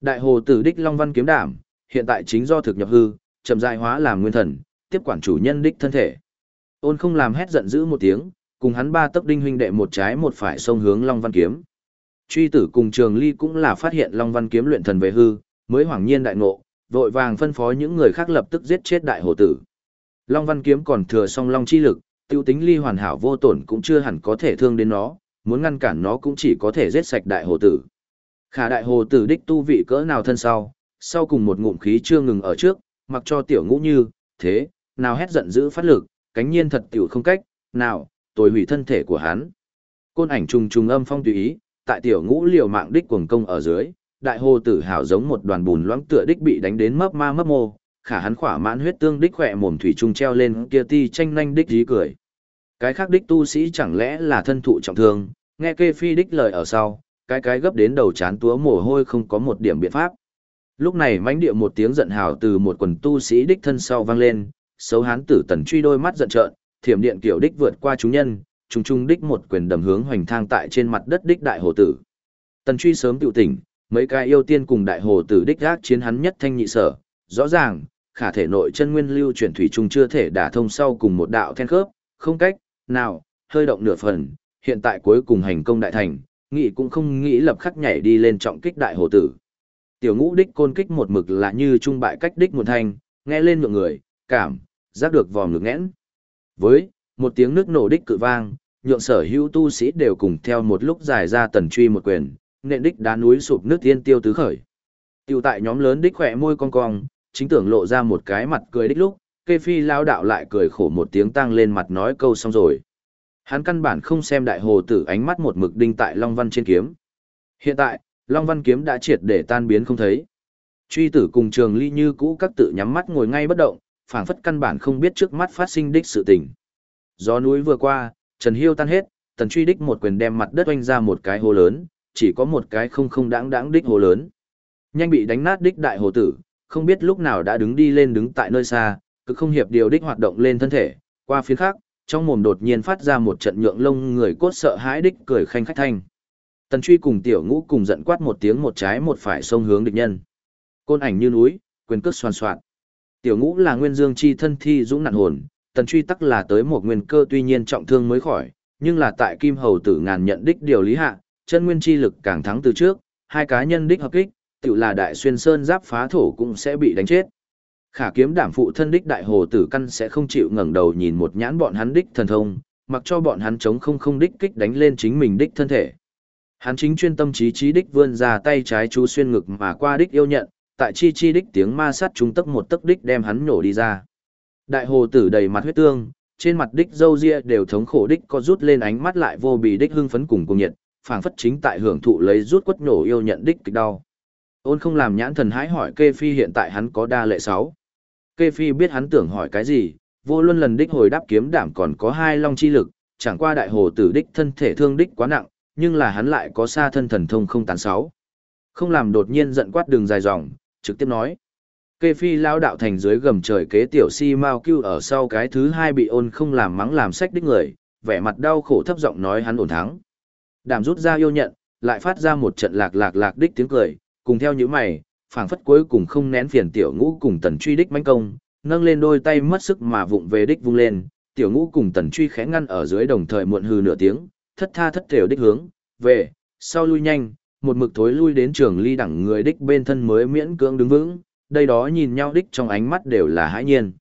Đại hồ tử đích Long Văn kiếm đảm, hiện tại chính do thực nhập hư, chậm rãi hóa làm nguyên thần, tiếp quản chủ nhân đích thân thể. Ôn không làm hét giận dữ một tiếng, cùng hắn ba tấc đinh huynh đệ một trái một phải xông hướng Long Văn kiếm. Truy tử cùng Trường Ly cũng là phát hiện Long Văn kiếm luyện thần về hư, mới hoảng nhiên đại ngộ, vội vàng phân phó những người khác lập tức giết chết đại hồ tử. Long Văn kiếm còn thừa song long chi lực, tiêu tính ly hoàn hảo vô tổn cũng chưa hẳn có thể thương đến nó, muốn ngăn cản nó cũng chỉ có thể giết sạch đại hồ tử. Khả đại hồ tử đích tu vị cỡ nào thân sau, sau cùng một ngụm khí chưa ngừng ở trước, mặc cho tiểu ngũ như, thế, nào hét giận dữ phát lực, cánh nhiên thật tiểu không cách, nào, tôi hủy thân thể của hắn. Côn ảnh trùng trùng âm phong tùy ý, tại tiểu ngũ liều mạng đích cuồng công ở dưới, đại hồ tử hào giống một đoàn bùn loãng tựa đích bị đánh đến mấp ma mấp mô, khả hắn khỏa mãn huyết tương đích khỏe mồm thủy trung treo lên kia ti tranh nhanh đích dí cười. Cái khác đích tu sĩ chẳng lẽ là thân thụ trọng thương, nghe kê phi đích lời ở sau, cái cái gấp đến đầu chán túa mồ hôi không có một điểm biện pháp. Lúc này mãnh địa một tiếng giận hào từ một quần tu sĩ đích thân sau vang lên, xấu hán tử tần truy đôi mắt giận trợn, thiểm điện kiểu đích vượt qua chúng nhân, trùng trung đích một quyền đầm hướng hoành thang tại trên mặt đất đích đại hồ tử. Tần truy sớm tiểu tỉnh, mấy cái yêu tiên cùng đại hồ tử đích gác chiến hắn nhất thanh nhị sở, rõ ràng, khả thể nội chân nguyên lưu chuyển thủy trung chưa thể đả thông sau cùng một đạo then khớp, không cách, nào, hơi động nửa phần, hiện tại cuối cùng hành công đại thành, nghĩ cũng không nghĩ lập khắc nhảy đi lên trọng kích đại hồ tử. Tiểu ngũ đích côn kích một mực là như trung bại cách đích một thanh, nghe lên nhượng người, cảm, giác được vòm ngực nghẽn. Với, một tiếng nước nổ đích cự vang, nhượng sở hữu tu sĩ đều cùng theo một lúc dài ra tần truy một quyền, nện đích đá núi sụp nước tiên tiêu tứ khởi. Tiêu tại nhóm lớn đích khỏe môi cong cong, chính tưởng lộ ra một cái mặt cười đích lúc, kê phi lao đạo lại cười khổ một tiếng tăng lên mặt nói câu xong rồi. Hắn căn bản không xem đại hồ tử ánh mắt một mực đinh tại Long Văn trên kiếm. Hiện tại, Long Văn kiếm đã triệt để tan biến không thấy. Truy tử cùng trường ly như cũ các tự nhắm mắt ngồi ngay bất động, phảng phất căn bản không biết trước mắt phát sinh đích sự tình. Gió núi vừa qua, Trần Hiêu tan hết, tần truy đích một quyền đem mặt đất oanh ra một cái hồ lớn, chỉ có một cái không không đáng đáng đích hồ lớn. Nhanh bị đánh nát đích đại hồ tử, không biết lúc nào đã đứng đi lên đứng tại nơi xa, cứ không hiệp điều đích hoạt động lên thân thể, qua phía khác, trong mồm đột nhiên phát ra một trận nhượng lông người cốt sợ hãi đích cười khanh khách thanh. Tần truy cùng tiểu ngũ cùng giận quát một tiếng một trái một phải xông hướng địch nhân. Côn ảnh như núi, quyền cước xoan soạn. Tiểu ngũ là nguyên dương chi thân thi dũng nạn hồn, tần truy tắc là tới một nguyên cơ tuy nhiên trọng thương mới khỏi, nhưng là tại kim hầu tử ngàn nhận đích điều lý hạ, chân nguyên chi lực càng thắng từ trước, hai cá nhân đích hợp kích, tự là đại xuyên sơn giáp phá thổ cũng sẽ bị đánh chết. Khả kiếm đảm phụ thân đích đại hồ tử căn sẽ không chịu ngẩng đầu nhìn một nhãn bọn hắn đích thần thông, mặc cho bọn hắn chống không không đích kích đánh lên chính mình đích thân thể. Hắn chính chuyên tâm trí trí đích vươn ra tay trái chú xuyên ngực mà qua đích yêu nhận, tại chi chi đích tiếng ma sát trung tấc một tấc đích đem hắn nhổ đi ra. Đại hồ tử đầy mặt huyết tương, trên mặt đích dâu ria đều thống khổ đích có rút lên ánh mắt lại vô bì đích hưng phấn cùng cùng nhiệt, phảng phất chính tại hưởng thụ lấy rút quất nhổ yêu nhận đích kịch đau. Ôn không làm nhãn thần hãi hỏi kê phi hiện tại hắn có đa lệ sáu. Kê phi biết hắn tưởng hỏi cái gì, vô luân lần đích hồi đáp kiếm đảm còn có hai long chi lực, chẳng qua đại hồ tử đích thân thể thương đích quá nặng, nhưng là hắn lại có xa thân thần thông không tán sáu. Không làm đột nhiên giận quát đường dài dòng, trực tiếp nói. Kê phi lao đạo thành dưới gầm trời kế tiểu si mau cứu ở sau cái thứ hai bị ôn không làm mắng làm sách đích người, vẻ mặt đau khổ thấp giọng nói hắn ổn thắng. Đảm rút ra yêu nhận, lại phát ra một trận lạc lạc lạc đích tiếng cười, cùng theo những mày, phảng phất cuối cùng không nén phiền tiểu ngũ cùng tần truy đích manh công, nâng lên đôi tay mất sức mà vụng về đích vung lên, tiểu ngũ cùng tần truy khẽ ngăn ở dưới đồng thời muộn hư nửa tiếng, thất tha thất thểu đích hướng, về, sau lui nhanh, một mực thối lui đến trường ly đẳng người đích bên thân mới miễn cưỡng đứng vững, đây đó nhìn nhau đích trong ánh mắt đều là hãi nhiên.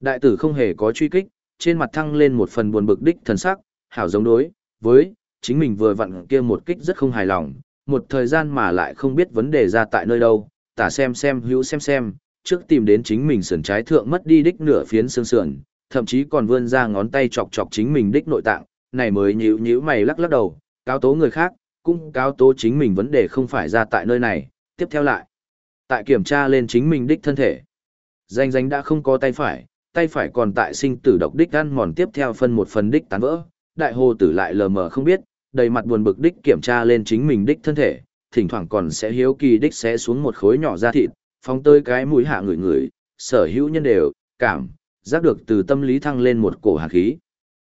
Đại tử không hề có truy kích, trên mặt thăng lên một phần buồn bực đích thần sắc, hảo giống đối, với, chính mình vừa vặn kia một kích rất không hài lòng, một thời gian mà lại không biết vấn đề ra tại nơi đâu, tả xem xem hữu xem xem, trước tìm đến chính mình sườn trái thượng mất đi đích nửa phiến xương sườn, thậm chí còn vươn ra ngón tay chọc chọc chính mình đích nội tạng, này mới nhíu nhíu mày lắc lắc đầu, cáo tố người khác, cũng cáo tố chính mình vấn đề không phải ra tại nơi này, tiếp theo lại. Tại kiểm tra lên chính mình đích thân thể. Danh danh đã không có tay phải, tay phải còn tại sinh tử độc đích ăn mòn tiếp theo phân một phần đích tán vỡ, đại hồ tử lại lờ mờ không biết, đầy mặt buồn bực đích kiểm tra lên chính mình đích thân thể, thỉnh thoảng còn sẽ hiếu kỳ đích sẽ xuống một khối nhỏ da thịt, phóng tới cái mũi hạ người người, sở hữu nhân đều, cảm, giác được từ tâm lý thăng lên một cổ hàn khí.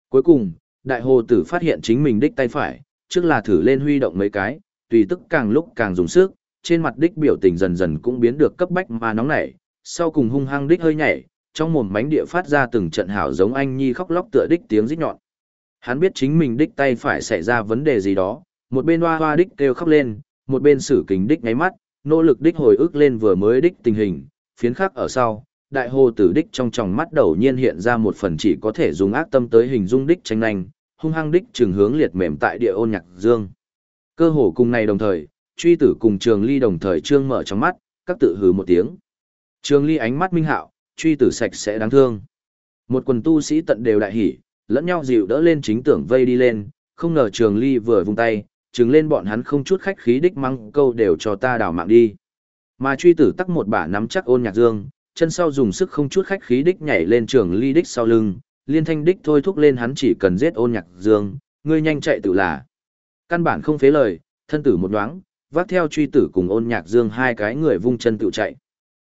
Cuối cùng, đại hồ tử phát hiện chính mình đích tay phải, trước là thử lên huy động mấy cái, tùy tức càng lúc càng dùng sức, trên mặt đích biểu tình dần dần cũng biến được cấp bách mà nóng nảy, sau cùng hung hăng đích hơi nhảy, trong mồm mánh địa phát ra từng trận hảo giống anh nhi khóc lóc tựa đích tiếng rít nhọn. Hắn biết chính mình đích tay phải xảy ra vấn đề gì đó, một bên hoa hoa đích kêu khóc lên, một bên sử kính đích ngáy mắt, nỗ lực đích hồi ức lên vừa mới đích tình hình, phiến khắc ở sau, đại hồ tử đích trong tròng mắt đầu nhiên hiện ra một phần chỉ có thể dùng ác tâm tới hình dung đích tranh nhanh, hung hăng đích trường hướng liệt mềm tại địa ôn nhạc dương. Cơ hồ cùng này đồng thời, truy tử cùng trường ly đồng thời trương mở trong mắt, các tự hừ một tiếng. Trường ly ánh mắt minh hạo, truy tử sạch sẽ đáng thương. Một quần tu sĩ tận đều đại hỉ, lẫn nhau dịu đỡ lên chính tưởng vây đi lên, không ngờ trường ly vừa vung tay, chứng lên bọn hắn không chút khách khí đích măng câu đều cho ta đảo mạng đi. Mà truy tử tắc một bả nắm chắc ôn nhạc dương, chân sau dùng sức không chút khách khí đích nhảy lên trường ly đích sau lưng, liên thanh đích thôi thúc lên hắn chỉ cần giết ôn nhạc dương, ngươi nhanh chạy tự là. Căn bản không phế lời, thân tử một đoáng, vác theo truy tử cùng ôn nhạc dương hai cái người vung chân tự chạy.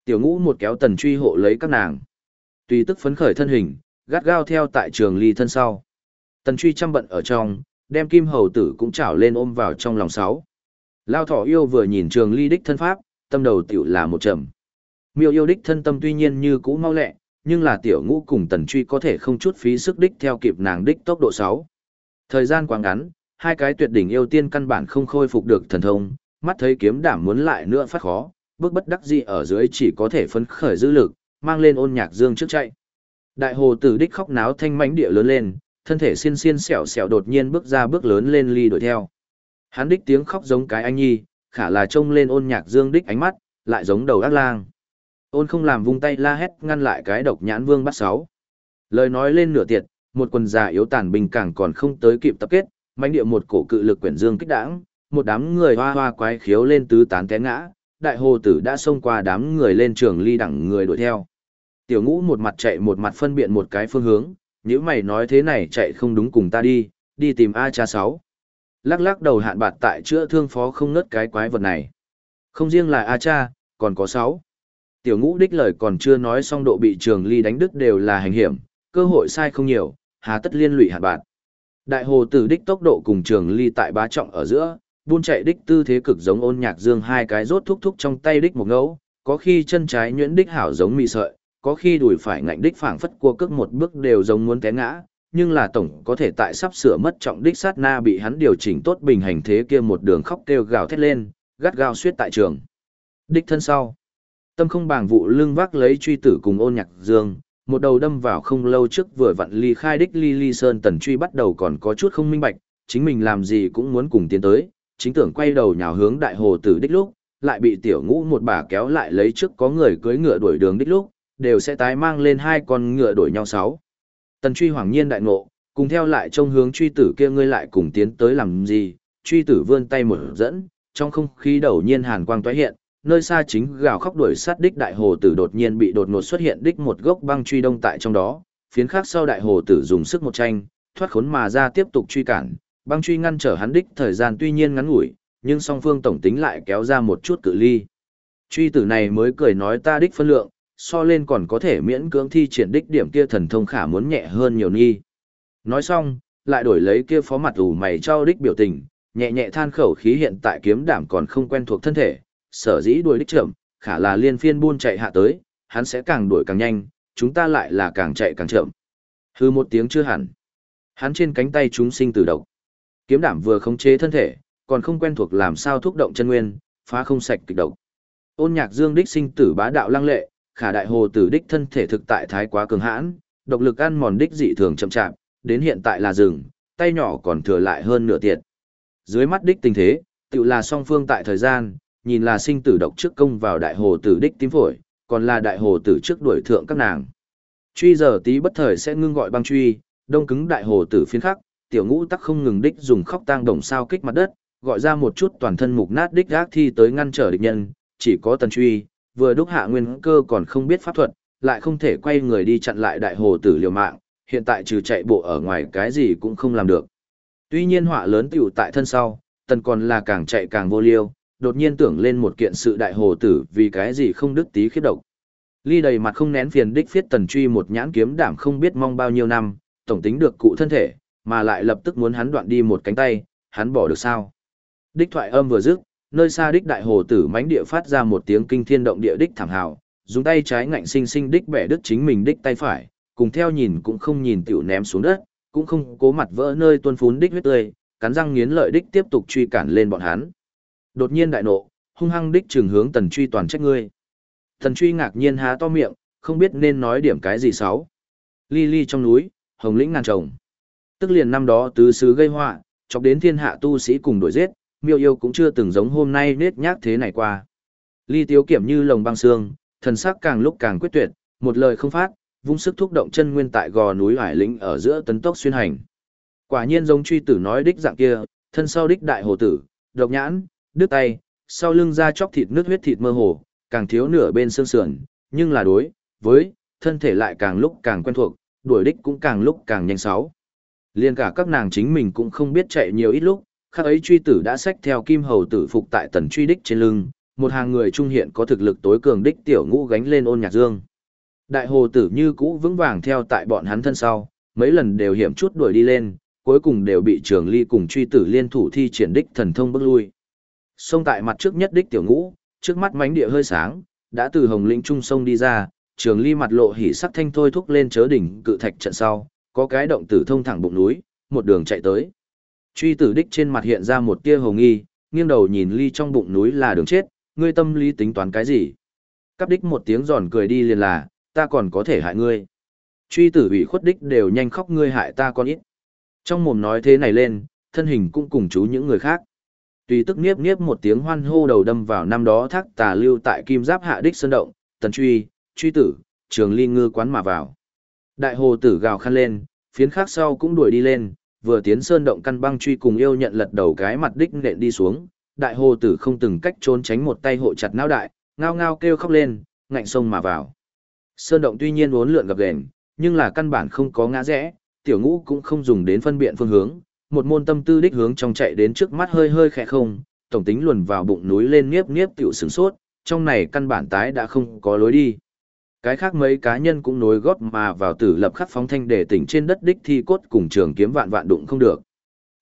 Tiểu ngũ một kéo tần truy hộ lấy các nàng. Tùy tức phấn khởi thân hình, gắt gao theo tại trường ly thân sau. Tần truy chăm bận ở trong, đem kim hầu tử cũng chảo lên ôm vào trong lòng sáu. Lao thỏ yêu vừa nhìn trường ly đích thân pháp, tâm đầu tiểu là một trầm. Miêu yêu đích thân tâm tuy nhiên như cũ mau lẹ, nhưng là tiểu ngũ cùng tần truy có thể không chút phí sức đích theo kịp nàng đích tốc độ 6. Thời gian quá ngắn, hai cái tuyệt đỉnh yêu tiên căn bản không khôi phục được thần thông, mắt thấy kiếm đảm muốn lại nữa phát khó, bước bất đắc dĩ ở dưới chỉ có thể phấn khởi dư lực, mang lên ôn nhạc dương trước chạy. Đại hồ tử đích khóc náo thanh mãnh địa lớn lên, thân thể xiên xiên xẻo xẻo đột nhiên bước ra bước lớn lên ly đuổi theo. Hắn đích tiếng khóc giống cái anh nhi, khả là trông lên ôn nhạc dương đích ánh mắt, lại giống đầu ác lang. Ôn không làm vung tay la hét ngăn lại cái độc nhãn vương bắt sáu. Lời nói lên nửa tiệt, một quần già yếu tàn bình càng còn không tới kịp tập kết, mãnh địa một cổ cự lực quyển dương kích đãng, một đám người hoa hoa quái khiếu lên tứ tán té ngã, đại hồ tử đã xông qua đám người lên trường ly đẳng người đuổi theo. Tiểu ngũ một mặt chạy một mặt phân biện một cái phương hướng, nếu mày nói thế này chạy không đúng cùng ta đi, đi tìm A cha sáu. Lắc lắc đầu hạn bạt tại chữa thương phó không nớt cái quái vật này. Không riêng là A cha, còn có sáu. Tiểu ngũ đích lời còn chưa nói xong độ bị trường ly đánh đứt đều là hành hiểm, cơ hội sai không nhiều, hà tất liên lụy hạn bạt. Đại hồ tử đích tốc độ cùng trường ly tại bá trọng ở giữa, buôn chạy đích tư thế cực giống ôn nhạc dương hai cái rốt thúc thúc trong tay đích một ngẫu, có khi chân trái nhuyễn đích hảo giống mì sợi, có khi đùi phải ngạnh đích phảng phất cua cước một bước đều giống muốn té ngã, nhưng là tổng có thể tại sắp sửa mất trọng đích sát na bị hắn điều chỉnh tốt bình hành thế kia một đường khóc kêu gào thét lên, gắt gao suýt tại trường. Đích thân sau. Tâm không bàng vụ lưng vác lấy truy tử cùng ôn nhạc dương, một đầu đâm vào không lâu trước vừa vặn ly khai đích ly ly sơn tần truy bắt đầu còn có chút không minh bạch, chính mình làm gì cũng muốn cùng tiến tới, chính tưởng quay đầu nhào hướng đại hồ tử đích lúc, lại bị tiểu ngũ một bà kéo lại lấy trước có người cưới ngựa đuổi đường đích lúc, đều sẽ tái mang lên hai con ngựa đổi nhau sáu. Tần truy hoàng nhiên đại ngộ, cùng theo lại trong hướng truy tử kia ngươi lại cùng tiến tới làm gì, truy tử vươn tay một dẫn, trong không khí đầu nhiên hàn quang tóe hiện, nơi xa chính gào khóc đuổi sát đích đại hồ tử đột nhiên bị đột ngột xuất hiện đích một gốc băng truy đông tại trong đó, phiến khác sau đại hồ tử dùng sức một tranh, thoát khốn mà ra tiếp tục truy cản, băng truy ngăn trở hắn đích thời gian tuy nhiên ngắn ngủi, nhưng song phương tổng tính lại kéo ra một chút cự ly. Truy tử này mới cười nói ta đích phân lượng, so lên còn có thể miễn cưỡng thi triển đích điểm kia thần thông khả muốn nhẹ hơn nhiều nghi. Nói xong, lại đổi lấy kia phó mặt ủ mày cho đích biểu tình, nhẹ nhẹ than khẩu khí hiện tại kiếm đảm còn không quen thuộc thân thể, sở dĩ đuổi đích chậm, khả là liên phiên buôn chạy hạ tới, hắn sẽ càng đuổi càng nhanh, chúng ta lại là càng chạy càng chậm. Hư một tiếng chưa hẳn. Hắn trên cánh tay chúng sinh tử độc. Kiếm đảm vừa khống chế thân thể, còn không quen thuộc làm sao thúc động chân nguyên, phá không sạch kịch độc. Ôn Nhạc Dương đích sinh tử bá đạo lăng lệ, khả đại hồ tử đích thân thể thực tại thái quá cường hãn, độc lực ăn mòn đích dị thường chậm chạp, đến hiện tại là rừng, tay nhỏ còn thừa lại hơn nửa tiệt. Dưới mắt đích tình thế, tự là song phương tại thời gian, nhìn là sinh tử độc trước công vào đại hồ tử đích tím phổi, còn là đại hồ tử trước đuổi thượng các nàng. Truy giờ tí bất thời sẽ ngưng gọi băng truy, đông cứng đại hồ tử phiến khắc, tiểu ngũ tắc không ngừng đích dùng khóc tang đồng sao kích mặt đất, gọi ra một chút toàn thân mục nát đích gác thi tới ngăn trở địch nhân, chỉ có tần truy, vừa đúc hạ nguyên cơ còn không biết pháp thuật, lại không thể quay người đi chặn lại đại hồ tử liều mạng, hiện tại trừ chạy bộ ở ngoài cái gì cũng không làm được. Tuy nhiên họa lớn tiểu tại thân sau, tần còn là càng chạy càng vô liêu, đột nhiên tưởng lên một kiện sự đại hồ tử vì cái gì không đức tí khiếp độc. Ly đầy mặt không nén phiền đích phiết tần truy một nhãn kiếm đảm không biết mong bao nhiêu năm, tổng tính được cụ thân thể, mà lại lập tức muốn hắn đoạn đi một cánh tay, hắn bỏ được sao. Đích thoại âm vừa dứt, Nơi xa đích đại hồ tử mãnh địa phát ra một tiếng kinh thiên động địa đích thảm hào, dùng tay trái ngạnh sinh sinh đích bẻ đứt chính mình đích tay phải, cùng theo nhìn cũng không nhìn tiểu ném xuống đất, cũng không cố mặt vỡ nơi tuôn phún đích huyết tươi, cắn răng nghiến lợi đích tiếp tục truy cản lên bọn hắn. Đột nhiên đại nộ, hung hăng đích trường hướng tần truy toàn trách ngươi. Tần truy ngạc nhiên há to miệng, không biết nên nói điểm cái gì xấu. Ly ly trong núi, hồng lĩnh ngàn trồng. Tức liền năm đó tứ sứ gây họa, chọc đến thiên hạ tu sĩ cùng đuổi giết, miêu yêu cũng chưa từng giống hôm nay nết nhác thế này qua. Ly tiếu kiểm như lồng băng xương, thần sắc càng lúc càng quyết tuyệt, một lời không phát, vung sức thúc động chân nguyên tại gò núi hải lĩnh ở giữa tấn tốc xuyên hành. Quả nhiên giống truy tử nói đích dạng kia, thân sau đích đại hồ tử, độc nhãn, đứt tay, sau lưng ra chóc thịt nước huyết thịt mơ hồ, càng thiếu nửa bên xương sườn, nhưng là đối với thân thể lại càng lúc càng quen thuộc, đuổi đích cũng càng lúc càng nhanh sáu. Liên cả các nàng chính mình cũng không biết chạy nhiều ít lúc, khác ấy truy tử đã xách theo kim hầu tử phục tại tần truy đích trên lưng, một hàng người trung hiện có thực lực tối cường đích tiểu ngũ gánh lên ôn nhạc dương. Đại hồ tử như cũ vững vàng theo tại bọn hắn thân sau, mấy lần đều hiểm chút đuổi đi lên, cuối cùng đều bị trường ly cùng truy tử liên thủ thi triển đích thần thông bước lui. Xông tại mặt trước nhất đích tiểu ngũ, trước mắt mánh địa hơi sáng, đã từ hồng lĩnh trung sông đi ra, trường ly mặt lộ hỉ sắc thanh thôi thúc lên chớ đỉnh cự thạch trận sau, có cái động tử thông thẳng bụng núi, một đường chạy tới. Truy tử đích trên mặt hiện ra một tia hồng nghi, nghiêng đầu nhìn ly trong bụng núi là đường chết, ngươi tâm lý tính toán cái gì? Cắp đích một tiếng giòn cười đi liền là, ta còn có thể hại ngươi. Truy tử ủy khuất đích đều nhanh khóc ngươi hại ta con ít. Trong mồm nói thế này lên, thân hình cũng cùng chú những người khác. Tùy tức niếp niếp một tiếng hoan hô đầu đâm vào năm đó thác tà lưu tại kim giáp hạ đích sơn động, tần truy, truy tử, trường ly ngư quán mà vào. Đại hồ tử gào khăn lên, phiến khác sau cũng đuổi đi lên, vừa tiến sơn động căn băng truy cùng yêu nhận lật đầu cái mặt đích nện đi xuống, đại hồ tử không từng cách trốn tránh một tay hộ chặt não đại, ngao ngao kêu khóc lên, ngạnh sông mà vào. Sơn động tuy nhiên uốn lượn gập ghềnh, nhưng là căn bản không có ngã rẽ, tiểu ngũ cũng không dùng đến phân biện phương hướng, một môn tâm tư đích hướng trong chạy đến trước mắt hơi hơi khẽ không, tổng tính luồn vào bụng núi lên niếp niếp tiểu sửng sốt, trong này căn bản tái đã không có lối đi. Cái khác mấy cá nhân cũng nối gót mà vào tử lập khắc phóng thanh để tỉnh trên đất đích thi cốt cùng trường kiếm vạn vạn đụng không được.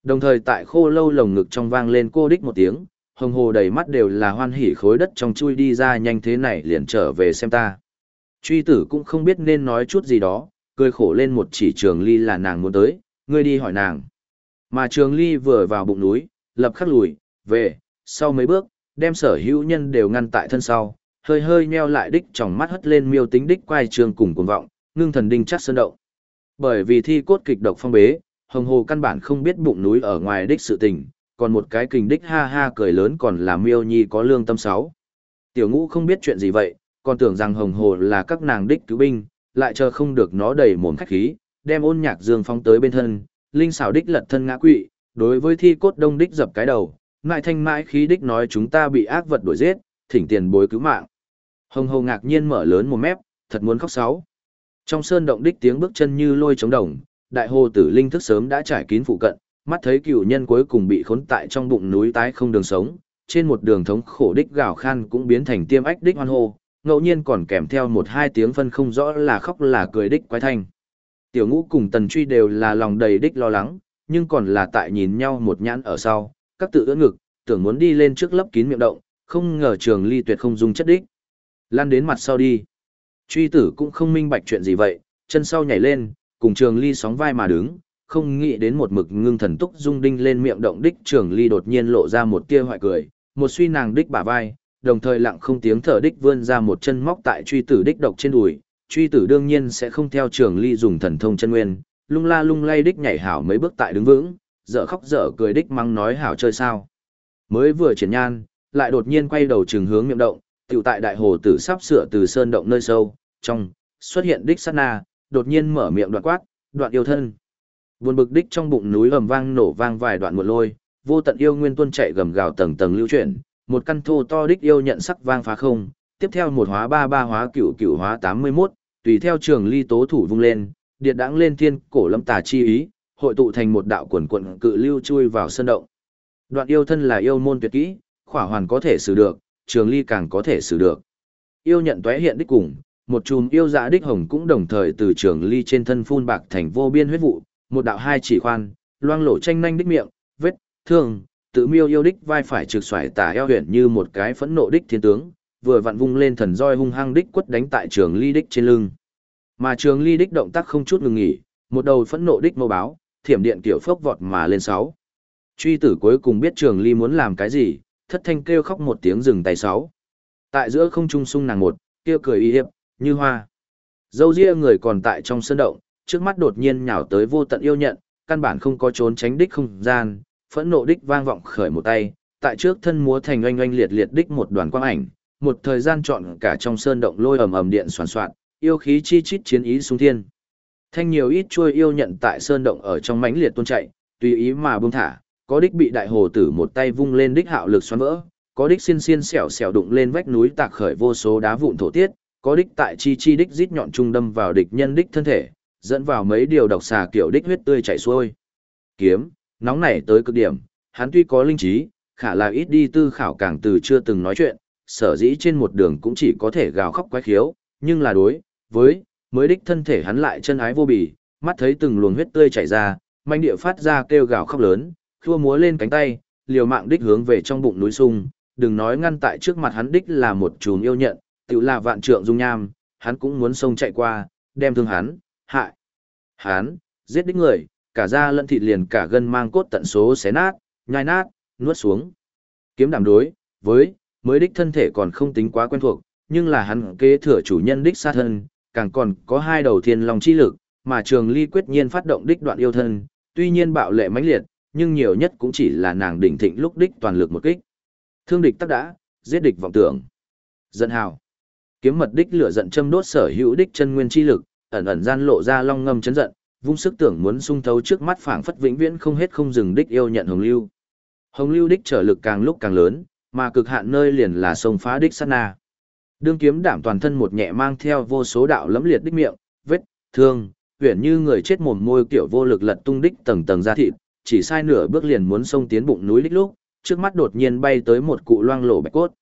Đồng thời tại khô lâu lồng ngực trong vang lên cô đích một tiếng, hồng hồ đầy mắt đều là hoan hỉ khối đất trong chui đi ra nhanh thế này liền trở về xem ta. Truy tử cũng không biết nên nói chút gì đó, cười khổ lên một chỉ trường ly là nàng muốn tới, ngươi đi hỏi nàng. Mà trường ly vừa vào bụng núi, lập khắc lùi, về, sau mấy bước, đem sở hữu nhân đều ngăn tại thân sau, hơi hơi nheo lại đích trong mắt hất lên miêu tính đích quay trường cùng cuồng vọng, ngưng thần đinh chắc sơn động. Bởi vì thi cốt kịch độc phong bế, hồng hồ căn bản không biết bụng núi ở ngoài đích sự tình, còn một cái kình đích ha ha cười lớn còn là miêu nhi có lương tâm sáu. Tiểu ngũ không biết chuyện gì vậy, còn tưởng rằng hồng hồ là các nàng đích cứu binh, lại chờ không được nó đầy mồm khách khí, đem ôn nhạc dương phóng tới bên thân, linh xảo đích lật thân ngã quỵ, đối với thi cốt đông đích dập cái đầu, ngại thanh mãi khí đích nói chúng ta bị ác vật đuổi giết, thỉnh tiền bối cứu mạng. Hồng hồ ngạc nhiên mở lớn một mép, thật muốn khóc sáu. Trong sơn động đích tiếng bước chân như lôi trống đồng, đại hồ tử linh thức sớm đã trải kín phụ cận, mắt thấy cựu nhân cuối cùng bị khốn tại trong bụng núi tái không đường sống, trên một đường thống khổ đích gào khan cũng biến thành tiêm ách đích hoan hô, ngẫu nhiên còn kèm theo một hai tiếng phân không rõ là khóc là cười đích quái thanh. Tiểu ngũ cùng tần truy đều là lòng đầy đích lo lắng, nhưng còn là tại nhìn nhau một nhãn ở sau, các tự ưỡn ngực, tưởng muốn đi lên trước lấp kín miệng động, không ngờ trường ly tuyệt không dùng chất đích. Lan đến mặt sau đi. Truy tử cũng không minh bạch chuyện gì vậy, chân sau nhảy lên, cùng trường ly sóng vai mà đứng, không nghĩ đến một mực ngưng thần túc dung đinh lên miệng động đích trường ly đột nhiên lộ ra một tia hoại cười, một suy nàng đích bả vai, đồng thời lặng không tiếng thở đích vươn ra một chân móc tại truy tử đích độc trên đùi, truy tử đương nhiên sẽ không theo trường ly dùng thần thông chân nguyên, lung la lung lay đích nhảy hảo mấy bước tại đứng vững, dở khóc dở cười đích mắng nói hảo chơi sao. Mới vừa triển nhan, lại đột nhiên quay đầu trường hướng miệng động, tiểu tại đại hồ tử sắp sửa từ sơn động nơi sâu, trong, xuất hiện đích sát na, đột nhiên mở miệng đoạn quát, đoạn yêu thân. Buồn bực đích trong bụng núi ầm vang nổ vang vài đoạn một lôi, vô tận yêu nguyên tuôn chạy gầm gào tầng tầng lưu chuyển, một căn thô to đích yêu nhận sắc vang phá không, tiếp theo một hóa ba ba hóa cửu cửu hóa 81, tùy theo trường ly tố thủ vung lên, điện đãng lên thiên cổ lâm tà chi ý, hội tụ thành một đạo quần quận cự lưu chui vào sân động. Đoạn yêu thân là yêu môn tuyệt kỹ, khỏa hoàn có thể xử được, trường ly càng có thể xử được. Yêu nhận tué hiện đích cùng, một chùm yêu dạ đích hồng cũng đồng thời từ trường ly trên thân phun bạc thành vô biên huyết vụ, một đạo hai chỉ khoan, loang lổ tranh nhanh đích miệng, vết, thương, tự miêu yêu đích vai phải trực xoải tả eo huyện như một cái phẫn nộ đích thiên tướng, vừa vặn vung lên thần roi hung hăng đích quất đánh tại trường ly đích trên lưng. Mà trường ly đích động tác không chút ngừng nghỉ, một đầu phẫn nộ đích mâu báo, thiểm điện kiểu phốc vọt mà lên sáu. Truy tử cuối cùng biết trường ly muốn làm cái gì, thất thanh kêu khóc một tiếng dừng tay sáu. Tại giữa không trung sung nàng một, kêu cười y hiệp, như hoa. Dâu ria người còn tại trong sân động, trước mắt đột nhiên nhào tới vô tận yêu nhận, căn bản không có trốn tránh đích không gian, phẫn nộ đích vang vọng khởi một tay, tại trước thân múa thành oanh oanh liệt liệt đích một đoàn quang ảnh, một thời gian trọn cả trong sơn động lôi ầm ầm điện soàn soạn, yêu khí chi chít chiến ý xuống thiên. Thanh nhiều ít chui yêu nhận tại sơn động ở trong mãnh liệt tuôn chạy, tùy ý mà buông thả, có đích bị đại hồ tử một tay vung lên đích hạo lực xoắn vỡ, có đích xiên xiên xẻo xẻo đụng lên vách núi tạc khởi vô số đá vụn thổ tiết, có đích tại chi chi đích rít nhọn trung đâm vào địch nhân đích thân thể, dẫn vào mấy điều độc xà kiểu đích huyết tươi chảy xuôi. Kiếm, nóng nảy tới cực điểm, hắn tuy có linh trí, khả là ít đi tư khảo càng từ chưa từng nói chuyện, sở dĩ trên một đường cũng chỉ có thể gào khóc quái khiếu, nhưng là đối, với, mới đích thân thể hắn lại chân ái vô bì, mắt thấy từng luồng huyết tươi chảy ra, manh địa phát ra kêu gào khóc lớn, khua múa lên cánh tay, liều mạng đích hướng về trong bụng núi sung, đừng nói ngăn tại trước mặt hắn đích là một chùm yêu nhận, tự là vạn trượng dung nham, hắn cũng muốn sông chạy qua, đem thương hắn, hại. Hắn, giết đích người, cả da lẫn thịt liền cả gân mang cốt tận số xé nát, nhai nát, nuốt xuống. Kiếm đảm đối, với, mới đích thân thể còn không tính quá quen thuộc, nhưng là hắn kế thừa chủ nhân đích sát thân, càng còn có hai đầu thiên long chi lực, mà trường ly quyết nhiên phát động đích đoạn yêu thân, tuy nhiên bạo lệ mãnh liệt, nhưng nhiều nhất cũng chỉ là nàng đỉnh thịnh lúc đích toàn lực một kích. Thương địch tắc đã, giết địch vọng tưởng. Giận hào. Kiếm mật đích lửa giận châm đốt sở hữu đích chân nguyên chi lực, ẩn ẩn gian lộ ra long ngâm chấn giận, vung sức tưởng muốn sung thấu trước mắt phảng phất vĩnh viễn không hết không dừng đích yêu nhận hồng lưu. Hồng lưu đích trở lực càng lúc càng lớn, mà cực hạn nơi liền là sông phá đích sát na. Đương kiếm đảm toàn thân một nhẹ mang theo vô số đạo lẫm liệt đích miệng, vết, thương, huyền như người chết mồm môi kiểu vô lực lật tung đích tầng tầng ra thịt, chỉ sai nửa bước liền muốn xông tiến bụng núi đích lúc, trước mắt đột nhiên bay tới một cụ loang lổ bạch cốt.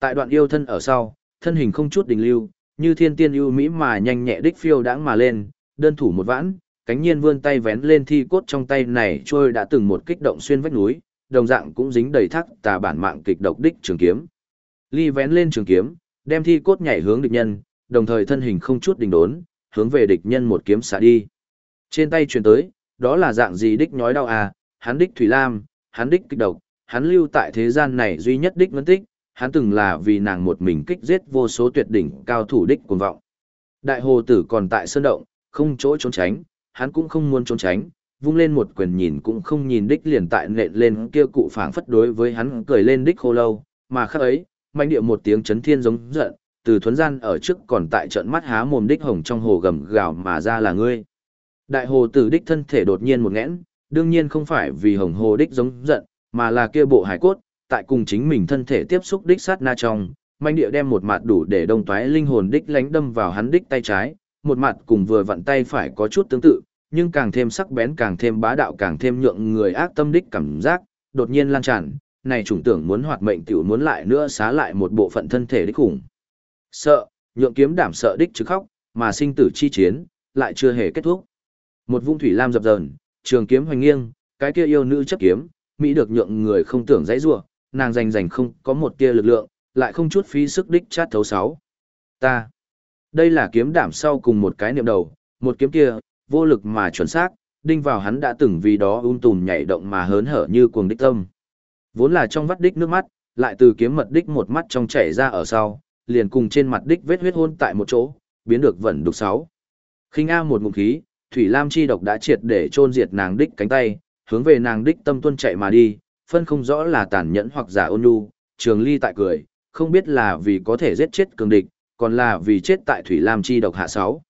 Tại đoạn yêu thân ở sau, thân hình không chút đình lưu, như thiên tiên ưu mỹ mà nhanh nhẹ đích phiêu đãng mà lên, đơn thủ một vãn, cánh nhiên vươn tay vén lên thi cốt trong tay này trôi đã từng một kích động xuyên vách núi, đồng dạng cũng dính đầy thác tà bản mạng kịch độc đích trường kiếm. Ly vén lên trường kiếm, đem thi cốt nhảy hướng địch nhân, đồng thời thân hình không chút đình đốn, hướng về địch nhân một kiếm xả đi. Trên tay truyền tới, đó là dạng gì đích nhói đau à, hắn đích thủy lam, hắn đích kịch độc, hắn lưu tại thế gian này duy nhất đích ngân tích, hắn từng là vì nàng một mình kích giết vô số tuyệt đỉnh cao thủ đích cuồng vọng. Đại hồ tử còn tại sơn động, không chỗ trốn tránh, hắn cũng không muốn trốn tránh, vung lên một quyền nhìn cũng không nhìn đích liền tại nện lên kia cụ phảng phất đối với hắn cười lên đích khô lâu, mà khắc ấy, mạnh địa một tiếng chấn thiên giống giận, từ thuấn gian ở trước còn tại trận mắt há mồm đích hồng trong hồ gầm gào mà ra là ngươi. Đại hồ tử đích thân thể đột nhiên một nghẽn, đương nhiên không phải vì hồng hồ đích giống giận, mà là kia bộ hải cốt, tại cùng chính mình thân thể tiếp xúc đích sát na trong, manh địa đem một mặt đủ để đông toái linh hồn đích lánh đâm vào hắn đích tay trái, một mặt cùng vừa vặn tay phải có chút tương tự, nhưng càng thêm sắc bén càng thêm bá đạo càng thêm nhượng người ác tâm đích cảm giác, đột nhiên lan tràn, này chủng tưởng muốn hoạt mệnh tiểu muốn lại nữa xá lại một bộ phận thân thể đích khủng. Sợ, nhượng kiếm đảm sợ đích chứ khóc, mà sinh tử chi chiến, lại chưa hề kết thúc. Một vung thủy lam dập dờn, trường kiếm hoành nghiêng, cái kia yêu nữ chấp kiếm, mỹ được nhượng người không tưởng dãy rủa, nàng rành rành không có một tia lực lượng, lại không chút phí sức đích chát thấu sáu. Ta. Đây là kiếm đảm sau cùng một cái niệm đầu, một kiếm kia, vô lực mà chuẩn xác, đinh vào hắn đã từng vì đó ung tùm nhảy động mà hớn hở như cuồng đích tâm. Vốn là trong vắt đích nước mắt, lại từ kiếm mật đích một mắt trong chảy ra ở sau, liền cùng trên mặt đích vết huyết hôn tại một chỗ, biến được vẩn đục sáu. Khinh A một ngụm khí, Thủy Lam chi độc đã triệt để chôn diệt nàng đích cánh tay, hướng về nàng đích tâm tuân chạy mà đi, phân không rõ là tàn nhẫn hoặc giả ôn nhu, Trường Ly tại cười, không biết là vì có thể giết chết cường địch, còn là vì chết tại Thủy Lam chi độc hạ sáu.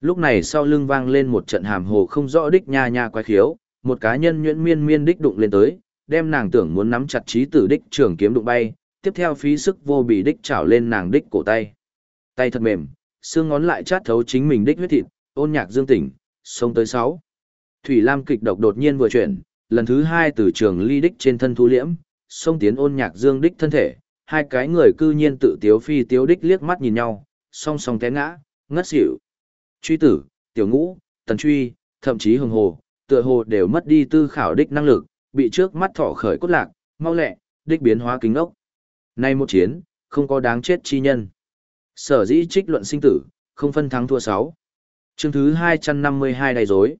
Lúc này sau lưng vang lên một trận hàm hồ không rõ đích nha nha quái khiếu, một cá nhân nhuyễn miên miên đích đụng lên tới, đem nàng tưởng muốn nắm chặt trí tử đích trường kiếm đụng bay, tiếp theo phí sức vô bị đích chảo lên nàng đích cổ tay. Tay thật mềm, xương ngón lại chát thấu chính mình đích huyết thịt, ôn nhạc dương tỉnh, xông tới sáu. Thủy Lam kịch độc đột nhiên vừa chuyển, lần thứ hai từ trường ly đích trên thân thu liễm, xông tiến ôn nhạc dương đích thân thể, hai cái người cư nhiên tự tiếu phi tiếu đích liếc mắt nhìn nhau, song song té ngã, ngất xỉu. Truy tử, tiểu ngũ, tần truy, thậm chí hồng hồ, tựa hồ đều mất đi tư khảo đích năng lực, bị trước mắt thỏ khởi cốt lạc, mau lẹ, đích biến hóa kính ốc. Nay một chiến, không có đáng chết chi nhân. Sở dĩ trích luận sinh tử, không phân thắng thua sáu. Chương thứ 252 đầy dối.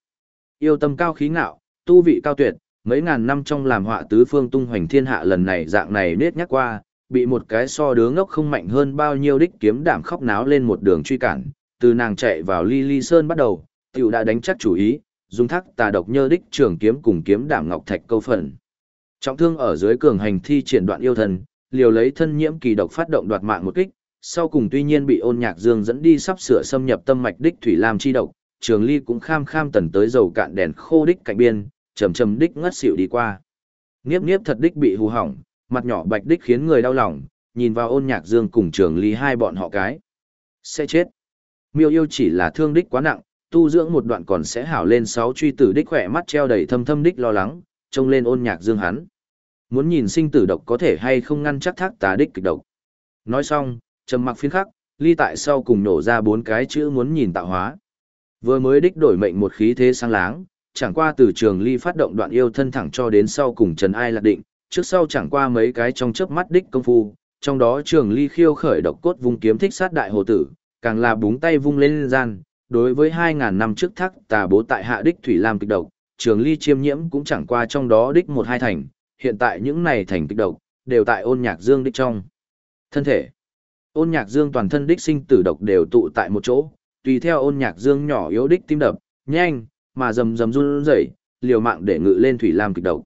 Yêu tâm cao khí ngạo, tu vị cao tuyệt, mấy ngàn năm trong làm họa tứ phương tung hoành thiên hạ lần này dạng này nết nhắc qua, bị một cái so đứa ngốc không mạnh hơn bao nhiêu đích kiếm đảm khóc náo lên một đường truy cản, từ nàng chạy vào ly ly sơn bắt đầu, tiểu đã đánh chắc chủ ý, dùng thắc tà độc nhơ đích trường kiếm cùng kiếm đảm ngọc thạch câu phần. Trọng thương ở dưới cường hành thi triển đoạn yêu thần, liều lấy thân nhiễm kỳ độc phát động đoạt mạng một kích, sau cùng tuy nhiên bị ôn nhạc dương dẫn đi sắp sửa xâm nhập tâm mạch đích thủy lam chi độc, trường ly cũng kham kham tần tới dầu cạn đèn khô đích cạnh biên, trầm trầm đích ngất xỉu đi qua. Niếp niếp thật đích bị hù hỏng, mặt nhỏ bạch đích khiến người đau lòng, nhìn vào ôn nhạc dương cùng trường ly hai bọn họ cái. Sẽ chết. Miêu yêu chỉ là thương đích quá nặng, tu dưỡng một đoạn còn sẽ hảo lên sáu truy tử đích khỏe mắt treo đầy thâm thâm đích lo lắng, trông lên ôn nhạc dương hắn. Muốn nhìn sinh tử độc có thể hay không ngăn chắc thác tá đích kịch độc. Nói xong, trầm mặc phiến khắc, ly tại sau cùng nổ ra bốn cái chữ muốn nhìn tạo hóa. Vừa mới đích đổi mệnh một khí thế sang láng, chẳng qua từ trường ly phát động đoạn yêu thân thẳng cho đến sau cùng trần ai lạc định, trước sau chẳng qua mấy cái trong chớp mắt đích công phu, trong đó trường ly khiêu khởi độc cốt vung kiếm thích sát đại hồ tử, càng là búng tay vung lên gian, đối với 2.000 năm trước thác tà bố tại hạ đích thủy lam kịch độc, trường ly chiêm nhiễm cũng chẳng qua trong đó đích một hai thành, hiện tại những này thành kịch độc, đều tại ôn nhạc dương đích trong. Thân thể Ôn nhạc dương toàn thân đích sinh tử độc đều tụ tại một chỗ, tùy theo ôn nhạc dương nhỏ yếu đích tim đập, nhanh, mà rầm rầm run rẩy, liều mạng để ngự lên thủy lam kịch độc.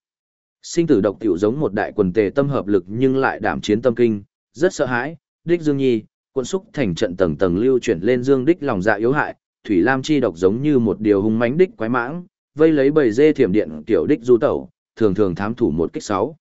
Sinh tử độc tiểu giống một đại quần tề tâm hợp lực nhưng lại đảm chiến tâm kinh, rất sợ hãi, đích dương nhi, quân xúc thành trận tầng tầng lưu chuyển lên dương đích lòng dạ yếu hại, thủy lam chi độc giống như một điều hung mãnh đích quái mãng, vây lấy bầy dê thiểm điện tiểu đích du tẩu, thường thường thám thủ một kích sáu.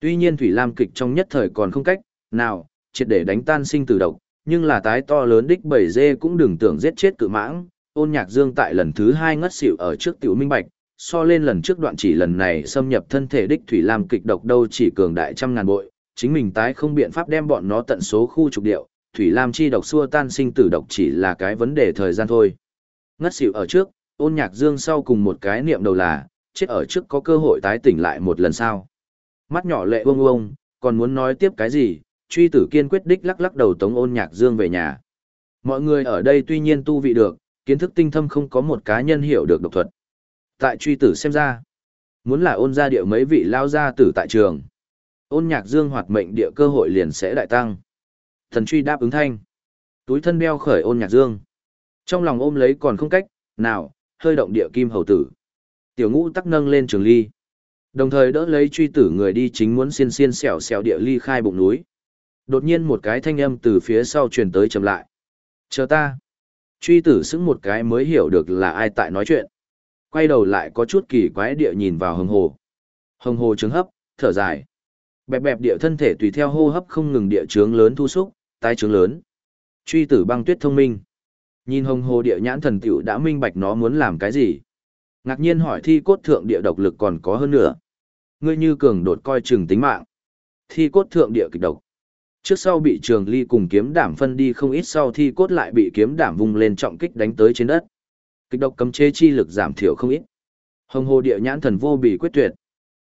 Tuy nhiên thủy lam kịch trong nhất thời còn không cách, nào, triệt để đánh tan sinh tử độc, nhưng là tái to lớn đích bảy dê cũng đừng tưởng giết chết cự mãng, ôn nhạc dương tại lần thứ hai ngất xỉu ở trước tiểu minh bạch, so lên lần trước đoạn chỉ lần này xâm nhập thân thể đích thủy lam kịch độc đâu chỉ cường đại trăm ngàn bội, chính mình tái không biện pháp đem bọn nó tận số khu trục điệu, thủy lam chi độc xua tan sinh tử độc chỉ là cái vấn đề thời gian thôi. Ngất xỉu ở trước, ôn nhạc dương sau cùng một cái niệm đầu là, chết ở trước có cơ hội tái tỉnh lại một lần sau. Mắt nhỏ lệ uông uông còn muốn nói tiếp cái gì, truy tử kiên quyết đích lắc lắc đầu tống ôn nhạc dương về nhà. Mọi người ở đây tuy nhiên tu vị được, kiến thức tinh thâm không có một cá nhân hiểu được độc thuật. Tại truy tử xem ra, muốn là ôn ra địa mấy vị lao ra tử tại trường. Ôn nhạc dương hoạt mệnh địa cơ hội liền sẽ đại tăng. Thần truy đáp ứng thanh. Túi thân đeo khởi ôn nhạc dương. Trong lòng ôm lấy còn không cách, nào, hơi động địa kim hầu tử. Tiểu ngũ tắc nâng lên trường ly. Đồng thời đỡ lấy truy tử người đi chính muốn xiên xiên xẻo xẻo địa ly khai bụng núi. Đột nhiên một cái thanh âm từ phía sau truyền tới chậm lại. Chờ ta. Truy tử xứng một cái mới hiểu được là ai tại nói chuyện. Quay đầu lại có chút kỳ quái địa nhìn vào hồng hồ. Hồng hồ trứng hấp, thở dài. Bẹp bẹp địa thân thể tùy theo hô hấp không ngừng địa trướng lớn thu xúc, tái trướng lớn. Truy tử băng tuyết thông minh. Nhìn hồng hồ địa nhãn thần tiểu đã minh bạch nó muốn làm cái gì. Ngạc nhiên hỏi thi cốt thượng địa độc lực còn có hơn nữa. Ngươi như cường đột coi chừng tính mạng. Thi cốt thượng địa kịch độc. Trước sau bị trường ly cùng kiếm đảm phân đi không ít sau thi cốt lại bị kiếm đảm vung lên trọng kích đánh tới trên đất. Kịch độc cấm chế chi lực giảm thiểu không ít. Hồng hồ địa nhãn thần vô bị quyết tuyệt.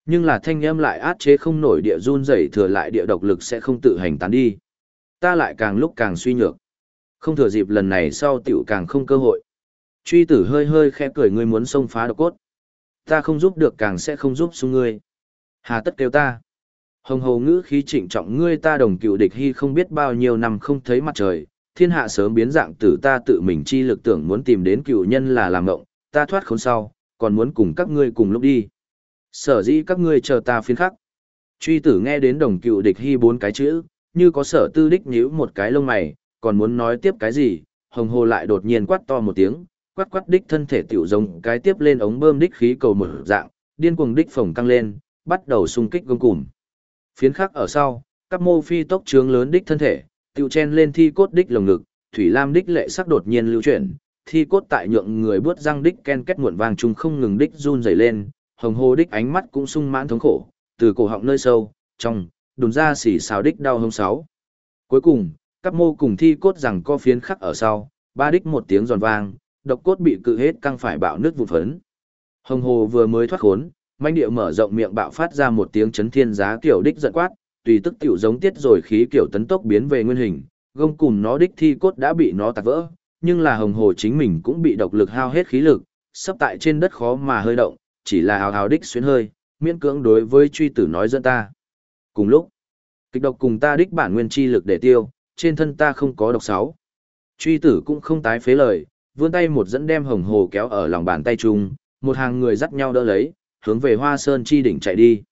Nhưng là thanh âm lại át chế không nổi địa run rẩy thừa lại địa độc lực sẽ không tự hành tán đi. Ta lại càng lúc càng suy nhược. Không thừa dịp lần này sau tiểu càng không cơ hội. Truy tử hơi hơi khẽ cười ngươi muốn xông phá độc cốt. Ta không giúp được càng sẽ không giúp xuống ngươi. Hà tất kêu ta. Hồng hầu ngữ khí trịnh trọng ngươi ta đồng cựu địch hy không biết bao nhiêu năm không thấy mặt trời, thiên hạ sớm biến dạng tử ta tự mình chi lực tưởng muốn tìm đến cựu nhân là làm ngộng, ta thoát khốn sau, còn muốn cùng các ngươi cùng lúc đi. Sở dĩ các ngươi chờ ta phiên khắc. Truy tử nghe đến đồng cựu địch hy bốn cái chữ, như có sở tư đích nhíu một cái lông mày, còn muốn nói tiếp cái gì, hồng hồ lại đột nhiên quát to một tiếng, quát quát đích thân thể tiểu giống cái tiếp lên ống bơm đích khí cầu mở dạng, điên cuồng đích phồng căng lên, bắt đầu xung kích gông cùm. Phiến khắc ở sau, các mô phi tốc trướng lớn đích thân thể, tiêu chen lên thi cốt đích lồng ngực, thủy lam đích lệ sắc đột nhiên lưu chuyển, thi cốt tại nhượng người bước răng đích ken kết muộn vàng chung không ngừng đích run rẩy lên, hồng hồ đích ánh mắt cũng sung mãn thống khổ, từ cổ họng nơi sâu, trong, đùn ra xỉ xào đích đau hông sáu. Cuối cùng, các mô cùng thi cốt rằng co phiến khắc ở sau, ba đích một tiếng giòn vang, độc cốt bị cự hết căng phải bạo nước vụn phấn. Hồng hồ vừa mới thoát khốn, manh địa mở rộng miệng bạo phát ra một tiếng chấn thiên giá kiểu đích giận quát, tùy tức tiểu giống tiết rồi khí kiểu tấn tốc biến về nguyên hình, gông cùng nó đích thi cốt đã bị nó tạc vỡ, nhưng là hồng hồ chính mình cũng bị độc lực hao hết khí lực, sắp tại trên đất khó mà hơi động, chỉ là hào hào đích xuyến hơi, miễn cưỡng đối với truy tử nói dẫn ta. Cùng lúc, kịch độc cùng ta đích bản nguyên chi lực để tiêu, trên thân ta không có độc sáu. Truy tử cũng không tái phế lời, vươn tay một dẫn đem hồng hồ kéo ở lòng bàn tay chung, một hàng người dắt nhau đỡ lấy, hướng về hoa sơn chi đỉnh chạy đi.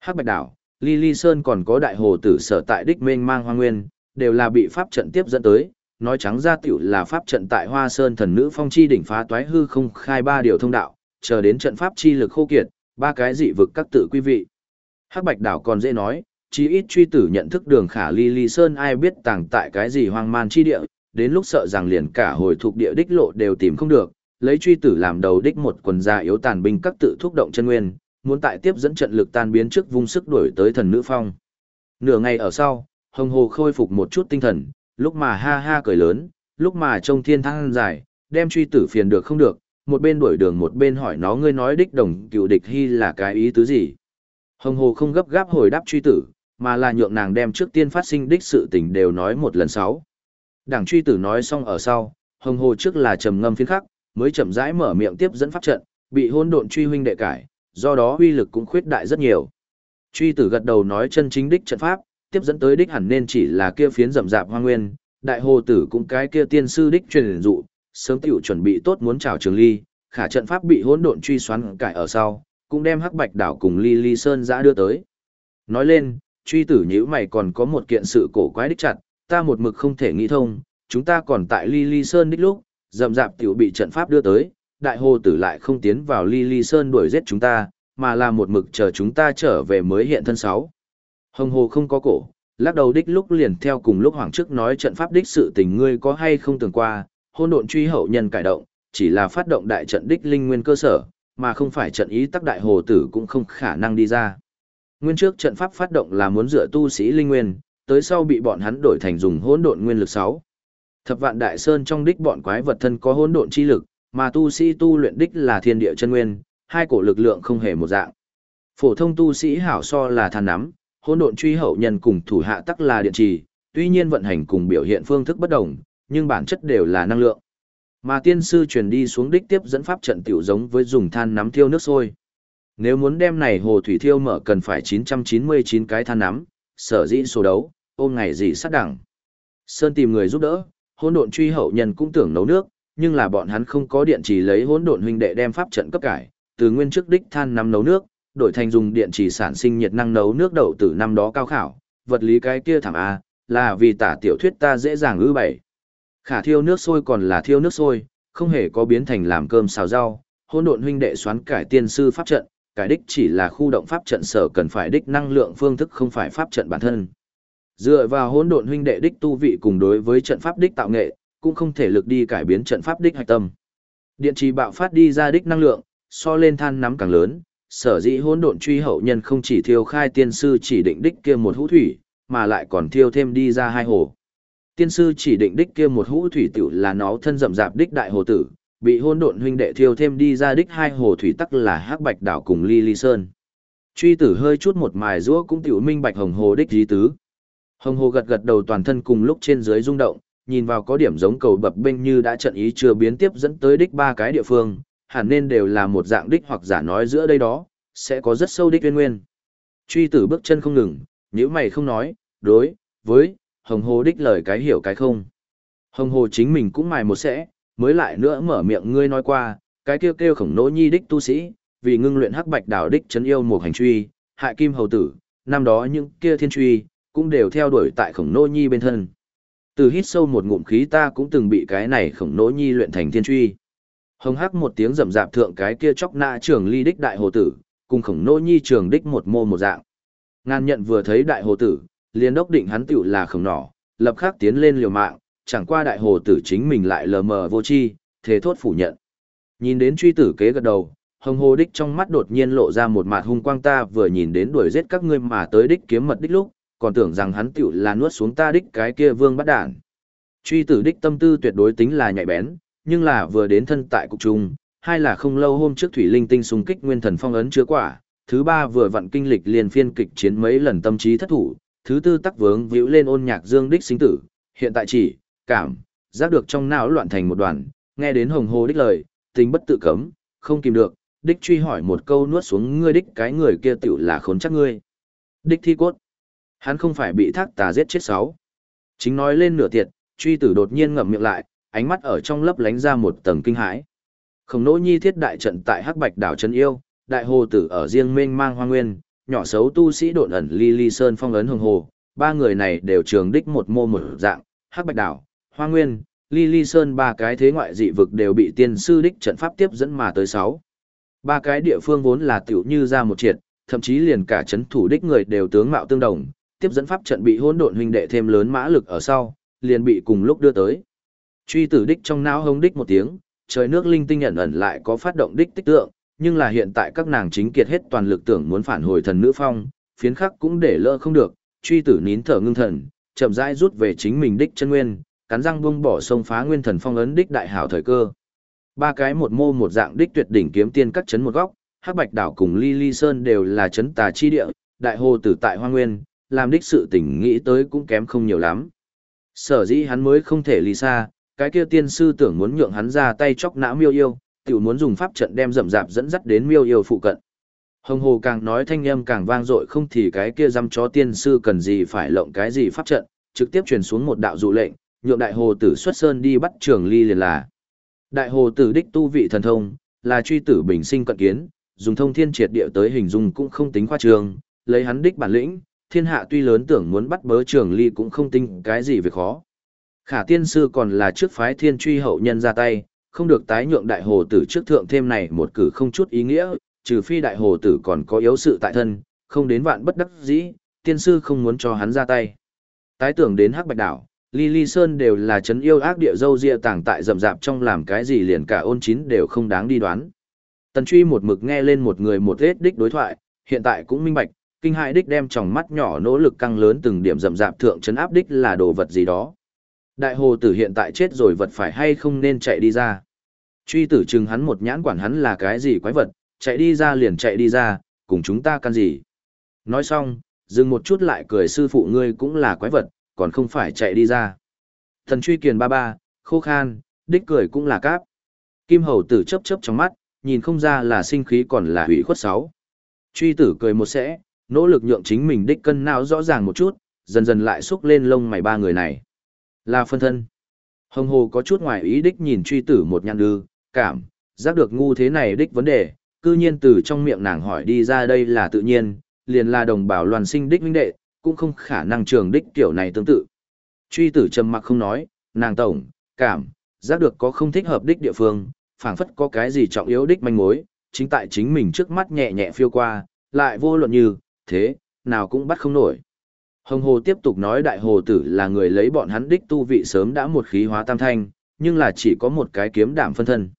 Hắc bạch đảo, ly ly sơn còn có đại hồ tử sở tại đích mênh mang hoa nguyên, đều là bị pháp trận tiếp dẫn tới, nói trắng ra tiểu là pháp trận tại hoa sơn thần nữ phong chi đỉnh phá toái hư không khai ba điều thông đạo, chờ đến trận pháp chi lực khô kiệt, ba cái dị vực các tự quý vị. Hắc bạch đảo còn dễ nói, chí ít truy tử nhận thức đường khả ly ly sơn ai biết tàng tại cái gì hoang man chi địa, đến lúc sợ rằng liền cả hồi thuộc địa đích lộ đều tìm không được, lấy truy tử làm đầu đích một quần gia yếu tàn binh các tự thúc động chân nguyên, muốn tại tiếp dẫn trận lực tan biến trước vung sức đuổi tới thần nữ phong. Nửa ngày ở sau, hồng hồ khôi phục một chút tinh thần, lúc mà ha ha cười lớn, lúc mà trông thiên thăng dài, đem truy tử phiền được không được, một bên đuổi đường một bên hỏi nó ngươi nói đích đồng cựu địch hy là cái ý tứ gì. Hồng hồ không gấp gáp hồi đáp truy tử, mà là nhượng nàng đem trước tiên phát sinh đích sự tình đều nói một lần sáu. Đảng truy tử nói xong ở sau, hồng hồ trước là trầm ngâm phiến khắc, mới chậm rãi mở miệng tiếp dẫn pháp trận, bị hôn độn truy huynh đệ cải, do đó uy lực cũng khuyết đại rất nhiều. Truy tử gật đầu nói chân chính đích trận pháp, tiếp dẫn tới đích hẳn nên chỉ là kia phiến rậm rạp hoang nguyên, đại hồ tử cũng cái kia tiên sư đích truyền dụ, sớm tiểu chuẩn bị tốt muốn chào trường ly, khả trận pháp bị hỗn độn truy xoắn cải ở sau, cũng đem hắc bạch đảo cùng ly ly sơn giã đưa tới. Nói lên, truy tử nhữ mày còn có một kiện sự cổ quái đích chặt, ta một mực không thể nghĩ thông, chúng ta còn tại ly ly sơn đích lúc, rậm rạp tiểu bị trận pháp đưa tới, đại hồ tử lại không tiến vào ly ly sơn đuổi giết chúng ta, mà là một mực chờ chúng ta trở về mới hiện thân sáu. Hồng hồ không có cổ, lắc đầu đích lúc liền theo cùng lúc hoàng trước nói trận pháp đích sự tình ngươi có hay không tưởng qua, hôn độn truy hậu nhân cải động, chỉ là phát động đại trận đích linh nguyên cơ sở, mà không phải trận ý tắc đại hồ tử cũng không khả năng đi ra. Nguyên trước trận pháp phát động là muốn dựa tu sĩ linh nguyên, tới sau bị bọn hắn đổi thành dùng hỗn độn nguyên lực 6. Thập vạn đại sơn trong đích bọn quái vật thân có hỗn độn chi lực, mà tu sĩ tu luyện đích là thiên địa chân nguyên, hai cổ lực lượng không hề một dạng. Phổ thông tu sĩ hảo so là than nắm, hỗn độn truy hậu nhân cùng thủ hạ tắc là điện trì, tuy nhiên vận hành cùng biểu hiện phương thức bất đồng, nhưng bản chất đều là năng lượng. Mà tiên sư truyền đi xuống đích tiếp dẫn pháp trận tiểu giống với dùng than nắm thiêu nước sôi. Nếu muốn đem này hồ thủy thiêu mở cần phải 999 cái than nắm, sở dĩ số đấu, ôm ngày gì sát đẳng. Sơn tìm người giúp đỡ, hỗn độn truy hậu nhân cũng tưởng nấu nước, nhưng là bọn hắn không có điện chỉ lấy hỗn độn huynh đệ đem pháp trận cấp cải, từ nguyên trước đích than nắm nấu nước, đổi thành dùng điện chỉ sản sinh nhiệt năng nấu nước đậu từ năm đó cao khảo, vật lý cái kia thảm a, là vì tả tiểu thuyết ta dễ dàng ư bảy. Khả thiêu nước sôi còn là thiêu nước sôi, không hề có biến thành làm cơm xào rau, hỗn độn huynh đệ xoán cải tiên sư pháp trận, cải đích chỉ là khu động pháp trận sở cần phải đích năng lượng phương thức không phải pháp trận bản thân. Dựa vào hỗn độn huynh đệ đích tu vị cùng đối với trận pháp đích tạo nghệ, cũng không thể lực đi cải biến trận pháp đích hạch tâm. Điện trì bạo phát đi ra đích năng lượng, so lên than nắm càng lớn, sở dĩ hỗn độn truy hậu nhân không chỉ thiêu khai tiên sư chỉ định đích kia một hũ thủy, mà lại còn thiêu thêm đi ra hai hồ. Tiên sư chỉ định đích kia một hũ thủy tiểu là nó thân rậm rạp đích đại hồ tử, bị hỗn độn huynh đệ thiêu thêm đi ra đích hai hồ thủy tắc là hắc bạch đảo cùng ly ly sơn. Truy tử hơi chút một mài rũa cũng tiểu minh bạch hồng hồ đích dí tứ. Hồng hồ gật gật đầu toàn thân cùng lúc trên dưới rung động, nhìn vào có điểm giống cầu bập bênh như đã trận ý chưa biến tiếp dẫn tới đích ba cái địa phương, hẳn nên đều là một dạng đích hoặc giả nói giữa đây đó, sẽ có rất sâu đích nguyên nguyên. Truy tử bước chân không ngừng, nếu mày không nói, đối, với, hồng hồ đích lời cái hiểu cái không. Hồng hồ chính mình cũng mài một sẽ, mới lại nữa mở miệng ngươi nói qua, cái kêu kêu khổng nỗ nhi đích tu sĩ, vì ngưng luyện hắc bạch đảo đích chấn yêu một hành truy, hại kim hầu tử, năm đó những kia thiên truy, cũng đều theo đuổi tại khổng nô nhi bên thân. Từ hít sâu một ngụm khí ta cũng từng bị cái này khổng nô nhi luyện thành thiên truy. Hồng hắc một tiếng rầm rạp thượng cái kia chóc nạ trường ly đích đại hồ tử, cùng khổng nô nhi trường đích một mô một dạng. Ngan nhận vừa thấy đại hồ tử, liền đốc định hắn tiểu là khổng nỏ, lập khắc tiến lên liều mạng, chẳng qua đại hồ tử chính mình lại lờ mờ vô chi, thế thốt phủ nhận. Nhìn đến truy tử kế gật đầu, hồng hồ đích trong mắt đột nhiên lộ ra một mặt hung quang ta vừa nhìn đến đuổi giết các ngươi mà tới đích kiếm mật đích lúc, còn tưởng rằng hắn tiểu là nuốt xuống ta đích cái kia vương bắt đản. Truy tử đích tâm tư tuyệt đối tính là nhạy bén, nhưng là vừa đến thân tại cục trung, hai là không lâu hôm trước thủy linh tinh xung kích nguyên thần phong ấn chứa quả, thứ ba vừa vặn kinh lịch liền phiên kịch chiến mấy lần tâm trí thất thủ, thứ tư tắc vướng víu lên ôn nhạc dương đích sinh tử, hiện tại chỉ, cảm, giác được trong não loạn thành một đoàn, nghe đến hồng hồ đích lời, tình bất tự cấm, không kìm được, đích truy hỏi một câu nuốt xuống ngươi đích cái người kia tiểu là khốn chắc ngươi. Đích thi cốt. Hắn không phải bị thác tà giết chết sáu. Chính nói lên nửa tiệt, truy tử đột nhiên ngậm miệng lại, ánh mắt ở trong lấp lánh ra một tầng kinh hãi. Khổng nỗ nhi thiết đại trận tại Hắc Bạch đảo trấn yêu, đại hồ tử ở riêng mênh mang hoa nguyên, nhỏ xấu tu sĩ độn ẩn ly ly sơn phong ấn hồng hồ, ba người này đều trường đích một mô một dạng, Hắc Bạch đảo, hoa nguyên, ly ly sơn ba cái thế ngoại dị vực đều bị tiên sư đích trận pháp tiếp dẫn mà tới sáu. Ba cái địa phương vốn là tiểu như ra một triệt, thậm chí liền cả chấn thủ đích người đều tướng mạo tương đồng, tiếp dẫn pháp trận bị hỗn độn huynh đệ thêm lớn mã lực ở sau, liền bị cùng lúc đưa tới. Truy tử đích trong não hống đích một tiếng, trời nước linh tinh ẩn ẩn lại có phát động đích tích tượng, nhưng là hiện tại các nàng chính kiệt hết toàn lực tưởng muốn phản hồi thần nữ phong, phiến khắc cũng để lỡ không được, truy tử nín thở ngưng thần, chậm rãi rút về chính mình đích chân nguyên, cắn răng buông bỏ sông phá nguyên thần phong ấn đích đại hảo thời cơ. Ba cái một mô một dạng đích tuyệt đỉnh kiếm tiên cắt chấn một góc, Hắc Bạch đảo cùng Ly Ly Sơn đều là chấn tà chi địa, đại hồ tử tại Hoa Nguyên, làm đích sự tỉnh nghĩ tới cũng kém không nhiều lắm. Sở dĩ hắn mới không thể ly xa, cái kia tiên sư tưởng muốn nhượng hắn ra tay chóc não miêu yêu, tiểu muốn dùng pháp trận đem rậm rạp dẫn dắt đến miêu yêu phụ cận. Hồng hồ càng nói thanh âm càng vang dội không thì cái kia dăm chó tiên sư cần gì phải lộng cái gì pháp trận, trực tiếp truyền xuống một đạo dụ lệnh, nhượng đại hồ tử xuất sơn đi bắt trường ly liền là. Đại hồ tử đích tu vị thần thông, là truy tử bình sinh cận kiến, dùng thông thiên triệt địa tới hình dung cũng không tính khoa trường, lấy hắn đích bản lĩnh, thiên hạ tuy lớn tưởng muốn bắt bớ trường ly cũng không tin cái gì về khó. Khả tiên sư còn là trước phái thiên truy hậu nhân ra tay, không được tái nhượng đại hồ tử trước thượng thêm này một cử không chút ý nghĩa, trừ phi đại hồ tử còn có yếu sự tại thân, không đến vạn bất đắc dĩ, tiên sư không muốn cho hắn ra tay. Tái tưởng đến hắc bạch đảo, ly ly sơn đều là chấn yêu ác địa dâu ria tàng tại rậm rạp trong làm cái gì liền cả ôn chín đều không đáng đi đoán. Tần truy một mực nghe lên một người một hết đích đối thoại, hiện tại cũng minh bạch, kinh hại đích đem tròng mắt nhỏ nỗ lực căng lớn từng điểm rậm rạp thượng chấn áp đích là đồ vật gì đó. Đại hồ tử hiện tại chết rồi vật phải hay không nên chạy đi ra. Truy tử chừng hắn một nhãn quản hắn là cái gì quái vật, chạy đi ra liền chạy đi ra, cùng chúng ta căn gì. Nói xong, dừng một chút lại cười sư phụ ngươi cũng là quái vật, còn không phải chạy đi ra. Thần truy kiền ba ba, khô khan, đích cười cũng là cáp. Kim hầu tử chấp chấp trong mắt, nhìn không ra là sinh khí còn là hủy khuất sáu. Truy tử cười một sẽ, nỗ lực nhượng chính mình đích cân não rõ ràng một chút, dần dần lại xúc lên lông mày ba người này. Là phân thân. Hồng hồ có chút ngoài ý đích nhìn truy tử một nhăn ư, cảm, giác được ngu thế này đích vấn đề, cư nhiên từ trong miệng nàng hỏi đi ra đây là tự nhiên, liền là đồng bào loàn sinh đích huynh đệ, cũng không khả năng trường đích kiểu này tương tự. Truy tử trầm mặc không nói, nàng tổng, cảm, giác được có không thích hợp đích địa phương, phảng phất có cái gì trọng yếu đích manh mối, chính tại chính mình trước mắt nhẹ nhẹ phiêu qua, lại vô luận như, thế, nào cũng bắt không nổi. Hồng Hồ tiếp tục nói đại hồ tử là người lấy bọn hắn đích tu vị sớm đã một khí hóa tam thanh, nhưng là chỉ có một cái kiếm đảm phân thân.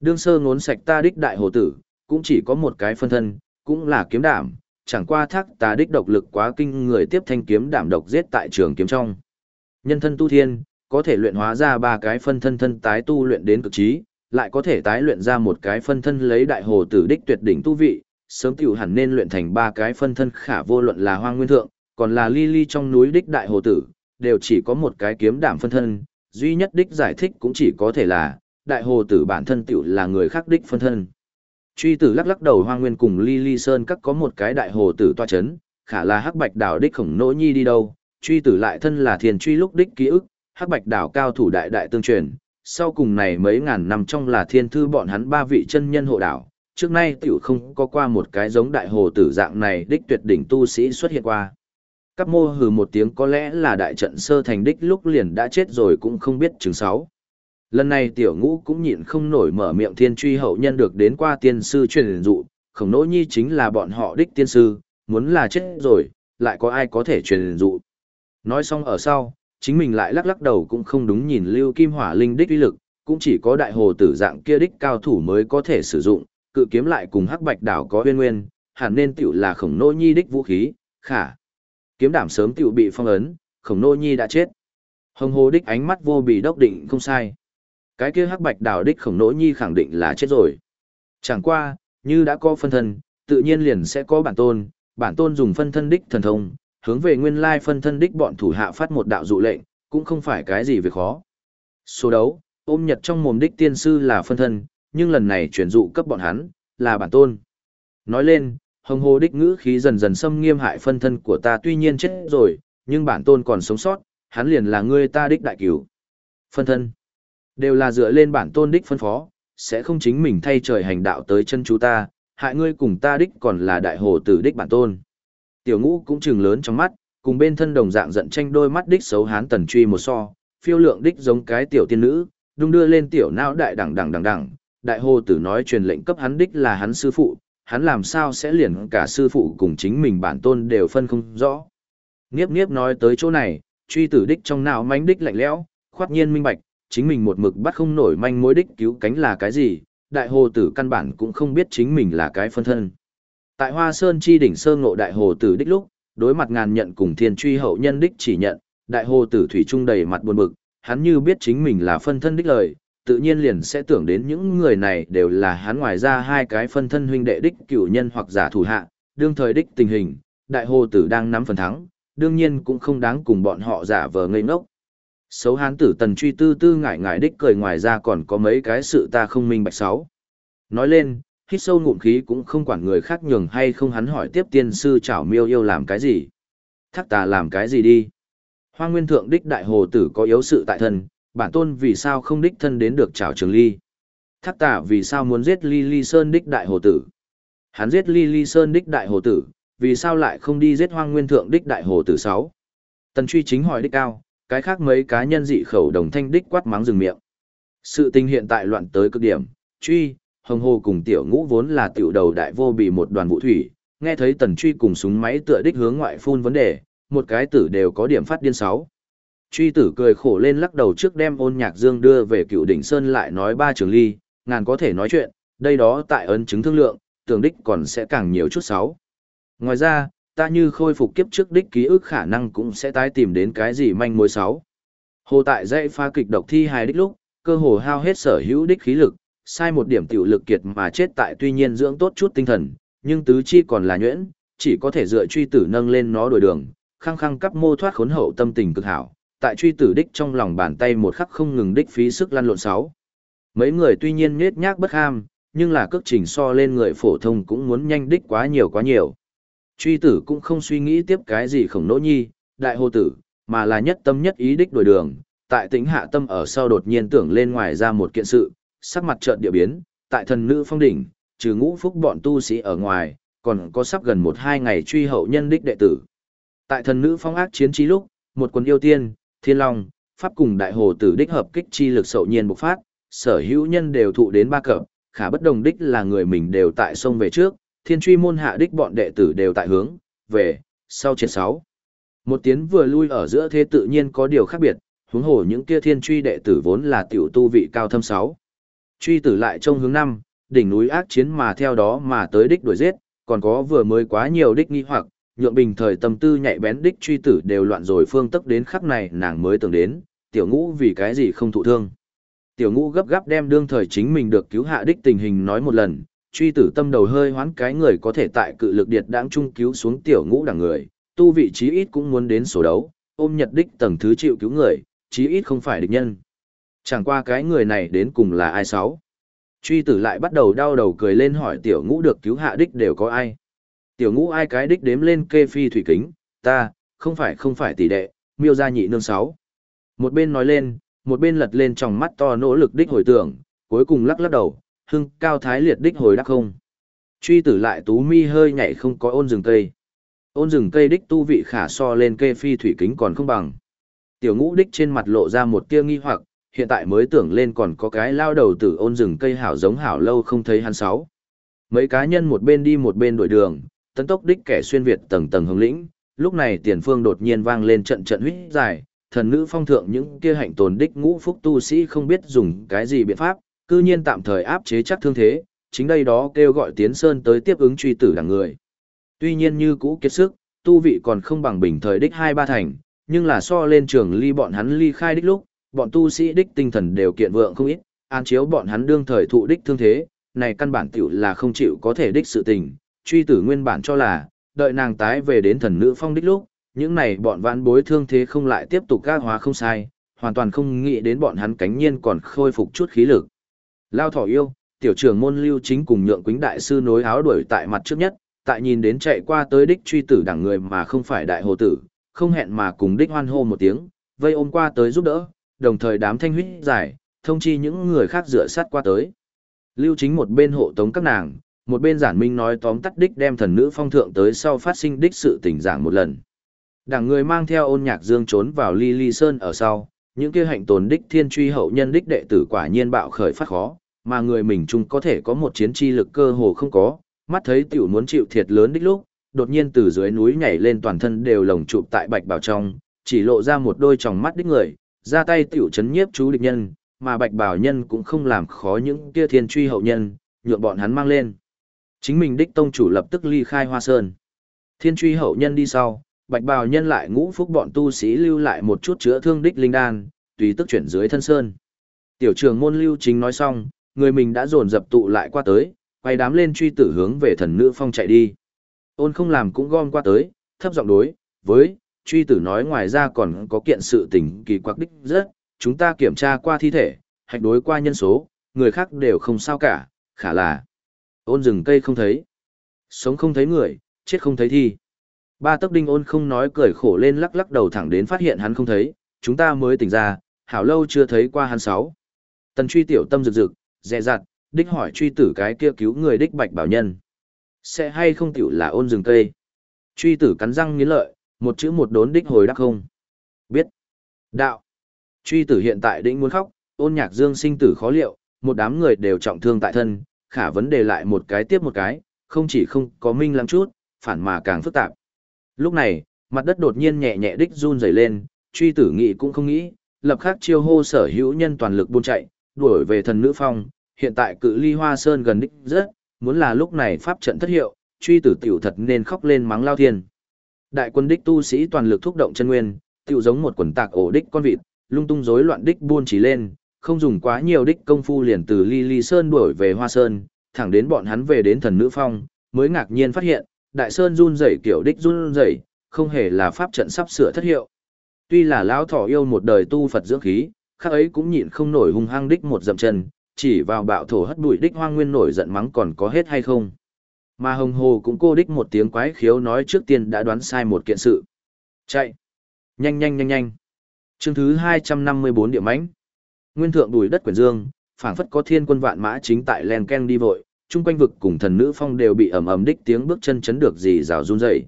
Đương sơ ngốn sạch ta đích đại hồ tử, cũng chỉ có một cái phân thân, cũng là kiếm đảm, chẳng qua thác ta đích độc lực quá kinh người tiếp thanh kiếm đảm độc giết tại trường kiếm trong. Nhân thân tu thiên, có thể luyện hóa ra ba cái phân thân thân tái tu luyện đến cực trí, lại có thể tái luyện ra một cái phân thân lấy đại hồ tử đích tuyệt đỉnh tu vị, sớm tiểu hẳn nên luyện thành ba cái phân thân khả vô luận là hoang nguyên thượng, còn là ly ly trong núi đích đại hồ tử, đều chỉ có một cái kiếm đảm phân thân, duy nhất đích giải thích cũng chỉ có thể là, đại hồ tử bản thân tiểu là người khác đích phân thân. Truy tử lắc lắc đầu hoang nguyên cùng ly ly sơn các có một cái đại hồ tử toa chấn, khả là hắc bạch đảo đích khổng nỗ nhi đi đâu, truy tử lại thân là thiền truy lúc đích ký ức, hắc bạch đảo cao thủ đại đại tương truyền, sau cùng này mấy ngàn năm trong là thiên thư bọn hắn ba vị chân nhân hộ đảo, trước nay tiểu không có qua một cái giống đại hồ tử dạng này đích tuyệt đỉnh tu sĩ xuất hiện qua. Các mô hừ một tiếng có lẽ là đại trận sơ thành đích lúc liền đã chết rồi cũng không biết chứng sáu. Lần này tiểu ngũ cũng nhịn không nổi mở miệng thiên truy hậu nhân được đến qua tiên sư truyền dụ, khổng nỗ nhi chính là bọn họ đích tiên sư, muốn là chết rồi, lại có ai có thể truyền dụ. Nói xong ở sau, chính mình lại lắc lắc đầu cũng không đúng nhìn lưu kim hỏa linh đích uy lực, cũng chỉ có đại hồ tử dạng kia đích cao thủ mới có thể sử dụng, cự kiếm lại cùng hắc bạch đảo có uyên nguyên, hẳn nên tiểu là khổng nô nhi đích vũ khí, khả. Kiếm đảm sớm tiểu bị phong ấn, khổng nô nhi đã chết. Hồng hồ đích ánh mắt vô bị đốc định không sai. cái kia hắc bạch Đảo đích khổng nô nhi khẳng định là chết rồi. Chẳng qua, như đã có phân thân, tự nhiên liền sẽ có bản tôn, bản tôn dùng phân thân đích thần thông, hướng về nguyên lai phân thân đích bọn thủ hạ phát một đạo dụ lệnh, cũng không phải cái gì việc khó. Số đấu, ôm nhật trong mồm đích tiên sư là phân thân, nhưng lần này chuyển dụ cấp bọn hắn, là bản tôn. Nói lên, hồng hồ đích ngữ khí dần dần xâm nghiêm hại phân thân của ta tuy nhiên chết rồi, nhưng bản tôn còn sống sót, hắn liền là ngươi ta đích đại cứu. Phân thân, đều là dựa lên bản tôn đích phân phó, sẽ không chính mình thay trời hành đạo tới chân chú ta, hại ngươi cùng ta đích còn là đại hồ tử đích bản tôn. Tiểu ngũ cũng trừng lớn trong mắt, cùng bên thân đồng dạng giận tranh đôi mắt đích xấu hán tần truy một so, phiêu lượng đích giống cái tiểu tiên nữ, đung đưa lên tiểu não đại đẳng đẳng đẳng đẳng, đại hồ tử nói truyền lệnh cấp hắn đích là hắn sư phụ, hắn làm sao sẽ liền cả sư phụ cùng chính mình bản tôn đều phân không rõ. Niếp Niếp nói tới chỗ này, truy tử đích trong não mánh đích lạnh lẽo, khoát nhiên minh bạch, chính mình một mực bắt không nổi manh mối đích cứu cánh là cái gì, đại hồ tử căn bản cũng không biết chính mình là cái phân thân. Tại Hoa Sơn chi đỉnh sơ ngộ đại hồ tử đích lúc, đối mặt ngàn nhận cùng thiên truy hậu nhân đích chỉ nhận, đại hồ tử thủy trung đầy mặt buồn bực, hắn như biết chính mình là phân thân đích lời, tự nhiên liền sẽ tưởng đến những người này đều là hắn ngoài ra hai cái phân thân huynh đệ đích cửu nhân hoặc giả thủ hạ, đương thời đích tình hình, đại hồ tử đang nắm phần thắng, đương nhiên cũng không đáng cùng bọn họ giả vờ ngây ngốc. Xấu hán tử tần truy tư tư ngại ngại đích cười ngoài ra còn có mấy cái sự ta không minh bạch sáu. Nói lên, hít sâu ngụm khí cũng không quản người khác nhường hay không hắn hỏi tiếp tiên sư chảo miêu yêu làm cái gì. Thác tà làm cái gì đi. Hoa nguyên thượng đích đại hồ tử có yếu sự tại thân, bản tôn vì sao không đích thân đến được chảo trường ly. Thác Tả vì sao muốn giết ly ly sơn đích đại hồ tử. Hắn giết ly ly sơn đích đại hồ tử, vì sao lại không đi giết hoang nguyên thượng đích đại hồ tử sáu. Tần truy chính hỏi đích cao, cái khác mấy cá nhân dị khẩu đồng thanh đích quát mắng dừng miệng. Sự tình hiện tại loạn tới cực điểm, truy, hồng hồ cùng tiểu ngũ vốn là tiểu đầu đại vô bị một đoàn vũ thủy, nghe thấy tần truy cùng súng máy tựa đích hướng ngoại phun vấn đề, một cái tử đều có điểm phát điên sáu. Truy tử cười khổ lên lắc đầu trước đem ôn nhạc dương đưa về cựu đỉnh sơn lại nói ba trường ly, ngàn có thể nói chuyện, đây đó tại ấn chứng thương lượng, tưởng đích còn sẽ càng nhiều chút sáu. Ngoài ra, ta như khôi phục kiếp trước đích ký ức khả năng cũng sẽ tái tìm đến cái gì manh mối sáu. Hồ tại dãy pha kịch độc thi hài đích lúc, cơ hồ hao hết sở hữu đích khí lực, sai một điểm tiểu lực kiệt mà chết tại tuy nhiên dưỡng tốt chút tinh thần, nhưng tứ chi còn là nhuyễn, chỉ có thể dựa truy tử nâng lên nó đổi đường, khăng khăng cắp mô thoát khốn hậu tâm tình cực hảo, tại truy tử đích trong lòng bàn tay một khắc không ngừng đích phí sức lăn lộn sáu. Mấy người tuy nhiên nhết nhác bất ham, nhưng là cước trình so lên người phổ thông cũng muốn nhanh đích quá nhiều quá nhiều. Truy tử cũng không suy nghĩ tiếp cái gì khổng nỗ nhi, đại hồ tử, mà là nhất tâm nhất ý đích đổi đường, tại tính hạ tâm ở sau đột nhiên tưởng lên ngoài ra một kiện sự, sắc mặt chợt địa biến, tại thần nữ phong đỉnh, trừ ngũ phúc bọn tu sĩ ở ngoài, còn có sắp gần một hai ngày truy hậu nhân đích đệ tử. Tại thần nữ phong ác chiến trí lúc, một quân yêu tiên, thiên long, pháp cùng đại hồ tử đích hợp kích chi lực sậu nhiên bộc phát, sở hữu nhân đều thụ đến ba cập, khả bất đồng đích là người mình đều tại sông về trước, thiên truy môn hạ đích bọn đệ tử đều tại hướng, về, sau triệt sáu. Một tiếng vừa lui ở giữa thế tự nhiên có điều khác biệt, huống hồ những kia thiên truy đệ tử vốn là tiểu tu vị cao thâm sáu. Truy tử lại trong hướng năm, đỉnh núi ác chiến mà theo đó mà tới đích đuổi giết, còn có vừa mới quá nhiều đích nghi hoặc, nhượng bình thời tâm tư nhạy bén đích truy tử đều loạn rồi phương tức đến khắc này nàng mới tưởng đến, tiểu ngũ vì cái gì không thụ thương. Tiểu ngũ gấp gáp đem đương thời chính mình được cứu hạ đích tình hình nói một lần, truy tử tâm đầu hơi hoán cái người có thể tại cự lực điệt đáng trung cứu xuống tiểu ngũ đẳng người, tu vị trí ít cũng muốn đến sổ đấu, ôm nhật đích tầng thứ chịu cứu người, chí ít không phải địch nhân. Chẳng qua cái người này đến cùng là ai sáu. Truy tử lại bắt đầu đau đầu cười lên hỏi tiểu ngũ được cứu hạ đích đều có ai. Tiểu ngũ ai cái đích đếm lên kê phi thủy kính, ta, không phải không phải tỷ đệ, miêu gia nhị nương sáu. Một bên nói lên, một bên lật lên trong mắt to nỗ lực đích hồi tưởng, cuối cùng lắc lắc đầu, hưng cao thái liệt đích hồi đắc không. Truy tử lại tú mi hơi nhảy không có ôn rừng cây. Ôn rừng cây đích tu vị khả so lên kê phi thủy kính còn không bằng. Tiểu ngũ đích trên mặt lộ ra một tia nghi hoặc, hiện tại mới tưởng lên còn có cái lao đầu tử ôn rừng cây hảo giống hảo lâu không thấy hắn sáu. Mấy cá nhân một bên đi một bên đổi đường, tấn tốc đích kẻ xuyên Việt tầng tầng hồng lĩnh, lúc này tiền phương đột nhiên vang lên trận trận huyết dài, thần nữ phong thượng những kia hạnh tồn đích ngũ phúc tu sĩ không biết dùng cái gì biện pháp, cư nhiên tạm thời áp chế chắc thương thế, chính đây đó kêu gọi Tiến Sơn tới tiếp ứng truy tử đảng người. Tuy nhiên như cũ kiệt sức, tu vị còn không bằng bình thời đích hai ba thành, nhưng là so lên trường ly bọn hắn ly khai đích lúc, bọn tu sĩ đích tinh thần đều kiện vượng không ít, an chiếu bọn hắn đương thời thụ đích thương thế, này căn bản tiểu là không chịu có thể đích sự tình, truy tử nguyên bản cho là, đợi nàng tái về đến thần nữ phong đích lúc, những này bọn vãn bối thương thế không lại tiếp tục các hóa không sai, hoàn toàn không nghĩ đến bọn hắn cánh nhiên còn khôi phục chút khí lực. Lao thỏ yêu, tiểu trưởng môn lưu chính cùng nhượng quýnh đại sư nối áo đuổi tại mặt trước nhất, tại nhìn đến chạy qua tới đích truy tử đẳng người mà không phải đại hồ tử, không hẹn mà cùng đích hoan hô một tiếng, vây ôm qua tới giúp đỡ, đồng thời đám thanh huyết giải, thông chi những người khác dựa sát qua tới. Lưu chính một bên hộ tống các nàng, một bên giản minh nói tóm tắt đích đem thần nữ phong thượng tới sau phát sinh đích sự tình giảng một lần. Đảng người mang theo ôn nhạc dương trốn vào ly ly sơn ở sau, những kia hạnh tồn đích thiên truy hậu nhân đích đệ tử quả nhiên bạo khởi phát khó, mà người mình chung có thể có một chiến chi lực cơ hồ không có, mắt thấy tiểu muốn chịu thiệt lớn đích lúc, đột nhiên từ dưới núi nhảy lên toàn thân đều lồng chụp tại bạch bảo trong, chỉ lộ ra một đôi tròng mắt đích người, ra tay tiểu chấn nhiếp chú địch nhân, mà bạch bảo nhân cũng không làm khó những kia thiên truy hậu nhân, nhượng bọn hắn mang lên. Chính mình đích tông chủ lập tức ly khai hoa sơn. Thiên truy hậu nhân đi sau, bạch bào nhân lại ngũ phúc bọn tu sĩ lưu lại một chút chữa thương đích linh đan, tùy tức chuyển dưới thân sơn. Tiểu trường môn lưu chính nói xong, người mình đã dồn dập tụ lại qua tới, quay đám lên truy tử hướng về thần nữ phong chạy đi. Ôn không làm cũng gom qua tới, thấp giọng đối, với, truy tử nói ngoài ra còn có kiện sự tình kỳ quặc đích rất, chúng ta kiểm tra qua thi thể, hạch đối qua nhân số, người khác đều không sao cả, khả là ôn rừng cây không thấy. Sống không thấy người, chết không thấy thi. Ba tấc đinh ôn không nói cười khổ lên lắc lắc đầu thẳng đến phát hiện hắn không thấy, chúng ta mới tỉnh ra, hảo lâu chưa thấy qua hắn sáu. Tần truy tiểu tâm rực rực, dè dặt, đích hỏi truy tử cái kia cứu người đích bạch bảo nhân. Sẽ hay không tiểu là ôn rừng cây. Truy tử cắn răng nghiến lợi, một chữ một đốn đích hồi đắc không. Biết. Đạo. Truy tử hiện tại định muốn khóc, ôn nhạc dương sinh tử khó liệu, một đám người đều trọng thương tại thân, khả vấn đề lại một cái tiếp một cái, không chỉ không có minh lắm chút, phản mà càng phức tạp. Lúc này, mặt đất đột nhiên nhẹ nhẹ đích run rẩy lên, truy tử nghị cũng không nghĩ, lập khắc chiêu hô sở hữu nhân toàn lực buôn chạy, đuổi về thần nữ phong, hiện tại cự ly hoa sơn gần đích rất, muốn là lúc này pháp trận thất hiệu, truy tử tiểu thật nên khóc lên mắng lao thiên. Đại quân đích tu sĩ toàn lực thúc động chân nguyên, tiểu giống một quần tạc ổ đích con vịt, lung tung rối loạn đích buôn chỉ lên, không dùng quá nhiều đích công phu liền từ ly ly sơn đuổi về hoa sơn, thẳng đến bọn hắn về đến thần nữ phong, mới ngạc nhiên phát hiện, đại sơn run rẩy kiểu đích run rẩy, không hề là pháp trận sắp sửa thất hiệu. Tuy là lão thỏ yêu một đời tu Phật dưỡng khí, khác ấy cũng nhịn không nổi hung hăng đích một dậm chân, chỉ vào bạo thổ hất bụi đích hoang nguyên nổi giận mắng còn có hết hay không. Mà hồng hồ cũng cô đích một tiếng quái khiếu nói trước tiên đã đoán sai một kiện sự. Chạy! Nhanh nhanh nhanh nhanh! Chương thứ 254 điểm mãnh Nguyên thượng đùi đất quyển dương, phảng phất có thiên quân vạn mã chính tại len ken đi vội, chung quanh vực cùng thần nữ phong đều bị ầm ầm đích tiếng bước chân chấn được gì rào run rẩy.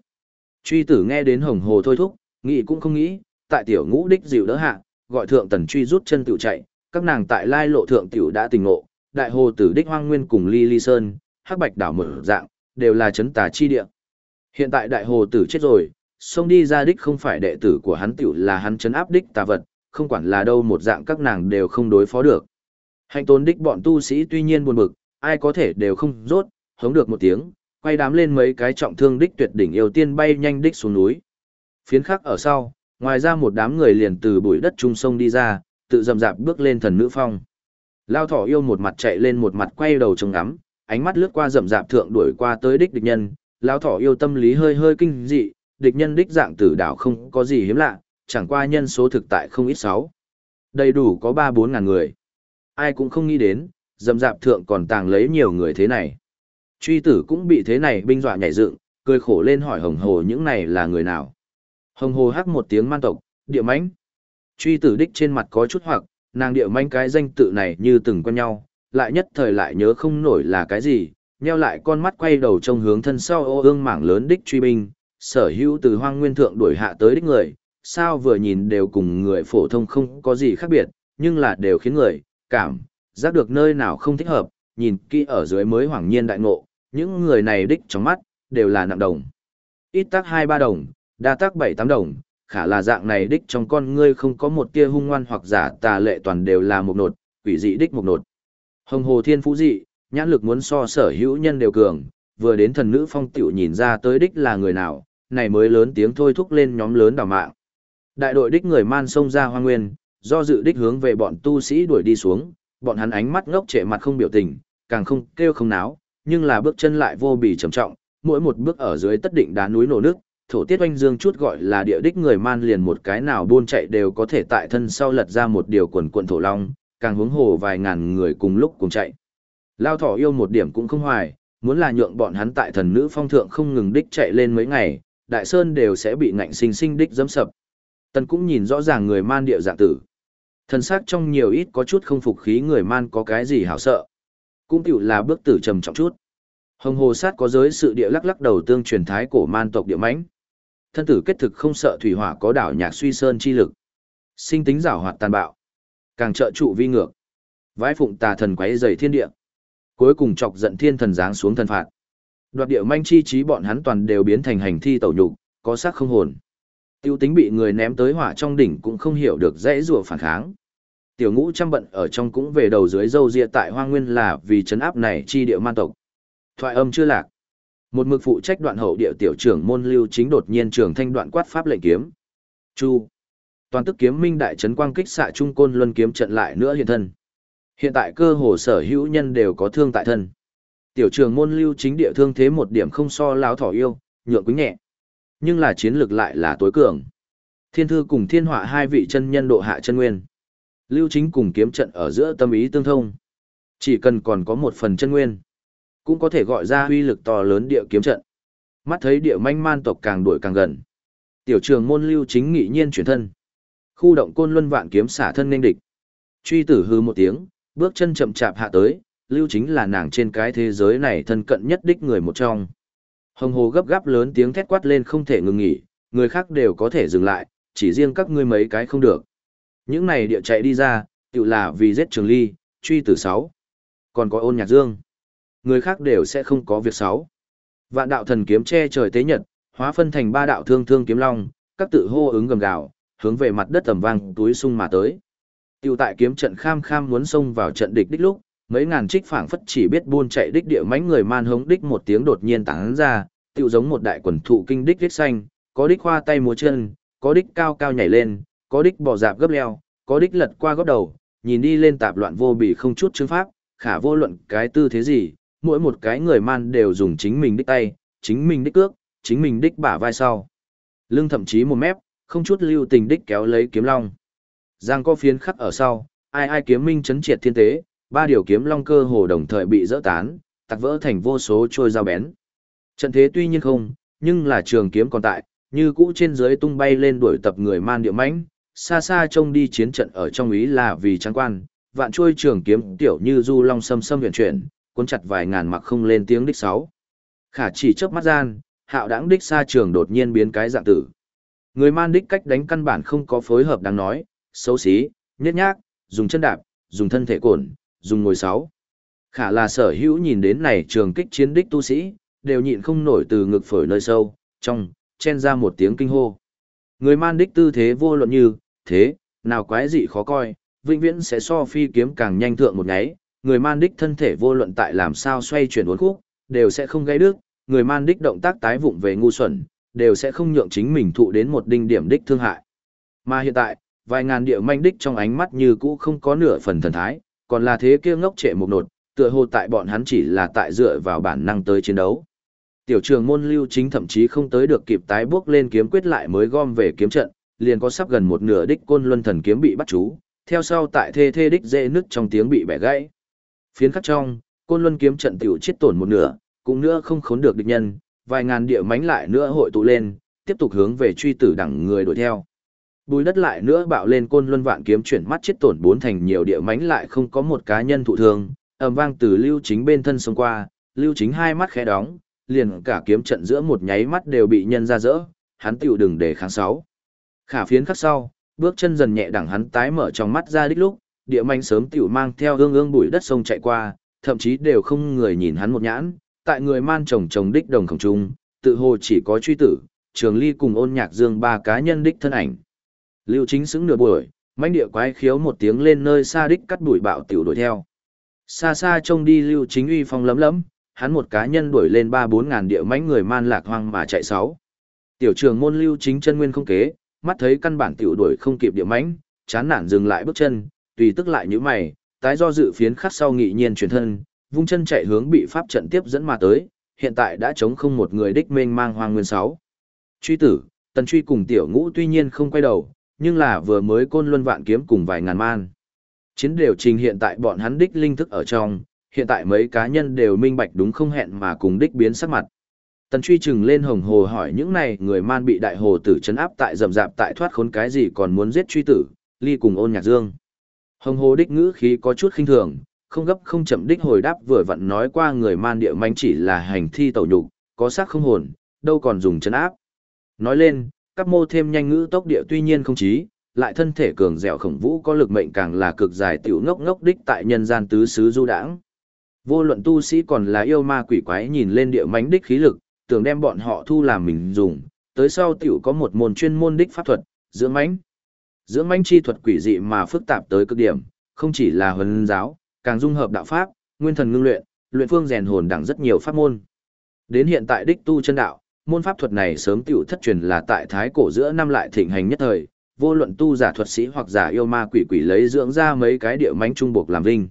Truy tử nghe đến hồng hồ thôi thúc, nghĩ cũng không nghĩ, tại tiểu ngũ đích dịu đỡ hạ, gọi thượng tần truy rút chân tiểu chạy, các nàng tại lai lộ thượng tiểu đã tình ngộ, đại hồ tử đích hoang nguyên cùng ly ly sơn, hắc bạch đảo mở dạng, đều là chấn tà chi địa. Hiện tại đại hồ tử chết rồi, xông đi ra đích không phải đệ tử của hắn tiểu là hắn chấn áp đích tà vật, không quản là đâu một dạng các nàng đều không đối phó được. Hành tôn đích bọn tu sĩ tuy nhiên buồn bực, ai có thể đều không rốt, hống được một tiếng, quay đám lên mấy cái trọng thương đích tuyệt đỉnh yêu tiên bay nhanh đích xuống núi. Phiến khắc ở sau, ngoài ra một đám người liền từ bụi đất trung sông đi ra, tự dầm dạp bước lên thần nữ phong. Lao thỏ yêu một mặt chạy lên một mặt quay đầu trông ngắm, ánh mắt lướt qua rậm rạp thượng đuổi qua tới đích địch nhân, lao thỏ yêu tâm lý hơi hơi kinh dị, địch nhân đích dạng tử đảo không có gì hiếm lạ, chẳng qua nhân số thực tại không ít sáu. Đầy đủ có ba bốn ngàn người. Ai cũng không nghĩ đến, dầm dạp thượng còn tàng lấy nhiều người thế này. Truy tử cũng bị thế này binh dọa nhảy dựng, cười khổ lên hỏi hồng hồ những này là người nào. Hồng hồ hắc một tiếng man tộc, địa mãnh. Truy tử đích trên mặt có chút hoặc, nàng địa mãnh cái danh tự này như từng quen nhau, lại nhất thời lại nhớ không nổi là cái gì, nheo lại con mắt quay đầu trông hướng thân sau ô ương mảng lớn đích truy binh, sở hữu từ hoang nguyên thượng đuổi hạ tới đích người, sao vừa nhìn đều cùng người phổ thông không có gì khác biệt, nhưng là đều khiến người, cảm, giác được nơi nào không thích hợp, nhìn kỹ ở dưới mới hoảng nhiên đại ngộ, những người này đích trong mắt, đều là nặng đồng. Ít tác 2-3 đồng, đa tác 7-8 đồng, khả là dạng này đích trong con ngươi không có một tia hung ngoan hoặc giả tà lệ toàn đều là một nột, quỷ dị đích một nột. Hồng hồ thiên phú dị, nhãn lực muốn so sở hữu nhân đều cường, vừa đến thần nữ phong tiểu nhìn ra tới đích là người nào, này mới lớn tiếng thôi thúc lên nhóm lớn đảo mạng. Đại đội đích người man sông ra hoa nguyên, do dự đích hướng về bọn tu sĩ đuổi đi xuống, bọn hắn ánh mắt ngốc trệ mặt không biểu tình, càng không kêu không náo, nhưng là bước chân lại vô bì trầm trọng, mỗi một bước ở dưới tất định đá núi nổ nước, thổ tiết oanh dương chút gọi là địa đích người man liền một cái nào buôn chạy đều có thể tại thân sau lật ra một điều quần quận thổ long, càng hướng hồ vài ngàn người cùng lúc cùng chạy. Lao thỏ yêu một điểm cũng không hoài, muốn là nhượng bọn hắn tại thần nữ phong thượng không ngừng đích chạy lên mấy ngày, đại sơn đều sẽ bị ngạnh sinh sinh đích dẫm sập. Tần cũng nhìn rõ ràng người man địa dạng tử. Thần sắc trong nhiều ít có chút không phục khí người man có cái gì hảo sợ. Cũng tiểu là bước tử trầm trọng chút. Hồng hồ sát có giới sự địa lắc lắc đầu tương truyền thái cổ man tộc địa mãnh. Thân tử kết thực không sợ thủy hỏa có đảo nhạc suy sơn chi lực. Sinh tính giảo hoạt tàn bạo. Càng trợ trụ vi ngược. Vãi phụng tà thần quấy dày thiên địa. Cuối cùng chọc giận thiên thần giáng xuống thần phạt. Đoạt địa manh chi trí bọn hắn toàn đều biến thành hành thi tẩu nhục, có xác không hồn. Tiêu tính bị người ném tới hỏa trong đỉnh cũng không hiểu được dễ rùa phản kháng. Tiểu ngũ trăm bận ở trong cũng về đầu dưới dâu ria tại hoang nguyên là vì chấn áp này chi địa man tộc. Thoại âm chưa lạc. Một mực phụ trách đoạn hậu địa tiểu trưởng môn lưu chính đột nhiên trưởng thanh đoạn quát pháp lệnh kiếm. Chu. Toàn tức kiếm minh đại trấn quang kích xạ trung côn luân kiếm trận lại nữa hiện thân. Hiện tại cơ hồ sở hữu nhân đều có thương tại thân. Tiểu trưởng môn lưu chính địa thương thế một điểm không so láo thỏ yêu, nhượng quý nhẹ. Nhưng là chiến lược lại là tối cường. Thiên thư cùng thiên họa hai vị chân nhân độ hạ chân nguyên. Lưu chính cùng kiếm trận ở giữa tâm ý tương thông. Chỉ cần còn có một phần chân nguyên, cũng có thể gọi ra uy lực to lớn địa kiếm trận. Mắt thấy địa manh man tộc càng đuổi càng gần. Tiểu trường môn lưu chính nghị nhiên chuyển thân. Khu động côn luân vạn kiếm xả thân nên địch. Truy tử hư một tiếng, bước chân chậm chạp hạ tới, lưu chính là nàng trên cái thế giới này thân cận nhất đích người một trong. Hồng hồ gấp gáp lớn tiếng thét quát lên không thể ngừng nghỉ, người khác đều có thể dừng lại, chỉ riêng các ngươi mấy cái không được. Những này địa chạy đi ra, tự là vì giết trường ly, truy tử sáu. Còn có ôn nhạc dương. Người khác đều sẽ không có việc sáu. Vạn đạo thần kiếm che trời tế nhật, hóa phân thành ba đạo thương thương kiếm long, các tự hô ứng gầm gào, hướng về mặt đất tầm vang túi sung mà tới. Tiêu tại kiếm trận kham kham muốn xông vào trận địch đích lúc, mấy ngàn trích phảng phất chỉ biết buôn chạy đích địa mánh người man hống đích một tiếng đột nhiên tán ra, tựu giống một đại quần thụ kinh đích viết xanh, có đích khoa tay múa chân, có đích cao cao nhảy lên, có đích bò dạp gấp leo, có đích lật qua góc đầu, nhìn đi lên tạp loạn vô bị không chút chứng pháp, khả vô luận cái tư thế gì, mỗi một cái người man đều dùng chính mình đích tay, chính mình đích cước, chính mình đích bả vai sau. Lưng thậm chí một mép, không chút lưu tình đích kéo lấy kiếm long. Giang có phiến khắc ở sau, ai ai kiếm minh chấn triệt thiên tế, ba điều kiếm long cơ hồ đồng thời bị dỡ tán, tạc vỡ thành vô số trôi dao bén. Trận thế tuy nhiên không, nhưng là trường kiếm còn tại, như cũ trên dưới tung bay lên đuổi tập người man địa mãnh, xa xa trông đi chiến trận ở trong ý là vì trắng quan, vạn trôi trường kiếm tiểu như du long sâm sâm huyền chuyển, cuốn chặt vài ngàn mặc không lên tiếng đích sáu. Khả chỉ chớp mắt gian, hạo đãng đích xa trường đột nhiên biến cái dạng tử. Người man đích cách đánh căn bản không có phối hợp đáng nói, xấu xí, nhét nhác, dùng chân đạp, dùng thân thể cồn dùng ngồi sáu. Khả là sở hữu nhìn đến này trường kích chiến đích tu sĩ, đều nhịn không nổi từ ngực phổi nơi sâu, trong, chen ra một tiếng kinh hô. Người man đích tư thế vô luận như, thế, nào quái dị khó coi, vĩnh viễn sẽ so phi kiếm càng nhanh thượng một nháy, người man đích thân thể vô luận tại làm sao xoay chuyển uốn khúc, đều sẽ không gây đứt, người man đích động tác tái vụng về ngu xuẩn, đều sẽ không nhượng chính mình thụ đến một đinh điểm đích thương hại. Mà hiện tại, vài ngàn địa manh đích trong ánh mắt như cũ không có nửa phần thần thái, còn là thế kia ngốc trệ một nột, tựa hồ tại bọn hắn chỉ là tại dựa vào bản năng tới chiến đấu. Tiểu trường môn lưu chính thậm chí không tới được kịp tái bước lên kiếm quyết lại mới gom về kiếm trận, liền có sắp gần một nửa đích côn luân thần kiếm bị bắt chú, theo sau tại thê thê đích dễ nứt trong tiếng bị bẻ gãy. Phiến khắc trong, côn luân kiếm trận tiểu chết tổn một nửa, cũng nữa không khốn được địch nhân, vài ngàn địa mánh lại nữa hội tụ lên, tiếp tục hướng về truy tử đẳng người đuổi theo. Bùi đất lại nữa bạo lên côn luân vạn kiếm chuyển mắt chết tổn bốn thành nhiều địa mánh lại không có một cá nhân thụ thương, ầm vang từ lưu chính bên thân xông qua, lưu chính hai mắt khẽ đóng, liền cả kiếm trận giữa một nháy mắt đều bị nhân ra dỡ, hắn tiểu đừng để kháng sáu. Khả phiến khắc sau, bước chân dần nhẹ đẳng hắn tái mở trong mắt ra đích lúc, địa manh sớm tiểu mang theo ương ương bụi đất sông chạy qua, thậm chí đều không người nhìn hắn một nhãn, tại người man chồng chồng đích đồng khổng trung, tự hồ chỉ có truy tử, trường ly cùng ôn nhạc dương ba cá nhân đích thân ảnh. Lưu chính xứng nửa buổi, manh địa quái khiếu một tiếng lên nơi xa đích cắt đuổi bạo tiểu đuổi theo. Xa xa trông đi lưu chính uy phong lấm lấm, hắn một cá nhân đuổi lên ba bốn ngàn địa mãnh người man lạc hoang mà chạy sáu. Tiểu trường môn lưu chính chân nguyên không kế, mắt thấy căn bản tiểu đuổi không kịp địa mãnh, chán nản dừng lại bước chân, tùy tức lại như mày, tái do dự phiến khắc sau nghị nhiên chuyển thân, vung chân chạy hướng bị pháp trận tiếp dẫn mà tới, hiện tại đã chống không một người đích mênh mang hoang nguyên sáu. Truy tử, tần truy cùng tiểu ngũ tuy nhiên không quay đầu, nhưng là vừa mới côn luân vạn kiếm cùng vài ngàn man. Chiến đều trình hiện tại bọn hắn đích linh thức ở trong, hiện tại mấy cá nhân đều minh bạch đúng không hẹn mà cùng đích biến sắc mặt. Tần truy chừng lên hồng hồ hỏi những này người man bị đại hồ tử chấn áp tại rầm rạp tại thoát khốn cái gì còn muốn giết truy tử, ly cùng ôn nhạc dương. Hồng hồ đích ngữ khí có chút khinh thường, không gấp không chậm đích hồi đáp vừa vặn nói qua người man địa manh chỉ là hành thi tẩu nhục, có xác không hồn, đâu còn dùng chấn áp. Nói lên, các mô thêm nhanh ngữ tốc địa tuy nhiên không chí, lại thân thể cường dẻo khổng vũ có lực mệnh càng là cực dài tiểu ngốc ngốc đích tại nhân gian tứ xứ du đãng. Vô luận tu sĩ còn là yêu ma quỷ quái nhìn lên địa mánh đích khí lực, tưởng đem bọn họ thu làm mình dùng, tới sau tiểu có một môn chuyên môn đích pháp thuật, dưỡng mãnh. Dưỡng mãnh chi thuật quỷ dị mà phức tạp tới cực điểm, không chỉ là huấn giáo, càng dung hợp đạo pháp, nguyên thần ngưng luyện, luyện phương rèn hồn đẳng rất nhiều pháp môn. Đến hiện tại đích tu chân đạo, môn pháp thuật này sớm tiểu thất truyền là tại thái cổ giữa năm lại thịnh hành nhất thời, vô luận tu giả thuật sĩ hoặc giả yêu ma quỷ quỷ lấy dưỡng ra mấy cái địa mãnh trung buộc làm vinh.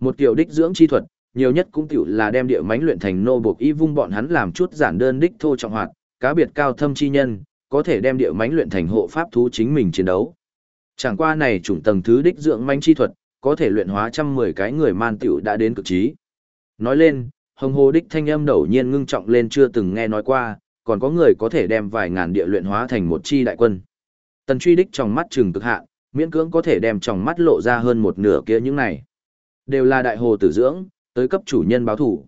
Một tiểu đích dưỡng chi thuật, nhiều nhất cũng tiểu là đem địa mãnh luyện thành nô buộc y vung bọn hắn làm chút giản đơn đích thô trọng hoạt, cá biệt cao thâm chi nhân, có thể đem địa mãnh luyện thành hộ pháp thú chính mình chiến đấu. Chẳng qua này chủng tầng thứ đích dưỡng mãnh chi thuật, có thể luyện hóa trăm mười cái người man tiểu đã đến cực trí. Nói lên, hồng hồ đích thanh âm đầu nhiên ngưng trọng lên chưa từng nghe nói qua, còn có người có thể đem vài ngàn địa luyện hóa thành một chi đại quân. Tần truy đích trong mắt trừng cực hạn, miễn cưỡng có thể đem trong mắt lộ ra hơn một nửa kia những này. Đều là đại hồ tử dưỡng, tới cấp chủ nhân báo thủ.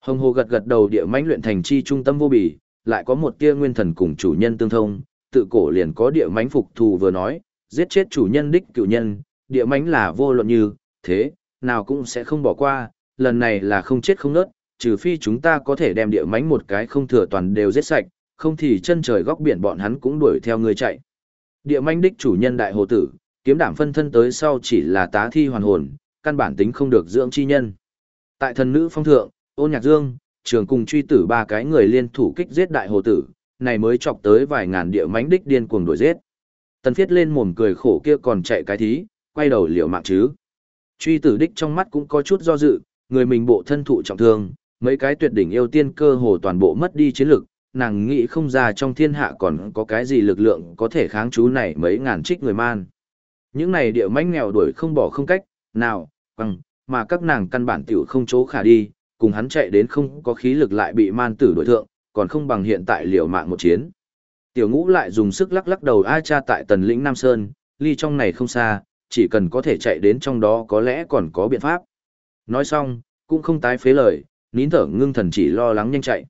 Hồng hồ gật gật đầu địa mãnh luyện thành chi trung tâm vô bì, lại có một tia nguyên thần cùng chủ nhân tương thông, tự cổ liền có địa mãnh phục thù vừa nói, giết chết chủ nhân đích cựu nhân, địa mãnh là vô luận như, thế, nào cũng sẽ không bỏ qua, lần này là không chết không nớt, trừ phi chúng ta có thể đem địa mãnh một cái không thừa toàn đều giết sạch, không thì chân trời góc biển bọn hắn cũng đuổi theo người chạy. Địa mãnh đích chủ nhân đại hồ tử, kiếm đảm phân thân tới sau chỉ là tá thi hoàn hồn, căn bản tính không được dưỡng chi nhân. Tại thần nữ phong thượng, ôn nhạc dương, trường cùng truy tử ba cái người liên thủ kích giết đại hồ tử, này mới chọc tới vài ngàn địa mãnh đích điên cuồng đuổi giết. Tần phiết lên mồm cười khổ kia còn chạy cái thí, quay đầu liệu mạng chứ. Truy tử đích trong mắt cũng có chút do dự, người mình bộ thân thụ trọng thương, mấy cái tuyệt đỉnh yêu tiên cơ hồ toàn bộ mất đi chiến lực, nàng nghĩ không ra trong thiên hạ còn có cái gì lực lượng có thể kháng chú này mấy ngàn trích người man. Những này địa mãnh nghèo đuổi không bỏ không cách, nào, bằng, mà các nàng căn bản tiểu không chỗ khả đi, cùng hắn chạy đến không có khí lực lại bị man tử đối thượng, còn không bằng hiện tại liều mạng một chiến. Tiểu ngũ lại dùng sức lắc lắc đầu ai cha tại tần lĩnh Nam Sơn, ly trong này không xa, chỉ cần có thể chạy đến trong đó có lẽ còn có biện pháp. Nói xong, cũng không tái phế lời, nín thở ngưng thần chỉ lo lắng nhanh chạy.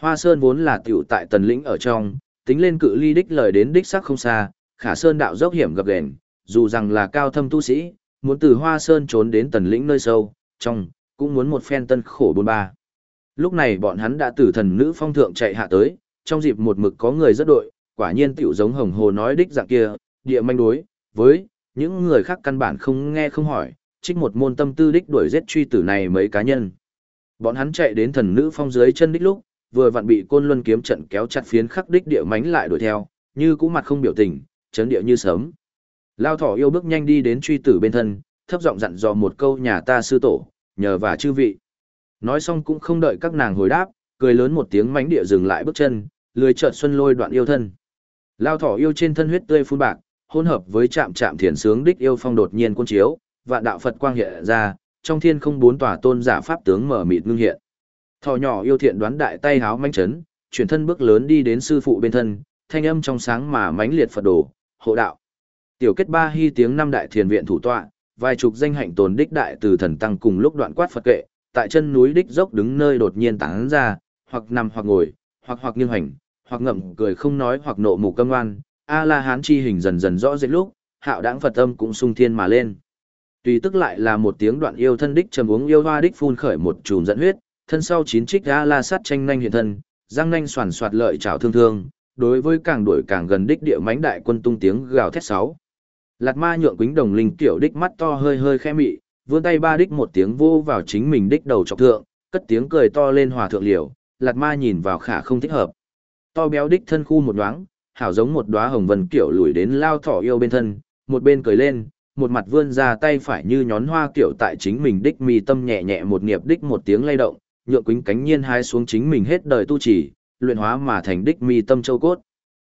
Hoa Sơn vốn là tiểu tại tần lĩnh ở trong, tính lên cự ly đích lời đến đích sắc không xa, khả Sơn đạo dốc hiểm gặp gền. dù rằng là cao thâm tu sĩ, muốn từ Hoa Sơn trốn đến tần lĩnh nơi sâu, trong, cũng muốn một phen tân khổ bôn ba. Lúc này bọn hắn đã từ thần nữ phong thượng chạy hạ tới, trong dịp một mực có người rất đội, quả nhiên tiểu giống hồng hồ nói đích dạng kia, địa manh đối, với, những người khác căn bản không nghe không hỏi, trích một môn tâm tư đích đuổi giết truy tử này mấy cá nhân. Bọn hắn chạy đến thần nữ phong dưới chân đích lúc, vừa vặn bị côn luân kiếm trận kéo chặt phiến khắc đích địa mánh lại đuổi theo, như cũ mặt không biểu tình, chấn địa như sớm. Lao thỏ yêu bước nhanh đi đến truy tử bên thân, thấp giọng dặn dò một câu nhà ta sư tổ, nhờ và chư vị. Nói xong cũng không đợi các nàng hồi đáp, cười lớn một tiếng mánh địa dừng lại bước chân, lười chợt xuân lôi đoạn yêu thân. Lao thỏ yêu trên thân huyết tươi phun bạc, hỗn hợp với chạm chạm thiền sướng đích yêu phong đột nhiên quân chiếu, vạn đạo Phật quang hiện ra, trong thiên không bốn tòa tôn giả pháp tướng mở mịt ngưng hiện. Thỏ nhỏ yêu thiện đoán đại tay háo manh chấn, chuyển thân bước lớn đi đến sư phụ bên thân, thanh âm trong sáng mà mãnh liệt Phật đồ, hộ đạo. Tiểu kết ba hy tiếng năm đại thiền viện thủ tọa, vài chục danh hạnh tồn đích đại từ thần tăng cùng lúc đoạn quát Phật kệ, tại chân núi đích dốc đứng nơi đột nhiên tán ra, hoặc nằm hoặc ngồi, hoặc hoặc nghiêng hành, hoặc ngậm cười không nói hoặc nộ mù câm ngoan a la hán chi hình dần dần rõ rệt lúc, hạo đãng Phật âm cũng sung thiên mà lên. Tùy tức lại là một tiếng đoạn yêu thân đích trầm uống yêu hoa đích phun khởi một chùm dẫn huyết, thân sau chín trích ga la sát tranh nhanh hiện thân, răng nhanh soàn soạt lợi trảo thương thương, đối với càng đuổi càng gần đích địa mãnh đại quân tung tiếng gào thét sáu. Lạt ma nhượng quính đồng linh tiểu đích mắt to hơi hơi khẽ mị, vươn tay ba đích một tiếng vô vào chính mình đích đầu chọc thượng, cất tiếng cười to lên hòa thượng liều, lạt ma nhìn vào khả không thích hợp. To béo đích thân khu một nhoáng, hảo giống một đóa hồng vân kiểu lùi đến lao thỏ yêu bên thân, một bên cười lên, một mặt vươn ra tay phải như nhón hoa kiểu tại chính mình đích mi tâm nhẹ nhẹ một nghiệp đích một tiếng lay động, nhượng quính cánh nhiên hai xuống chính mình hết đời tu trì, luyện hóa mà thành đích mi tâm châu cốt.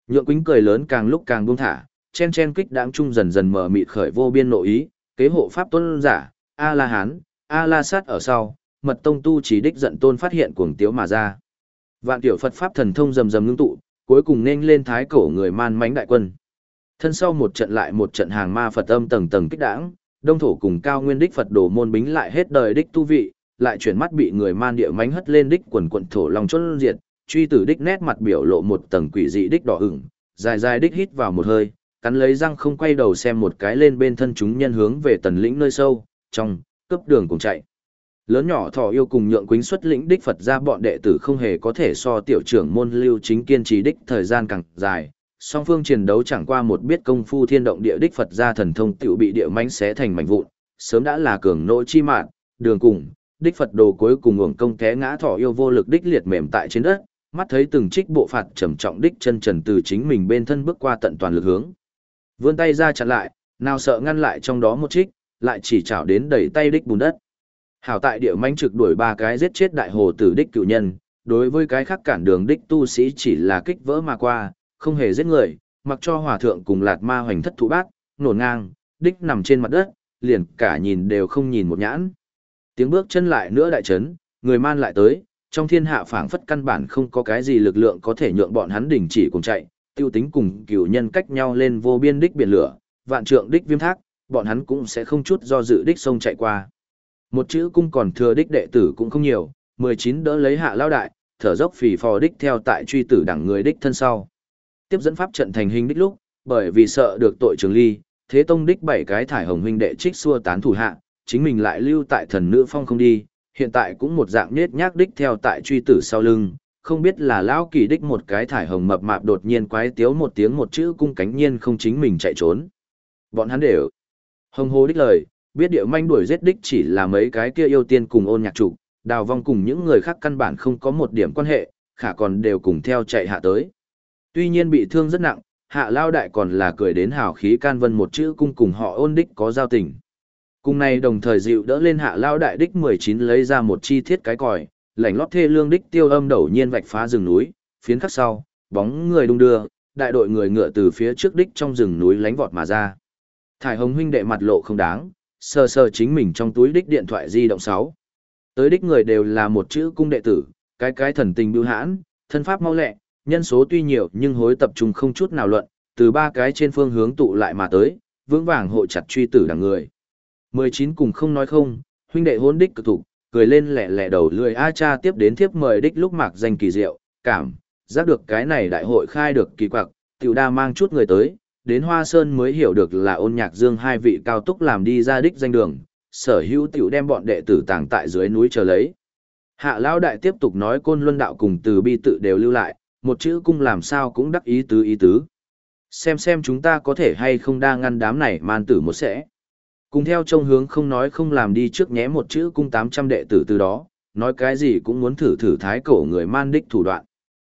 Nhượng quính cười lớn càng lúc càng buông thả, chen chen kích đáng trung dần dần mở mịt khởi vô biên nội ý, kế hộ pháp tuân giả, A La Hán, A La Sát ở sau, mật tông tu chỉ đích giận tôn phát hiện cuồng tiếu mà ra. Vạn tiểu Phật pháp thần thông rầm rầm ngưng tụ, cuối cùng nên lên thái cổ người man mánh đại quân. Thân sau một trận lại một trận hàng ma Phật âm tầng tầng kích đảng, đông thổ cùng cao nguyên đích Phật đổ môn bính lại hết đời đích tu vị, lại chuyển mắt bị người man địa mánh hất lên đích quần quận thổ lòng chốt diệt, truy tử đích nét mặt biểu lộ một tầng quỷ dị đích đỏ ửng, dài dài đích hít vào một hơi, cắn lấy răng không quay đầu xem một cái lên bên thân chúng nhân hướng về tần lĩnh nơi sâu, trong, cấp đường cùng chạy. Lớn nhỏ thọ yêu cùng nhượng quính xuất lĩnh đích Phật ra bọn đệ tử không hề có thể so tiểu trưởng môn lưu chính kiên trì đích thời gian càng dài. Song phương chiến đấu chẳng qua một biết công phu thiên động địa đích Phật gia thần thông tiểu bị địa mãnh xé thành mảnh vụn, sớm đã là cường nỗ chi mạn, đường cùng, đích Phật đồ cuối cùng ngưỡng công té ngã thọ yêu vô lực đích liệt mềm tại trên đất, mắt thấy từng trích bộ phạt trầm trọng đích chân trần từ chính mình bên thân bước qua tận toàn lực hướng. Vươn tay ra chặn lại, nào sợ ngăn lại trong đó một trích, lại chỉ chảo đến đẩy tay đích bùn đất. Hảo tại địa mãnh trực đuổi ba cái giết chết đại hồ tử đích cựu nhân, đối với cái khác cản đường đích tu sĩ chỉ là kích vỡ mà qua, không hề giết người, mặc cho hòa thượng cùng lạt ma hoành thất thụ bác, nổ ngang, đích nằm trên mặt đất, liền cả nhìn đều không nhìn một nhãn. Tiếng bước chân lại nữa đại chấn, người man lại tới, trong thiên hạ phảng phất căn bản không có cái gì lực lượng có thể nhượng bọn hắn đình chỉ cùng chạy, tiêu tính cùng cửu nhân cách nhau lên vô biên đích biển lửa, vạn trượng đích viêm thác, bọn hắn cũng sẽ không chút do dự đích sông chạy qua. Một chữ cung còn thừa đích đệ tử cũng không nhiều, 19 đỡ lấy hạ lao đại, thở dốc phì phò đích theo tại truy tử đẳng người đích thân sau. Tiếp dẫn pháp trận thành hình đích lúc, bởi vì sợ được tội trường ly, thế tông đích bảy cái thải hồng huynh đệ trích xua tán thủ hạ, chính mình lại lưu tại thần nữ phong không đi, hiện tại cũng một dạng nết nhác đích theo tại truy tử sau lưng, không biết là lão kỳ đích một cái thải hồng mập mạp đột nhiên quái tiếu một tiếng một chữ cung cánh nhiên không chính mình chạy trốn. Bọn hắn đều hồng hô đích lời, biết điệu manh đuổi giết đích chỉ là mấy cái kia yêu tiên cùng ôn nhạc chủ, đào vong cùng những người khác căn bản không có một điểm quan hệ, khả còn đều cùng theo chạy hạ tới. Tuy nhiên bị thương rất nặng, hạ lao đại còn là cười đến hào khí can vân một chữ cung cùng họ ôn đích có giao tình. Cùng này đồng thời dịu đỡ lên hạ lao đại đích 19 lấy ra một chi thiết cái còi, lảnh lót thê lương đích tiêu âm đầu nhiên vạch phá rừng núi, phiến khắc sau, bóng người đung đưa, đại đội người ngựa từ phía trước đích trong rừng núi lánh vọt mà ra. Thải hồng huynh đệ mặt lộ không đáng, sờ sờ chính mình trong túi đích điện thoại di động 6. Tới đích người đều là một chữ cung đệ tử, cái cái thần tình bưu hãn, thân pháp mau lẹ, nhân số tuy nhiều nhưng hối tập trung không chút nào luận, từ ba cái trên phương hướng tụ lại mà tới, vững vàng hộ chặt truy tử đằng người. 19 cùng không nói không, huynh đệ hôn đích cực thủ, cười lên lẹ lẹ đầu lười A cha tiếp đến thiếp mời đích lúc mạc danh kỳ diệu, cảm, giác được cái này đại hội khai được kỳ quặc, tiểu đa mang chút người tới, đến Hoa Sơn mới hiểu được là ôn nhạc dương hai vị cao túc làm đi ra đích danh đường, sở hữu tiểu đem bọn đệ tử tàng tại dưới núi chờ lấy. Hạ Lão Đại tiếp tục nói côn luân đạo cùng từ bi tự đều lưu lại, một chữ cung làm sao cũng đắc ý tứ ý tứ. Xem xem chúng ta có thể hay không đa ngăn đám này man tử một sẽ. Cùng theo trông hướng không nói không làm đi trước nhé một chữ cung 800 đệ tử từ đó, nói cái gì cũng muốn thử thử thái cổ người man đích thủ đoạn.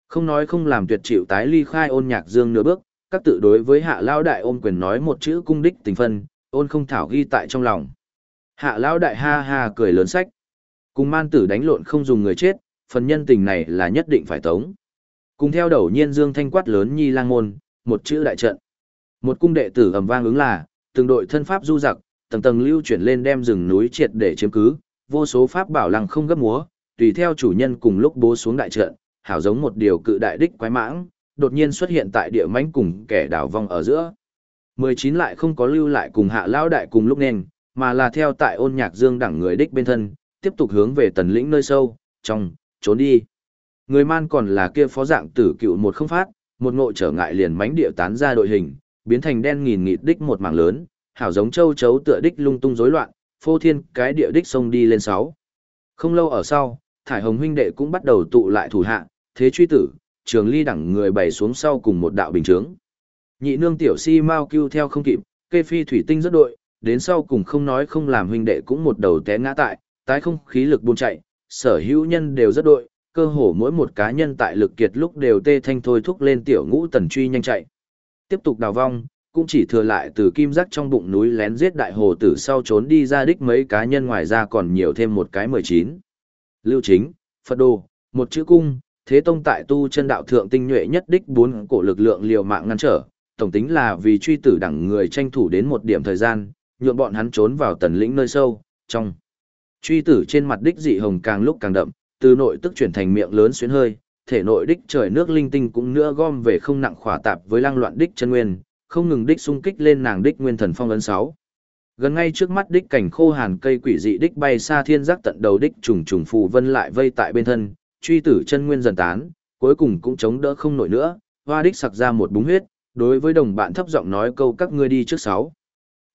Không nói không làm tuyệt chịu tái ly khai ôn nhạc dương nửa bước, các tự đối với hạ lao đại ôm quyền nói một chữ cung đích tình phân, ôn không thảo ghi tại trong lòng. Hạ lao đại ha ha cười lớn sách. Cùng man tử đánh lộn không dùng người chết, phần nhân tình này là nhất định phải tống. Cùng theo đầu nhiên dương thanh quát lớn nhi lang môn, một chữ đại trận. Một cung đệ tử ầm vang ứng là, từng đội thân pháp du giặc, tầng tầng lưu chuyển lên đem rừng núi triệt để chiếm cứ, vô số pháp bảo lăng không gấp múa, tùy theo chủ nhân cùng lúc bố xuống đại trận, hảo giống một điều cự đại đích quái mãng, đột nhiên xuất hiện tại địa mãnh cùng kẻ đảo vong ở giữa. 19 lại không có lưu lại cùng hạ lão đại cùng lúc nên, mà là theo tại ôn nhạc dương đẳng người đích bên thân, tiếp tục hướng về tần lĩnh nơi sâu, trong, trốn đi. Người man còn là kia phó dạng tử cựu một không phát, một ngộ trở ngại liền mánh địa tán ra đội hình, biến thành đen nghìn nghịt đích một mảng lớn, hảo giống châu chấu tựa đích lung tung rối loạn, phô thiên cái địa đích sông đi lên sáu. Không lâu ở sau, thải hồng huynh đệ cũng bắt đầu tụ lại thủ hạ, thế truy tử, trường ly đẳng người bày xuống sau cùng một đạo bình chướng. Nhị nương tiểu si mau kêu theo không kịp, kê phi thủy tinh rất đội, đến sau cùng không nói không làm huynh đệ cũng một đầu té ngã tại, tái không khí lực buôn chạy, sở hữu nhân đều rất đội, cơ hồ mỗi một cá nhân tại lực kiệt lúc đều tê thanh thôi thúc lên tiểu ngũ tần truy nhanh chạy. Tiếp tục đào vong, cũng chỉ thừa lại từ kim giác trong bụng núi lén giết đại hồ tử sau trốn đi ra đích mấy cá nhân ngoài ra còn nhiều thêm một cái mười chín. Lưu chính, Phật đồ, một chữ cung, thế tông tại tu chân đạo thượng tinh nhuệ nhất đích bốn cổ lực lượng liều mạng ngăn trở, tổng tính là vì truy tử đẳng người tranh thủ đến một điểm thời gian, nhượng bọn hắn trốn vào tần lĩnh nơi sâu, trong. Truy tử trên mặt đích dị hồng càng lúc càng đậm, từ nội tức chuyển thành miệng lớn xuyến hơi, thể nội đích trời nước linh tinh cũng nữa gom về không nặng khỏa tạp với lăng loạn đích chân nguyên, không ngừng đích xung kích lên nàng đích nguyên thần phong ấn sáu. Gần ngay trước mắt đích cảnh khô hàn cây quỷ dị đích bay xa thiên giác tận đầu đích trùng trùng phù vân lại vây tại bên thân, truy tử chân nguyên dần tán, cuối cùng cũng chống đỡ không nổi nữa, hoa đích sặc ra một búng huyết, đối với đồng bạn thấp giọng nói câu các ngươi đi trước sáu.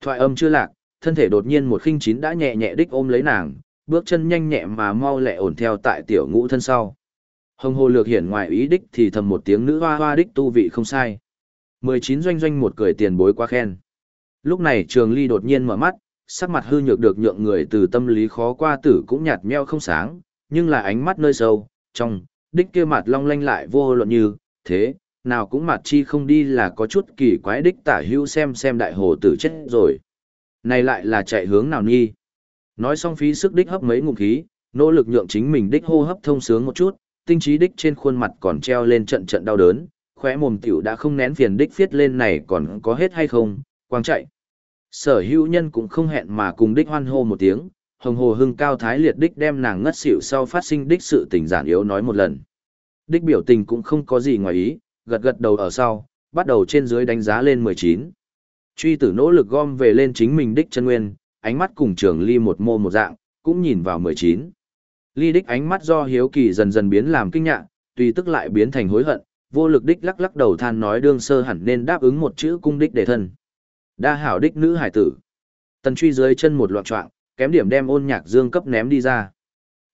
Thoại âm chưa lạc, thân thể đột nhiên một khinh chín đã nhẹ nhẹ đích ôm lấy nàng, bước chân nhanh nhẹ mà mau lẹ ổn theo tại tiểu ngũ thân sau. Hồng hồ lược hiển ngoài ý đích thì thầm một tiếng nữ hoa hoa đích tu vị không sai. 19 doanh doanh một cười tiền bối quá khen. Lúc này trường ly đột nhiên mở mắt, sắc mặt hư nhược được nhượng người từ tâm lý khó qua tử cũng nhạt nheo không sáng, nhưng là ánh mắt nơi sâu, trong, đích kia mặt long lanh lại vô luận như, thế, nào cũng mặt chi không đi là có chút kỳ quái đích tả hữu xem xem đại hồ tử chết rồi. Này lại là chạy hướng nào nhi? Nói xong phí sức đích hấp mấy ngụm khí, nỗ lực nhượng chính mình đích hô hấp thông sướng một chút, tinh trí đích trên khuôn mặt còn treo lên trận trận đau đớn, khóe mồm tiểu đã không nén phiền đích viết lên này còn có hết hay không, quang chạy. Sở hữu nhân cũng không hẹn mà cùng đích hoan hô một tiếng, hồng hồ hưng cao thái liệt đích đem nàng ngất xỉu sau phát sinh đích sự tình giản yếu nói một lần. Đích biểu tình cũng không có gì ngoài ý, gật gật đầu ở sau, bắt đầu trên dưới đánh giá lên 19. Truy tử nỗ lực gom về lên chính mình đích chân nguyên, ánh mắt cùng trường ly một mô một dạng, cũng nhìn vào 19. Ly đích ánh mắt do hiếu kỳ dần dần biến làm kinh ngạc, tùy tức lại biến thành hối hận, vô lực đích lắc lắc đầu than nói đương sơ hẳn nên đáp ứng một chữ cung đích để thân. Đa hảo đích nữ hải tử. Tần truy dưới chân một loạt trọng, kém điểm đem ôn nhạc dương cấp ném đi ra.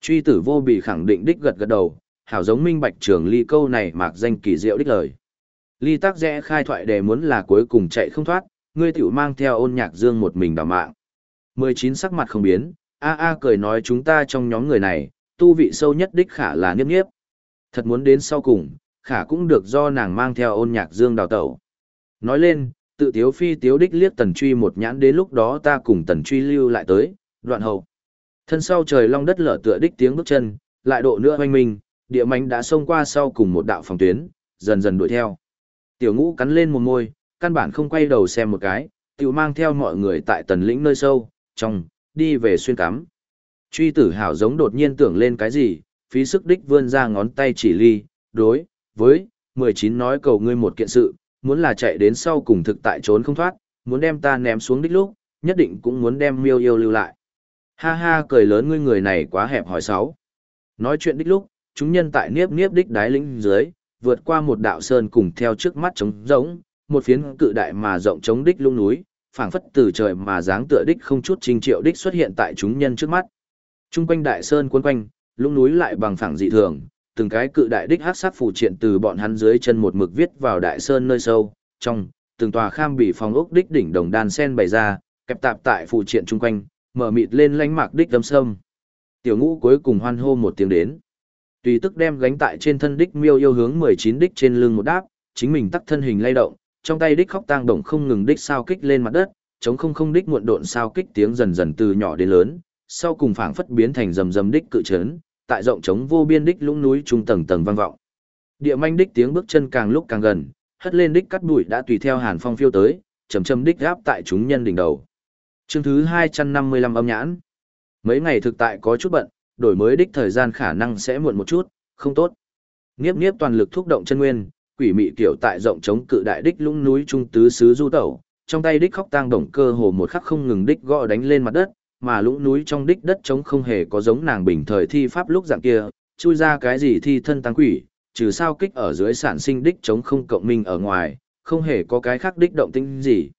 Truy tử vô bị khẳng định đích gật gật đầu, hảo giống minh bạch trường ly câu này mạc danh kỳ diệu đích lời. Ly tác rẽ khai thoại đề muốn là cuối cùng chạy không thoát, ngươi tiểu mang theo ôn nhạc dương một mình đảm mạng. 19 sắc mặt không biến, a a cười nói chúng ta trong nhóm người này, tu vị sâu nhất đích khả là nghiêm nghiếp Thật muốn đến sau cùng, khả cũng được do nàng mang theo ôn nhạc dương đào tẩu. Nói lên, tự tiếu phi tiếu đích liếc tần truy một nhãn đến lúc đó ta cùng tần truy lưu lại tới, đoạn hậu. Thân sau trời long đất lở tựa đích tiếng bước chân, lại độ nữa hoanh minh, địa mánh đã xông qua sau cùng một đạo phòng tuyến, dần dần đuổi theo. Tiểu ngũ cắn lên một môi, căn bản không quay đầu xem một cái, tiểu mang theo mọi người tại tần lĩnh nơi sâu, trong, đi về xuyên cắm. Truy tử hảo giống đột nhiên tưởng lên cái gì, phí sức đích vươn ra ngón tay chỉ ly, đối, với, 19 nói cầu ngươi một kiện sự, muốn là chạy đến sau cùng thực tại trốn không thoát, muốn đem ta ném xuống đích lúc, nhất định cũng muốn đem miêu yêu lưu lại. Ha ha cười lớn ngươi người này quá hẹp hỏi sáu. Nói chuyện đích lúc, chúng nhân tại niếp niếp đích đái lĩnh dưới, vượt qua một đạo sơn cùng theo trước mắt trống rỗng, một phiến cự đại mà rộng trống đích lung núi, phảng phất từ trời mà dáng tựa đích không chút trình triệu đích xuất hiện tại chúng nhân trước mắt. Trung quanh đại sơn cuốn quanh, lũng núi lại bằng phẳng dị thường, từng cái cự đại đích hắc sát phù triện từ bọn hắn dưới chân một mực viết vào đại sơn nơi sâu, trong, từng tòa kham bị phòng ốc đích đỉnh đồng đan sen bày ra, kẹp tạp tại phù triện chung quanh, mở mịt lên lánh mạc đích đâm sâm. Tiểu ngũ cuối cùng hoan hô một tiếng đến. Tùy tức đem gánh tại trên thân đích miêu yêu hướng 19 đích trên lưng một đáp, chính mình tắt thân hình lay động, trong tay đích khóc tang động không ngừng đích sao kích lên mặt đất, chống không không đích muộn độn sao kích tiếng dần dần từ nhỏ đến lớn, sau cùng phảng phất biến thành rầm rầm đích cự trấn, tại rộng trống vô biên đích lũng núi trung tầng tầng vang vọng. Địa manh đích tiếng bước chân càng lúc càng gần, hất lên đích cắt bụi đã tùy theo hàn phong phiêu tới, chầm chầm đích gáp tại chúng nhân đỉnh đầu. Chương thứ 255 âm nhãn. Mấy ngày thực tại có chút bận, đổi mới đích thời gian khả năng sẽ muộn một chút, không tốt. Niếp niếp toàn lực thúc động chân nguyên, quỷ mị kiểu tại rộng trống cự đại đích lũng núi trung tứ xứ du tẩu, trong tay đích khóc tang động cơ hồ một khắc không ngừng đích gõ đánh lên mặt đất, mà lũng núi trong đích đất trống không hề có giống nàng bình thời thi pháp lúc dạng kia, chui ra cái gì thi thân tăng quỷ, trừ sao kích ở dưới sản sinh đích trống không cộng minh ở ngoài, không hề có cái khác đích động tĩnh gì.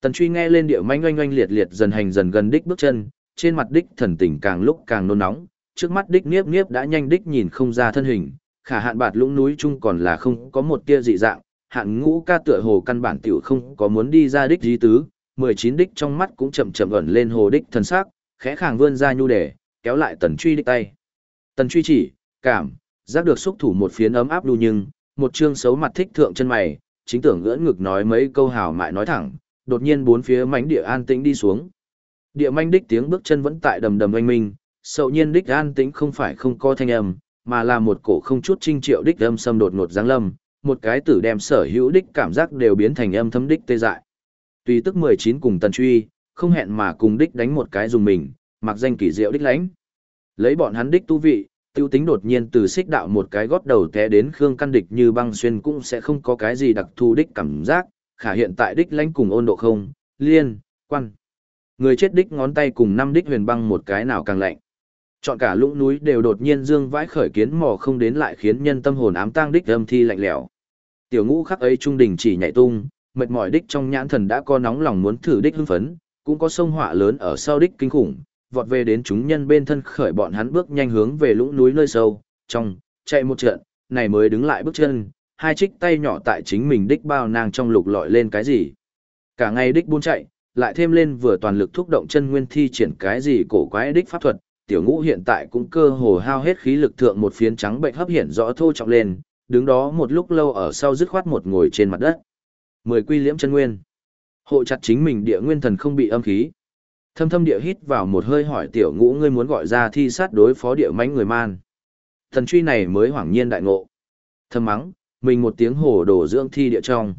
Tần truy nghe lên điệu manh oanh oanh liệt liệt dần hành dần gần đích bước chân, trên mặt đích thần tình càng lúc càng nôn nóng, trước mắt đích niếp niếp đã nhanh đích nhìn không ra thân hình, khả hạn bạt lũng núi chung còn là không có một tia dị dạng, hạn ngũ ca tựa hồ căn bản tiểu không có muốn đi ra đích dí tứ, 19 đích trong mắt cũng chậm chậm ẩn lên hồ đích thần sắc, khẽ khàng vươn ra nhu đề, kéo lại tần truy đích tay. Tần truy chỉ, cảm, giác được xúc thủ một phiến ấm áp đu nhưng, một trương xấu mặt thích thượng chân mày, chính tưởng ngỡ ngực nói mấy câu hào mại nói thẳng, đột nhiên bốn phía mảnh địa an tĩnh đi xuống. Địa manh đích tiếng bước chân vẫn tại đầm đầm oanh minh, sậu nhiên đích an tĩnh không phải không có thanh âm, mà là một cổ không chút trinh triệu đích âm xâm đột ngột giáng lâm, một cái tử đem sở hữu đích cảm giác đều biến thành âm thấm đích tê dại. Tùy tức 19 cùng tần truy, không hẹn mà cùng đích đánh một cái dùng mình, mặc danh kỳ diệu đích lãnh. Lấy bọn hắn đích tu vị, tiêu tính đột nhiên từ xích đạo một cái gót đầu té đến khương căn địch như băng xuyên cũng sẽ không có cái gì đặc thù đích cảm giác, khả hiện tại đích lãnh cùng ôn độ không, liên, quan. Người chết đích ngón tay cùng năm đích huyền băng một cái nào càng lạnh. Chọn cả lũng núi đều đột nhiên dương vãi khởi kiến mò không đến lại khiến nhân tâm hồn ám tang đích âm thi lạnh lẽo. Tiểu ngũ khắc ấy trung đình chỉ nhảy tung, mệt mỏi đích trong nhãn thần đã có nóng lòng muốn thử đích hưng phấn, cũng có sông họa lớn ở sau đích kinh khủng, vọt về đến chúng nhân bên thân khởi bọn hắn bước nhanh hướng về lũng núi nơi sâu, trong, chạy một trận, này mới đứng lại bước chân, hai trích tay nhỏ tại chính mình đích bao nàng trong lục lọi lên cái gì. Cả ngày đích buôn chạy, lại thêm lên vừa toàn lực thúc động chân nguyên thi triển cái gì cổ quái đích pháp thuật, tiểu ngũ hiện tại cũng cơ hồ hao hết khí lực thượng một phiến trắng bệnh hấp hiện rõ thô trọng lên, đứng đó một lúc lâu ở sau dứt khoát một ngồi trên mặt đất. Mười quy liễm chân nguyên. Hộ chặt chính mình địa nguyên thần không bị âm khí. Thâm thâm địa hít vào một hơi hỏi tiểu ngũ ngươi muốn gọi ra thi sát đối phó địa mãnh người man. Thần truy này mới hoảng nhiên đại ngộ. Thâm mắng, mình một tiếng hồ đổ dưỡng thi địa trong.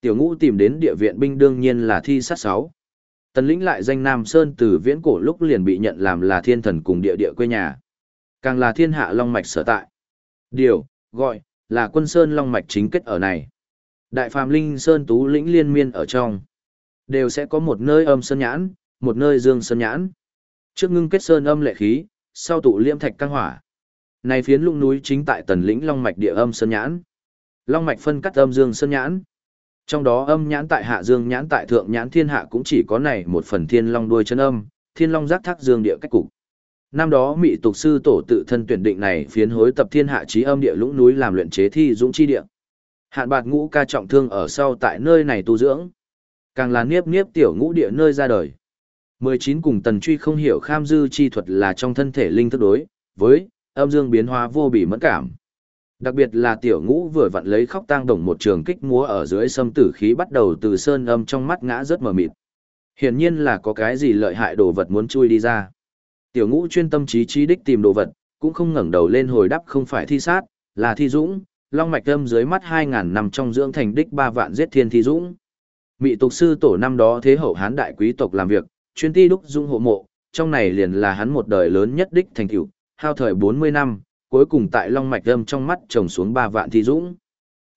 Tiểu ngũ tìm đến địa viện binh đương nhiên là thi sát sáu. Tần lĩnh lại danh Nam Sơn từ viễn cổ lúc liền bị nhận làm là thiên thần cùng địa địa quê nhà. Càng là thiên hạ long mạch sở tại. Điều, gọi, là quân Sơn long mạch chính kết ở này. Đại phàm linh Sơn tú lĩnh liên miên ở trong. Đều sẽ có một nơi âm sơn nhãn, một nơi dương sơn nhãn. Trước ngưng kết sơn âm lệ khí, sau tụ liêm thạch căng hỏa. Này phiến lũng núi chính tại tần lĩnh long mạch địa âm sơn nhãn. Long mạch phân cắt âm dương sơn nhãn. Trong đó âm nhãn tại hạ dương nhãn tại thượng nhãn thiên hạ cũng chỉ có này một phần thiên long đuôi chân âm, thiên long giác thác dương địa cách cục. Năm đó Mị tục sư tổ tự thân tuyển định này phiến hối tập thiên hạ trí âm địa lũng núi làm luyện chế thi dũng chi địa. Hạn bạt ngũ ca trọng thương ở sau tại nơi này tu dưỡng. Càng là niếp niếp tiểu ngũ địa nơi ra đời. 19 cùng tần truy không hiểu kham dư chi thuật là trong thân thể linh thức đối, với âm dương biến hóa vô bỉ mẫn cảm. Đặc biệt là tiểu ngũ vừa vặn lấy khóc tang đồng một trường kích múa ở dưới sâm tử khí bắt đầu từ sơn âm trong mắt ngã rất mờ mịt. Hiển nhiên là có cái gì lợi hại đồ vật muốn chui đi ra. Tiểu ngũ chuyên tâm trí trí đích tìm đồ vật, cũng không ngẩng đầu lên hồi đáp không phải thi sát, là thi dũng, long mạch âm dưới mắt 2.000 năm trong dưỡng thành đích ba vạn giết thiên thi dũng. Mị tục sư tổ năm đó thế hậu hán đại quý tộc làm việc, chuyên ti đúc dung hộ mộ, trong này liền là hắn một đời lớn nhất đích thành tựu, hao thời 40 năm, cuối cùng tại long mạch âm trong mắt trồng xuống ba vạn thi dũng.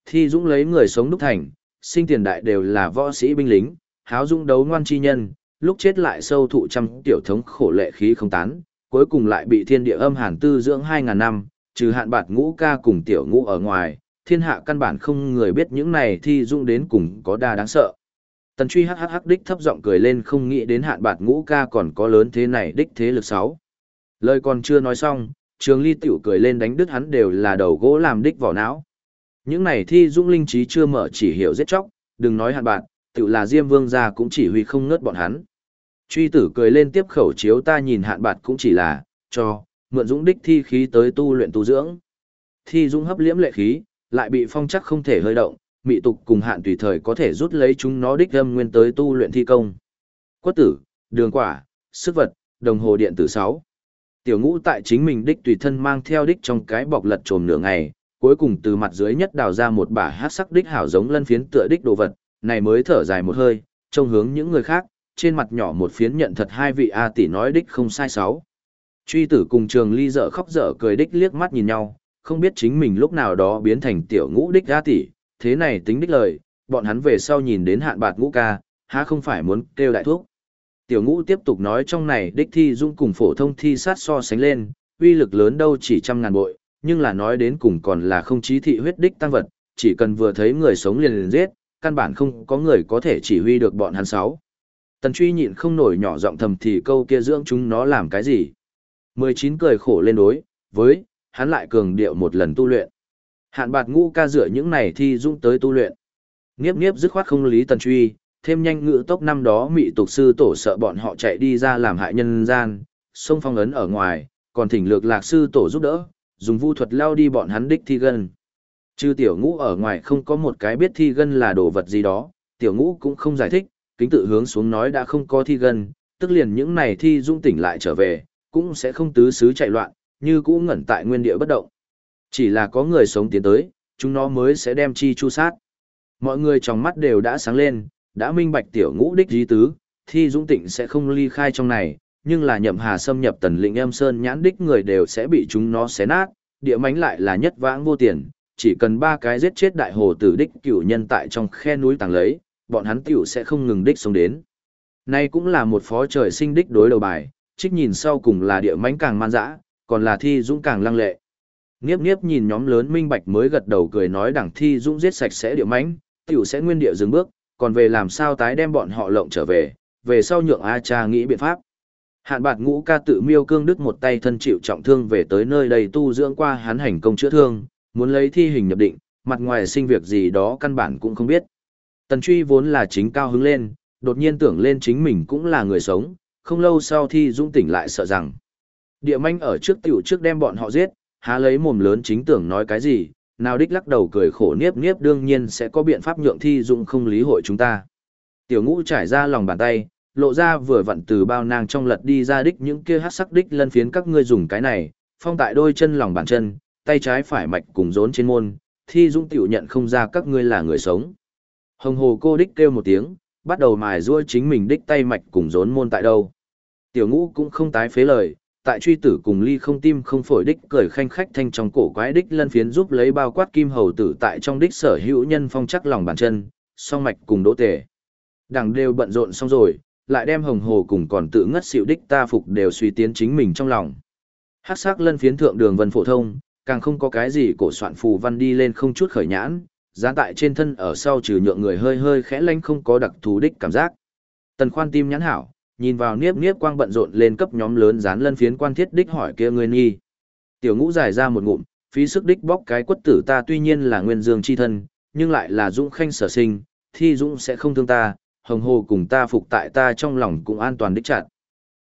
Thi dũng lấy người sống đúc thành, sinh tiền đại đều là võ sĩ binh lính, háo dũng đấu ngoan chi nhân, lúc chết lại sâu thụ trăm tiểu thống khổ lệ khí không tán, cuối cùng lại bị thiên địa âm hàn tư dưỡng hai ngàn năm, trừ hạn bạt ngũ ca cùng tiểu ngũ ở ngoài, thiên hạ căn bản không người biết những này thi dũng đến cùng có đa đáng sợ. Tần truy hắc hắc đích thấp giọng cười lên không nghĩ đến hạn bạt ngũ ca còn có lớn thế này đích thế lực sáu. Lời còn chưa nói xong, trường ly tiểu cười lên đánh đứt hắn đều là đầu gỗ làm đích vỏ não. Những này thi dũng linh trí chưa mở chỉ hiểu giết chóc, đừng nói hạn bạn, tiểu là Diêm Vương gia cũng chỉ huy không ngớt bọn hắn. Truy tử cười lên tiếp khẩu chiếu ta nhìn hạn bạn cũng chỉ là, cho, mượn dũng đích thi khí tới tu luyện tu dưỡng. Thi dũng hấp liễm lệ khí, lại bị phong chắc không thể hơi động, mị tục cùng hạn tùy thời có thể rút lấy chúng nó đích âm nguyên tới tu luyện thi công. Quất tử, đường quả, sức vật, đồng hồ điện tử 6. Tiểu ngũ tại chính mình đích tùy thân mang theo đích trong cái bọc lật trồm nửa ngày, cuối cùng từ mặt dưới nhất đào ra một bả hát sắc đích hảo giống lân phiến tựa đích đồ vật, này mới thở dài một hơi, trông hướng những người khác, trên mặt nhỏ một phiến nhận thật hai vị A tỷ nói đích không sai sáu. Truy tử cùng trường ly dở khóc dở cười đích liếc mắt nhìn nhau, không biết chính mình lúc nào đó biến thành tiểu ngũ đích A tỷ, thế này tính đích lời, bọn hắn về sau nhìn đến hạn bạt ngũ ca, há không phải muốn kêu đại thuốc. Tiểu ngũ tiếp tục nói trong này đích thi dung cùng phổ thông thi sát so sánh lên, uy lực lớn đâu chỉ trăm ngàn bội, nhưng là nói đến cùng còn là không chí thị huyết đích tăng vật, chỉ cần vừa thấy người sống liền liền giết, căn bản không có người có thể chỉ huy được bọn hắn sáu. Tần truy nhịn không nổi nhỏ giọng thầm thì câu kia dưỡng chúng nó làm cái gì. 19 cười khổ lên đối, với, hắn lại cường điệu một lần tu luyện. Hạn bạt ngũ ca dựa những này thi dung tới tu luyện. Niếp niếp dứt khoát không lý tần truy, thêm nhanh ngự tốc năm đó mị tục sư tổ sợ bọn họ chạy đi ra làm hại nhân gian, sông phong ấn ở ngoài, còn thỉnh lược lạc sư tổ giúp đỡ, dùng vu thuật lao đi bọn hắn đích thi gân. Chứ tiểu ngũ ở ngoài không có một cái biết thi gân là đồ vật gì đó, tiểu ngũ cũng không giải thích, kính tự hướng xuống nói đã không có thi gân, tức liền những này thi dung tỉnh lại trở về, cũng sẽ không tứ xứ chạy loạn, như cũ ngẩn tại nguyên địa bất động. Chỉ là có người sống tiến tới, chúng nó mới sẽ đem chi chu sát. Mọi người trong mắt đều đã sáng lên, đã minh bạch tiểu ngũ đích di tứ, thi dũng tịnh sẽ không ly khai trong này, nhưng là nhậm hà xâm nhập tần lĩnh em sơn nhãn đích người đều sẽ bị chúng nó xé nát, địa mánh lại là nhất vãng vô tiền, chỉ cần ba cái giết chết đại hồ tử đích cửu nhân tại trong khe núi tàng lấy, bọn hắn tiểu sẽ không ngừng đích sống đến. Nay cũng là một phó trời sinh đích đối đầu bài, trích nhìn sau cùng là địa mánh càng man dã, còn là thi dũng càng lăng lệ. Niếp niếp nhìn nhóm lớn minh bạch mới gật đầu cười nói đảng thi dũng giết sạch sẽ địa mánh, tiểu sẽ nguyên địa dừng bước, còn về làm sao tái đem bọn họ lộng trở về, về sau nhượng A cha nghĩ biện pháp. Hạn bạt ngũ ca tự miêu cương đức một tay thân chịu trọng thương về tới nơi đây tu dưỡng qua hắn hành công chữa thương, muốn lấy thi hình nhập định, mặt ngoài sinh việc gì đó căn bản cũng không biết. Tần truy vốn là chính cao hứng lên, đột nhiên tưởng lên chính mình cũng là người sống, không lâu sau thi dũng tỉnh lại sợ rằng. Địa manh ở trước tiểu trước đem bọn họ giết, há lấy mồm lớn chính tưởng nói cái gì, nào đích lắc đầu cười khổ niếp niếp đương nhiên sẽ có biện pháp nhượng thi dũng không lý hội chúng ta. Tiểu ngũ trải ra lòng bàn tay, lộ ra vừa vặn từ bao nang trong lật đi ra đích những kia hát sắc đích lân phiến các ngươi dùng cái này, phong tại đôi chân lòng bàn chân, tay trái phải mạch cùng rốn trên môn, thi dũng tiểu nhận không ra các ngươi là người sống. Hồng hồ cô đích kêu một tiếng, bắt đầu mài ruôi chính mình đích tay mạch cùng rốn môn tại đâu. Tiểu ngũ cũng không tái phế lời, tại truy tử cùng ly không tim không phổi đích cười khanh khách thanh trong cổ quái đích lân phiến giúp lấy bao quát kim hầu tử tại trong đích sở hữu nhân phong chắc lòng bàn chân, song mạch cùng đỗ tề. Đằng đều bận rộn xong rồi, lại đem hồng hồ cùng còn tự ngất xịu đích ta phục đều suy tiến chính mình trong lòng. Hắc sắc lân phiến thượng đường vân phổ thông, càng không có cái gì cổ soạn phù văn đi lên không chút khởi nhãn, giá tại trên thân ở sau trừ nhượng người hơi hơi khẽ lanh không có đặc thù đích cảm giác. Tần khoan tim nhãn hảo, nhìn vào niếp niếp quang bận rộn lên cấp nhóm lớn dán lân phiến quan thiết đích hỏi kia người nghi. Tiểu ngũ giải ra một ngụm, phí sức đích bóc cái quất tử ta tuy nhiên là nguyên dương chi thân, nhưng lại là dũng khanh sở sinh, thi dũng sẽ không thương ta, hồng hồ cùng ta phục tại ta trong lòng cũng an toàn đích chặt.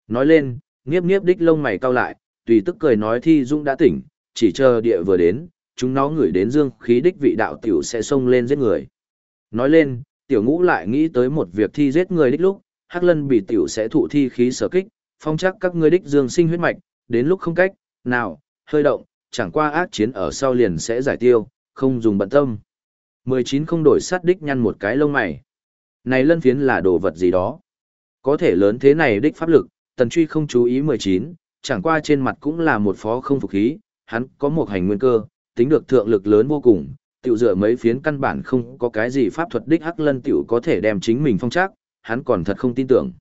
Nói lên, niếp niếp đích lông mày cau lại, tùy tức cười nói thi dũng đã tỉnh, chỉ chờ địa vừa đến, chúng nó ngửi đến dương khí đích vị đạo tiểu sẽ xông lên giết người. Nói lên, tiểu ngũ lại nghĩ tới một việc thi giết người đích lúc, hắc lân bị tiểu sẽ thụ thi khí sở kích, phong chắc các ngươi đích dương sinh huyết mạch, đến lúc không cách, nào, hơi động, chẳng qua ác chiến ở sau liền sẽ giải tiêu, không dùng bận tâm. 19 không đổi sát đích nhăn một cái lông mày. Này lân phiến là đồ vật gì đó? Có thể lớn thế này đích pháp lực, tần truy không chú ý 19, chẳng qua trên mặt cũng là một phó không phục khí, hắn có một hành nguyên cơ, tính được thượng lực lớn vô cùng, tiểu dựa mấy phiến căn bản không có cái gì pháp thuật đích hắc lân tiểu có thể đem chính mình phong trác, hắn còn thật không tin tưởng.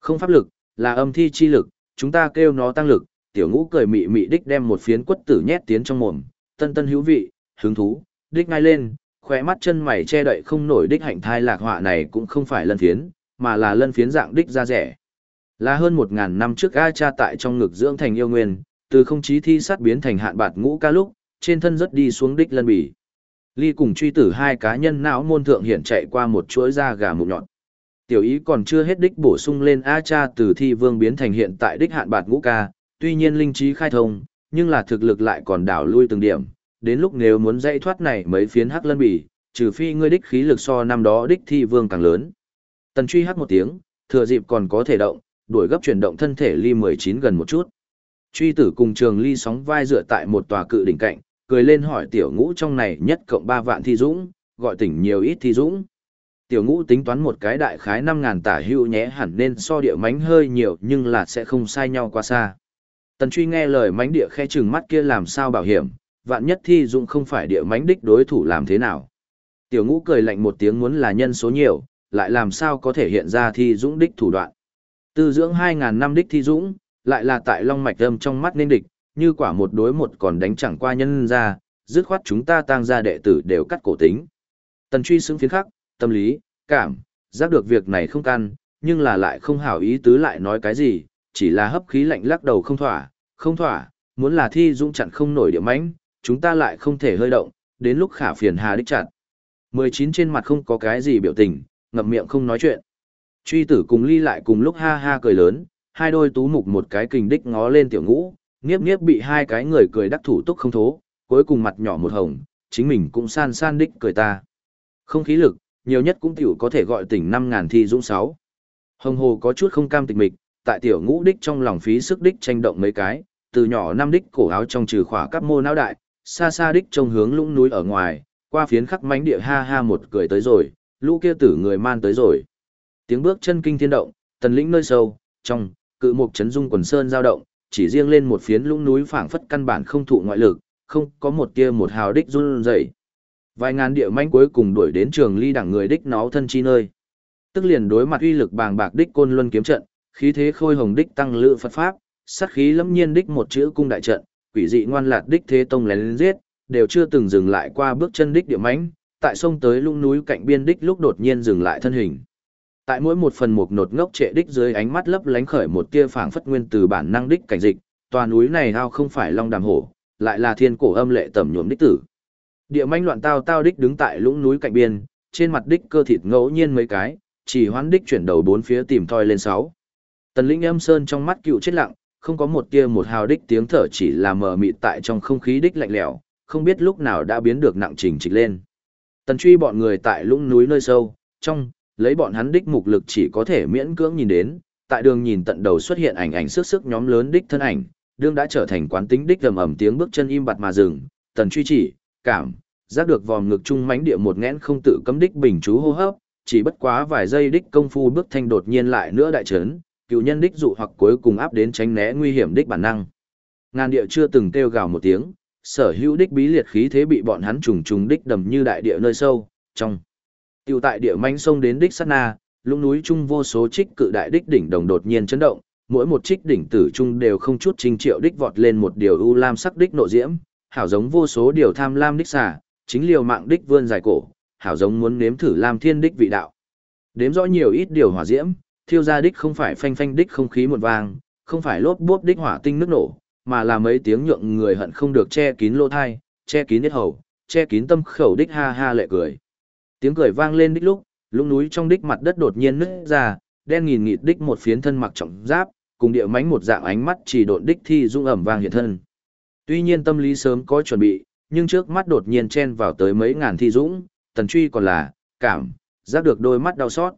Không pháp lực, là âm thi chi lực, chúng ta kêu nó tăng lực, tiểu ngũ cười mị mị đích đem một phiến quất tử nhét tiến trong mồm, tân tân hữu vị, hứng thú, đích ngay lên, khỏe mắt chân mày che đậy không nổi đích hạnh thai lạc họa này cũng không phải lân phiến, mà là lân phiến dạng đích ra rẻ. Là hơn một ngàn năm trước A cha tại trong ngực dưỡng thành yêu nguyên, từ không chí thi sát biến thành hạn bạt ngũ ca lúc, trên thân rất đi xuống đích lân bì. Ly cùng truy tử hai cá nhân não môn thượng hiện chạy qua một chuỗi da gà mụn nhọn. Tiểu ý còn chưa hết đích bổ sung lên A cha từ thi vương biến thành hiện tại đích hạn bạt ngũ ca, tuy nhiên linh trí khai thông, nhưng là thực lực lại còn đảo lui từng điểm. Đến lúc nếu muốn dây thoát này mấy phiến hắc lân bì, trừ phi ngươi đích khí lực so năm đó đích thi vương càng lớn. Tần truy hắc một tiếng, thừa dịp còn có thể động, đuổi gấp chuyển động thân thể ly 19 gần một chút. Truy tử cùng trường ly sóng vai dựa tại một tòa cự đỉnh cạnh, cười lên hỏi tiểu ngũ trong này nhất cộng 3 vạn thi dũng, gọi tỉnh nhiều ít thi dũng. Tiểu ngũ tính toán một cái đại khái 5.000 tả hữu nhé hẳn nên so địa mánh hơi nhiều nhưng là sẽ không sai nhau quá xa. Tần truy nghe lời mánh địa khe chừng mắt kia làm sao bảo hiểm, vạn nhất thi dụng không phải địa mánh đích đối thủ làm thế nào. Tiểu ngũ cười lạnh một tiếng muốn là nhân số nhiều, lại làm sao có thể hiện ra thi dũng đích thủ đoạn. Tư dưỡng 2.000 năm đích thi dũng, lại là tại long mạch âm trong mắt nên địch, như quả một đối một còn đánh chẳng qua nhân ra, dứt khoát chúng ta tăng ra đệ tử đều cắt cổ tính. Tần truy xứng phiến khắc, tâm lý, cảm, giác được việc này không căn, nhưng là lại không hảo ý tứ lại nói cái gì, chỉ là hấp khí lạnh lắc đầu không thỏa, không thỏa, muốn là thi dũng chặn không nổi điểm mãnh, chúng ta lại không thể hơi động, đến lúc khả phiền hà đích chặn. 19 trên mặt không có cái gì biểu tình, ngậm miệng không nói chuyện. Truy tử cùng ly lại cùng lúc ha ha cười lớn, hai đôi tú mục một cái kình đích ngó lên tiểu ngũ, nghiếp nghiếp bị hai cái người cười đắc thủ túc không thố, cuối cùng mặt nhỏ một hồng, chính mình cũng san san đích cười ta. Không khí lực, nhiều nhất cũng tiểu có thể gọi tỉnh năm ngàn thi dũng 6. Hồng hồ có chút không cam tịch mịch, tại tiểu ngũ đích trong lòng phí sức đích tranh động mấy cái, từ nhỏ năm đích cổ áo trong trừ khỏa các mô não đại, xa xa đích trông hướng lũng núi ở ngoài, qua phiến khắc mánh địa ha ha một cười tới rồi, lũ kia tử người man tới rồi. Tiếng bước chân kinh thiên động, tần lĩnh nơi sâu, trong, cự mục chấn dung quần sơn giao động, chỉ riêng lên một phiến lũng núi phảng phất căn bản không thụ ngoại lực, không có một tia một hào đích run rẩy. Vài ngàn địa manh cuối cùng đuổi đến trường ly đẳng người đích nó thân chi nơi. Tức liền đối mặt uy lực bàng bạc đích côn luân kiếm trận, khí thế khôi hồng đích tăng lự Phật pháp, sát khí lâm nhiên đích một chữ cung đại trận, quỷ dị ngoan lạt đích thế tông lén giết, đều chưa từng dừng lại qua bước chân đích địa mãnh, tại sông tới lũng núi cạnh biên đích lúc đột nhiên dừng lại thân hình. Tại mỗi một phần một nột ngốc trệ đích dưới ánh mắt lấp lánh khởi một tia phảng phất nguyên từ bản năng đích cảnh dịch, tòa núi này ao không phải long đàm hổ, lại là thiên cổ âm lệ tẩm nhuộm đích tử. Địa manh loạn tao tao đích đứng tại lũng núi cạnh biên, trên mặt đích cơ thịt ngẫu nhiên mấy cái, chỉ hoán đích chuyển đầu bốn phía tìm thoi lên sáu. Tần lĩnh âm sơn trong mắt cựu chết lặng, không có một tia một hào đích tiếng thở chỉ là mờ mịt tại trong không khí đích lạnh lẽo, không biết lúc nào đã biến được nặng trình trịch lên. Tần truy bọn người tại lũng núi nơi sâu, trong, lấy bọn hắn đích mục lực chỉ có thể miễn cưỡng nhìn đến, tại đường nhìn tận đầu xuất hiện ảnh ảnh sức sức nhóm lớn đích thân ảnh, đương đã trở thành quán tính đích ầm ầm tiếng bước chân im bặt mà dừng, tần truy chỉ, cảm, giác được vòm ngực trung mãnh địa một nghẽn không tự cấm đích bình chú hô hấp, chỉ bất quá vài giây đích công phu bước thanh đột nhiên lại nữa đại chấn, cựu nhân đích dụ hoặc cuối cùng áp đến tránh né nguy hiểm đích bản năng. Ngàn địa chưa từng kêu gào một tiếng, sở hữu đích bí liệt khí thế bị bọn hắn trùng trùng đích đầm như đại địa nơi sâu, trong. Tiêu tại địa manh sông đến đích sát na, lũng núi trung vô số trích cự đại đích đỉnh đồng đột nhiên chấn động, mỗi một trích đỉnh tử trung đều không chút trình triệu đích vọt lên một điều u lam sắc đích nộ diễm, hảo giống vô số điều tham lam đích xả, chính liều mạng đích vươn dài cổ, hảo giống muốn nếm thử lam thiên đích vị đạo. Đếm rõ nhiều ít điều hỏa diễm, thiêu ra đích không phải phanh phanh đích không khí một vàng, không phải lốp bốp đích hỏa tinh nước nổ, mà là mấy tiếng nhượng người hận không được che kín lỗ thai, che kín hết hầu, che kín tâm khẩu đích ha ha lệ cười. Tiếng cười vang lên đích lúc, lũng núi trong đích mặt đất đột nhiên nứt ra, đen nghìn nghịt đích một phiến thân mặc trọng giáp, cùng địa mánh một dạng ánh mắt chỉ độn đích thi dung ẩm vang hiện thân. Tuy nhiên tâm lý sớm có chuẩn bị, nhưng trước mắt đột nhiên chen vào tới mấy ngàn thi dũng, tần truy còn là, cảm, giác được đôi mắt đau xót.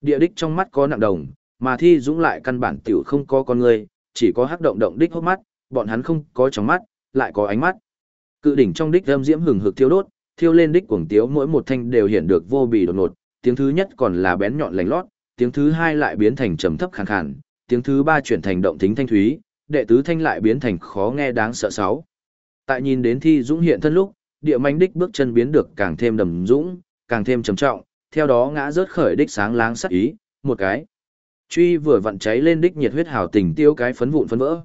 Địa đích trong mắt có nặng đồng, mà thi dũng lại căn bản tiểu không có con người, chỉ có hắc động động đích hốc mắt, bọn hắn không có trong mắt, lại có ánh mắt. Cự đỉnh trong đích âm diễm hừng hực thiêu đốt, thiêu lên đích cuồng tiếu mỗi một thanh đều hiện được vô bì đột ngột, tiếng thứ nhất còn là bén nhọn lành lót, tiếng thứ hai lại biến thành trầm thấp khàn khàn, tiếng thứ ba chuyển thành động tính thanh thúy, đệ tứ thanh lại biến thành khó nghe đáng sợ sáu. Tại nhìn đến thi dũng hiện thân lúc, địa manh đích bước chân biến được càng thêm đầm dũng, càng thêm trầm trọng, theo đó ngã rớt khởi đích sáng láng sắc ý, một cái. Truy vừa vặn cháy lên đích nhiệt huyết hào tình tiêu cái phấn vụn phấn vỡ.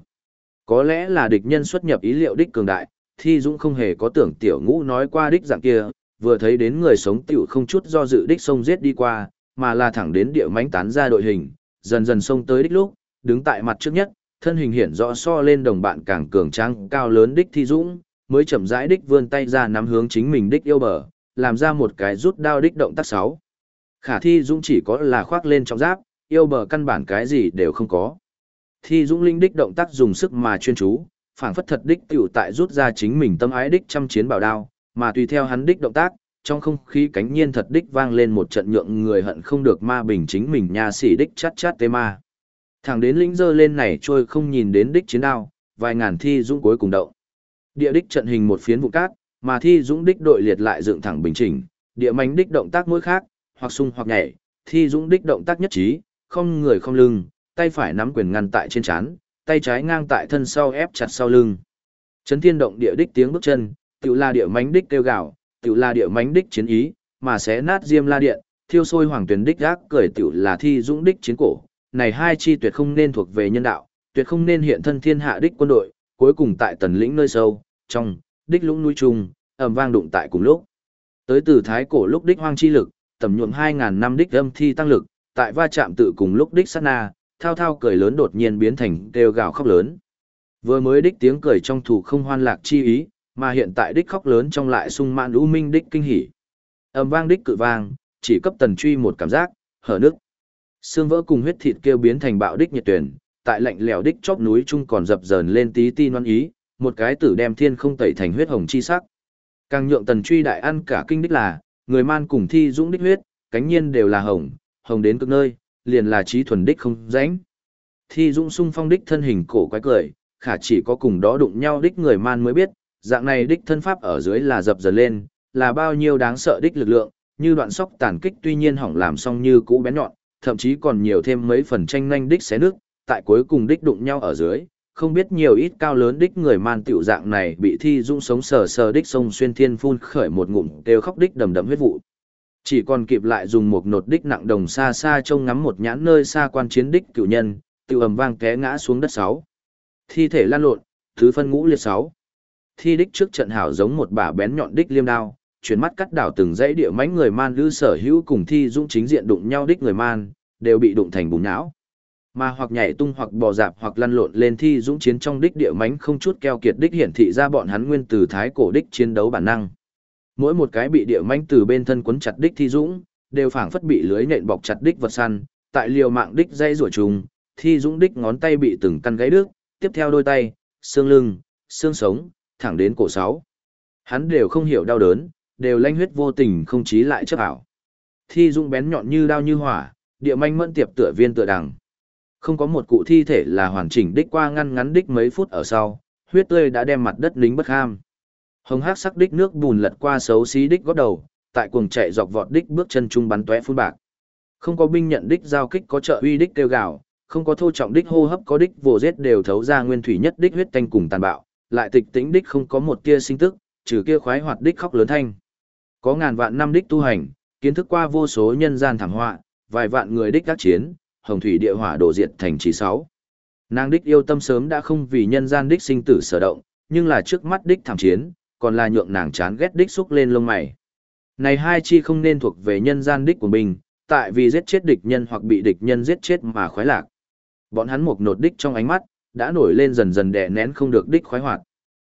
Có lẽ là địch nhân xuất nhập ý liệu đích cường đại, thi dũng không hề có tưởng tiểu ngũ nói qua đích dạng kia, vừa thấy đến người sống tiểu không chút do dự đích sông giết đi qua, mà là thẳng đến địa mánh tán ra đội hình, dần dần sông tới đích lúc, đứng tại mặt trước nhất, thân hình hiện rõ so lên đồng bạn càng cường tráng cao lớn đích thi dũng, mới chậm rãi đích vươn tay ra nắm hướng chính mình đích yêu bờ, làm ra một cái rút đao đích động tác sáu. Khả thi dũng chỉ có là khoác lên trong giáp, yêu bờ căn bản cái gì đều không có. Thi dũng linh đích động tác dùng sức mà chuyên chú, phảng phất thật đích tiểu tại rút ra chính mình tâm ái đích chăm chiến bảo đao, mà tùy theo hắn đích động tác, trong không khí cánh nhiên thật đích vang lên một trận nhượng người hận không được ma bình chính mình nha sĩ đích chát chát tê ma. Thẳng đến lĩnh dơ lên này trôi không nhìn đến đích chiến đao, vài ngàn thi dũng cuối cùng động. Địa đích trận hình một phiến vụ cát, mà thi dũng đích đội liệt lại dựng thẳng bình chỉnh, địa mánh đích động tác mỗi khác, hoặc sung hoặc nhảy, thi dũng đích động tác nhất trí, không người không lưng, tay phải nắm quyền ngăn tại trên chán, tay trái ngang tại thân sau ép chặt sau lưng. Chấn thiên động địa đích tiếng bước chân, tự là địa mánh đích kêu gào tự là địa mánh đích chiến ý, mà sẽ nát diêm la điện, thiêu sôi hoàng tuyển đích gác cười tự là thi dũng đích chiến cổ. Này hai chi tuyệt không nên thuộc về nhân đạo, tuyệt không nên hiện thân thiên hạ đích quân đội, cuối cùng tại tần lĩnh nơi sâu, trong, đích lũng núi trung, ầm vang đụng tại cùng lúc. Tới từ thái cổ lúc đích hoang chi lực, tầm nhuộm 2.000 năm đích âm thi tăng lực, tại va chạm tự cùng lúc đích sát na, thao thao cười lớn đột nhiên biến thành kêu gào khóc lớn. Vừa mới đích tiếng cười trong thủ không hoan lạc chi ý, mà hiện tại đích khóc lớn trong lại sung mãn u minh đích kinh hỉ. Âm vang đích cự vang, chỉ cấp tần truy một cảm giác, hở nước. Xương vỡ cùng huyết thịt kêu biến thành bạo đích nhiệt tuyển, tại lạnh lẽo đích chóp núi trung còn dập dờn lên tí ti non ý, một cái tử đem thiên không tẩy thành huyết hồng chi sắc. Càng nhượng tần truy đại ăn cả kinh đích là, người man cùng thi dũng đích huyết, cánh nhiên đều là hồng, hồng đến cực nơi, liền là trí thuần đích không rãnh. Thi dũng sung phong đích thân hình cổ quái cười, khả chỉ có cùng đó đụng nhau đích người man mới biết, dạng này đích thân pháp ở dưới là dập dần lên, là bao nhiêu đáng sợ đích lực lượng, như đoạn sóc tàn kích tuy nhiên hỏng làm xong như cũ bén nhọn, thậm chí còn nhiều thêm mấy phần tranh nhanh đích xé nước, tại cuối cùng đích đụng nhau ở dưới, không biết nhiều ít cao lớn đích người man tiểu dạng này bị thi dung sống sờ sờ đích sông xuyên thiên phun khởi một ngụm đều khóc đích đầm đầm huyết vụ. Chỉ còn kịp lại dùng một nột đích nặng đồng xa xa trông ngắm một nhãn nơi xa quan chiến đích cựu nhân, tiểu ầm vang té ngã xuống đất sáu. Thi thể lan lộn, thứ phân ngũ liệt sáu. Thi đích trước trận hảo giống một bả bén nhọn đích liêm đao, chuyển mắt cắt đảo từng dãy địa mãnh người man lư sở hữu cùng thi dũng chính diện đụng nhau đích người man, đều bị đụng thành bùn não mà hoặc nhảy tung hoặc bò dạp hoặc lăn lộn lên thi dũng chiến trong đích địa mánh không chút keo kiệt đích hiển thị ra bọn hắn nguyên từ thái cổ đích chiến đấu bản năng. Mỗi một cái bị địa mánh từ bên thân quấn chặt đích thi dũng đều phảng phất bị lưới nện bọc chặt đích vật săn tại liều mạng đích dây rủa trùng thi dũng đích ngón tay bị từng căn gãy đứt tiếp theo đôi tay xương lưng xương sống thẳng đến cổ sáu. Hắn đều không hiểu đau đớn đều lanh huyết vô tình không chí lại chấp ảo thi dung bén nhọn như đao như hỏa địa manh mẫn tiệp tựa viên tựa đằng không có một cụ thi thể là hoàn chỉnh đích qua ngăn ngắn đích mấy phút ở sau, huyết tươi đã đem mặt đất lính bất ham. Hồng hắc sắc đích nước bùn lật qua xấu xí đích gót đầu, tại cuồng chạy dọc vọt đích bước chân trung bắn tóe phun bạc. Không có binh nhận đích giao kích có trợ uy đích kêu gào, không có thô trọng đích hô hấp có đích vồ giết đều thấu ra nguyên thủy nhất đích huyết tanh cùng tàn bạo, lại tịch tĩnh đích không có một tia sinh tức, trừ kia khoái hoạt đích khóc lớn thanh. Có ngàn vạn năm đích tu hành, kiến thức qua vô số nhân gian thảm họa, vài vạn người đích các chiến, hồng thủy địa hỏa đổ diệt thành trì sáu. Nàng đích yêu tâm sớm đã không vì nhân gian đích sinh tử sở động, nhưng là trước mắt đích thảm chiến, còn là nhượng nàng chán ghét đích xúc lên lông mày. Này hai chi không nên thuộc về nhân gian đích của mình, tại vì giết chết địch nhân hoặc bị địch nhân giết chết mà khoái lạc. Bọn hắn một nột đích trong ánh mắt, đã nổi lên dần dần đè nén không được đích khoái hoạt.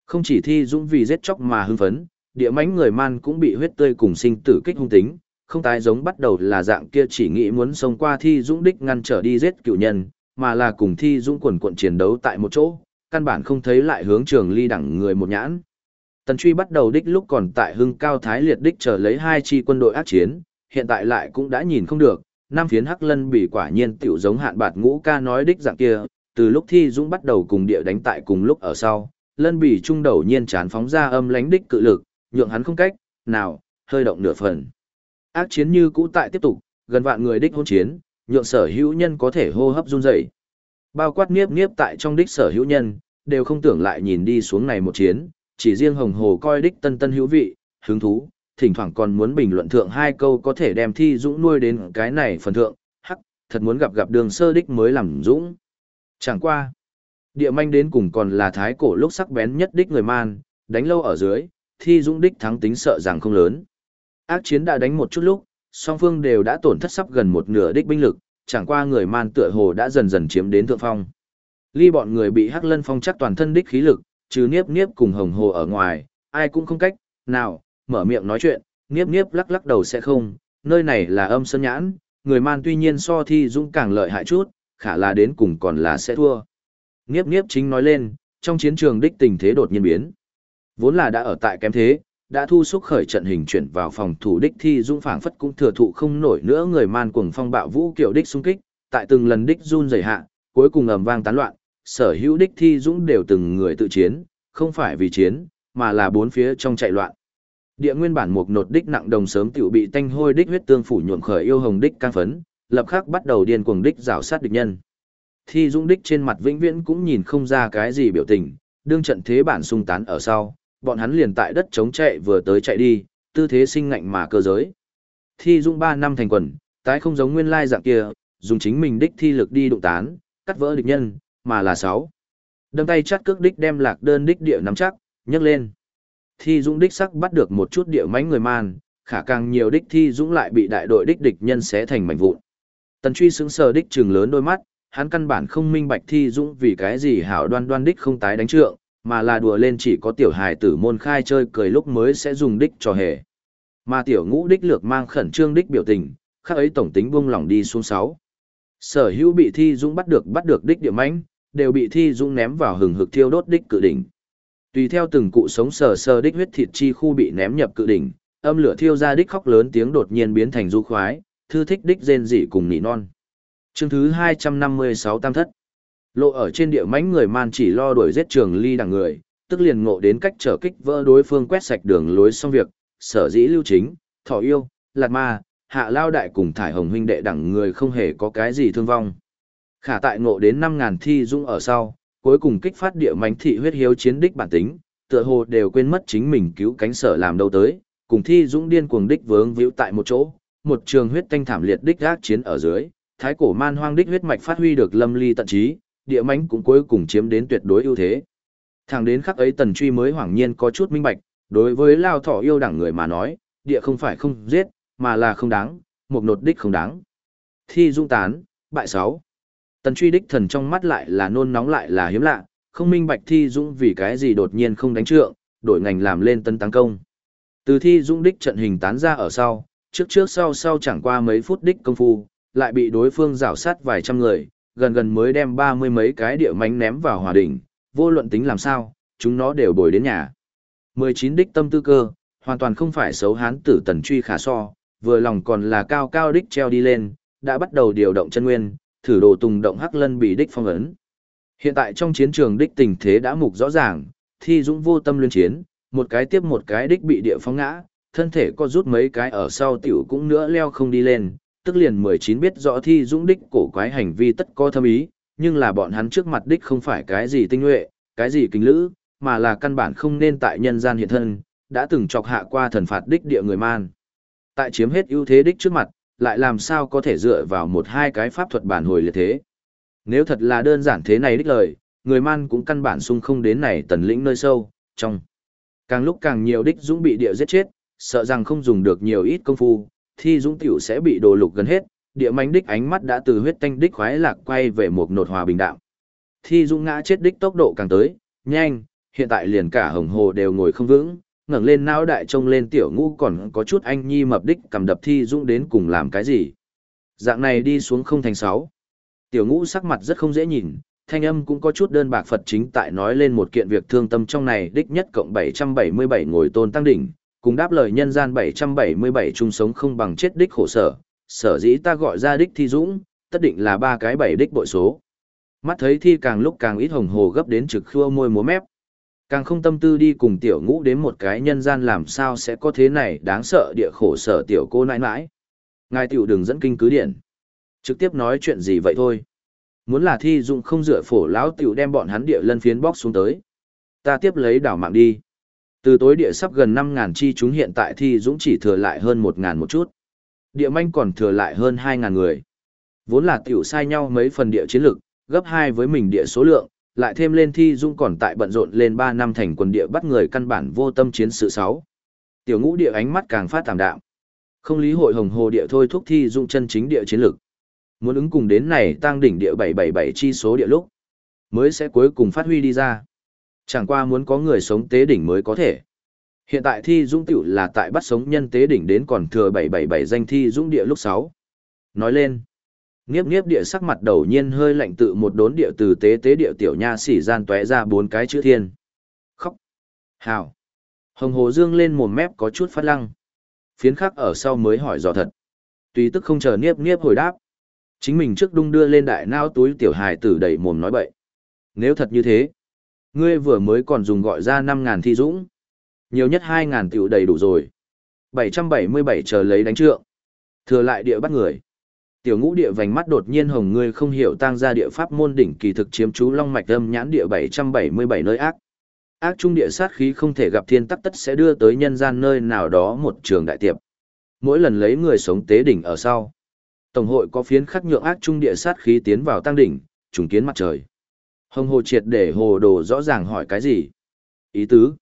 Không chỉ thi dũng vì giết chóc mà hưng phấn, địa mãnh người man cũng bị huyết tươi cùng sinh tử kích hung tính, không tái giống bắt đầu là dạng kia chỉ nghĩ muốn xông qua thi dũng đích ngăn trở đi giết cựu nhân, mà là cùng thi dũng quần cuộn chiến đấu tại một chỗ, căn bản không thấy lại hướng trường ly đẳng người một nhãn. Tần truy bắt đầu đích lúc còn tại hưng cao thái liệt đích chờ lấy hai chi quân đội ác chiến, hiện tại lại cũng đã nhìn không được, năm phiến hắc lân bị quả nhiên tiểu giống hạn bạt ngũ ca nói đích dạng kia, từ lúc thi dũng bắt đầu cùng địa đánh tại cùng lúc ở sau, lân bỉ trung đầu nhiên chán phóng ra âm lánh đích cự lực, nhượng hắn không cách, nào, hơi động nửa phần. Ác chiến như cũ tại tiếp tục, gần vạn người đích hôn chiến, nhượng sở hữu nhân có thể hô hấp run rẩy. Bao quát nghiếp nghiếp tại trong đích sở hữu nhân, đều không tưởng lại nhìn đi xuống này một chiến, chỉ riêng hồng hồ coi đích tân tân hữu vị, hứng thú, thỉnh thoảng còn muốn bình luận thượng hai câu có thể đem thi dũng nuôi đến cái này phần thượng, hắc, thật muốn gặp gặp đường sơ đích mới làm dũng. Chẳng qua, địa manh đến cùng còn là thái cổ lúc sắc bén nhất đích người man, đánh lâu ở dưới, thi dũng đích thắng tính sợ rằng không lớn. Ác chiến đã đánh một chút lúc, song phương đều đã tổn thất sắp gần một nửa đích binh lực, chẳng qua người man tựa hồ đã dần dần chiếm đến thượng phong. Ly bọn người bị Hắc Lân Phong chắc toàn thân đích khí lực, trừ Niếp Niếp cùng Hồng Hồ ở ngoài, ai cũng không cách, nào, mở miệng nói chuyện, Niếp Niếp lắc lắc đầu sẽ không, nơi này là âm sơn nhãn, người man tuy nhiên so thi dũng càng lợi hại chút, khả là đến cùng còn là sẽ thua. Niếp Niếp chính nói lên, trong chiến trường đích tình thế đột nhiên biến. Vốn là đã ở tại kém thế, đã thu xúc khởi trận hình chuyển vào phòng thủ đích thi dũng phảng phất cũng thừa thụ không nổi nữa người man cuồng phong bạo vũ kiểu đích xung kích, tại từng lần đích run rẩy hạ, cuối cùng ầm vang tán loạn, sở hữu đích thi dũng đều từng người tự chiến, không phải vì chiến, mà là bốn phía trong chạy loạn. Địa nguyên bản một nột đích nặng đồng sớm tiểu bị tanh hôi đích huyết tương phủ nhuộm khởi yêu hồng đích căng phấn, lập khắc bắt đầu điên cuồng đích rào sát địch nhân. Thi dũng đích trên mặt vĩnh viễn cũng nhìn không ra cái gì biểu tình, đương trận thế bản sung tán ở sau, bọn hắn liền tại đất chống chạy vừa tới chạy đi, tư thế sinh ngạnh mà cơ giới. Thi dung 3 năm thành quần, tái không giống nguyên lai dạng kia, dùng chính mình đích thi lực đi đụng tán, cắt vỡ địch nhân, mà là 6. Đâm tay chắt cước đích đem lạc đơn đích địa nắm chắc, nhấc lên. Thi dũng đích sắc bắt được một chút địa mánh người man, khả càng nhiều đích thi dũng lại bị đại đội đích địch nhân xé thành mảnh vụn. Tần truy sững sờ đích trừng lớn đôi mắt, hắn căn bản không minh bạch thi dũng vì cái gì hảo đoan đoan đích không tái đánh trượng, mà là đùa lên chỉ có tiểu hài tử môn khai chơi cười lúc mới sẽ dùng đích cho hề. Mà tiểu ngũ đích lược mang khẩn trương đích biểu tình, khác ấy tổng tính buông lỏng đi xuống 6. Sở hữu bị thi dũng bắt được bắt được đích điểm mãnh đều bị thi dũng ném vào hừng hực thiêu đốt đích cự đỉnh. Tùy theo từng cụ sống sờ sờ đích huyết thịt chi khu bị ném nhập cự đỉnh, âm lửa thiêu ra đích khóc lớn tiếng đột nhiên biến thành du khoái, thư thích đích rên rỉ cùng nỉ non. Chương thứ 256 tam thất. Lộ ở trên địa mãnh người man chỉ lo đuổi giết trường ly đằng người, tức liền ngộ đến cách trở kích vỡ đối phương quét sạch đường lối xong việc, sở dĩ lưu chính, thọ yêu, lạt ma, hạ lao đại cùng thải hồng huynh đệ đẳng người không hề có cái gì thương vong. Khả tại ngộ đến 5.000 thi dung ở sau, cuối cùng kích phát địa mãnh thị huyết hiếu chiến đích bản tính, tựa hồ đều quên mất chính mình cứu cánh sở làm đâu tới, cùng thi dũng điên cuồng đích vướng víu tại một chỗ, một trường huyết tanh thảm liệt đích gác chiến ở dưới, thái cổ man hoang đích huyết mạch phát huy được lâm ly tận trí, địa mãnh cũng cuối cùng chiếm đến tuyệt đối ưu thế. Thẳng đến khắc ấy tần truy mới hoảng nhiên có chút minh bạch, đối với lao thỏ yêu đẳng người mà nói, địa không phải không giết, mà là không đáng, một nột đích không đáng. Thi dung tán, bại sáu. Tần truy đích thần trong mắt lại là nôn nóng lại là hiếm lạ, không minh bạch thi dũng vì cái gì đột nhiên không đánh trượng, đổi ngành làm lên tân tăng công. Từ thi dũng đích trận hình tán ra ở sau, trước trước sau sau chẳng qua mấy phút đích công phu, lại bị đối phương rảo sát vài trăm người, gần gần mới đem ba mươi mấy cái địa mánh ném vào hòa đỉnh, vô luận tính làm sao, chúng nó đều bồi đến nhà. 19 đích tâm tư cơ, hoàn toàn không phải xấu hán tử tần truy khả so, vừa lòng còn là cao cao đích treo đi lên, đã bắt đầu điều động chân nguyên, thử đồ tùng động hắc lân bị đích phong ấn. Hiện tại trong chiến trường đích tình thế đã mục rõ ràng, thi dũng vô tâm luyện chiến, một cái tiếp một cái đích bị địa phong ngã, thân thể có rút mấy cái ở sau tiểu cũng nữa leo không đi lên, tức liền 19 biết rõ thi dũng đích cổ quái hành vi tất có thâm ý, nhưng là bọn hắn trước mặt đích không phải cái gì tinh nhuệ, cái gì kinh lữ, mà là căn bản không nên tại nhân gian hiện thân, đã từng chọc hạ qua thần phạt đích địa người man. Tại chiếm hết ưu thế đích trước mặt, lại làm sao có thể dựa vào một hai cái pháp thuật bản hồi liệt thế. Nếu thật là đơn giản thế này đích lời, người man cũng căn bản sung không đến này tần lĩnh nơi sâu, trong. Càng lúc càng nhiều đích dũng bị địa giết chết, sợ rằng không dùng được nhiều ít công phu, thi dũng tiểu sẽ bị đồ lục gần hết, địa mánh đích ánh mắt đã từ huyết tanh đích khoái lạc quay về một nột hòa bình đạo. Thi dũng ngã chết đích tốc độ càng tới, nhanh, hiện tại liền cả hồng hồ đều ngồi không vững, ngẩng lên não đại trông lên tiểu ngũ còn có chút anh nhi mập đích cầm đập thi dũng đến cùng làm cái gì. Dạng này đi xuống không thành sáu. Tiểu ngũ sắc mặt rất không dễ nhìn, thanh âm cũng có chút đơn bạc Phật chính tại nói lên một kiện việc thương tâm trong này đích nhất cộng 777 ngồi tôn tăng đỉnh, cùng đáp lời nhân gian 777 chung sống không bằng chết đích khổ sở, sở dĩ ta gọi ra đích thi dũng, tất định là ba cái bảy đích bội số. Mắt thấy thi càng lúc càng ít hồng hồ gấp đến trực khua môi múa mép. Càng không tâm tư đi cùng tiểu ngũ đến một cái nhân gian làm sao sẽ có thế này đáng sợ địa khổ sở tiểu cô nãi nãi. Ngài tiểu đừng dẫn kinh cứ điện. Trực tiếp nói chuyện gì vậy thôi. Muốn là thi dụng không dựa phổ lão tiểu đem bọn hắn địa lân phiến bóc xuống tới. Ta tiếp lấy đảo mạng đi. Từ tối địa sắp gần 5.000 chi chúng hiện tại thì dũng chỉ thừa lại hơn 1.000 một chút. Địa manh còn thừa lại hơn 2.000 người. Vốn là tiểu sai nhau mấy phần địa chiến lực, gấp 2 với mình địa số lượng, lại thêm lên thi dũng còn tại bận rộn lên 3 năm thành quần địa bắt người căn bản vô tâm chiến sự 6. Tiểu ngũ địa ánh mắt càng phát tạm đạm. Không lý hội hồng hồ địa thôi thúc thi dũng chân chính địa chiến lực. Muốn ứng cùng đến này tăng đỉnh địa 777 chi số địa lúc, mới sẽ cuối cùng phát huy đi ra. Chẳng qua muốn có người sống tế đỉnh mới có thể. Hiện tại thi dũng tiểu là tại bắt sống nhân tế đỉnh đến còn thừa 777 danh thi dũng địa lúc 6. Nói lên, Niếp niếp địa sắc mặt đầu nhiên hơi lạnh tự một đốn địa từ tế tế địa tiểu nha xỉ gian tóe ra bốn cái chữ thiên. Khóc. Hào. Hồng hồ dương lên mồm mép có chút phát lăng. Phiến khắc ở sau mới hỏi dò thật. Tùy tức không chờ niếp niếp hồi đáp. Chính mình trước đung đưa lên đại nao túi tiểu hài tử đẩy mồm nói bậy. Nếu thật như thế, ngươi vừa mới còn dùng gọi ra 5.000 thi dũng. Nhiều nhất 2.000 tiểu đầy đủ rồi. 777 chờ lấy đánh trượng. Thừa lại địa bắt người. Tiểu ngũ địa vành mắt đột nhiên hồng ngươi không hiểu tăng ra địa pháp môn đỉnh kỳ thực chiếm chú long mạch âm nhãn địa 777 nơi ác. Ác trung địa sát khí không thể gặp thiên tắc tất sẽ đưa tới nhân gian nơi nào đó một trường đại tiệp. Mỗi lần lấy người sống tế đỉnh ở sau. Tổng hội có phiến khắc nhượng ác trung địa sát khí tiến vào tăng đỉnh, trùng kiến mặt trời. Hồng hồ triệt để hồ đồ rõ ràng hỏi cái gì? Ý tứ.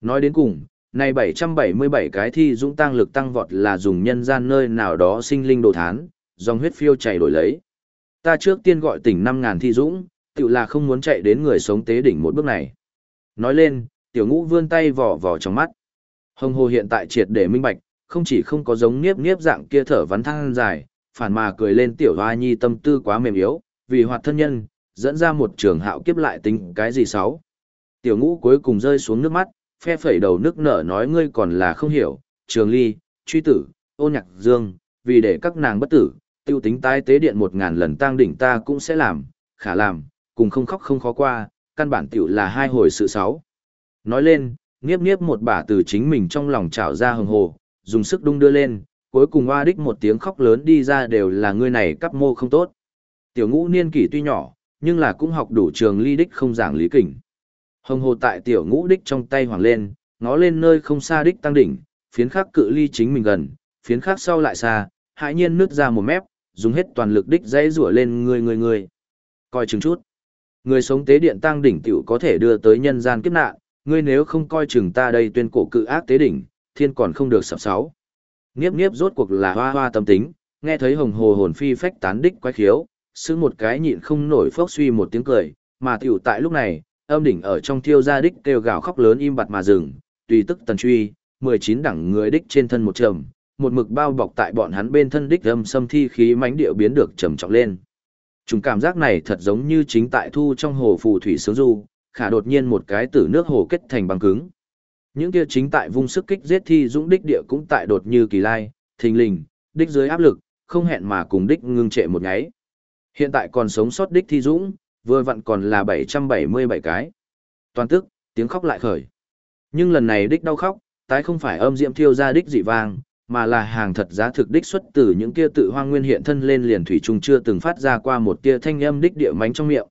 Nói đến cùng, này 777 cái thi dũng tăng lực tăng vọt là dùng nhân gian nơi nào đó sinh linh đồ thán, dòng huyết phiêu chảy đổi lấy. Ta trước tiên gọi tỉnh 5.000 thi dũng, tự là không muốn chạy đến người sống tế đỉnh một bước này. Nói lên, tiểu ngũ vươn tay vò vò trong mắt. Hồng hồ hiện tại triệt để minh bạch, không chỉ không có giống niếp niếp dạng kia thở vắn thăng dài, phản mà cười lên tiểu hoa nhi tâm tư quá mềm yếu, vì hoạt thân nhân, dẫn ra một trường hạo kiếp lại tính cái gì sáu Tiểu ngũ cuối cùng rơi xuống nước mắt, phe phẩy đầu nước nở nói ngươi còn là không hiểu, trường ly, truy tử, ô nhạc dương, vì để các nàng bất tử, tiêu tính tái tế điện một ngàn lần tang đỉnh ta cũng sẽ làm, khả làm, cùng không khóc không khó qua, căn bản tiểu là hai hồi sự sáu. Nói lên, nghiếp nghiếp một bả từ chính mình trong lòng trào ra hồng hồ, dùng sức đung đưa lên, cuối cùng hoa đích một tiếng khóc lớn đi ra đều là ngươi này cắp mô không tốt. Tiểu ngũ niên kỷ tuy nhỏ, nhưng là cũng học đủ trường ly đích không giảng lý kỉnh. Hồng hồ tại tiểu ngũ đích trong tay hoàng lên, ngó lên nơi không xa đích tăng đỉnh, phiến khác cự ly chính mình gần, phiến khác sau lại xa, hãi nhiên nứt ra một mép, dùng hết toàn lực đích dãy rủa lên người người người. Coi chừng chút. Người sống tế điện tăng đỉnh tiểu có thể đưa tới nhân gian kiếp nạn, ngươi nếu không coi chừng ta đây tuyên cổ cự ác tế đỉnh, thiên còn không được sập sáu. Niếp niếp rốt cuộc là hoa hoa tâm tính, nghe thấy hồng hồ hồn phi phách tán đích quái khiếu, sứ một cái nhịn không nổi phốc suy một tiếng cười, mà tiểu tại lúc này, âm đỉnh ở trong thiêu gia đích kêu gào khóc lớn im bặt mà dừng, tùy tức tần truy, 19 đẳng người đích trên thân một trầm, một mực bao bọc tại bọn hắn bên thân đích âm xâm thi khí mãnh điệu biến được trầm trọng lên. Chúng cảm giác này thật giống như chính tại thu trong hồ phù thủy sướng du, khả đột nhiên một cái tử nước hồ kết thành băng cứng. Những kia chính tại vung sức kích giết thi dũng đích địa cũng tại đột như kỳ lai, thình lình, đích dưới áp lực, không hẹn mà cùng đích ngưng trệ một nháy. Hiện tại còn sống sót đích thi dũng, vừa vặn còn là 777 cái. Toàn tức, tiếng khóc lại khởi. Nhưng lần này đích đau khóc, tái không phải âm diệm thiêu ra đích dị vang, mà là hàng thật giá thực đích xuất từ những kia tự hoang nguyên hiện thân lên liền thủy trùng chưa từng phát ra qua một tia thanh âm đích địa mánh trong miệng.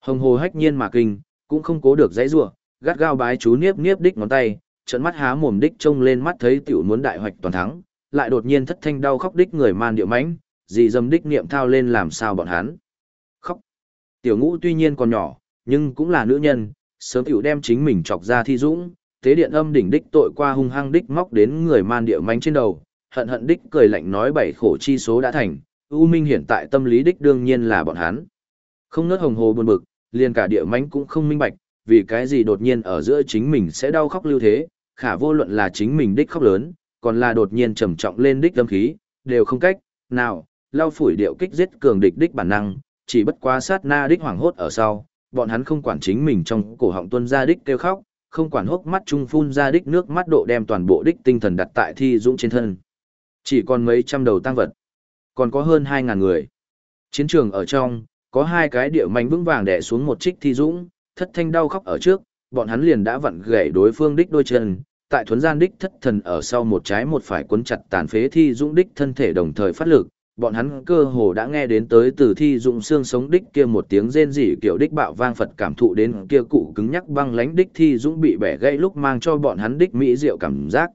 Hồng hồ hách nhiên mà kinh, cũng không cố được dãy rủa, gắt gao bái chú niếp niếp đích ngón tay, trận mắt há mồm đích trông lên mắt thấy tiểu muốn đại hoạch toàn thắng, lại đột nhiên thất thanh đau khóc đích người man địa mánh dị dâm đích niệm thao lên làm sao bọn hắn. Khóc. Tiểu ngũ tuy nhiên còn nhỏ, nhưng cũng là nữ nhân, sớm tiểu đem chính mình chọc ra thi dũng, tế điện âm đỉnh đích tội qua hung hăng đích móc đến người man địa mánh trên đầu, hận hận đích cười lạnh nói bảy khổ chi số đã thành, U Minh hiện tại tâm lý đích đương nhiên là bọn hắn. Không nớt hồng hồ buồn bực, liền cả địa mánh cũng không minh bạch, vì cái gì đột nhiên ở giữa chính mình sẽ đau khóc lưu thế, khả vô luận là chính mình đích khóc lớn, còn là đột nhiên trầm trọng lên đích tâm khí, đều không cách, nào, lao phủi điệu kích giết cường địch đích bản năng, chỉ bất quá sát na đích hoảng hốt ở sau, bọn hắn không quản chính mình trong cổ họng tuân ra đích kêu khóc, không quản hốc mắt trung phun ra đích nước mắt độ đem toàn bộ đích tinh thần đặt tại thi dũng trên thân. Chỉ còn mấy trăm đầu tăng vật, còn có hơn 2.000 người. Chiến trường ở trong, có hai cái địa mảnh vững vàng đè xuống một trích thi dũng, thất thanh đau khóc ở trước, bọn hắn liền đã vặn gãy đối phương đích đôi chân, tại thuấn gian đích thất thần ở sau một trái một phải cuốn chặt tàn phế thi dũng đích thân thể đồng thời phát lực, bọn hắn cơ hồ đã nghe đến tới từ thi dụng xương sống đích kia một tiếng rên rỉ kiểu đích bạo vang phật cảm thụ đến kia cụ cứng nhắc băng lánh đích thi dũng bị bẻ gãy lúc mang cho bọn hắn đích mỹ diệu cảm giác.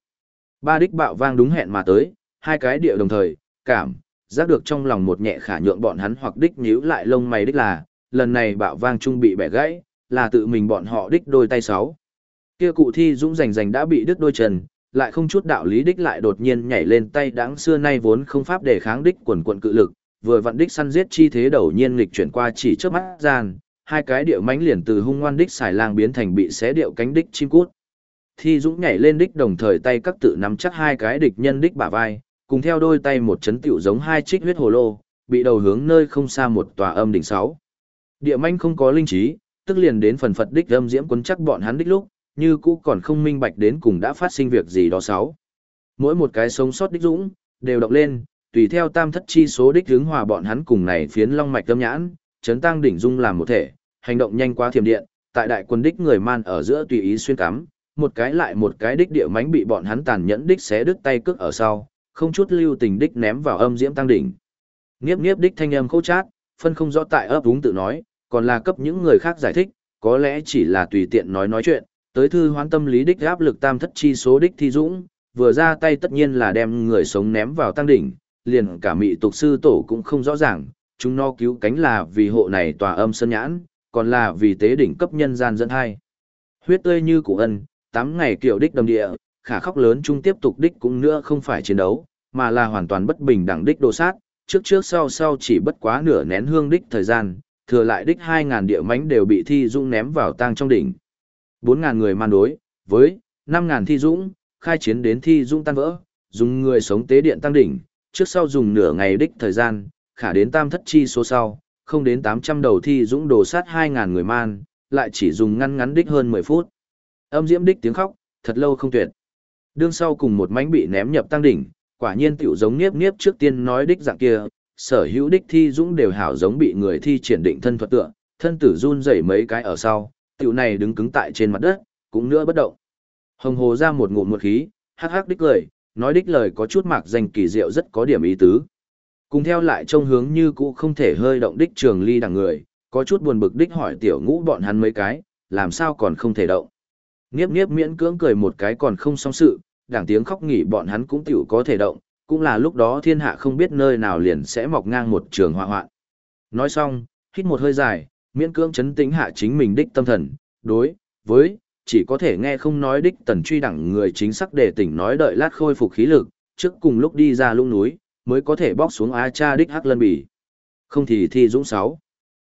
Ba đích bạo vang đúng hẹn mà tới, hai cái địa đồng thời, cảm, giác được trong lòng một nhẹ khả nhượng bọn hắn hoặc đích nhíu lại lông mày đích là, lần này bạo vang trung bị bẻ gãy, là tự mình bọn họ đích đôi tay sáu. Kia cụ thi dũng rành rành đã bị đứt đôi chân lại không chút đạo lý đích lại đột nhiên nhảy lên tay đáng xưa nay vốn không pháp để kháng đích quần quận cự lực, vừa vặn đích săn giết chi thế đầu nhiên nghịch chuyển qua chỉ trước mắt gian, hai cái điệu mãnh liền từ hung ngoan đích xài lang biến thành bị xé điệu cánh đích chim cút. Thi Dũng nhảy lên đích đồng thời tay các tự nắm chắc hai cái địch nhân đích bả vai, cùng theo đôi tay một chấn tiểu giống hai trích huyết hồ lô, bị đầu hướng nơi không xa một tòa âm đỉnh sáu. Địa manh không có linh trí, tức liền đến phần phật đích âm diễm quấn chắc bọn hắn đích lúc, như cũ còn không minh bạch đến cùng đã phát sinh việc gì đó sáu. Mỗi một cái sống sót đích dũng, đều động lên, tùy theo tam thất chi số đích hướng hòa bọn hắn cùng này phiến long mạch tâm nhãn, chấn tăng đỉnh dung làm một thể, hành động nhanh quá thiểm điện, tại đại quân đích người man ở giữa tùy ý xuyên cắm, một cái lại một cái đích địa mánh bị bọn hắn tàn nhẫn đích xé đứt tay cước ở sau, không chút lưu tình đích ném vào âm diễm tăng đỉnh. Niếp niếp đích thanh âm khô chát, phân không rõ tại ấp đúng tự nói, còn là cấp những người khác giải thích, có lẽ chỉ là tùy tiện nói nói chuyện, tới thư hoán tâm lý đích áp lực tam thất chi số đích thi dũng, vừa ra tay tất nhiên là đem người sống ném vào tăng đỉnh, liền cả mị tục sư tổ cũng không rõ ràng, chúng nó cứu cánh là vì hộ này tòa âm sân nhãn, còn là vì tế đỉnh cấp nhân gian dẫn hai. Huyết tươi như cụ ân, tám ngày kiểu đích đồng địa, khả khóc lớn chung tiếp tục đích cũng nữa không phải chiến đấu, mà là hoàn toàn bất bình đẳng đích đồ sát, trước trước sau sau chỉ bất quá nửa nén hương đích thời gian, thừa lại đích 2.000 địa mánh đều bị thi dung ném vào tang trong đỉnh. 4.000 người man đối, với 5.000 thi dũng, khai chiến đến thi dũng tan vỡ, dùng người sống tế điện tăng đỉnh, trước sau dùng nửa ngày đích thời gian, khả đến tam thất chi số sau, không đến 800 đầu thi dũng đổ sát 2.000 người man, lại chỉ dùng ngăn ngắn đích hơn 10 phút. Âm diễm đích tiếng khóc, thật lâu không tuyệt. Đương sau cùng một mánh bị ném nhập tăng đỉnh, quả nhiên tiểu giống nghiếp nghiếp trước tiên nói đích dạng kia, sở hữu đích thi dũng đều hảo giống bị người thi triển định thân thuật tựa, thân tử run rẩy mấy cái ở sau, tiểu này đứng cứng tại trên mặt đất, cũng nữa bất động. Hồng hồ ra một ngụm một khí, hắc hắc đích lời, nói đích lời có chút mạc danh kỳ diệu rất có điểm ý tứ. Cùng theo lại trông hướng như cũ không thể hơi động đích trường ly đằng người, có chút buồn bực đích hỏi tiểu ngũ bọn hắn mấy cái, làm sao còn không thể động. Nghiếp nghiếp miễn cưỡng cười một cái còn không xong sự, đảng tiếng khóc nghỉ bọn hắn cũng tiểu có thể động, cũng là lúc đó thiên hạ không biết nơi nào liền sẽ mọc ngang một trường họa hoạn. Nói xong, hít một hơi dài, miễn cưỡng chấn tĩnh hạ chính mình đích tâm thần, đối, với, chỉ có thể nghe không nói đích tần truy đẳng người chính xác để tỉnh nói đợi lát khôi phục khí lực, trước cùng lúc đi ra lũng núi, mới có thể bóc xuống A cha đích hắc lân bỉ. Không thì thi dũng sáu.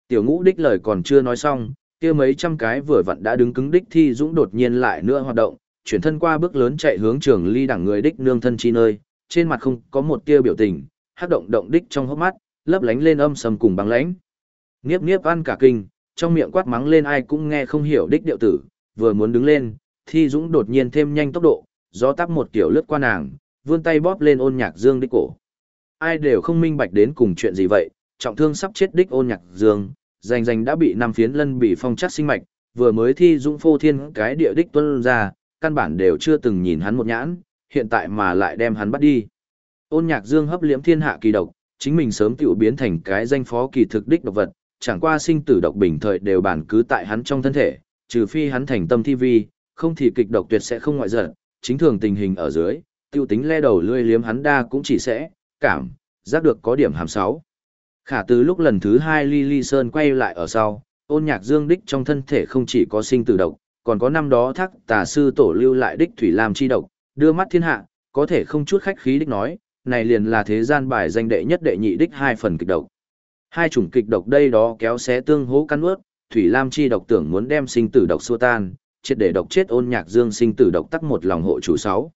Tiểu ngũ đích lời còn chưa nói xong, kia mấy trăm cái vừa vặn đã đứng cứng đích thi dũng đột nhiên lại nữa hoạt động, chuyển thân qua bước lớn chạy hướng trường ly đẳng người đích nương thân chi nơi, trên mặt không có một tia biểu tình, hắc động động đích trong hốc mắt, lấp lánh lên âm sầm cùng băng lãnh. Niếp niếp ăn cả kinh, trong miệng quát mắng lên ai cũng nghe không hiểu đích điệu tử, vừa muốn đứng lên, thi dũng đột nhiên thêm nhanh tốc độ, gió tắp một kiểu lướt qua nàng, vươn tay bóp lên ôn nhạc dương đích cổ. Ai đều không minh bạch đến cùng chuyện gì vậy, trọng thương sắp chết đích ôn nhạc dương, danh danh đã bị năm phiến lân bị phong chắc sinh mạch, vừa mới thi dũng phô thiên cái địa đích tuân ra, căn bản đều chưa từng nhìn hắn một nhãn, hiện tại mà lại đem hắn bắt đi. Ôn nhạc dương hấp liễm thiên hạ kỳ độc, chính mình sớm tiểu biến thành cái danh phó kỳ thực đích độc vật, chẳng qua sinh tử độc bình thời đều bản cứ tại hắn trong thân thể, trừ phi hắn thành tâm thi vi, không thì kịch độc tuyệt sẽ không ngoại giận, chính thường tình hình ở dưới, tiêu tính le đầu lươi liếm hắn đa cũng chỉ sẽ, cảm, giác được có điểm hàm sáu. Khả từ lúc lần thứ hai ly ly Sơn quay lại ở sau, ôn nhạc dương đích trong thân thể không chỉ có sinh tử độc, còn có năm đó thác tà sư tổ lưu lại đích thủy làm chi độc, đưa mắt thiên hạ, có thể không chút khách khí đích nói, này liền là thế gian bài danh đệ nhất đệ nhị đích hai phần kịch độc. Hai chủng kịch độc đây đó kéo xé tương hố căn ướt, thủy lam chi độc tưởng muốn đem sinh tử độc xua tan, triệt để độc chết ôn nhạc dương sinh tử độc tắc một lòng hộ chủ sáu.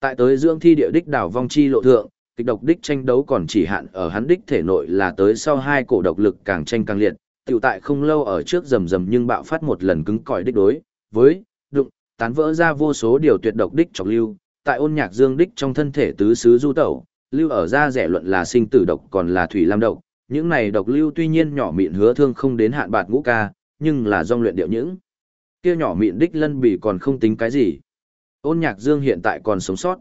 Tại tới dương thi địa đích đảo vong chi lộ thượng, kịch độc đích tranh đấu còn chỉ hạn ở hắn đích thể nội là tới sau hai cổ độc lực càng tranh càng liệt, tiểu tại không lâu ở trước rầm rầm nhưng bạo phát một lần cứng cỏi đích đối, với, đụng, tán vỡ ra vô số điều tuyệt độc đích trọc lưu, tại ôn nhạc dương đích trong thân thể tứ xứ du tẩu, lưu ở ra rẻ luận là sinh tử độc còn là thủy lam độc, những này độc lưu tuy nhiên nhỏ mịn hứa thương không đến hạn bạt ngũ ca, nhưng là dòng luyện điệu những. Kia nhỏ mịn đích lân bỉ còn không tính cái gì. Ôn nhạc dương hiện tại còn sống sót.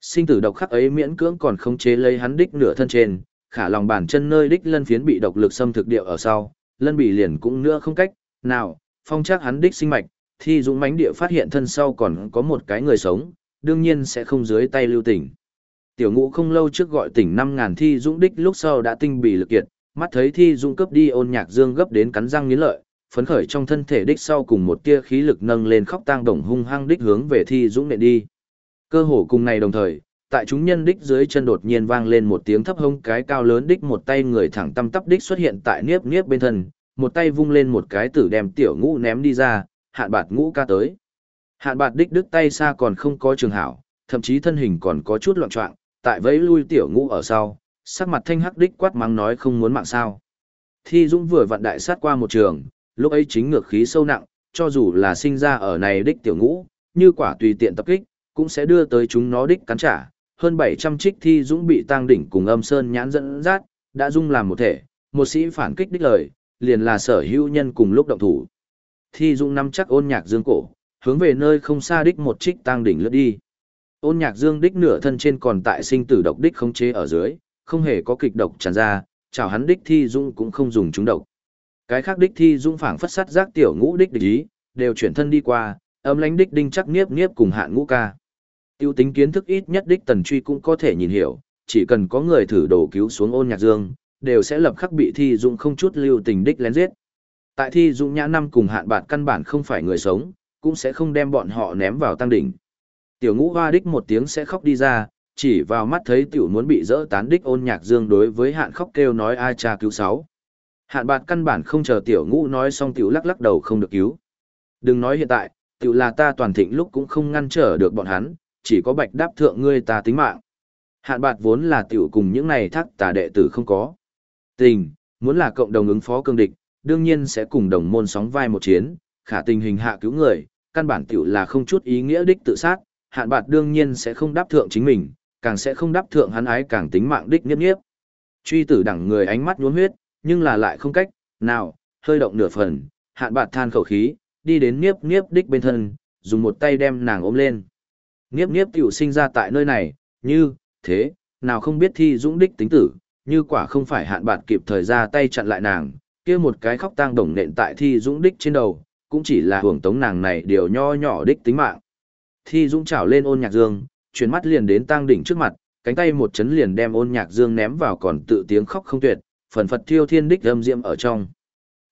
Sinh tử độc khắc ấy miễn cưỡng còn không chế lấy hắn đích nửa thân trên, khả lòng bàn chân nơi đích lân phiến bị độc lực xâm thực điệu ở sau, lân bỉ liền cũng nữa không cách, nào, phong chắc hắn đích sinh mạch, thì dũng mãnh địa phát hiện thân sau còn có một cái người sống, đương nhiên sẽ không dưới tay lưu tình. Tiểu ngũ không lâu trước gọi tỉnh năm ngàn thi dũng đích lúc sau đã tinh bì lực kiệt, mắt thấy thi dũng cấp đi ôn nhạc dương gấp đến cắn răng nghiến lợi, phấn khởi trong thân thể đích sau cùng một tia khí lực nâng lên khóc tang đồng hung hăng đích hướng về thi dũng nện đi. Cơ hồ cùng này đồng thời, tại chúng nhân đích dưới chân đột nhiên vang lên một tiếng thấp hông cái cao lớn đích một tay người thẳng tâm tắp đích xuất hiện tại niếp niếp bên thân, một tay vung lên một cái tử đem tiểu ngũ ném đi ra, hạn bạt ngũ ca tới. Hạn bạt đích đứt tay xa còn không có trường hảo, thậm chí thân hình còn có chút loạn trọng, tại vẫy lui tiểu ngũ ở sau, sắc mặt thanh hắc đích quát mắng nói không muốn mạng sao. Thi Dũng vừa vặn đại sát qua một trường, lúc ấy chính ngược khí sâu nặng, cho dù là sinh ra ở này đích tiểu ngũ, như quả tùy tiện tập kích, cũng sẽ đưa tới chúng nó đích cắn trả. Hơn 700 trích Thi Dũng bị tang đỉnh cùng âm sơn nhãn dẫn dắt, đã dung làm một thể, một sĩ phản kích đích lời, liền là sở hữu nhân cùng lúc động thủ. Thi Dũng nắm chắc ôn nhạc dương cổ, hướng về nơi không xa đích một trích tang đỉnh lướt đi. Ôn nhạc dương đích nửa thân trên còn tại sinh tử độc đích không chế ở dưới, không hề có kịch độc tràn ra, chào hắn đích thi dung cũng không dùng chúng độc. Cái khác đích thi dung phảng phất sát giác tiểu ngũ đích địch ý, đều chuyển thân đi qua, âm lánh đích đinh chắc niếp niếp cùng hạn ngũ ca. Tiêu tính kiến thức ít nhất đích tần truy cũng có thể nhìn hiểu, chỉ cần có người thử đổ cứu xuống ôn nhạc dương, đều sẽ lập khắc bị thi dung không chút lưu tình đích lén giết. Tại thi dung nhã năm cùng hạn bạt căn bản không phải người sống, cũng sẽ không đem bọn họ ném vào tăng đỉnh. Tiểu ngũ hoa đích một tiếng sẽ khóc đi ra, chỉ vào mắt thấy tiểu muốn bị dỡ tán đích ôn nhạc dương đối với hạn khóc kêu nói ai cha cứu sáu. Hạn bạt căn bản không chờ tiểu ngũ nói xong tiểu lắc lắc đầu không được cứu. Đừng nói hiện tại, tiểu là ta toàn thịnh lúc cũng không ngăn trở được bọn hắn, chỉ có bạch đáp thượng ngươi ta tính mạng. Hạn bạt vốn là tiểu cùng những này thác tà đệ tử không có. Tình, muốn là cộng đồng ứng phó cương địch, đương nhiên sẽ cùng đồng môn sóng vai một chiến, khả tình hình hạ cứu người, căn bản tiểu là không chút ý nghĩa đích tự sát, hạn bạt đương nhiên sẽ không đáp thượng chính mình, càng sẽ không đáp thượng hắn ái càng tính mạng đích nhiếp nhiếp, Truy tử đẳng người ánh mắt nhuốm huyết, nhưng là lại không cách, nào, hơi động nửa phần, hạn bạt than khẩu khí, đi đến nhiếp nhiếp đích bên thân, dùng một tay đem nàng ôm lên. Nhiếp nhiếp tiểu sinh ra tại nơi này, như, thế, nào không biết thi dũng đích tính tử, như quả không phải hạn bạt kịp thời ra tay chặn lại nàng, kia một cái khóc tang đồng nện tại thi dũng đích trên đầu, cũng chỉ là hưởng tống nàng này điều nho nhỏ đích tính mạng. Thi dũng chảo lên ôn nhạc dương, chuyển mắt liền đến tăng đỉnh trước mặt, cánh tay một chấn liền đem ôn nhạc dương ném vào còn tự tiếng khóc không tuyệt, phần phật thiêu thiên đích âm diễm ở trong.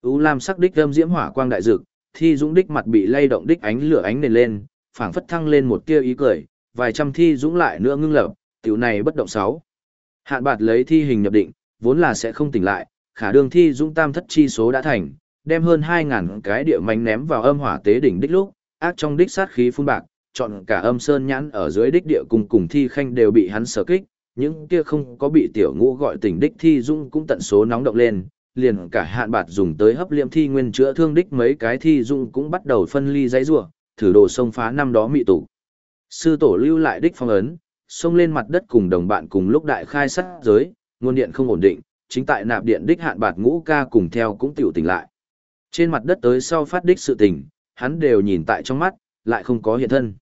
U lam sắc đích âm diễm hỏa quang đại dực, thi dũng đích mặt bị lay động đích ánh lửa ánh nền lên, phảng phất thăng lên một tia ý cười, vài trăm thi dũng lại nữa ngưng lập, tiểu này bất động sáu. Hạn bạt lấy thi hình nhập định, vốn là sẽ không tỉnh lại, khả đường thi dũng tam thất chi số đã thành, đem hơn 2.000 cái địa mánh ném vào âm hỏa tế đỉnh đích lúc, ác trong đích sát khí phun bạc, chọn cả âm sơn nhãn ở dưới đích địa cùng cùng thi khanh đều bị hắn sở kích, những kia không có bị tiểu ngũ gọi tỉnh đích thi dung cũng tận số nóng động lên, liền cả hạn bạt dùng tới hấp liệm thi nguyên chữa thương đích mấy cái thi dung cũng bắt đầu phân ly dãy rủa, thử đồ sông phá năm đó mị tụ. Sư tổ lưu lại đích phong ấn, xông lên mặt đất cùng đồng bạn cùng lúc đại khai sát giới, nguồn điện không ổn định, chính tại nạp điện đích hạn bạt ngũ ca cùng theo cũng tiểu tỉnh lại. Trên mặt đất tới sau phát đích sự tình, hắn đều nhìn tại trong mắt, lại không có hiện thân.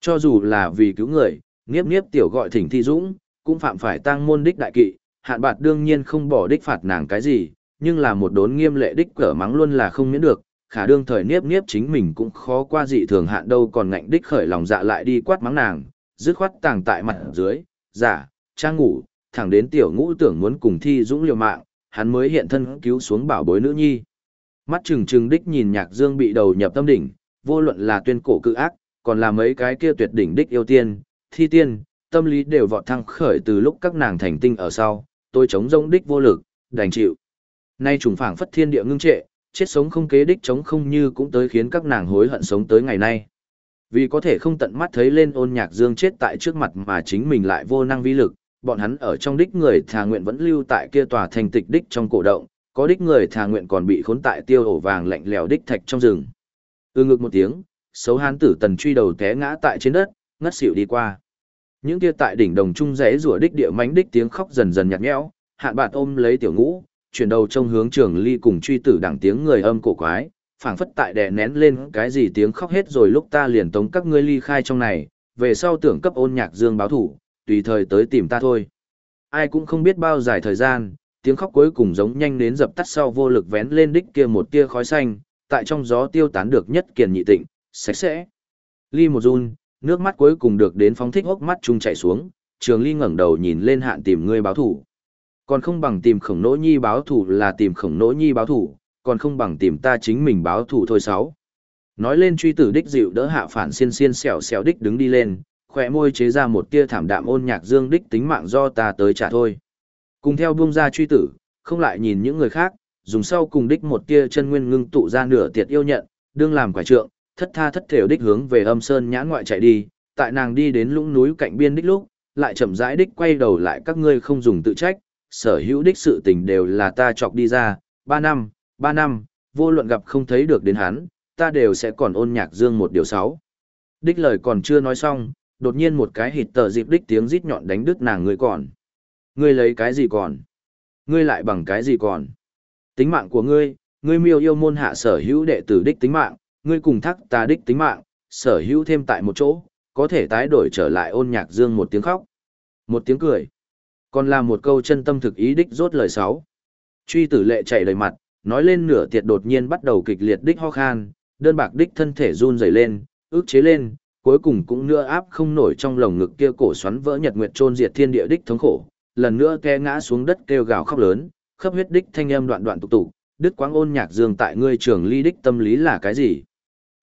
Cho dù là vì cứu người, nghiếp nghiếp tiểu gọi thỉnh thi dũng, cũng phạm phải tăng môn đích đại kỵ, hạn bạt đương nhiên không bỏ đích phạt nàng cái gì, nhưng là một đốn nghiêm lệ đích cỡ mắng luôn là không miễn được, khả đương thời niếp niếp chính mình cũng khó qua dị thường hạn đâu còn ngạnh đích khởi lòng dạ lại đi quát mắng nàng, dứt khoát tàng tại mặt dưới, giả, trang ngủ, thẳng đến tiểu ngũ tưởng muốn cùng thi dũng liều mạng, hắn mới hiện thân cứu xuống bảo bối nữ nhi. Mắt trừng trừng đích nhìn nhạc dương bị đầu nhập tâm đỉnh, vô luận là tuyên cổ cự ác, còn là mấy cái kia tuyệt đỉnh đích yêu tiên, thi tiên, tâm lý đều vọt thăng khởi từ lúc các nàng thành tinh ở sau, tôi chống rông đích vô lực, đành chịu. Nay trùng phảng phất thiên địa ngưng trệ, chết sống không kế đích chống không như cũng tới khiến các nàng hối hận sống tới ngày nay. Vì có thể không tận mắt thấy lên ôn nhạc dương chết tại trước mặt mà chính mình lại vô năng vi lực, bọn hắn ở trong đích người thà nguyện vẫn lưu tại kia tòa thành tịch đích trong cổ động, có đích người thà nguyện còn bị khốn tại tiêu ổ vàng lạnh lèo đích thạch trong rừng. Ư ngực một tiếng, xấu hán tử tần truy đầu té ngã tại trên đất, ngất xỉu đi qua. Những kia tại đỉnh đồng trung rẽ rủa đích địa mánh đích tiếng khóc dần dần nhạt nhẽo, hạn bạt ôm lấy tiểu ngũ, chuyển đầu trông hướng trường ly cùng truy tử đẳng tiếng người âm cổ quái, phảng phất tại đè nén lên cái gì tiếng khóc hết rồi lúc ta liền tống các ngươi ly khai trong này, về sau tưởng cấp ôn nhạc dương báo thủ, tùy thời tới tìm ta thôi. Ai cũng không biết bao dài thời gian, tiếng khóc cuối cùng giống nhanh đến dập tắt sau vô lực vén lên đích kia một tia khói xanh, tại trong gió tiêu tán được nhất kiền nhị tịnh, sạch sẽ. Ly một run, nước mắt cuối cùng được đến phóng thích hốc mắt chung chảy xuống, trường ly ngẩng đầu nhìn lên hạn tìm ngươi báo thủ. Còn không bằng tìm khổng nỗ nhi báo thủ là tìm khổng nỗ nhi báo thủ, còn không bằng tìm ta chính mình báo thủ thôi sáu. Nói lên truy tử đích dịu đỡ hạ phản xiên xiên xẻo xẻo đích đứng đi lên, khỏe môi chế ra một tia thảm đạm ôn nhạc dương đích tính mạng do ta tới trả thôi. Cùng theo buông ra truy tử, không lại nhìn những người khác, dùng sau cùng đích một tia chân nguyên ngưng tụ ra nửa tiệt yêu nhận, đương làm quả trượng, thất tha thất thểu đích hướng về âm sơn nhãn ngoại chạy đi, tại nàng đi đến lũng núi cạnh biên đích lúc, lại chậm rãi đích quay đầu lại các ngươi không dùng tự trách, sở hữu đích sự tình đều là ta chọc đi ra, ba năm, ba năm, vô luận gặp không thấy được đến hắn, ta đều sẽ còn ôn nhạc dương một điều sáu. Đích lời còn chưa nói xong, đột nhiên một cái hịt tờ dịp đích tiếng rít nhọn đánh đứt nàng ngươi còn. Ngươi lấy cái gì còn? Ngươi lại bằng cái gì còn? Tính mạng của ngươi, ngươi miêu yêu môn hạ sở hữu đệ tử đích tính mạng, ngươi cùng thắc ta đích tính mạng, sở hữu thêm tại một chỗ, có thể tái đổi trở lại ôn nhạc dương một tiếng khóc. Một tiếng cười. Còn là một câu chân tâm thực ý đích rốt lời sáu. Truy tử lệ chạy đầy mặt, nói lên nửa tiệt đột nhiên bắt đầu kịch liệt đích ho khan, đơn bạc đích thân thể run rẩy lên, ước chế lên, cuối cùng cũng nữa áp không nổi trong lồng ngực kia cổ xoắn vỡ nhật nguyệt trôn diệt thiên địa đích thống khổ, lần nữa té ngã xuống đất kêu gào khóc lớn, khớp huyết đích thanh âm đoạn đoạn tục tục, đứt quãng ôn nhạc dương tại ngươi trường ly đích tâm lý là cái gì?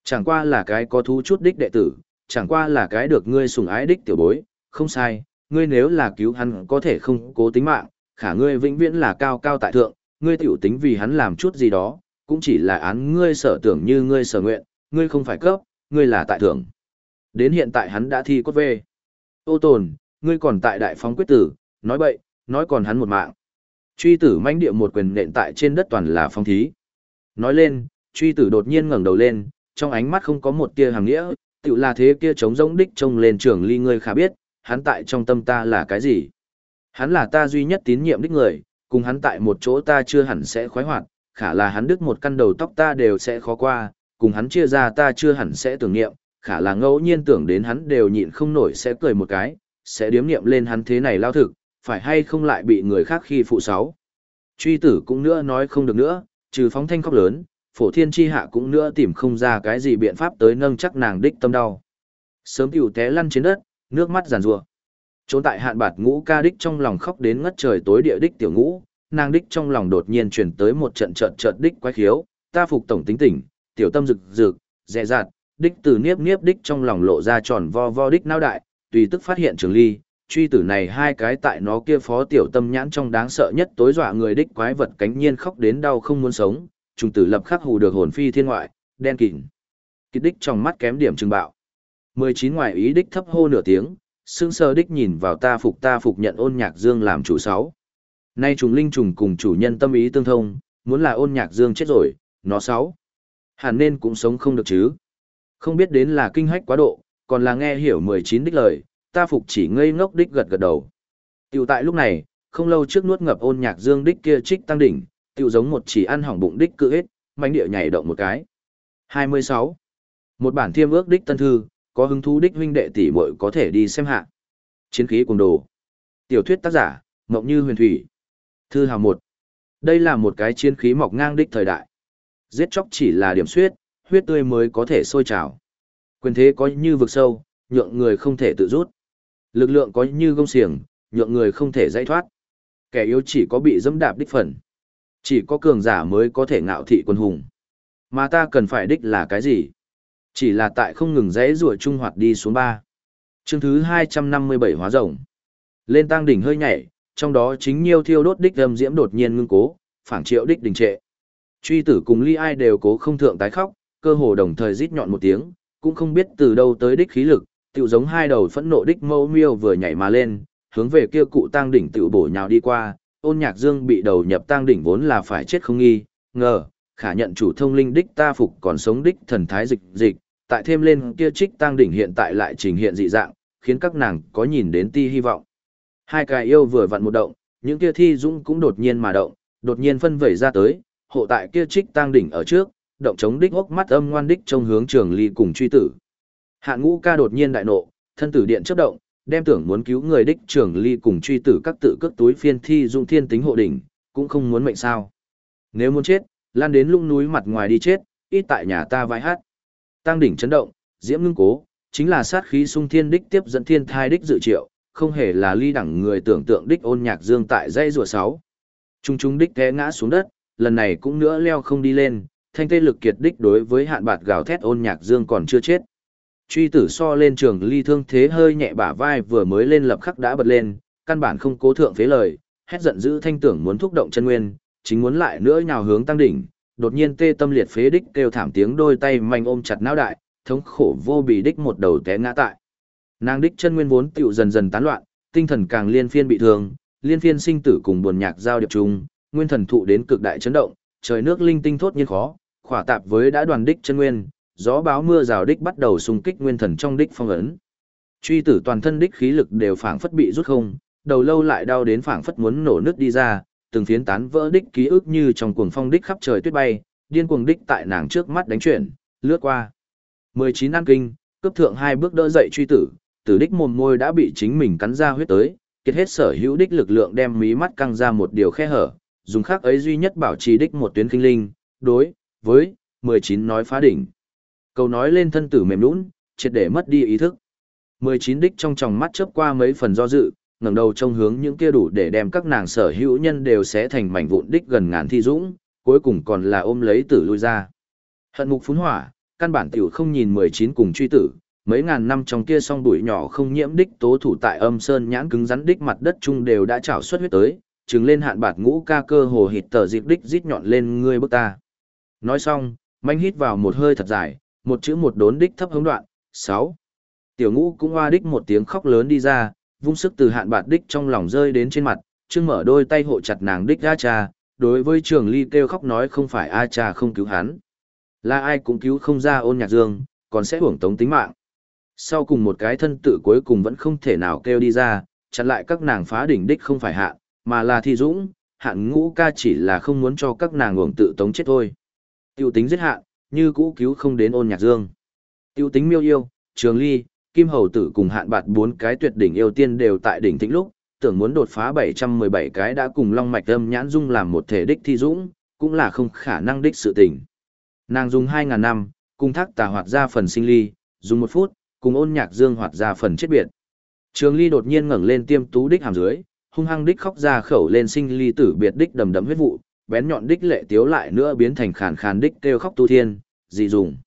Chẳng qua là cái có thú chút đích đệ tử, chẳng qua là cái được ngươi sùng ái đích tiểu bối, không sai, ngươi nếu là cứu hắn có thể không cố tính mạng, khả ngươi vĩnh viễn là cao cao tại thượng, ngươi tiểu tính vì hắn làm chút gì đó, cũng chỉ là án ngươi sở tưởng như ngươi sở nguyện, ngươi không phải cấp, ngươi là tại thượng. Đến hiện tại hắn đã thi cốt về. Ô tồn, ngươi còn tại đại phóng quyết tử, nói bậy, nói còn hắn một mạng. Truy tử manh địa một quyền nện tại trên đất toàn là phong thí. Nói lên, truy tử đột nhiên ngẩng đầu lên, trong ánh mắt không có một tia hàng nghĩa, tự là thế kia trống rỗng đích trông lên trường ly ngươi khả biết, hắn tại trong tâm ta là cái gì. Hắn là ta duy nhất tín nhiệm đích người, cùng hắn tại một chỗ ta chưa hẳn sẽ khoái hoạt, khả là hắn đứt một căn đầu tóc ta đều sẽ khó qua, cùng hắn chia ra ta chưa hẳn sẽ tưởng niệm, khả là ngẫu nhiên tưởng đến hắn đều nhịn không nổi sẽ cười một cái, sẽ điếm niệm lên hắn thế này lao thực, phải hay không lại bị người khác khi phụ sáu. Truy tử cũng nữa nói không được nữa, trừ phóng thanh khóc lớn, phổ thiên chi hạ cũng nữa tìm không ra cái gì biện pháp tới nâng chắc nàng đích tâm đau. Sớm tiểu té lăn trên đất, nước mắt giàn rủa Trốn tại hạn bạt ngũ ca đích trong lòng khóc đến ngất trời tối địa đích tiểu ngũ, nàng đích trong lòng đột nhiên chuyển tới một trận trận trận đích quái khiếu, ta phục tổng tính tỉnh, tiểu tâm rực rực, dè dạt, đích từ niếp niếp đích trong lòng lộ ra tròn vo vo đích nao đại, tùy tức phát hiện trường ly, truy tử này hai cái tại nó kia phó tiểu tâm nhãn trong đáng sợ nhất tối dọa người đích quái vật cánh nhiên khóc đến đau không muốn sống, trùng tử lập khắc hù được hồn phi thiên ngoại, đen kịt. Kịch đích trong mắt kém điểm trừng bạo. 19 ngoại ý đích thấp hô nửa tiếng, sương sơ đích nhìn vào ta phục ta phục nhận ôn nhạc dương làm chủ sáu. Nay trùng linh trùng cùng chủ nhân tâm ý tương thông, muốn là ôn nhạc dương chết rồi, nó sáu. Hẳn nên cũng sống không được chứ. Không biết đến là kinh hách quá độ, còn là nghe hiểu 19 đích lời, ta phục chỉ ngây ngốc đích gật gật đầu. Tiểu tại lúc này, không lâu trước nuốt ngập ôn nhạc dương đích kia trích tăng đỉnh, tiểu giống một chỉ ăn hỏng bụng đích cự hết, manh địa nhảy động một cái. 26. Một bản thiêm ước đích tân thư, có hứng thú đích huynh đệ tỷ muội có thể đi xem hạ. Chiến khí cùng đồ. Tiểu thuyết tác giả, Mộng Như Huyền Thủy. Thư hào 1. Đây là một cái chiến khí mọc ngang đích thời đại. Giết chóc chỉ là điểm suyết, huyết tươi mới có thể sôi trào. Quyền thế có như vực sâu, nhượng người không thể tự rút. Lực lượng có như gông xiềng, nhượng người không thể giải thoát. Kẻ yếu chỉ có bị dẫm đạp đích phần. Chỉ có cường giả mới có thể ngạo thị quân hùng. Mà ta cần phải đích là cái gì? Chỉ là tại không ngừng rẽ rủa trung hoạt đi xuống ba. Chương thứ 257 hóa rồng. Lên tăng đỉnh hơi nhảy, trong đó chính nhiêu thiêu đốt đích âm diễm đột nhiên ngưng cố, phản triệu đích đình trệ. Truy tử cùng ly ai đều cố không thượng tái khóc, cơ hồ đồng thời rít nhọn một tiếng, cũng không biết từ đâu tới đích khí lực, tiểu giống hai đầu phẫn nộ đích mâu miêu vừa nhảy mà lên, hướng về kia cụ tang đỉnh tiểu bổ nhào đi qua, ôn nhạc dương bị đầu nhập tang đỉnh vốn là phải chết không nghi, ngờ, khả nhận chủ thông linh đích ta phục còn sống đích thần thái dịch dịch, tại thêm lên kia trích tang đỉnh hiện tại lại trình hiện dị dạng, khiến các nàng có nhìn đến ti hy vọng. Hai cái yêu vừa vặn một động, những kia thi dũng cũng đột nhiên mà động, đột nhiên phân vẩy ra tới, hộ tại kia trích tang đỉnh ở trước, động chống đích hốc mắt âm ngoan đích trong hướng trường ly cùng truy tử. Hạn ngũ ca đột nhiên đại nộ, thân tử điện chấp động, đem tưởng muốn cứu người đích trưởng ly cùng truy tử các tự cước túi phiên thi dung thiên tính hộ đỉnh, cũng không muốn mệnh sao. Nếu muốn chết, lan đến lung núi mặt ngoài đi chết, ít tại nhà ta vai hát. Tăng đỉnh chấn động, diễm ngưng cố, chính là sát khí sung thiên đích tiếp dẫn thiên thai đích dự triệu, không hề là ly đẳng người tưởng tượng đích ôn nhạc dương tại dây rùa sáu. Trung trung đích té ngã xuống đất, lần này cũng nữa leo không đi lên, thanh tê lực kiệt đích đối với hạn bạt gào thét ôn nhạc dương còn chưa chết. Truy tử so lên trường ly thương thế hơi nhẹ bả vai vừa mới lên lập khắc đã bật lên, căn bản không cố thượng phế lời, hét giận dữ thanh tưởng muốn thúc động chân nguyên, chính muốn lại nữa nhào hướng tăng đỉnh, đột nhiên tê tâm liệt phế đích kêu thảm tiếng đôi tay manh ôm chặt não đại, thống khổ vô bì đích một đầu té ngã tại. Nàng đích chân nguyên vốn tựu dần dần tán loạn, tinh thần càng liên phiên bị thương, liên phiên sinh tử cùng buồn nhạc giao điệp chung, nguyên thần thụ đến cực đại chấn động, trời nước linh tinh thốt nhiên khó, khỏa tạp với đã đoàn đích chân nguyên, gió báo mưa rào đích bắt đầu xung kích nguyên thần trong đích phong ấn. Truy tử toàn thân đích khí lực đều phảng phất bị rút không, đầu lâu lại đau đến phảng phất muốn nổ nước đi ra, từng phiến tán vỡ đích ký ức như trong cuồng phong đích khắp trời tuyết bay, điên cuồng đích tại nàng trước mắt đánh chuyển, lướt qua. 19 an kinh, cấp thượng hai bước đỡ dậy truy tử, tử đích mồm môi đã bị chính mình cắn ra huyết tới, kết hết sở hữu đích lực lượng đem mí mắt căng ra một điều khe hở, dùng khác ấy duy nhất bảo trì đích một tuyến kinh linh, đối với 19 nói phá đỉnh. Câu nói lên thân tử mềm lún, triệt để mất đi ý thức. 19 đích trong tròng mắt chớp qua mấy phần do dự, ngẩng đầu trông hướng những kia đủ để đem các nàng sở hữu nhân đều sẽ thành mảnh vụn đích gần ngàn thi dũng, cuối cùng còn là ôm lấy tử lui ra. Hận mục phún hỏa, căn bản tiểu không nhìn 19 cùng truy tử, mấy ngàn năm trong kia song bụi nhỏ không nhiễm đích tố thủ tại âm sơn nhãn cứng rắn đích mặt đất chung đều đã trảo xuất huyết tới, trừng lên hạn bạt ngũ ca cơ hồ hịt tờ dịp đích rít nhọn lên ngươi bức ta. Nói xong, manh hít vào một hơi thật dài, một chữ một đốn đích thấp hống đoạn, 6. Tiểu ngũ cũng hoa đích một tiếng khóc lớn đi ra, vung sức từ hạn bạt đích trong lòng rơi đến trên mặt, chương mở đôi tay hộ chặt nàng đích ra cha, đối với trường ly kêu khóc nói không phải A cha không cứu hắn. Là ai cũng cứu không ra ôn nhạc dương, còn sẽ hưởng tống tính mạng. Sau cùng một cái thân tự cuối cùng vẫn không thể nào kêu đi ra, chặn lại các nàng phá đỉnh đích không phải hạ, mà là thi dũng, hạn ngũ ca chỉ là không muốn cho các nàng uổng tự tống chết thôi. Tiêu tính giết hạn, như cũ cứu không đến ôn nhạc dương. Tiêu tính miêu yêu, trường ly, kim hầu tử cùng hạn bạt bốn cái tuyệt đỉnh yêu tiên đều tại đỉnh thịnh lúc, tưởng muốn đột phá 717 cái đã cùng long mạch âm nhãn dung làm một thể đích thi dũng, cũng là không khả năng đích sự tình. Nàng dùng 2.000 năm, cùng thác tà hoạt ra phần sinh ly, dùng một phút, cùng ôn nhạc dương hoạt ra phần chết biệt. Trường ly đột nhiên ngẩng lên tiêm tú đích hàm dưới, hung hăng đích khóc ra khẩu lên sinh ly tử biệt đích đầm đầm huyết vụ, bén nhọn đích lệ tiếu lại nữa biến thành khàn khàn đích kêu khóc tu thiên, gì dùng.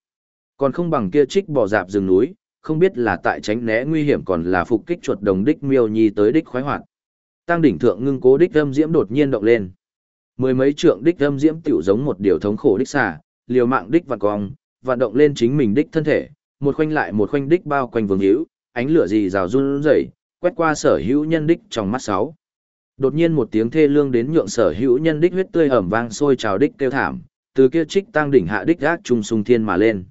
Còn không bằng kia trích bỏ dạp rừng núi, không biết là tại tránh né nguy hiểm còn là phục kích chuột đồng đích miêu nhi tới đích khoái hoạt. Tăng đỉnh thượng ngưng cố đích âm diễm đột nhiên động lên. Mười mấy trượng đích âm diễm tiểu giống một điều thống khổ đích xà, liều mạng đích vặn cong, vận động lên chính mình đích thân thể, một khoanh lại một khoanh đích bao quanh vương hữu, ánh lửa gì rào run rẩy, quét qua sở hữu nhân đích trong mắt sáu. Đột nhiên một tiếng thê lương đến nhượng sở hữu nhân đích huyết tươi ẩm vang sôi trào đích kêu thảm, từ kia trích tăng đỉnh hạ đích gác trung sung thiên mà lên.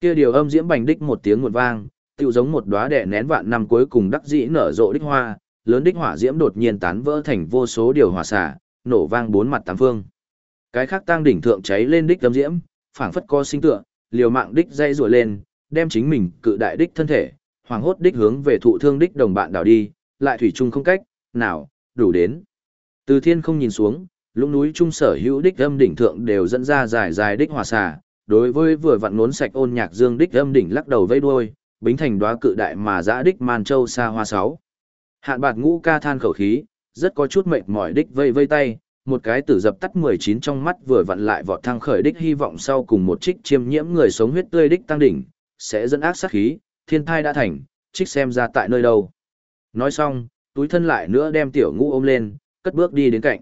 Kia điều âm diễm bành đích một tiếng nguồn vang, tựu giống một đóa đẻ nén vạn năm cuối cùng đắc dĩ nở rộ đích hoa, lớn đích hỏa diễm đột nhiên tán vỡ thành vô số điều hỏa xả, nổ vang bốn mặt tám phương. Cái khác tăng đỉnh thượng cháy lên đích âm diễm, phảng phất co sinh tựa, liều mạng đích dây rủa lên, đem chính mình cự đại đích thân thể, hoàng hốt đích hướng về thụ thương đích đồng bạn đảo đi, lại thủy chung không cách, nào, đủ đến. Từ thiên không nhìn xuống, lũng núi trung sở hữu đích âm đỉnh thượng đều dẫn ra dài dài đích hỏa xà. đối với vừa vặn nốn sạch ôn nhạc dương đích âm đỉnh lắc đầu vây đuôi, bính thành đóa cự đại mà dã đích man châu xa hoa sáu. Hạn bạt ngũ ca than khẩu khí, rất có chút mệt mỏi đích vây vây tay, một cái tử dập tắt 19 trong mắt vừa vặn lại vọt thăng khởi đích hy vọng sau cùng một trích chiêm nhiễm người sống huyết tươi đích tăng đỉnh, sẽ dẫn ác sát khí, thiên thai đã thành, trích xem ra tại nơi đâu. Nói xong, túi thân lại nữa đem tiểu ngũ ôm lên, cất bước đi đến cạnh.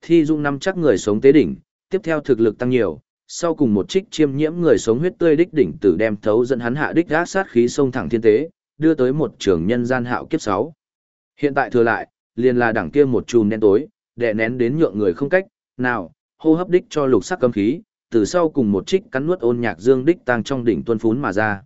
Thi dung năm chắc người sống tế đỉnh, tiếp theo thực lực tăng nhiều, sau cùng một trích chiêm nhiễm người sống huyết tươi đích đỉnh tử đem thấu dẫn hắn hạ đích gác sát khí sông thẳng thiên tế, đưa tới một trường nhân gian hạo kiếp 6. Hiện tại thừa lại, liền là đẳng kia một chùm đen tối, đè nén đến nhượng người không cách, nào, hô hấp đích cho lục sắc cấm khí, từ sau cùng một trích cắn nuốt ôn nhạc dương đích tăng trong đỉnh tuân phún mà ra.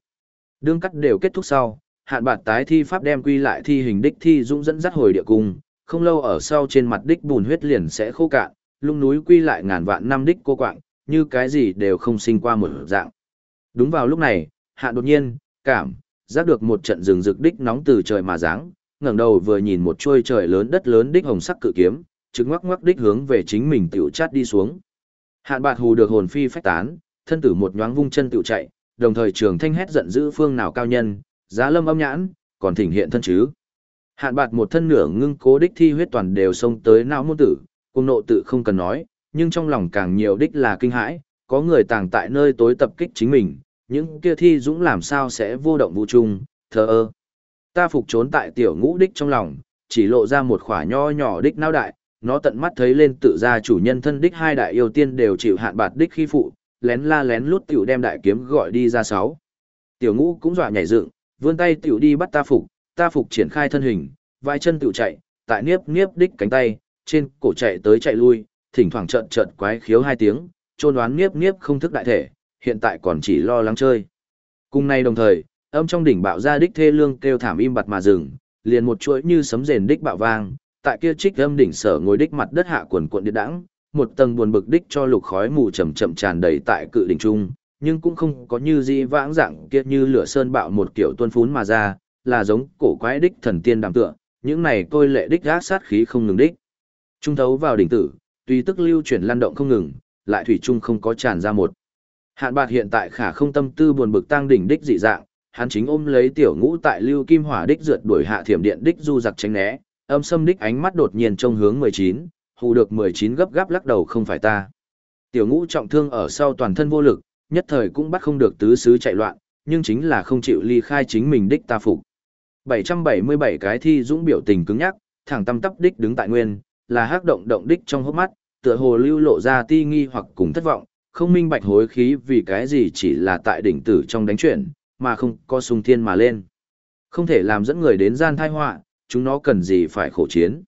Đương cắt đều kết thúc sau, hạn bạt tái thi pháp đem quy lại thi hình đích thi dũng dẫn dắt hồi địa cung, không lâu ở sau trên mặt đích bùn huyết liền sẽ khô cạn, lung núi quy lại ngàn vạn năm đích cô quạng, như cái gì đều không sinh qua một dạng. Đúng vào lúc này, hạn đột nhiên, cảm, giác được một trận rừng rực đích nóng từ trời mà giáng, ngẩng đầu vừa nhìn một chuôi trời lớn đất lớn đích hồng sắc cự kiếm, trứng ngoắc ngoắc đích hướng về chính mình tiểu chát đi xuống. Hạn bạt hù được hồn phi phách tán, thân tử một nhoáng vung chân tiểu chạy, đồng thời trường thanh hét giận dữ phương nào cao nhân, giá lâm âm nhãn, còn thỉnh hiện thân chứ. Hạn bạt một thân nửa ngưng cố đích thi huyết toàn đều xông tới não môn tử, cùng nộ tự không cần nói, nhưng trong lòng càng nhiều đích là kinh hãi, có người tàng tại nơi tối tập kích chính mình, những kia thi dũng làm sao sẽ vô động vũ trung, thờ ơ. Ta phục trốn tại tiểu ngũ đích trong lòng, chỉ lộ ra một khỏa nho nhỏ đích não đại, nó tận mắt thấy lên tự ra chủ nhân thân đích hai đại yêu tiên đều chịu hạn bạt đích khi phụ, lén la lén lút tiểu đem đại kiếm gọi đi ra sáu. Tiểu ngũ cũng dọa nhảy dựng, vươn tay tiểu đi bắt ta phục, ta phục triển khai thân hình, vai chân tiểu chạy, tại niếp niếp đích cánh tay, trên cổ chạy tới chạy lui, thỉnh thoảng trợn trợn quái khiếu hai tiếng, trôn đoán niếp niếp không thức đại thể, hiện tại còn chỉ lo lắng chơi. Cùng nay đồng thời, âm trong đỉnh bạo ra đích thê lương kêu thảm im bặt mà dừng, liền một chuỗi như sấm rền đích bạo vang, tại kia trích âm đỉnh sở ngồi đích mặt đất hạ quần cuộn địa đãng, một tầng buồn bực đích cho lục khói mù chậm chậm tràn đầy tại cự đỉnh trung, nhưng cũng không có như di vãng dạng kiệt như lửa sơn bạo một kiểu tuôn phún mà ra, là giống cổ quái đích thần tiên đàm tựa, những này tôi lệ đích gác sát khí không ngừng đích. Trung thấu vào đỉnh tử, tuy tức lưu chuyển lan động không ngừng, lại thủy trung không có tràn ra một. Hạn bạt hiện tại khả không tâm tư buồn bực tăng đỉnh đích dị dạng, hắn chính ôm lấy tiểu ngũ tại lưu kim hỏa đích rượt đuổi hạ thiểm điện đích du giặc tránh né, âm sâm đích ánh mắt đột nhiên trông hướng 19, hù được 19 gấp gáp lắc đầu không phải ta. Tiểu ngũ trọng thương ở sau toàn thân vô lực, nhất thời cũng bắt không được tứ sứ chạy loạn, nhưng chính là không chịu ly khai chính mình đích ta phục. 777 cái thi dũng biểu tình cứng nhắc, thẳng tâm tắp đích đứng tại nguyên, là hắc động động đích trong hốc mắt, tựa hồ lưu lộ ra ti nghi hoặc cùng thất vọng, không minh bạch hối khí vì cái gì chỉ là tại đỉnh tử trong đánh chuyển, mà không có sung thiên mà lên. Không thể làm dẫn người đến gian thai họa, chúng nó cần gì phải khổ chiến.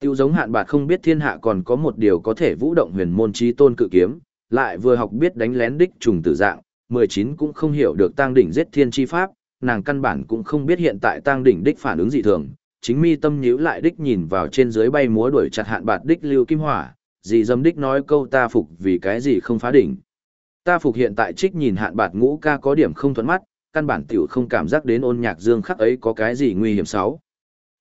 Tiêu giống hạn bạt không biết thiên hạ còn có một điều có thể vũ động huyền môn trí tôn cự kiếm, lại vừa học biết đánh lén đích trùng tử dạng, 19 cũng không hiểu được tăng đỉnh giết thiên chi pháp, nàng căn bản cũng không biết hiện tại tăng đỉnh đích phản ứng dị thường, chính mi tâm nhíu lại đích nhìn vào trên dưới bay múa đuổi chặt hạn bạt đích lưu kim hỏa, dì dâm đích nói câu ta phục vì cái gì không phá đỉnh. Ta phục hiện tại trích nhìn hạn bạt ngũ ca có điểm không thuận mắt, căn bản tiểu không cảm giác đến ôn nhạc dương khắc ấy có cái gì nguy hiểm xấu.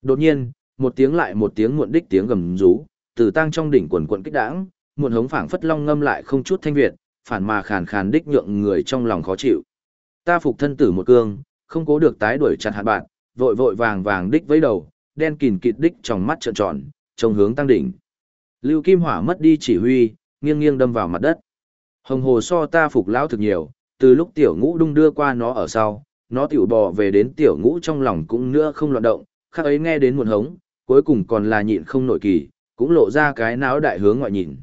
Đột nhiên, một tiếng lại một tiếng muộn đích tiếng gầm rú, từ tăng trong đỉnh quần quần kích đãng, muộn hống phảng phất long ngâm lại không chút thanh việt, phản mà khàn khàn đích nhượng người trong lòng khó chịu. Ta phục thân tử một cương, không cố được tái đuổi chặt hạt bạn, vội vội vàng vàng đích với đầu, đen kìn kịt đích trong mắt trợn tròn, trông hướng tăng đỉnh. Lưu Kim Hỏa mất đi chỉ huy, nghiêng nghiêng đâm vào mặt đất. Hồng hồ so ta phục lão thực nhiều, từ lúc tiểu ngũ đung đưa qua nó ở sau, nó tiểu bò về đến tiểu ngũ trong lòng cũng nữa không loạn động, khác ấy nghe đến muộn hống, cuối cùng còn là nhịn không nổi kỳ, cũng lộ ra cái náo đại hướng ngoại nhìn.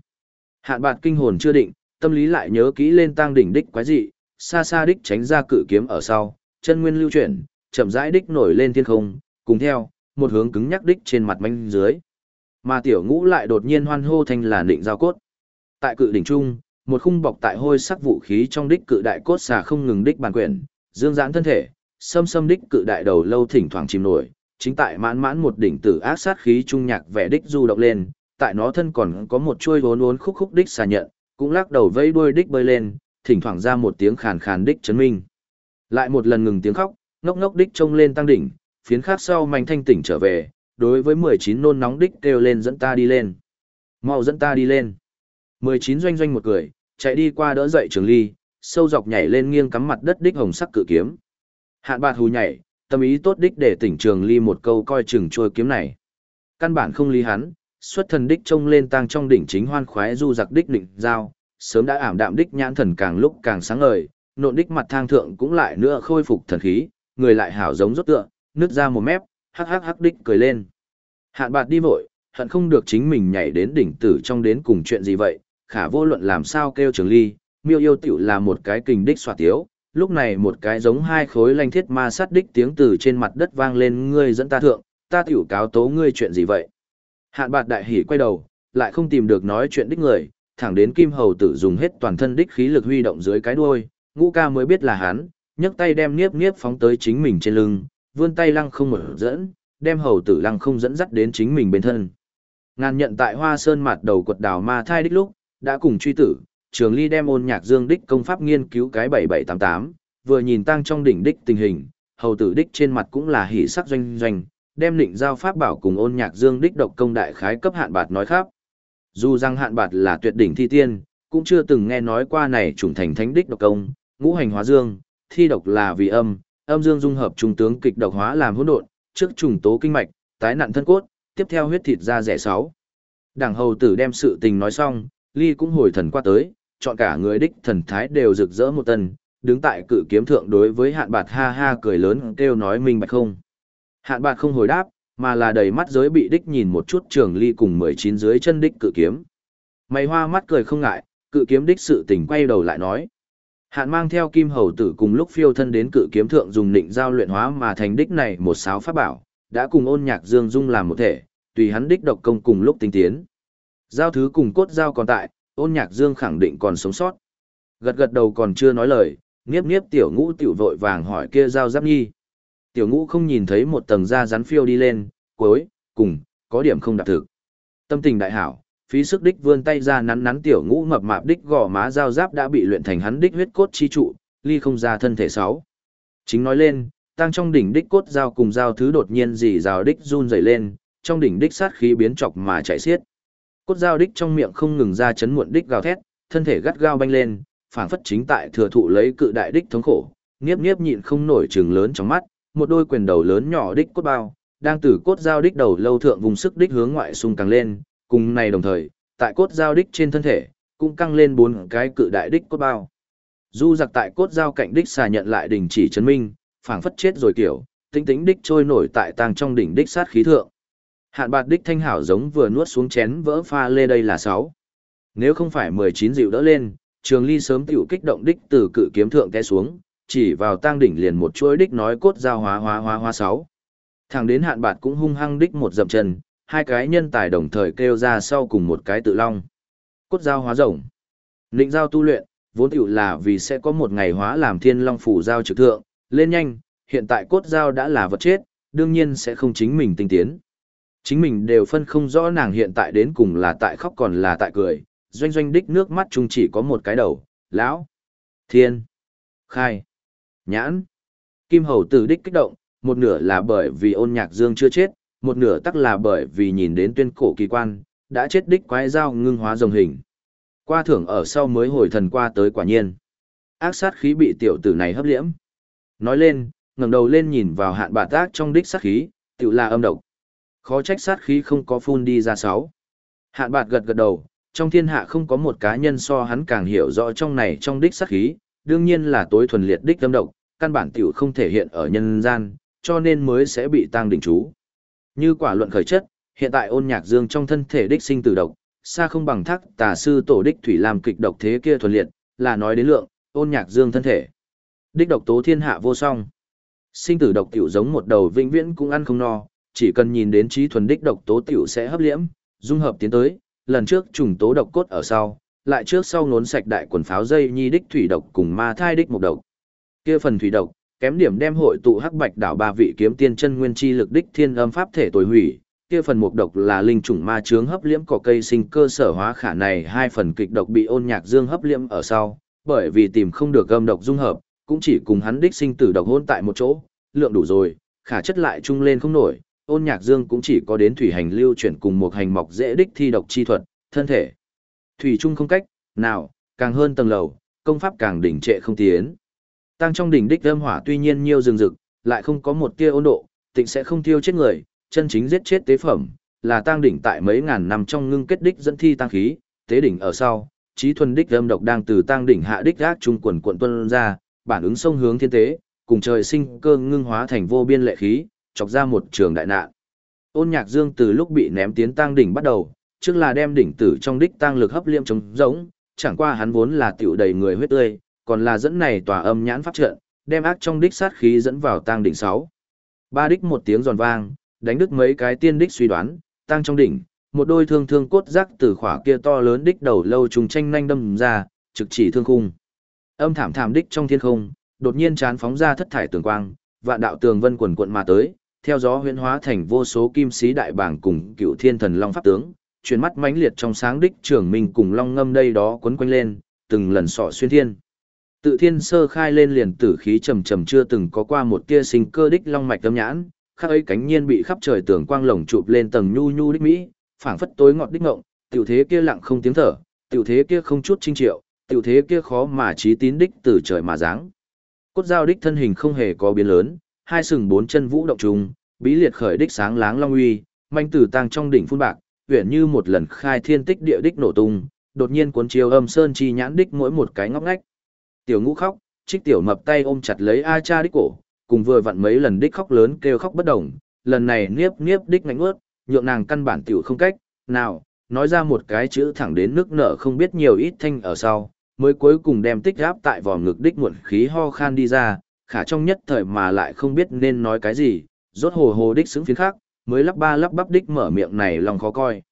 Hạn bạt kinh hồn chưa định, tâm lý lại nhớ kỹ lên tang đỉnh đích quái dị, xa xa đích tránh ra cự kiếm ở sau, chân nguyên lưu chuyển, chậm rãi đích nổi lên thiên không, cùng theo, một hướng cứng nhắc đích trên mặt manh dưới. Mà tiểu ngũ lại đột nhiên hoan hô thành là định giao cốt. Tại cự đỉnh trung, một khung bọc tại hôi sắc vũ khí trong đích cự đại cốt xà không ngừng đích bàn quyển, dương giãn thân thể, xâm xâm đích cự đại đầu lâu thỉnh thoảng chìm nổi, chính tại mãn mãn một đỉnh tử ác sát khí trung nhạc vẻ đích du động lên, tại nó thân còn có một chuôi vốn vốn khúc khúc đích xà nhận, cũng lắc đầu vẫy đuôi đích bơi lên, thỉnh thoảng ra một tiếng khàn khàn đích chấn minh. Lại một lần ngừng tiếng khóc, ngốc ngốc đích trông lên tăng đỉnh, phiến khác sau mạnh thanh tỉnh trở về, đối với 19 nôn nóng đích kêu lên dẫn ta đi lên. Mau dẫn ta đi lên. 19 doanh doanh một cười, chạy đi qua đỡ dậy trường ly, sâu dọc nhảy lên nghiêng cắm mặt đất đích hồng sắc cự kiếm. Hạn bạt hù nhảy, tâm ý tốt đích để tỉnh trường ly một câu coi chừng trôi kiếm này. Căn bản không lý hắn, xuất thần đích trông lên tang trong đỉnh chính hoan khoái du giặc đích định giao, sớm đã ảm đạm đích nhãn thần càng lúc càng sáng ngời, nộn đích mặt thang thượng cũng lại nữa khôi phục thần khí, người lại hảo giống rốt tựa, nứt ra một mép, hắc hắc hắc đích cười lên. Hạn bạt đi vội, hận không được chính mình nhảy đến đỉnh tử trong đến cùng chuyện gì vậy, khả vô luận làm sao kêu trường ly, miêu yêu tiểu là một cái kình đích xoạt tiếu, lúc này một cái giống hai khối lanh thiết ma sát đích tiếng từ trên mặt đất vang lên ngươi dẫn ta thượng, ta tiểu cáo tố ngươi chuyện gì vậy. Hạn bạt đại hỉ quay đầu, lại không tìm được nói chuyện đích người, thẳng đến kim hầu tử dùng hết toàn thân đích khí lực huy động dưới cái đuôi, ngũ ca mới biết là hắn, nhấc tay đem niếp niếp phóng tới chính mình trên lưng, vươn tay lăng không mở dẫn, đem hầu tử lăng không dẫn dắt đến chính mình bên thân. Ngàn nhận tại hoa sơn mặt đầu quật đảo ma thai đích lúc, đã cùng truy tử, trường ly đem ôn nhạc dương đích công pháp nghiên cứu cái 7788, vừa nhìn tăng trong đỉnh đích tình hình, hầu tử đích trên mặt cũng là hỉ sắc doanh doanh, đem định giao pháp bảo cùng ôn nhạc dương đích độc công đại khái cấp hạn bạt nói khắp. Dù rằng hạn bạt là tuyệt đỉnh thi tiên, cũng chưa từng nghe nói qua này trùng thành thánh đích độc công, ngũ hành hóa dương, thi độc là vì âm, âm dương dung hợp trung tướng kịch độc hóa làm hỗn độn, trước trùng tố kinh mạch, tái nạn thân cốt, tiếp theo huyết thịt ra rẻ sáu. Đảng hầu tử đem sự tình nói xong, ly cũng hồi thần qua tới, chọn cả người đích thần thái đều rực rỡ một tần, đứng tại cự kiếm thượng đối với hạn bạt ha ha cười lớn kêu nói minh bạch không. Hạn bạc không hồi đáp, mà là đầy mắt giới bị đích nhìn một chút trường ly cùng 19 dưới chân đích cự kiếm. Mày hoa mắt cười không ngại, cự kiếm đích sự tình quay đầu lại nói. Hạn mang theo kim hầu tử cùng lúc phiêu thân đến cự kiếm thượng dùng định giao luyện hóa mà thành đích này một sáo pháp bảo, đã cùng ôn nhạc dương dung làm một thể, tùy hắn đích độc công cùng lúc tinh tiến. Giao thứ cùng cốt giao còn tại, ôn nhạc dương khẳng định còn sống sót. Gật gật đầu còn chưa nói lời, nghiếp nghiếp tiểu ngũ tiểu vội vàng hỏi kia giao giáp nhi. Tiểu ngũ không nhìn thấy một tầng da rắn phiêu đi lên, cuối, cùng, có điểm không đạt thực. Tâm tình đại hảo, phí sức đích vươn tay ra nắn nắn tiểu ngũ mập mạp đích gò má dao giáp đã bị luyện thành hắn đích huyết cốt chi trụ, ly không ra thân thể sáu. Chính nói lên, tăng trong đỉnh đích cốt dao cùng dao thứ đột nhiên dì rào đích run rẩy lên, trong đỉnh đích sát khí biến chọc mà chạy xiết. Cốt dao đích trong miệng không ngừng ra chấn muộn đích gào thét, thân thể gắt gao banh lên, phảng phất chính tại thừa thụ lấy cự đại đích thống khổ, nghiếp nghiếp nhịn không nổi trừng lớn trong mắt, một đôi quyền đầu lớn nhỏ đích cốt bao, đang từ cốt dao đích đầu lâu thượng vùng sức đích hướng ngoại xung càng lên, cùng này đồng thời, tại cốt dao đích trên thân thể, cũng căng lên bốn cái cự đại đích cốt bao. Du giặc tại cốt dao cạnh đích xà nhận lại đình chỉ chấn minh, phảng phất chết rồi kiểu, tinh tính đích trôi nổi tại tàng trong đỉnh đích sát khí thượng. Hạn bạt đích thanh hảo giống vừa nuốt xuống chén vỡ pha lê đây là 6. Nếu không phải 19 dịu đỡ lên, trường ly sớm tiểu kích động đích từ cự kiếm thượng té xuống, chỉ vào tang đỉnh liền một chuỗi đích nói cốt giao hóa hóa hóa hóa sáu. Thẳng đến hạn bạt cũng hung hăng đích một dậm chân, hai cái nhân tài đồng thời kêu ra sau cùng một cái tự long. Cốt giao hóa rồng. Nịnh giao tu luyện, vốn tiểu là vì sẽ có một ngày hóa làm thiên long phủ giao trực thượng, lên nhanh, hiện tại cốt giao đã là vật chết, đương nhiên sẽ không chính mình tinh tiến. Chính mình đều phân không rõ nàng hiện tại đến cùng là tại khóc còn là tại cười, doanh doanh đích nước mắt chung chỉ có một cái đầu, lão, thiên, khai, nhãn. Kim hầu tử đích kích động, một nửa là bởi vì ôn nhạc dương chưa chết, một nửa tắc là bởi vì nhìn đến tuyên cổ kỳ quan, đã chết đích quái dao ngưng hóa rồng hình. Qua thưởng ở sau mới hồi thần qua tới quả nhiên. Ác sát khí bị tiểu tử này hấp liễm. Nói lên, ngẩng đầu lên nhìn vào hạn bà tác trong đích sát khí, tiểu là âm độc. Khó trách sát khí không có phun đi ra sáu. Hạn bạt gật gật đầu, trong thiên hạ không có một cá nhân so hắn càng hiểu rõ trong này trong đích sát khí, đương nhiên là tối thuần liệt đích âm độc, căn bản tiểu không thể hiện ở nhân gian, cho nên mới sẽ bị tăng đỉnh chú. Như quả luận khởi chất, hiện tại ôn nhạc dương trong thân thể đích sinh tử độc, xa không bằng thác tà sư tổ đích thủy làm kịch độc thế kia thuần liệt, là nói đến lượng, ôn nhạc dương thân thể. Đích độc tố thiên hạ vô song. Sinh tử độc tiểu giống một đầu vĩnh viễn cũng ăn không no, chỉ cần nhìn đến trí thuần đích độc tố tiểu sẽ hấp liễm, dung hợp tiến tới, lần trước trùng tố độc cốt ở sau, lại trước sau nốn sạch đại quần pháo dây nhi đích thủy độc cùng ma thai đích một độc. Kia phần thủy độc, kém điểm đem hội tụ hắc bạch đảo ba vị kiếm tiên chân nguyên chi lực đích thiên âm pháp thể tối hủy, kia phần mục độc là linh chủng ma chướng hấp liễm cỏ cây sinh cơ sở hóa khả này hai phần kịch độc bị ôn nhạc dương hấp liễm ở sau, bởi vì tìm không được gâm độc dung hợp, cũng chỉ cùng hắn đích sinh tử độc hôn tại một chỗ, lượng đủ rồi, khả chất lại trung lên không nổi, ôn nhạc dương cũng chỉ có đến thủy hành lưu chuyển cùng một hành mọc dễ đích thi độc chi thuật, thân thể. Thủy trung không cách, nào, càng hơn tầng lầu, công pháp càng đỉnh trệ không tiến. Tăng trong đỉnh đích âm hỏa tuy nhiên nhiều rừng rực, lại không có một tia ôn độ, tịnh sẽ không tiêu chết người, chân chính giết chết tế phẩm, là tăng đỉnh tại mấy ngàn năm trong ngưng kết đích dẫn thi tăng khí, tế đỉnh ở sau, trí thuần đích âm độc đang từ tăng đỉnh hạ đích gác trung quần quận tuân ra, bản ứng sông hướng thiên tế, cùng trời sinh cơ ngưng hóa thành vô biên lệ khí, chọc ra một trường đại nạn. Ôn Nhạc Dương từ lúc bị ném tiến tăng đỉnh bắt đầu, trước là đem đỉnh tử trong đích tăng lực hấp liêm chống giống, chẳng qua hắn vốn là tiểu đầy người huyết tươi, còn là dẫn này tòa âm nhãn pháp trận, đem ác trong đích sát khí dẫn vào tăng đỉnh 6. Ba đích một tiếng giòn vang, đánh đứt mấy cái tiên đích suy đoán, tăng trong đỉnh, một đôi thương thương cốt rắc từ khỏa kia to lớn đích đầu lâu trùng tranh nhanh đâm ra, trực chỉ thương khung. Âm thảm thảm đích trong thiên không, đột nhiên chán phóng ra thất thải tường quang, vạn đạo tường vân quần quận mà tới, theo gió huyễn hóa thành vô số kim sĩ đại bảng cùng cựu thiên thần long pháp tướng, chuyển mắt mãnh liệt trong sáng đích trưởng mình cùng long ngâm đây đó quấn quanh lên, từng lần sọ xuyên thiên. Tự thiên sơ khai lên liền tử khí trầm trầm chưa từng có qua một tia sinh cơ đích long mạch tâm nhãn, khắc ấy cánh nhiên bị khắp trời tưởng quang lồng chụp lên tầng nhu nhu đích mỹ, phảng phất tối ngọt đích ngộng, tiểu thế kia lặng không tiếng thở, tiểu thế kia không chút trinh triệu, tiểu thế kia khó mà trí tín đích từ trời mà giáng. Cốt dao đích thân hình không hề có biến lớn, hai sừng bốn chân vũ động trùng, bí liệt khởi đích sáng láng long uy, manh tử tăng trong đỉnh phun bạc, uyển như một lần khai thiên tích địa đích nổ tung, đột nhiên cuốn chiếu âm sơn chi nhãn đích mỗi một cái ngóc ngách. Tiểu ngũ khóc, trích tiểu mập tay ôm chặt lấy A cha đích cổ, cùng vừa vặn mấy lần đích khóc lớn kêu khóc bất đồng, lần này niếp niếp đích ngạnh ướt, nhượng nàng căn bản tiểu không cách, nào, nói ra một cái chữ thẳng đến nước nở không biết nhiều ít thanh ở sau, mới cuối cùng đem tích gáp tại vòm ngực đích muộn khí ho khan đi ra, khả trong nhất thời mà lại không biết nên nói cái gì, rốt hồ hồ đích xứng phiến khác, mới lắp ba lắp bắp đích mở miệng này lòng khó coi.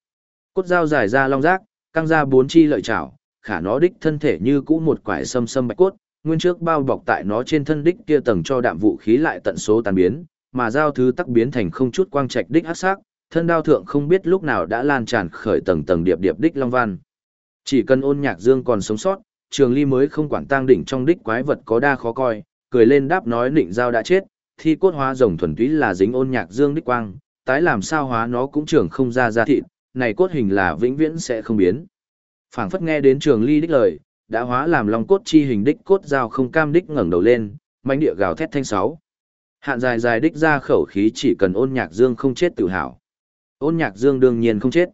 Cốt dao dài ra long rác, căng ra bốn chi lợi chảo, khả nó đích thân thể như cũ một quải sâm sâm bạch cốt, nguyên trước bao bọc tại nó trên thân đích kia tầng cho đạm vũ khí lại tận số tan biến, mà giao thứ tắc biến thành không chút quang trạch đích hắc sắc, thân đao thượng không biết lúc nào đã lan tràn khởi tầng tầng điệp điệp đích long văn. Chỉ cần ôn nhạc dương còn sống sót, trường ly mới không quản tang đỉnh trong đích quái vật có đa khó coi, cười lên đáp nói nịnh giao đã chết, thi cốt hóa rồng thuần túy là dính ôn nhạc dương đích quang, tái làm sao hóa nó cũng trưởng không ra ra thịt, này cốt hình là vĩnh viễn sẽ không biến. Phảng phất nghe đến trường ly đích lời, đã hóa làm long cốt chi hình đích cốt dao không cam đích ngẩng đầu lên, manh địa gào thét thanh sáu. Hạn dài dài đích ra khẩu khí chỉ cần ôn nhạc dương không chết tự hào. Ôn nhạc dương đương nhiên không chết.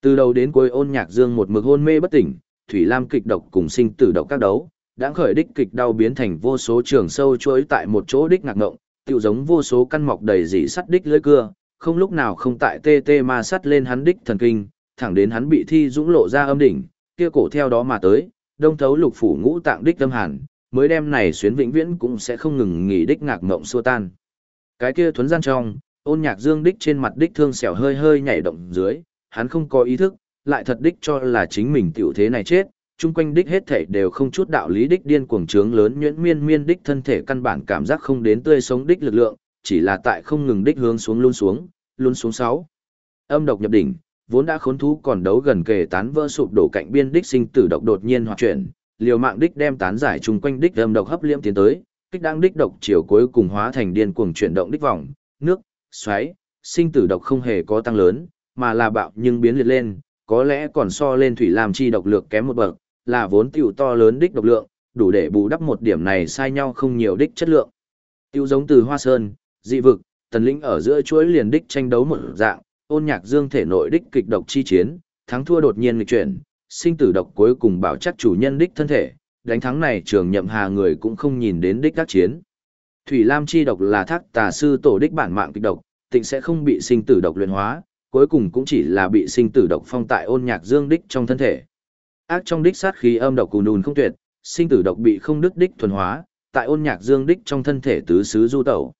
Từ đầu đến cuối ôn nhạc dương một mực hôn mê bất tỉnh, thủy lam kịch độc cùng sinh tử độc các đấu, đã khởi đích kịch đau biến thành vô số trường sâu chuỗi tại một chỗ đích ngạc ngộng, tựu giống vô số căn mọc đầy dỉ sắt đích lưỡi cưa, không lúc nào không tại tê tê ma sắt lên hắn đích thần kinh, thẳng đến hắn bị thi dũng lộ ra âm đỉnh, kia cổ theo đó mà tới, đông thấu lục phủ ngũ tạng đích tâm hàn, mới đem này xuyến vĩnh viễn cũng sẽ không ngừng nghỉ đích ngạc ngộng xua tan. Cái kia thuấn gian trong, ôn nhạc dương đích trên mặt đích thương xẻo hơi hơi nhảy động dưới, hắn không có ý thức, lại thật đích cho là chính mình tiểu thế này chết, chung quanh đích hết thể đều không chút đạo lý đích điên cuồng trướng lớn nhuyễn miên miên đích thân thể căn bản cảm giác không đến tươi sống đích lực lượng, chỉ là tại không ngừng đích hướng xuống luôn xuống, luôn xuống sáu. Âm độc nhập đỉnh, vốn đã khốn thú còn đấu gần kề tán vỡ sụp đổ cạnh biên đích sinh tử độc đột nhiên hoạt chuyển, liều mạng đích đem tán giải chung quanh đích âm độc hấp liễm tiến tới, kích đang đích độc chiều cuối cùng hóa thành điên cuồng chuyển động đích vòng, nước, xoáy, sinh tử độc không hề có tăng lớn, mà là bạo nhưng biến liệt lên, có lẽ còn so lên thủy làm chi độc lược kém một bậc, là vốn tiểu to lớn đích độc lượng, đủ để bù đắp một điểm này sai nhau không nhiều đích chất lượng. Tiêu giống từ Hoa Sơn, dị vực, tần lĩnh ở giữa chuỗi liền đích tranh đấu một dạng, ôn nhạc dương thể nội đích kịch độc chi chiến, thắng thua đột nhiên nghịch chuyển, sinh tử độc cuối cùng bảo chắc chủ nhân đích thân thể, đánh thắng này trường nhậm hà người cũng không nhìn đến đích các chiến. Thủy Lam chi độc là thác tà sư tổ đích bản mạng kịch độc, tịnh sẽ không bị sinh tử độc luyện hóa, cuối cùng cũng chỉ là bị sinh tử độc phong tại ôn nhạc dương đích trong thân thể. Ác trong đích sát khí âm độc cùn đùn không tuyệt, sinh tử độc bị không đứt đích thuần hóa, tại ôn nhạc dương đích trong thân thể tứ xứ du tẩu.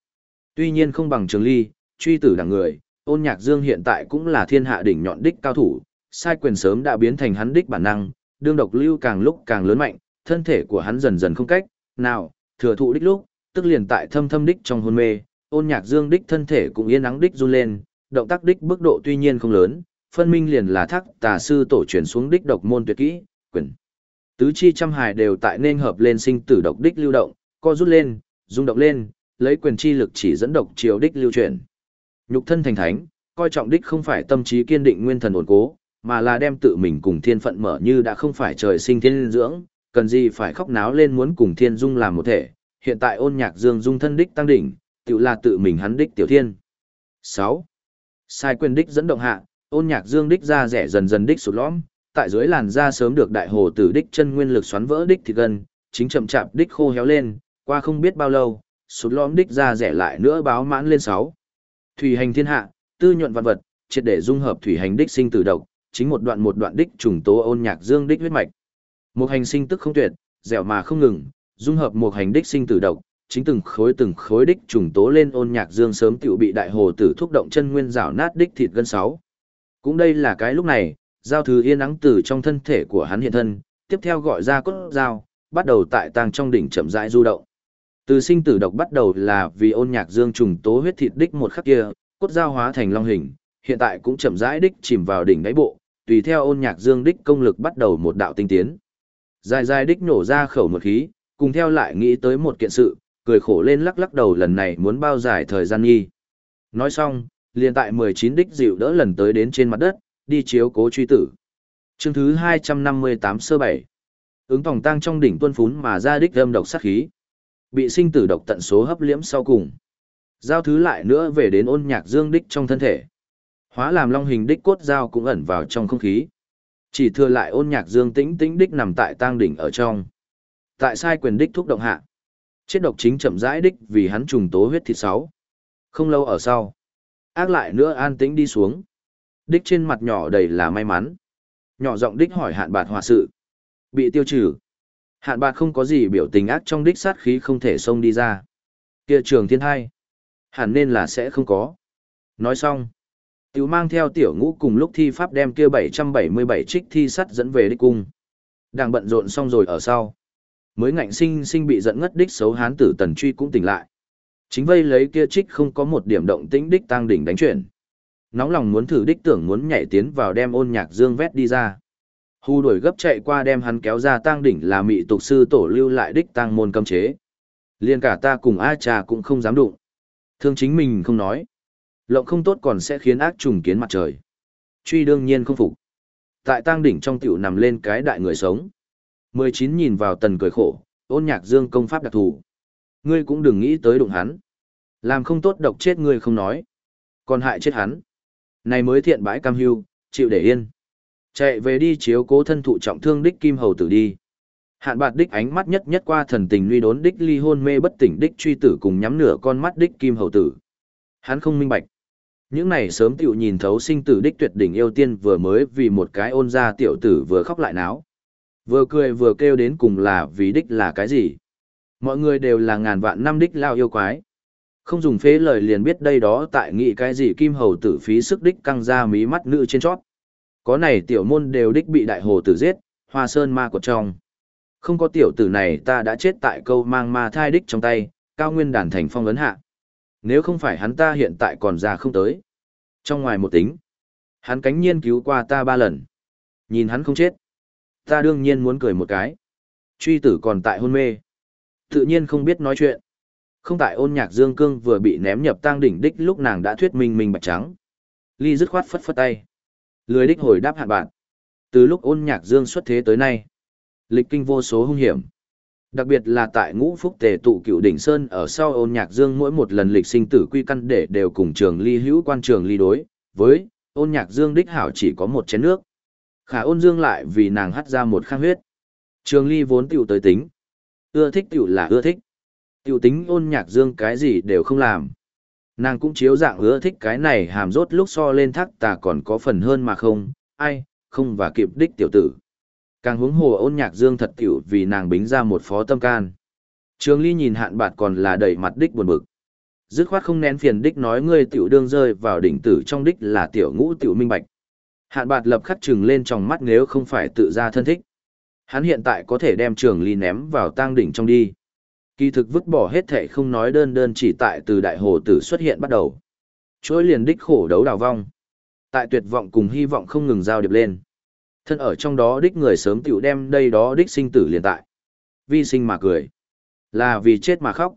Tuy nhiên không bằng trường ly, truy tử đẳng người, ôn nhạc dương hiện tại cũng là thiên hạ đỉnh nhọn đích cao thủ, sai quyền sớm đã biến thành hắn đích bản năng, đương độc lưu càng lúc càng lớn mạnh, thân thể của hắn dần dần không cách, nào, thừa thụ đích lúc, tức liền tại thâm thâm đích trong hôn mê, ôn nhạc dương đích thân thể cũng yên ắng đích run lên, động tác đích mức độ tuy nhiên không lớn, phân minh liền là thác tà sư tổ truyền xuống đích độc môn tuyệt kỹ, quyền. Tứ chi trăm hài đều tại nên hợp lên sinh tử độc đích lưu động, co rút lên, rung động lên, lấy quyền chi lực chỉ dẫn độc chiều đích lưu chuyển. Nhục thân thành thánh, coi trọng đích không phải tâm trí kiên định nguyên thần ổn cố, mà là đem tự mình cùng thiên phận mở như đã không phải trời sinh thiên dưỡng, cần gì phải khóc náo lên muốn cùng thiên dung làm một thể. Hiện tại ôn nhạc dương dung thân đích tăng đỉnh, tự là tự mình hắn đích tiểu thiên. 6. Sai quyền đích dẫn động hạ, ôn nhạc dương đích ra rẻ dần dần đích sụt lõm, tại dưới làn da sớm được đại hồ tử đích chân nguyên lực xoắn vỡ đích thì gần, chính chậm chạp đích khô héo lên, qua không biết bao lâu, sụt lõm đích ra rẻ lại nữa báo mãn lên 6. Thủy hành thiên hạ, tư nhuận vạn vật, triệt để dung hợp thủy hành đích sinh tử độc, chính một đoạn một đoạn đích trùng tố ôn nhạc dương đích huyết mạch. Một hành sinh tức không tuyệt, dẻo mà không ngừng, dung hợp một hành đích sinh tử độc, chính từng khối từng khối đích trùng tố lên ôn nhạc dương sớm tiểu bị đại hồ tử thúc động chân nguyên rào nát đích thịt gân sáu. Cũng đây là cái lúc này, giao thứ yên nắng từ trong thân thể của hắn hiện thân, tiếp theo gọi ra cốt dao, bắt đầu tại tàng trong đỉnh chậm rãi du động. Từ sinh tử độc bắt đầu là vì ôn nhạc dương trùng tố huyết thịt đích một khắc kia, cốt giao hóa thành long hình, hiện tại cũng chậm rãi đích chìm vào đỉnh đáy bộ, tùy theo ôn nhạc dương đích công lực bắt đầu một đạo tinh tiến. Dài dài đích nổ ra khẩu một khí, cùng theo lại nghĩ tới một kiện sự, cười khổ lên lắc lắc đầu lần này muốn bao dài thời gian nghi. Nói xong, liền tại 19 đích dịu đỡ lần tới đến trên mặt đất, đi chiếu cố truy tử. Chương thứ 258 sơ bảy Ứng tổng tăng trong đỉnh tuân phún mà ra đích âm độc sát khí. Bị sinh tử độc tận số hấp liễm sau cùng. Giao thứ lại nữa về đến ôn nhạc dương đích trong thân thể. Hóa làm long hình đích cốt dao cũng ẩn vào trong không khí. Chỉ thừa lại ôn nhạc dương tĩnh tĩnh đích nằm tại tang đỉnh ở trong. Tại sai quyền đích thúc động hạ. Chết độc chính chậm rãi đích vì hắn trùng tố huyết thịt sáu. Không lâu ở sau. Ác lại nữa an tĩnh đi xuống. Đích trên mặt nhỏ đầy là may mắn. Nhỏ giọng đích hỏi hạn bạt hòa sự. Bị tiêu trừ. Hạn bạc không có gì biểu tình ác trong đích sát khí không thể xông đi ra. Kia trường thiên hai. Hẳn nên là sẽ không có. Nói xong. Tiểu mang theo tiểu ngũ cùng lúc thi pháp đem kia 777 trích thi sắt dẫn về đích cung. Đang bận rộn xong rồi ở sau. Mới ngạnh sinh sinh bị dẫn ngất đích xấu hán tử tần truy cũng tỉnh lại. Chính vây lấy kia trích không có một điểm động tĩnh đích tăng đỉnh đánh chuyển. Nóng lòng muốn thử đích tưởng muốn nhảy tiến vào đem ôn nhạc dương vét đi ra. Hu đuổi gấp chạy qua đem hắn kéo ra tăng đỉnh là mị tục sư tổ lưu lại đích tăng môn cấm chế. Liên cả ta cùng A trà cũng không dám đụng. Thương chính mình không nói. Lộng không tốt còn sẽ khiến ác trùng kiến mặt trời. Truy đương nhiên không phục. Tại tang đỉnh trong tiểu nằm lên cái đại người sống. 19 nhìn vào tần cười khổ, ôn nhạc dương công pháp đặc thù. Ngươi cũng đừng nghĩ tới đụng hắn. Làm không tốt độc chết ngươi không nói. Còn hại chết hắn. Này mới thiện bãi cam hưu, chịu để yên. Chạy về đi chiếu cố thân thụ trọng thương đích kim hầu tử đi. Hạn bạt đích ánh mắt nhất nhất qua thần tình luy đốn đích ly hôn mê bất tỉnh đích truy tử cùng nhắm nửa con mắt đích kim hầu tử. Hắn không minh bạch. Những này sớm tiểu nhìn thấu sinh tử đích tuyệt đỉnh yêu tiên vừa mới vì một cái ôn ra tiểu tử vừa khóc lại náo. Vừa cười vừa kêu đến cùng là vì đích là cái gì? Mọi người đều là ngàn vạn năm đích lao yêu quái. Không dùng phế lời liền biết đây đó tại nghị cái gì kim hầu tử phí sức đích căng ra mí mắt nữ trên chót. Có này tiểu môn đều đích bị đại hồ tử giết, hoa sơn ma của trong. Không có tiểu tử này ta đã chết tại câu mang ma thai đích trong tay, cao nguyên đàn thành phong ấn hạ. Nếu không phải hắn ta hiện tại còn ra không tới. Trong ngoài một tính, hắn cánh nhiên cứu qua ta ba lần. Nhìn hắn không chết. Ta đương nhiên muốn cười một cái. Truy tử còn tại hôn mê. Tự nhiên không biết nói chuyện. Không tại ôn nhạc dương cương vừa bị ném nhập tang đỉnh đích lúc nàng đã thuyết minh minh bạch trắng. Ly dứt khoát phất phất tay. Lười đích hồi đáp hạn bạn. Từ lúc ôn nhạc dương xuất thế tới nay. Lịch kinh vô số hung hiểm. Đặc biệt là tại ngũ phúc tề tụ cựu đỉnh sơn ở sau ôn nhạc dương mỗi một lần lịch sinh tử quy căn để đều cùng trường ly hữu quan trường ly đối, với ôn nhạc dương đích hảo chỉ có một chén nước. Khả ôn dương lại vì nàng hắt ra một khang huyết. Trường ly vốn tiểu tới tính. Ưa thích tiểu là ưa thích. Tiểu tính ôn nhạc dương cái gì đều không làm. Nàng cũng chiếu dạng ưa thích cái này hàm rốt lúc so lên thác tà còn có phần hơn mà không, ai, không và kịp đích tiểu tử. Càng huống hồ ôn nhạc dương thật tiểu vì nàng bính ra một phó tâm can. Trường ly nhìn hạn bạt còn là đầy mặt đích buồn bực. Dứt khoát không nén phiền đích nói ngươi tiểu đương rơi vào đỉnh tử trong đích là tiểu ngũ tiểu minh bạch. Hạn bạt lập khắc trừng lên trong mắt nếu không phải tự ra thân thích. Hắn hiện tại có thể đem trường ly ném vào tang đỉnh trong đi. Kỳ thực vứt bỏ hết thể không nói đơn đơn chỉ tại từ đại hồ tử xuất hiện bắt đầu. Chối liền đích khổ đấu đào vong. Tại tuyệt vọng cùng hy vọng không ngừng giao điệp lên. Thân ở trong đó đích người sớm tiểu đem đây đó đích sinh tử liền tại. Vi sinh mà cười. Là vì chết mà khóc.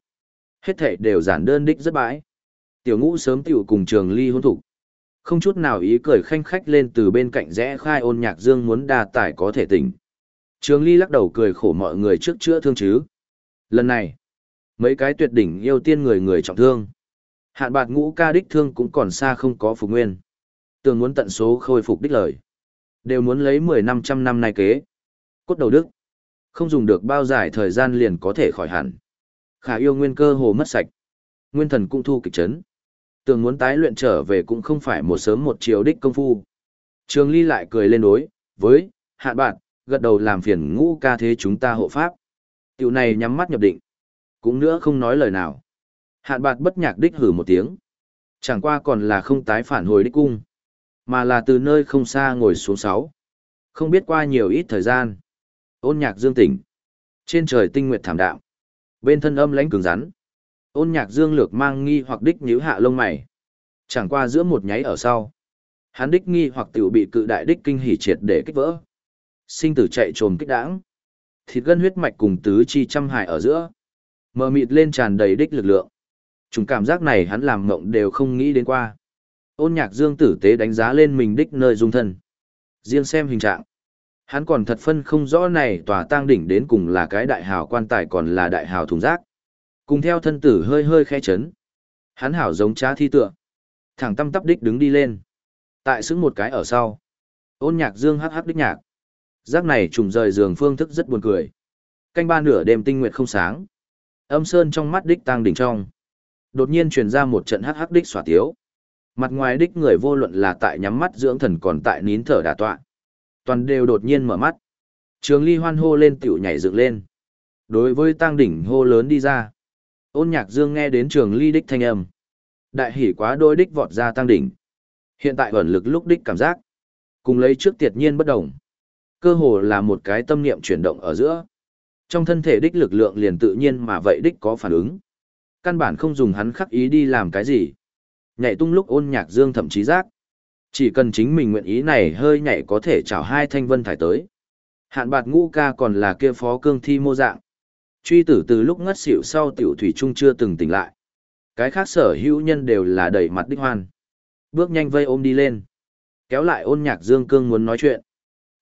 Hết thể đều giản đơn đích rất bãi. Tiểu ngũ sớm tiểu cùng trường ly hôn thủ. Không chút nào ý cười khanh khách lên từ bên cạnh rẽ khai ôn nhạc dương muốn đa tải có thể tỉnh. Trường ly lắc đầu cười khổ mọi người trước chữa thương chứ. Lần này, mấy cái tuyệt đỉnh yêu tiên người người trọng thương. Hạn bạc ngũ ca đích thương cũng còn xa không có phục nguyên. Tường muốn tận số khôi phục đích lời. Đều muốn lấy mười năm trăm năm nay kế. Cốt đầu đức. Không dùng được bao dài thời gian liền có thể khỏi hẳn. Khả yêu nguyên cơ hồ mất sạch. Nguyên thần cũng thu kịch chấn. Tường muốn tái luyện trở về cũng không phải một sớm một chiều đích công phu. Trường Ly lại cười lên đối, với, hạn bạn, gật đầu làm phiền ngũ ca thế chúng ta hộ pháp. Tiểu này nhắm mắt nhập định. Cũng nữa không nói lời nào. Hạn bạt bất nhạc đích hử một tiếng. Chẳng qua còn là không tái phản hồi đích cung. Mà là từ nơi không xa ngồi xuống sáu. Không biết qua nhiều ít thời gian. Ôn nhạc dương tỉnh. Trên trời tinh nguyệt thảm đạo. Bên thân âm lãnh cứng rắn. Ôn nhạc dương lược mang nghi hoặc đích nhíu hạ lông mày. Chẳng qua giữa một nháy ở sau. Hắn đích nghi hoặc tiểu bị cự đại đích kinh hỉ triệt để kích vỡ. Sinh tử chạy trồm kích đãng thịt gân huyết mạch cùng tứ chi trăm hại ở giữa. Mờ mịt lên tràn đầy đích lực lượng. Chúng cảm giác này hắn làm ngộng đều không nghĩ đến qua. Ôn nhạc dương tử tế đánh giá lên mình đích nơi dung thân. Riêng xem hình trạng. Hắn còn thật phân không rõ này tòa tang đỉnh đến cùng là cái đại hào quan tài còn là đại hào thùng rác. Cùng theo thân tử hơi hơi khẽ chấn. Hắn hảo giống trá thi tượng, Thẳng tâm tắp đích đứng đi lên. Tại xứng một cái ở sau. Ôn nhạc dương hắc hắc đích nhạc. Giác này trùng rời giường phương thức rất buồn cười. Canh ba nửa đêm tinh nguyệt không sáng. Âm sơn trong mắt đích tăng đỉnh trong. Đột nhiên truyền ra một trận hắc hắc đích xỏa tiếu. Mặt ngoài đích người vô luận là tại nhắm mắt dưỡng thần còn tại nín thở đả tọa. Toàn đều đột nhiên mở mắt. Trường ly hoan hô lên tiểu nhảy dựng lên. Đối với tăng đỉnh hô lớn đi ra. Ôn nhạc dương nghe đến trường ly đích thanh âm. Đại hỉ quá đôi đích vọt ra tăng đỉnh. Hiện tại ẩn lực lúc đích cảm giác. Cùng lấy trước tiệt nhiên bất đồng. Cơ hồ là một cái tâm niệm chuyển động ở giữa. Trong thân thể đích lực lượng liền tự nhiên mà vậy đích có phản ứng. Căn bản không dùng hắn khắc ý đi làm cái gì. Nhảy tung lúc ôn nhạc dương thậm chí giác. Chỉ cần chính mình nguyện ý này hơi nhảy có thể chào hai thanh vân thải tới. Hạn bạt ngũ ca còn là kia phó cương thi mô dạng. Truy tử từ lúc ngất xỉu sau tiểu thủy trung chưa từng tỉnh lại. Cái khác sở hữu nhân đều là đẩy mặt đích hoan. Bước nhanh vây ôm đi lên. Kéo lại ôn nhạc dương cương muốn nói chuyện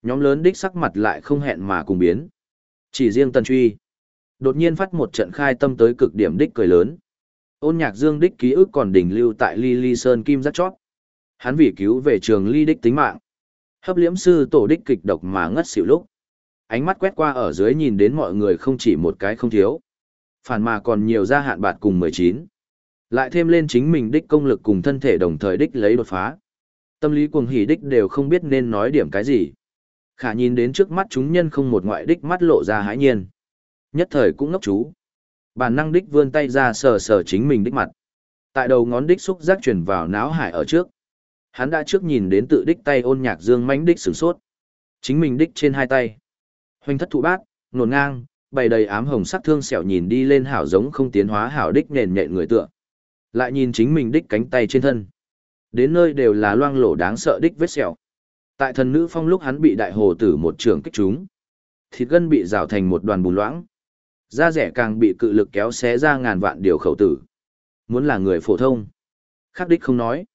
nhóm lớn đích sắc mặt lại không hẹn mà cùng biến. Chỉ riêng Tần Truy, đột nhiên phát một trận khai tâm tới cực điểm đích cười lớn. Ôn Nhạc Dương đích ký ức còn đỉnh lưu tại Ly Ly Sơn Kim rất chót. Hắn vì cứu về trường Ly đích tính mạng, hấp liễm sư tổ đích kịch độc mà ngất xỉu lúc. Ánh mắt quét qua ở dưới nhìn đến mọi người không chỉ một cái không thiếu, phản mà còn nhiều gia hạn bạt cùng 19. Lại thêm lên chính mình đích công lực cùng thân thể đồng thời đích lấy đột phá. Tâm lý cuồng hỉ đích đều không biết nên nói điểm cái gì. Khả nhìn đến trước mắt chúng nhân không một ngoại đích mắt lộ ra hãi nhiên. Nhất thời cũng ngốc chú. Bản năng đích vươn tay ra sờ sờ chính mình đích mặt. Tại đầu ngón đích xúc giác chuyển vào náo hải ở trước. Hắn đã trước nhìn đến tự đích tay ôn nhạc dương mánh đích sửng sốt. Chính mình đích trên hai tay. Hoành thất thụ bát, nổn ngang, bày đầy ám hồng sắc thương sẹo nhìn đi lên hảo giống không tiến hóa hảo đích nền nhện người tựa. Lại nhìn chính mình đích cánh tay trên thân. Đến nơi đều là loang lổ đáng sợ đích vết sẹo. Tại thần nữ phong lúc hắn bị đại hồ tử một trường kích trúng. Thịt gân bị rào thành một đoàn bùn loãng. Da rẻ càng bị cự lực kéo xé ra ngàn vạn điều khẩu tử. Muốn là người phổ thông. Khắc đích không nói.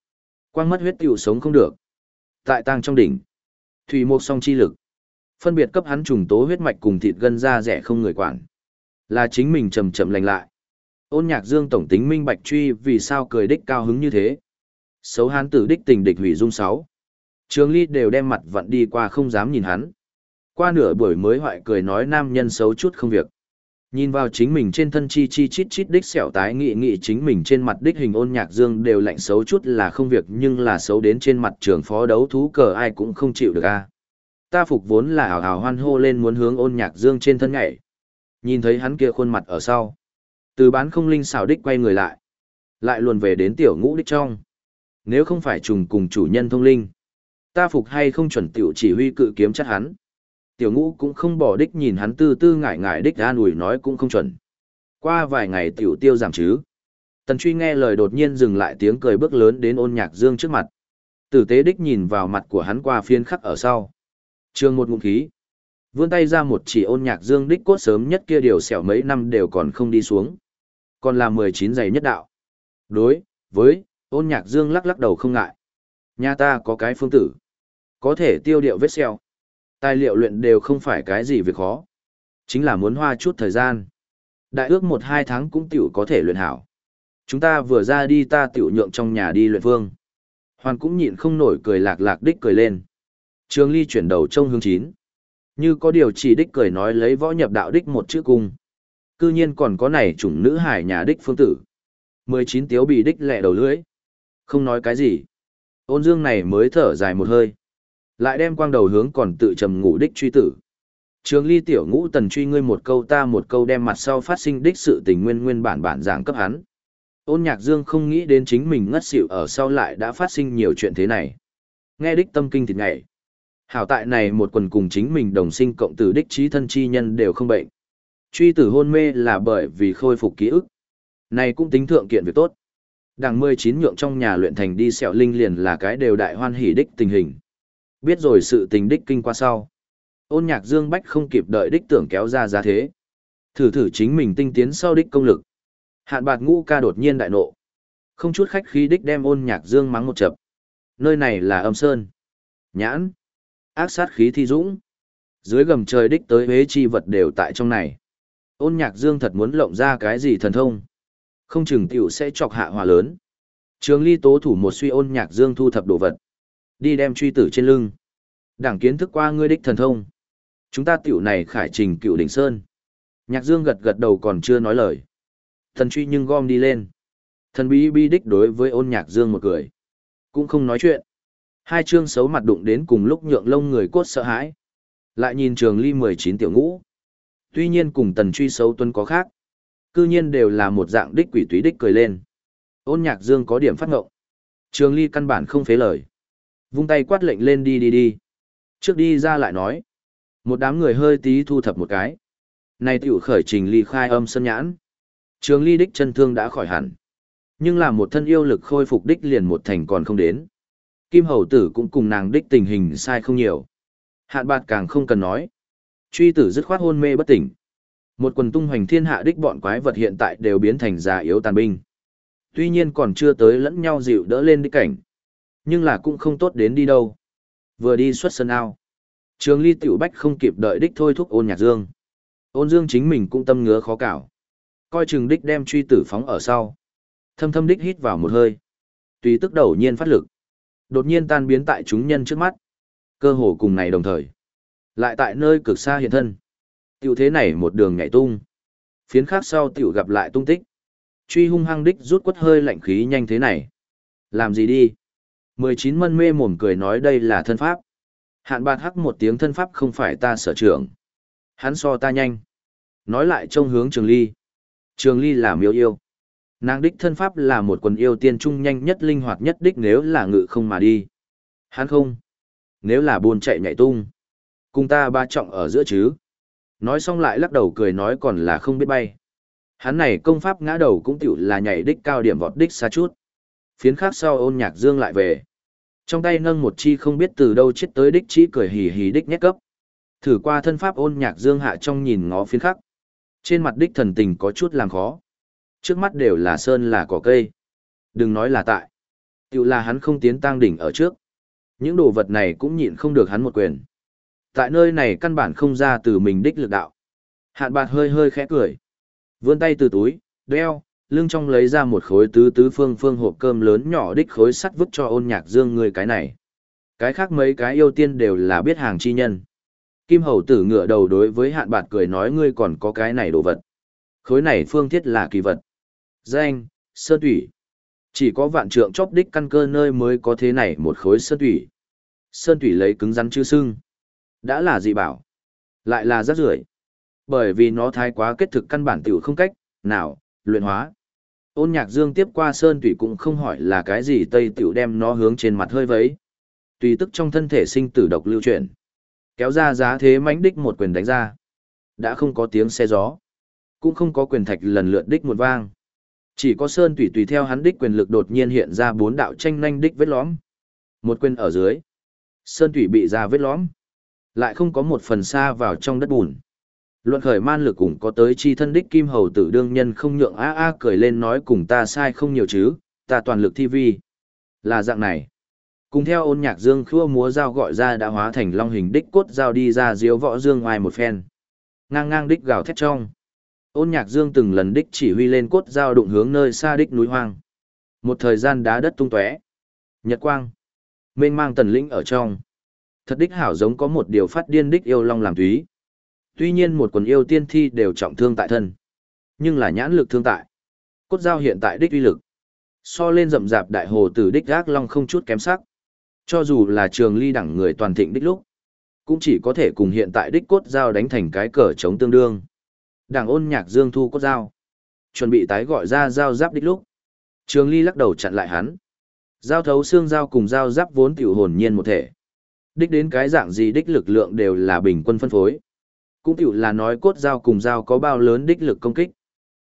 Quang mất huyết tiểu sống không được. Tại tang trong đỉnh. Thủy mục song chi lực. Phân biệt cấp hắn trùng tố huyết mạch cùng thịt gân da rẻ không người quản. Là chính mình chậm chậm lành lại. Ôn nhạc dương tổng tính minh bạch truy vì sao cười đích cao hứng như thế. Xấu hán tử đích tình địch hủy dung sáu. Trường ly đều đem mặt vặn đi qua không dám nhìn hắn. Qua nửa buổi mới hoại cười nói nam nhân xấu chút không việc. Nhìn vào chính mình trên thân chi chi chít chít đích xẻo tái nghị nghị chính mình trên mặt đích hình ôn nhạc dương đều lạnh xấu chút là không việc nhưng là xấu đến trên mặt trường phó đấu thú cờ ai cũng không chịu được a. Ta phục vốn là ảo ảo hoan hô lên muốn hướng ôn nhạc dương trên thân nhảy. Nhìn thấy hắn kia khuôn mặt ở sau. Từ bán không linh xảo đích quay người lại. Lại luồn về đến tiểu ngũ đích trong. Nếu không phải trùng cùng chủ nhân thông linh. Ta phục hay không chuẩn tiểu chỉ huy cự kiếm chắc hắn tiểu ngũ cũng không bỏ đích nhìn hắn tư tư ngại ngại đích an ủi nói cũng không chuẩn. Qua vài ngày tiểu tiêu giảm chứ. Tần truy nghe lời đột nhiên dừng lại tiếng cười bước lớn đến ôn nhạc dương trước mặt. Tử tế đích nhìn vào mặt của hắn qua phiên khắc ở sau. Trường một ngụm khí. Vươn tay ra một chỉ ôn nhạc dương đích cốt sớm nhất kia điều xẻo mấy năm đều còn không đi xuống. Còn là mười chín giày nhất đạo. Đối, với, ôn nhạc dương lắc lắc đầu không ngại. Nhà ta có cái phương tử. Có thể tiêu điệu vết xeo. Tài liệu luyện đều không phải cái gì việc khó. Chính là muốn hoa chút thời gian. Đại ước một hai tháng cũng tiểu có thể luyện hảo. Chúng ta vừa ra đi ta tiểu nhượng trong nhà đi luyện vương. Hoàn cũng nhịn không nổi cười lạc lạc đích cười lên. Trường ly chuyển đầu trông hướng chín. Như có điều chỉ đích cười nói lấy võ nhập đạo đích một chữ cung. Cư nhiên còn có này chủng nữ hải nhà đích phương tử. mười chín tiếu bị đích lẹ đầu lưỡi. Không nói cái gì. Ôn dương này mới thở dài một hơi. Lại đem quang đầu hướng còn tự trầm ngủ đích truy tử. Trường ly tiểu ngũ tần truy ngươi một câu ta một câu đem mặt sau phát sinh đích sự tình nguyên nguyên bản bản giảng cấp hắn. Ôn nhạc dương không nghĩ đến chính mình ngất xỉu ở sau lại đã phát sinh nhiều chuyện thế này. Nghe đích tâm kinh thịt ngày. Hảo tại này một quần cùng chính mình đồng sinh cộng tử đích trí thân chi nhân đều không bệnh. Truy tử hôn mê là bởi vì khôi phục ký ức. Này cũng tính thượng kiện việc tốt. Đằng 19 nhượng trong nhà luyện thành đi sẹo linh liền là cái đều đại hoan hỉ đích tình hình. Biết rồi sự tình đích kinh qua sau. Ôn nhạc Dương Bách không kịp đợi đích tưởng kéo ra giá thế. Thử thử chính mình tinh tiến sau đích công lực. Hạn bạt ngũ ca đột nhiên đại nộ. Không chút khách khí đích đem ôn nhạc Dương mắng một chập. Nơi này là âm sơn. Nhãn. Ác sát khí thi dũng. Dưới gầm trời đích tới huế chi vật đều tại trong này. Ôn nhạc Dương thật muốn lộng ra cái gì thần thông. Không chừng tiểu sẽ chọc hạ hòa lớn. Trường ly tố thủ một suy ôn nhạc Dương thu thập đồ vật. Đi đem truy tử trên lưng. Đảng kiến thức qua ngươi đích thần thông. Chúng ta tiểu này khải trình cựu đỉnh sơn. Nhạc dương gật gật đầu còn chưa nói lời. Thần truy nhưng gom đi lên. Thần bí bi đích đối với ôn nhạc dương một cười. Cũng không nói chuyện. Hai chương xấu mặt đụng đến cùng lúc nhượng lông người cốt sợ hãi. Lại nhìn trường ly mười chín tiểu ngũ. Tuy nhiên cùng tần truy xấu tuân có khác. Cư nhiên đều là một dạng đích quỷ túy đích cười lên. Ôn nhạc dương có điểm phát ngộng. Trường ly căn bản không phế lời. Vung tay quát lệnh lên đi đi đi. Trước đi ra lại nói. Một đám người hơi tí thu thập một cái. Này tiểu khởi trình ly khai âm sân nhãn. Trường ly đích chân thương đã khỏi hẳn. Nhưng là một thân yêu lực khôi phục đích liền một thành còn không đến. Kim hầu tử cũng cùng nàng đích tình hình sai không nhiều. Hạn bạt càng không cần nói. Truy tử dứt khoát hôn mê bất tỉnh. Một quần tung hoành thiên hạ đích bọn quái vật hiện tại đều biến thành già yếu tàn binh. Tuy nhiên còn chưa tới lẫn nhau dịu đỡ lên đích cảnh. Nhưng là cũng không tốt đến đi đâu. Vừa đi xuất sân ao. Trường ly tiểu bách không kịp đợi đích thôi thúc ôn nhạc dương. Ôn dương chính mình cũng tâm ngứa khó cảo. Coi chừng đích đem truy tử phóng ở sau. Thâm thâm đích hít vào một hơi. Tùy tức đầu nhiên phát lực. Đột nhiên tan biến tại chúng nhân trước mắt. Cơ hồ cùng này đồng thời. Lại tại nơi cực xa hiện thân. Tiểu thế này một đường nhảy tung. Phiến khác sau tiểu gặp lại tung tích. Truy hung hăng đích rút quất hơi lạnh khí nhanh thế này. Làm gì đi? mười chín mân mê mồm cười nói đây là thân pháp. Hạn bạt hắc một tiếng thân pháp không phải ta sở trưởng. Hắn so ta nhanh. Nói lại trông hướng trường ly. Trường ly là miêu yêu. Nàng đích thân pháp là một quần yêu tiên trung nhanh nhất linh hoạt nhất đích nếu là ngự không mà đi. Hắn không. Nếu là buôn chạy nhảy tung. Cùng ta ba trọng ở giữa chứ. Nói xong lại lắc đầu cười nói còn là không biết bay. Hắn này công pháp ngã đầu cũng tiểu là nhảy đích cao điểm vọt đích xa chút. Phiến khác sau ôn nhạc dương lại về. Trong tay nâng một chi không biết từ đâu chết tới đích chỉ cười hì hì đích nhét cấp. Thử qua thân pháp ôn nhạc dương hạ trong nhìn ngó phiến khắc. Trên mặt đích thần tình có chút làm khó. Trước mắt đều là sơn là cỏ cây. Đừng nói là tại. Tiểu là hắn không tiến tăng đỉnh ở trước. Những đồ vật này cũng nhịn không được hắn một quyền. Tại nơi này căn bản không ra từ mình đích lực đạo. Hạn bạt hơi hơi khẽ cười. Vươn tay từ túi, đeo, lưng trong lấy ra một khối tứ tứ phương phương hộp cơm lớn nhỏ đích khối sắt vứt cho ôn nhạc dương người cái này. Cái khác mấy cái yêu tiên đều là biết hàng chi nhân. Kim hầu tử ngựa đầu đối với hạn bạt cười nói ngươi còn có cái này đồ vật. Khối này phương thiết là kỳ vật. Danh, sơn thủy. Chỉ có vạn trượng chóp đích căn cơ nơi mới có thế này một khối sơn thủy. Sơn thủy lấy cứng rắn chưa sưng. Đã là gì bảo? Lại là rác rưởi Bởi vì nó thái quá kết thực căn bản tiểu không cách, nào, luyện hóa. Ôn nhạc dương tiếp qua sơn thủy cũng không hỏi là cái gì tây tiểu đem nó hướng trên mặt hơi vấy. Tùy tức trong thân thể sinh tử độc lưu chuyển. Kéo ra giá thế mãnh đích một quyền đánh ra. Đã không có tiếng xe gió. Cũng không có quyền thạch lần lượt đích một vang. Chỉ có sơn thủy tùy theo hắn đích quyền lực đột nhiên hiện ra bốn đạo tranh nhanh đích vết lõm. Một quyền ở dưới. Sơn thủy bị ra vết lõm. Lại không có một phần xa vào trong đất bùn. Luận khởi man lực cũng có tới chi thân đích kim hầu tử đương nhân không nhượng a a cười lên nói cùng ta sai không nhiều chứ, ta toàn lực thi vi. Là dạng này. Cùng theo ôn nhạc dương khua múa dao gọi ra đã hóa thành long hình đích cốt dao đi ra diếu võ dương ngoài một phen. Ngang ngang đích gào thét trong. Ôn nhạc dương từng lần đích chỉ huy lên cốt dao đụng hướng nơi xa đích núi hoang. Một thời gian đá đất tung tóe. Nhật quang. Mênh mang tần lĩnh ở trong. Thật đích hảo giống có một điều phát điên đích yêu long làm túy. Tuy nhiên một quần yêu tiên thi đều trọng thương tại thân. Nhưng là nhãn lực thương tại. Cốt giao hiện tại đích uy lực. So lên rậm rạp đại hồ tử đích gác long không chút kém sắc. Cho dù là trường ly đẳng người toàn thịnh đích lúc. Cũng chỉ có thể cùng hiện tại đích cốt giao đánh thành cái cờ chống tương đương. Đảng ôn nhạc dương thu cốt giao Chuẩn bị tái gọi ra giao giáp đích lúc. Trường ly lắc đầu chặn lại hắn. Giao thấu xương giao cùng giao giáp vốn tiểu hồn nhiên một thể. Đích đến cái dạng gì đích lực lượng đều là bình quân phân phối. Cũng tiểu là nói cốt dao cùng dao có bao lớn đích lực công kích.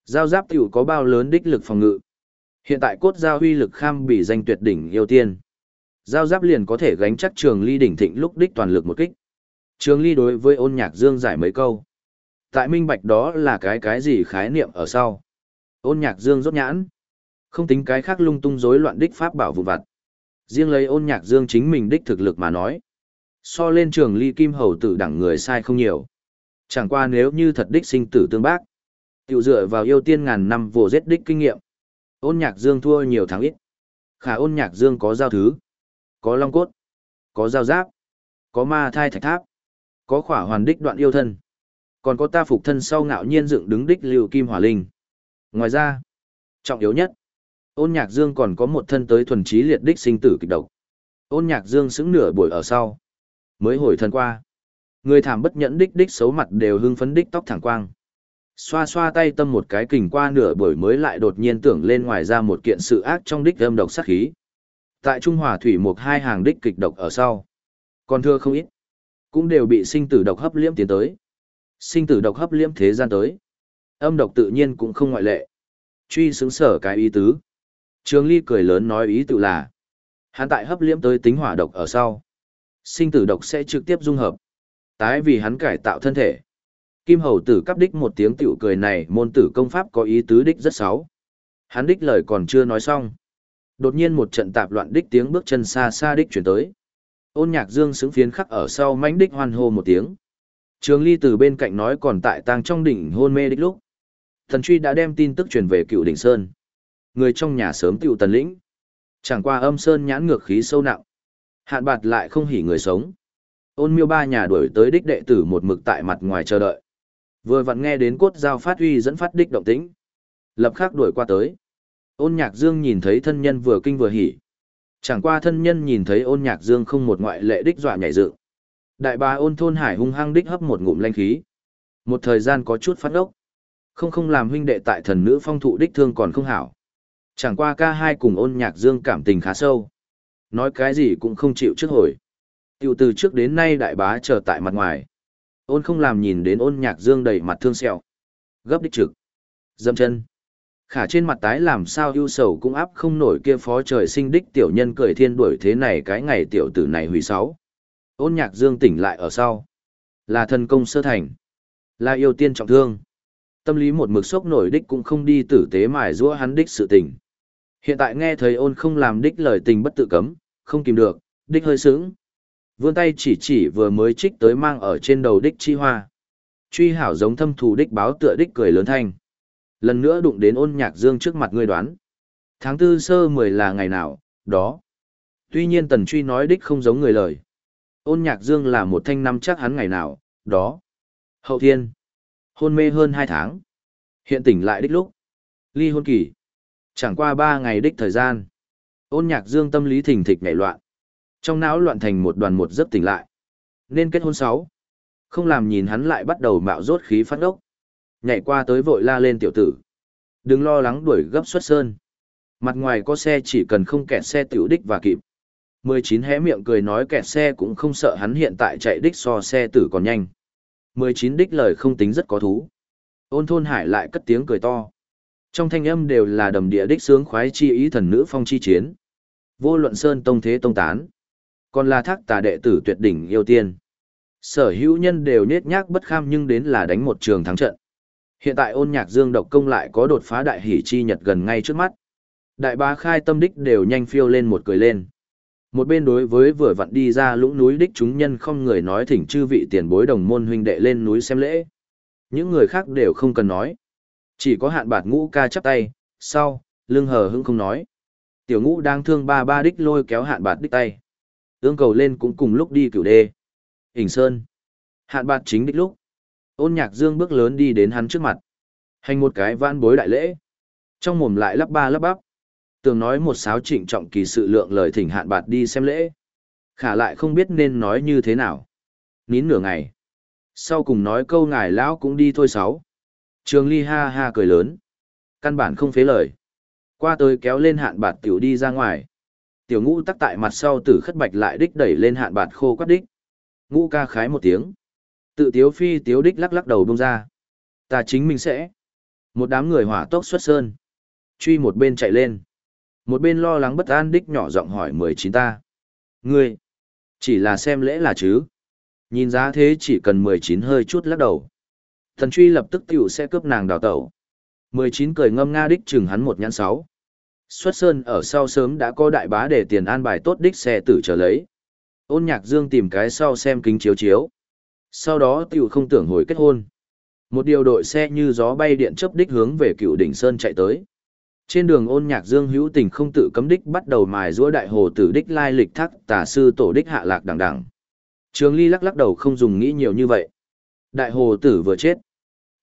Dao giáp tiểu có bao lớn đích lực phòng ngự. Hiện tại cốt dao huy lực kham bị danh tuyệt đỉnh yêu tiên. Dao giáp liền có thể gánh chắc trường ly đỉnh thịnh lúc đích toàn lực một kích. Trường ly đối với ôn nhạc dương giải mấy câu. Tại minh bạch đó là cái cái gì khái niệm ở sau. Ôn nhạc dương rốt nhãn. Không tính cái khác lung tung rối loạn đích pháp bảo vụ vặt. Riêng lấy ôn nhạc dương chính mình đích thực lực mà nói. So lên trường ly kim hầu tử đẳng người sai không nhiều. Chẳng qua nếu như thật đích sinh tử tương bác. Tiểu dựa vào yêu tiên ngàn năm vô giết đích kinh nghiệm. Ôn nhạc dương thua nhiều tháng ít. Khả ôn nhạc dương có giao thứ. Có long cốt. Có giao giáp. Có ma thai thạch tháp. Có khỏa hoàn đích đoạn yêu thân. Còn có ta phục thân sau ngạo nhiên dựng đứng đích lưu kim hỏa linh. Ngoài ra, trọng yếu nhất, ôn nhạc dương còn có một thân tới thuần trí liệt đích sinh tử kịch độc. Ôn nhạc dương xứng nửa buổi ở sau. Mới hồi thân qua. Người thảm bất nhẫn đích đích xấu mặt đều hưng phấn đích tóc thẳng quang. Xoa xoa tay tâm một cái kình qua nửa buổi mới lại đột nhiên tưởng lên ngoài ra một kiện sự ác trong đích âm độc sát khí. Tại Trung Hòa Thủy một hai hàng đích kịch độc ở sau. Còn thưa không ít. Cũng đều bị sinh tử độc hấp liễm tiến tới. Sinh tử độc hấp liễm thế gian tới. Âm độc tự nhiên cũng không ngoại lệ. Truy xứng sở cái ý tứ. Trường Ly cười lớn nói ý tự là. Hắn tại hấp liễm tới tính hỏa độc ở sau. Sinh tử độc sẽ trực tiếp dung hợp. Tái vì hắn cải tạo thân thể. Kim hầu tử cắp đích một tiếng tiểu cười này, môn tử công pháp có ý tứ đích rất xấu. Hắn đích lời còn chưa nói xong. Đột nhiên một trận tạp loạn đích tiếng bước chân xa xa đích chuyển tới. Ôn nhạc dương xứng phiến khắc ở sau mãnh đích hoan hô một tiếng. Trường ly từ bên cạnh nói còn tại tang trong đỉnh hôn mê đích lúc. Thần truy đã đem tin tức truyền về cựu đỉnh Sơn. Người trong nhà sớm tiểu tần lĩnh. Chẳng qua âm Sơn nhãn ngược khí sâu nặng. Hạn bạt lại không hỉ người sống. Ôn miêu ba nhà đuổi tới đích đệ tử một mực tại mặt ngoài chờ đợi. Vừa vặn nghe đến cốt giao phát huy dẫn phát đích động tĩnh. Lập khắc đuổi qua tới. Ôn nhạc dương nhìn thấy thân nhân vừa kinh vừa hỉ. Chẳng qua thân nhân nhìn thấy ôn nhạc dương không một ngoại lệ đích dọa nhảy dựng. Đại bá ôn thôn hải hung hăng đích hấp một ngụm lanh khí. Một thời gian có chút phát ốc. Không không làm huynh đệ tại thần nữ phong thụ đích thương còn không hảo. Chẳng qua ca hai cùng ôn nhạc dương cảm tình khá sâu. Nói cái gì cũng không chịu trước hồi. Tiểu từ trước đến nay đại bá chờ tại mặt ngoài. Ôn không làm nhìn đến ôn nhạc dương đầy mặt thương sẹo. Gấp đích trực. Dâm chân. Khả trên mặt tái làm sao ưu sầu cũng áp không nổi kia phó trời sinh đích tiểu nhân cười thiên đuổi thế này cái ngày tiểu tử này hủy sáu. Ôn nhạc dương tỉnh lại ở sau. Là thần công sơ thành. Là yêu tiên trọng thương. Tâm lý một mực sốc nổi đích cũng không đi tử tế mài giũa hắn đích sự tình. Hiện tại nghe thấy ôn không làm đích lời tình bất tự cấm, không kìm được, đích hơi sướng. Vươn tay chỉ chỉ vừa mới trích tới mang ở trên đầu đích chi hoa. Truy hảo giống thâm thù đích báo tựa đích cười lớn thanh. Lần nữa đụng đến ôn nhạc dương trước mặt ngươi đoán. Tháng tư sơ mười là ngày nào, đó. Tuy nhiên tần truy nói đích không giống người lời. Ôn nhạc dương là một thanh năm chắc hắn ngày nào, đó. Hậu thiên. Hôn mê hơn hai tháng. Hiện tỉnh lại đích lúc. Ly hôn kỳ. Chẳng qua ba ngày đích thời gian. Ôn nhạc dương tâm lý thình thịch nhảy loạn. Trong não loạn thành một đoàn một giấc tỉnh lại. Nên kết hôn sáu. Không làm nhìn hắn lại bắt đầu mạo rốt khí phát ốc. Nhảy qua tới vội la lên tiểu tử. Đừng lo lắng đuổi gấp xuất sơn. Mặt ngoài có xe chỉ cần không kẹt xe tiểu đích và kịp. 19 hé miệng cười nói kẹt xe cũng không sợ hắn hiện tại chạy đích so xe tử còn nhanh. 19 đích lời không tính rất có thú. Ôn thôn hải lại cất tiếng cười to. Trong thanh âm đều là đầm địa đích sướng khoái chi ý thần nữ phong chi chiến. Vô luận sơn tông thế tông tán. Còn là thác tà đệ tử tuyệt đỉnh yêu tiên. Sở hữu nhân đều nết nhác bất kham nhưng đến là đánh một trường thắng trận. Hiện tại ôn nhạc dương độc công lại có đột phá đại hỷ chi nhật gần ngay trước mắt. Đại bá khai tâm đích đều nhanh phiêu lên một cười lên. Một bên đối với vừa vặn đi ra lũng núi đích chúng nhân không người nói thỉnh chư vị tiền bối đồng môn huynh đệ lên núi xem lễ. Những người khác đều không cần nói. Chỉ có hạn bạt ngũ ca chắp tay, sau, lưng hờ hững không nói. Tiểu ngũ đang thương ba ba đích lôi kéo hạn bạt đích tay. Ương cầu lên cũng cùng lúc đi cửu đê. Hình sơn. Hạn bạt chính đích lúc. Ôn nhạc dương bước lớn đi đến hắn trước mặt. Hành một cái vãn bối đại lễ. Trong mồm lại lắp ba lắp bắp. Tường nói một sáo trịnh trọng kỳ sự lượng lời thỉnh hạn bạt đi xem lễ. Khả lại không biết nên nói như thế nào. Nín nửa ngày. Sau cùng nói câu ngài lão cũng đi thôi sáu. Trường ly ha ha cười lớn. Căn bản không phế lời. Qua tới kéo lên hạn bạt tiểu đi ra ngoài. Tiểu ngũ tắc tại mặt sau tử khất bạch lại đích đẩy lên hạn bạt khô quát đích. Ngũ ca khái một tiếng. Tự tiếu phi tiếu đích lắc lắc đầu bông ra. Ta chính mình sẽ. Một đám người hỏa tốc xuất sơn. Truy một bên chạy lên. Một bên lo lắng bất an đích nhỏ giọng hỏi mười chín ta. Ngươi, chỉ là xem lễ là chứ. Nhìn giá thế chỉ cần mười chín hơi chút lắc đầu. Thần truy lập tức tiểu sẽ cướp nàng đào tẩu. mười chín cười ngâm nga đích chừng hắn một nhãn sáu. Xuất sơn ở sau sớm đã có đại bá để tiền an bài tốt đích xe tử trở lấy. Ôn nhạc dương tìm cái sau xem kính chiếu chiếu. Sau đó tiểu không tưởng hồi kết hôn. Một điều đội xe như gió bay điện chấp đích hướng về cựu đỉnh sơn chạy tới. Trên đường ôn nhạc dương hữu tình không tự cấm đích bắt đầu mài giũa đại hồ tử đích lai lịch thác tà sư tổ đích hạ lạc đẳng đẳng. Trường ly lắc lắc đầu không dùng nghĩ nhiều như vậy. Đại hồ tử vừa chết.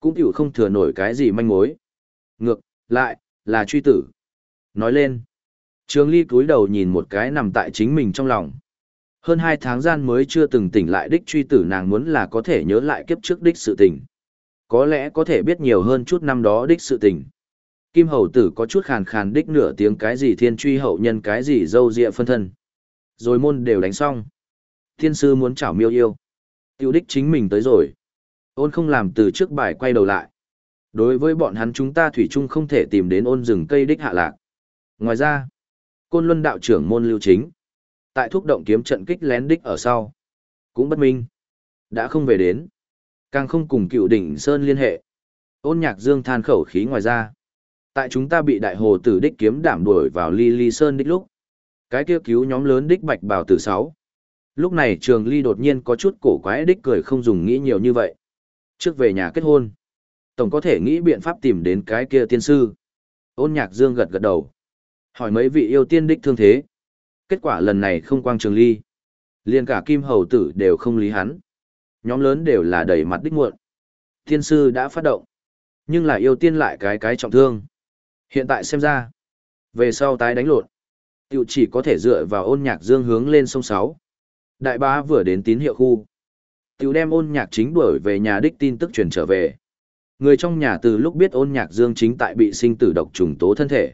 Cũng tiểu không thừa nổi cái gì manh mối. Ngược, lại, là truy tử. Nói lên. Trường ly cúi đầu nhìn một cái nằm tại chính mình trong lòng. Hơn hai tháng gian mới chưa từng tỉnh lại đích truy tử nàng muốn là có thể nhớ lại kiếp trước đích sự tình. Có lẽ có thể biết nhiều hơn chút năm đó đích sự tình. Kim hầu tử có chút khàn khàn đích nửa tiếng cái gì thiên truy hậu nhân cái gì dâu dịa phân thân. Rồi môn đều đánh xong. Thiên sư muốn chảo miêu yêu. Tiêu đích chính mình tới rồi. Ôn không làm từ trước bài quay đầu lại. Đối với bọn hắn chúng ta thủy chung không thể tìm đến ôn rừng cây đích hạ lạc. Ngoài ra, côn luân đạo trưởng môn lưu chính. Tại thúc động kiếm trận kích lén đích ở sau. Cũng bất minh. Đã không về đến. Càng không cùng cựu đỉnh Sơn liên hệ. Ôn nhạc dương than khẩu khí ngoài ra. Tại chúng ta bị đại hồ tử đích kiếm đảm đuổi vào ly ly sơn đích lúc. Cái kia cứu nhóm lớn đích bạch bào tử sáu. Lúc này trường ly đột nhiên có chút cổ quái đích cười không dùng nghĩ nhiều như vậy. Trước về nhà kết hôn. Tổng có thể nghĩ biện pháp tìm đến cái kia tiên sư. Ôn nhạc dương gật gật đầu. Hỏi mấy vị yêu tiên đích thương thế. Kết quả lần này không quang trường ly. liền cả kim hầu tử đều không lý hắn. Nhóm lớn đều là đầy mặt đích muộn. Tiên sư đã phát động. Nhưng là yêu tiên lại cái cái trọng thương. Hiện tại xem ra, về sau tái đánh lộn, tiểu chỉ có thể dựa vào ôn nhạc dương hướng lên sông sáu. Đại bá vừa đến tín hiệu khu. Tiểu đem ôn nhạc chính đuổi về nhà đích tin tức truyền trở về. Người trong nhà từ lúc biết ôn nhạc dương chính tại bị sinh tử độc trùng tố thân thể.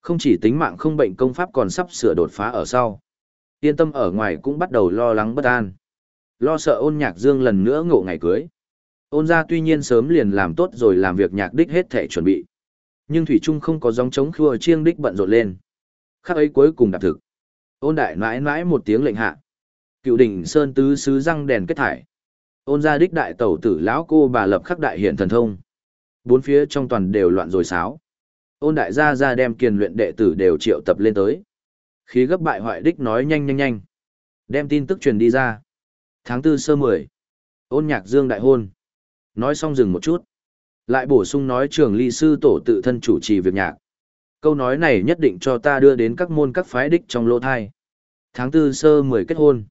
Không chỉ tính mạng không bệnh công pháp còn sắp sửa đột phá ở sau. Yên tâm ở ngoài cũng bắt đầu lo lắng bất an. Lo sợ ôn nhạc dương lần nữa ngộ ngày cưới. Ôn ra tuy nhiên sớm liền làm tốt rồi làm việc nhạc đích hết thể chuẩn bị. Nhưng Thủy Trung không có dòng chống khua chiêng đích bận rộn lên. Khắc ấy cuối cùng đạt thực. Ôn đại mãi mãi một tiếng lệnh hạ. Cựu đỉnh sơn tứ sứ răng đèn kết thải. Ôn ra đích đại tẩu tử lão cô bà lập khắc đại hiện thần thông. Bốn phía trong toàn đều loạn rồi sáo. Ôn đại gia ra đem kiền luyện đệ tử đều triệu tập lên tới. Khí gấp bại hoại đích nói nhanh nhanh nhanh. Đem tin tức truyền đi ra. Tháng tư sơ mười Ôn nhạc dương đại hôn. Nói xong dừng một chút. Lại bổ sung nói trường ly sư tổ tự thân chủ trì việc nhạc. Câu nói này nhất định cho ta đưa đến các môn các phái đích trong lô thai. Tháng tư sơ mười kết hôn.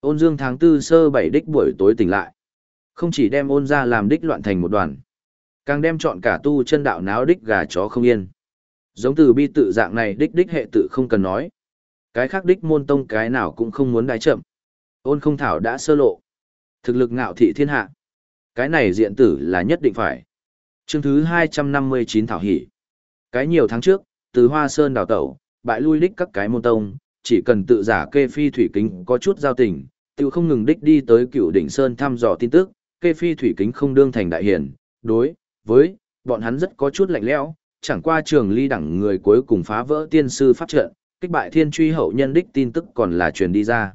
Ôn dương tháng tư sơ bảy đích buổi tối tỉnh lại. Không chỉ đem ôn ra làm đích loạn thành một đoàn. Càng đem chọn cả tu chân đạo náo đích gà chó không yên. Giống từ bi tự dạng này đích đích hệ tự không cần nói. Cái khác đích môn tông cái nào cũng không muốn đái chậm. Ôn không thảo đã sơ lộ. Thực lực ngạo thị thiên hạ. Cái này diện tử là nhất định phải. Chương thứ 259 Thảo Hỷ. Cái nhiều tháng trước, từ Hoa Sơn đào tẩu, bại lui đích các cái môn tông, chỉ cần tự giả kê phi thủy kính có chút giao tình, tự không ngừng đích đi tới cựu đỉnh Sơn thăm dò tin tức, kê phi thủy kính không đương thành đại hiển, đối, với, bọn hắn rất có chút lạnh lẽo, chẳng qua trường ly đẳng người cuối cùng phá vỡ tiên sư pháp trận, kích bại thiên truy hậu nhân đích tin tức còn là truyền đi ra.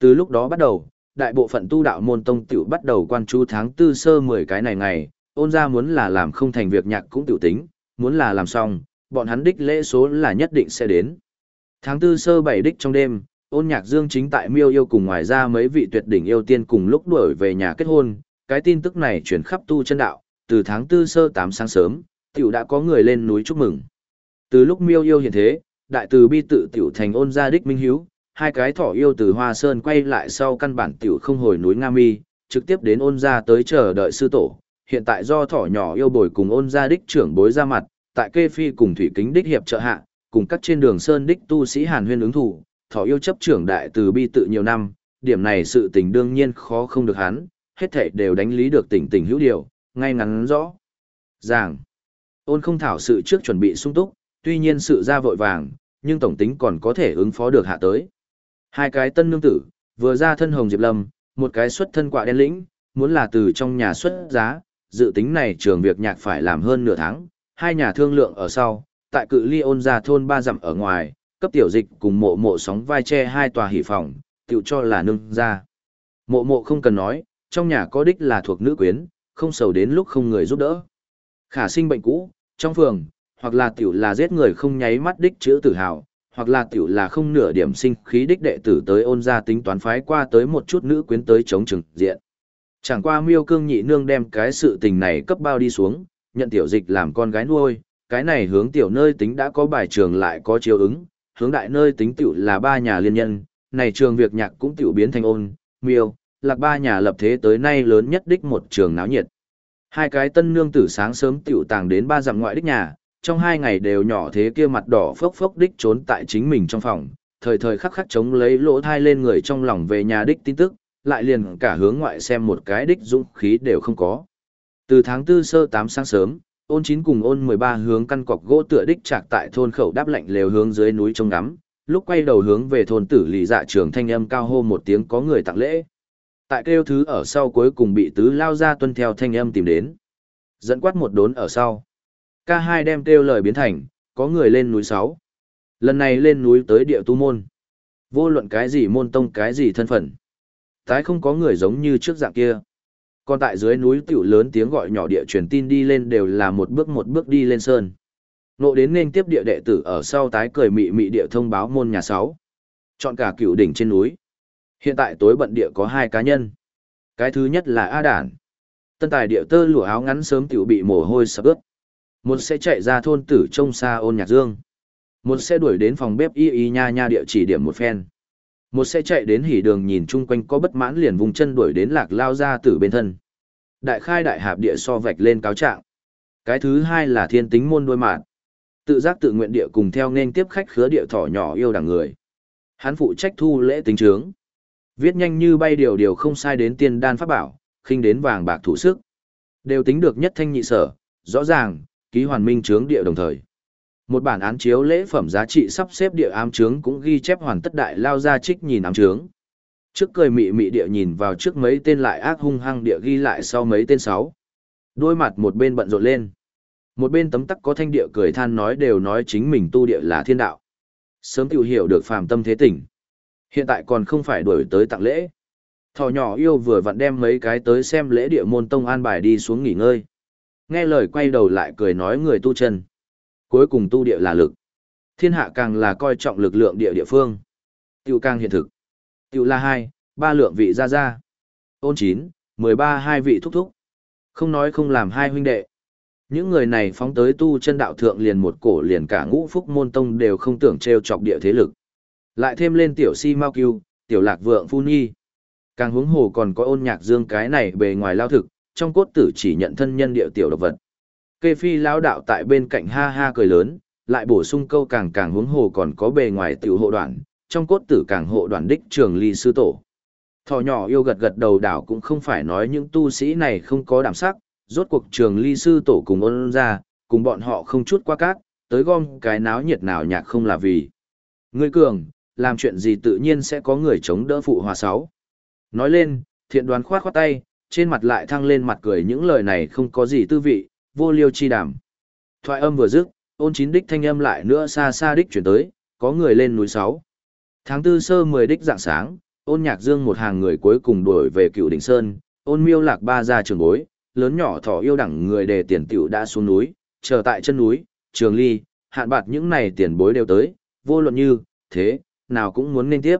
Từ lúc đó bắt đầu, đại bộ phận tu đạo môn tông tiểu bắt đầu quan chú tháng tư sơ 10 cái này ngày, ôn ra muốn là làm không thành việc nhạc cũng tiểu tính, muốn là làm xong, bọn hắn đích lễ số là nhất định sẽ đến. Tháng tư sơ bảy đích trong đêm, ôn nhạc dương chính tại miêu yêu cùng ngoài ra mấy vị tuyệt đỉnh yêu tiên cùng lúc đuổi về nhà kết hôn, cái tin tức này chuyển khắp tu chân đạo, từ tháng tư sơ tám sáng sớm, tiểu đã có người lên núi chúc mừng. Từ lúc miêu yêu hiện thế, đại từ bi tự tiểu thành ôn gia đích minh hiếu, hai cái thỏ yêu từ Hoa Sơn quay lại sau căn bản tiểu không hồi núi Nga Mi, trực tiếp đến ôn gia tới chờ đợi sư tổ. Hiện tại do thỏ nhỏ yêu bồi cùng ôn gia đích trưởng bối ra mặt, tại kê phi cùng thủy kính đích hiệp trợ hạ, cùng các trên đường sơn đích tu sĩ Hàn Huyên ứng thủ, thỏ yêu chấp trưởng đại từ bi tự nhiều năm, điểm này sự tình đương nhiên khó không được hắn, hết thảy đều đánh lý được tỉnh tỉnh hữu điều, ngay ngắn rõ. Giảng, ôn không thảo sự trước chuẩn bị sung túc, tuy nhiên sự ra vội vàng, nhưng tổng tính còn có thể ứng phó được hạ tới. Hai cái tân nương tử, vừa ra thân hồng diệp lâm, một cái xuất thân quạ đen lĩnh, muốn là từ trong nhà xuất giá, dự tính này trường việc nhạc phải làm hơn nửa tháng, hai nhà thương lượng ở sau, tại cự ly ôn ra thôn ba dặm ở ngoài, cấp tiểu dịch cùng mộ mộ sóng vai che hai tòa hỷ phòng, tiểu cho là nương ra. Mộ mộ không cần nói, trong nhà có đích là thuộc nữ quyến, không sầu đến lúc không người giúp đỡ. Khả sinh bệnh cũ, trong phường, hoặc là tiểu là giết người không nháy mắt đích chữ tử hào, hoặc là tiểu là không nửa điểm sinh khí đích đệ tử tới ôn ra tính toán phái qua tới một chút nữ quyến tới chống trừng diện. Chẳng qua miêu cương nhị nương đem cái sự tình này cấp bao đi xuống, nhận tiểu dịch làm con gái nuôi, cái này hướng tiểu nơi tính đã có bài trường lại có chiếu ứng, hướng đại nơi tính tiểu là ba nhà liên nhân, này trường việc nhạc cũng tiểu biến thành ôn, miêu, lạc ba nhà lập thế tới nay lớn nhất đích một trường náo nhiệt. Hai cái tân nương tử sáng sớm tiểu tàng đến ba dặm ngoại đích nhà, trong hai ngày đều nhỏ thế kia mặt đỏ phốc phốc đích trốn tại chính mình trong phòng, thời thời khắc khắc chống lấy lỗ thai lên người trong lòng về nhà đích tin tức, lại liền cả hướng ngoại xem một cái đích dũng khí đều không có. Từ tháng tư sơ tám sáng sớm, ôn chín cùng ôn mười ba hướng căn cọc gỗ tựa đích chạc tại thôn khẩu đáp lạnh lều hướng dưới núi trông ngắm, lúc quay đầu hướng về thôn tử lì dạ trường thanh âm cao hô một tiếng có người tặng lễ. Tại kêu thứ ở sau cuối cùng bị tứ lao ra tuân theo thanh âm tìm đến. Dẫn quát một đốn ở sau. k hai đem kêu lời biến thành, có người lên núi sáu. Lần này lên núi tới địa tu môn. Vô luận cái gì môn tông cái gì thân phận. Tái không có người giống như trước dạng kia. Còn tại dưới núi tiểu lớn tiếng gọi nhỏ địa truyền tin đi lên đều là một bước một bước đi lên sơn. Nộ đến nên tiếp địa đệ tử ở sau tái cười mị mị địa thông báo môn nhà sáu Chọn cả cựu đỉnh trên núi. Hiện tại tối bận địa có hai cá nhân. Cái thứ nhất là A Đản. Tân tài địa tơ lụa áo ngắn sớm tiểu bị mồ hôi sập ướt. Một sẽ chạy ra thôn tử trông xa ôn nhạc dương. Một sẽ đuổi đến phòng bếp y y nha nha địa chỉ điểm một phen. Một sẽ chạy đến hỉ đường nhìn chung quanh có bất mãn liền vùng chân đuổi đến lạc lao ra từ bên thân. Đại khai đại hạp địa so vạch lên cáo trạng. Cái thứ hai là thiên tính môn đôi mạt Tự giác tự nguyện địa cùng theo nên tiếp khách khứa địa thỏ nhỏ yêu đảng người. Hắn phụ trách thu lễ tính trướng. Viết nhanh như bay điều điều không sai đến tiên đan pháp bảo, khinh đến vàng bạc thủ sức. Đều tính được nhất thanh nhị sở, rõ ràng, ký hoàn minh trướng địa đồng thời. Một bản án chiếu lễ phẩm giá trị sắp xếp địa ám trướng cũng ghi chép hoàn tất đại lao ra trích nhìn ám trướng. Trước cười mị mị địa nhìn vào trước mấy tên lại ác hung hăng địa ghi lại sau mấy tên sáu. Đôi mặt một bên bận rộn lên. Một bên tấm tắc có thanh địa cười than nói đều nói chính mình tu địa là thiên đạo. Sớm tiểu hiểu được phàm tâm thế tỉnh. Hiện tại còn không phải đuổi tới tặng lễ. Thỏ nhỏ yêu vừa vặn đem mấy cái tới xem lễ địa môn tông an bài đi xuống nghỉ ngơi. Nghe lời quay đầu lại cười nói người tu chân. Cuối cùng tu địa là lực. Thiên hạ càng là coi trọng lực lượng địa địa phương. Tiểu càng hiện thực. Tiểu là hai, ba lượng vị ra ra. Ôn chín, mười ba hai vị thúc thúc. Không nói không làm hai huynh đệ. Những người này phóng tới tu chân đạo thượng liền một cổ liền cả ngũ phúc môn tông đều không tưởng treo chọc địa thế lực. Lại thêm lên tiểu si mau kiêu, tiểu lạc vượng phu nhi. Càng hướng hồ còn có ôn nhạc dương cái này bề ngoài lao thực, trong cốt tử chỉ nhận thân nhân địa tiểu độc vật. Kê phi lão đạo tại bên cạnh ha ha cười lớn, lại bổ sung câu càng càng hướng hồ còn có bề ngoài tiểu hộ đoạn, trong cốt tử càng hộ đoạn đích trường ly sư tổ. Thỏ nhỏ yêu gật gật đầu đảo cũng không phải nói những tu sĩ này không có đảm sắc, rốt cuộc trường ly sư tổ cùng ôn ra, cùng bọn họ không chút qua cát, tới gom cái náo nhiệt nào nhạc không là vì. Ngươi cường, làm chuyện gì tự nhiên sẽ có người chống đỡ phụ hòa sáu. Nói lên, thiện đoán khoát khoát tay, trên mặt lại thăng lên mặt cười những lời này không có gì tư vị, vô liêu chi đàm. Thoại âm vừa dứt, ôn chín đích thanh âm lại nữa xa xa đích chuyển tới, có người lên núi sáu. Tháng tư sơ mười đích dạng sáng, ôn nhạc dương một hàng người cuối cùng đuổi về cựu đỉnh sơn, ôn miêu lạc ba ra trường bối, lớn nhỏ thỏ yêu đẳng người đề tiền tiểu đã xuống núi, chờ tại chân núi, trường ly, hạn bạt những này tiền bối đều tới, vô luận như, thế, nào cũng muốn nên tiếp.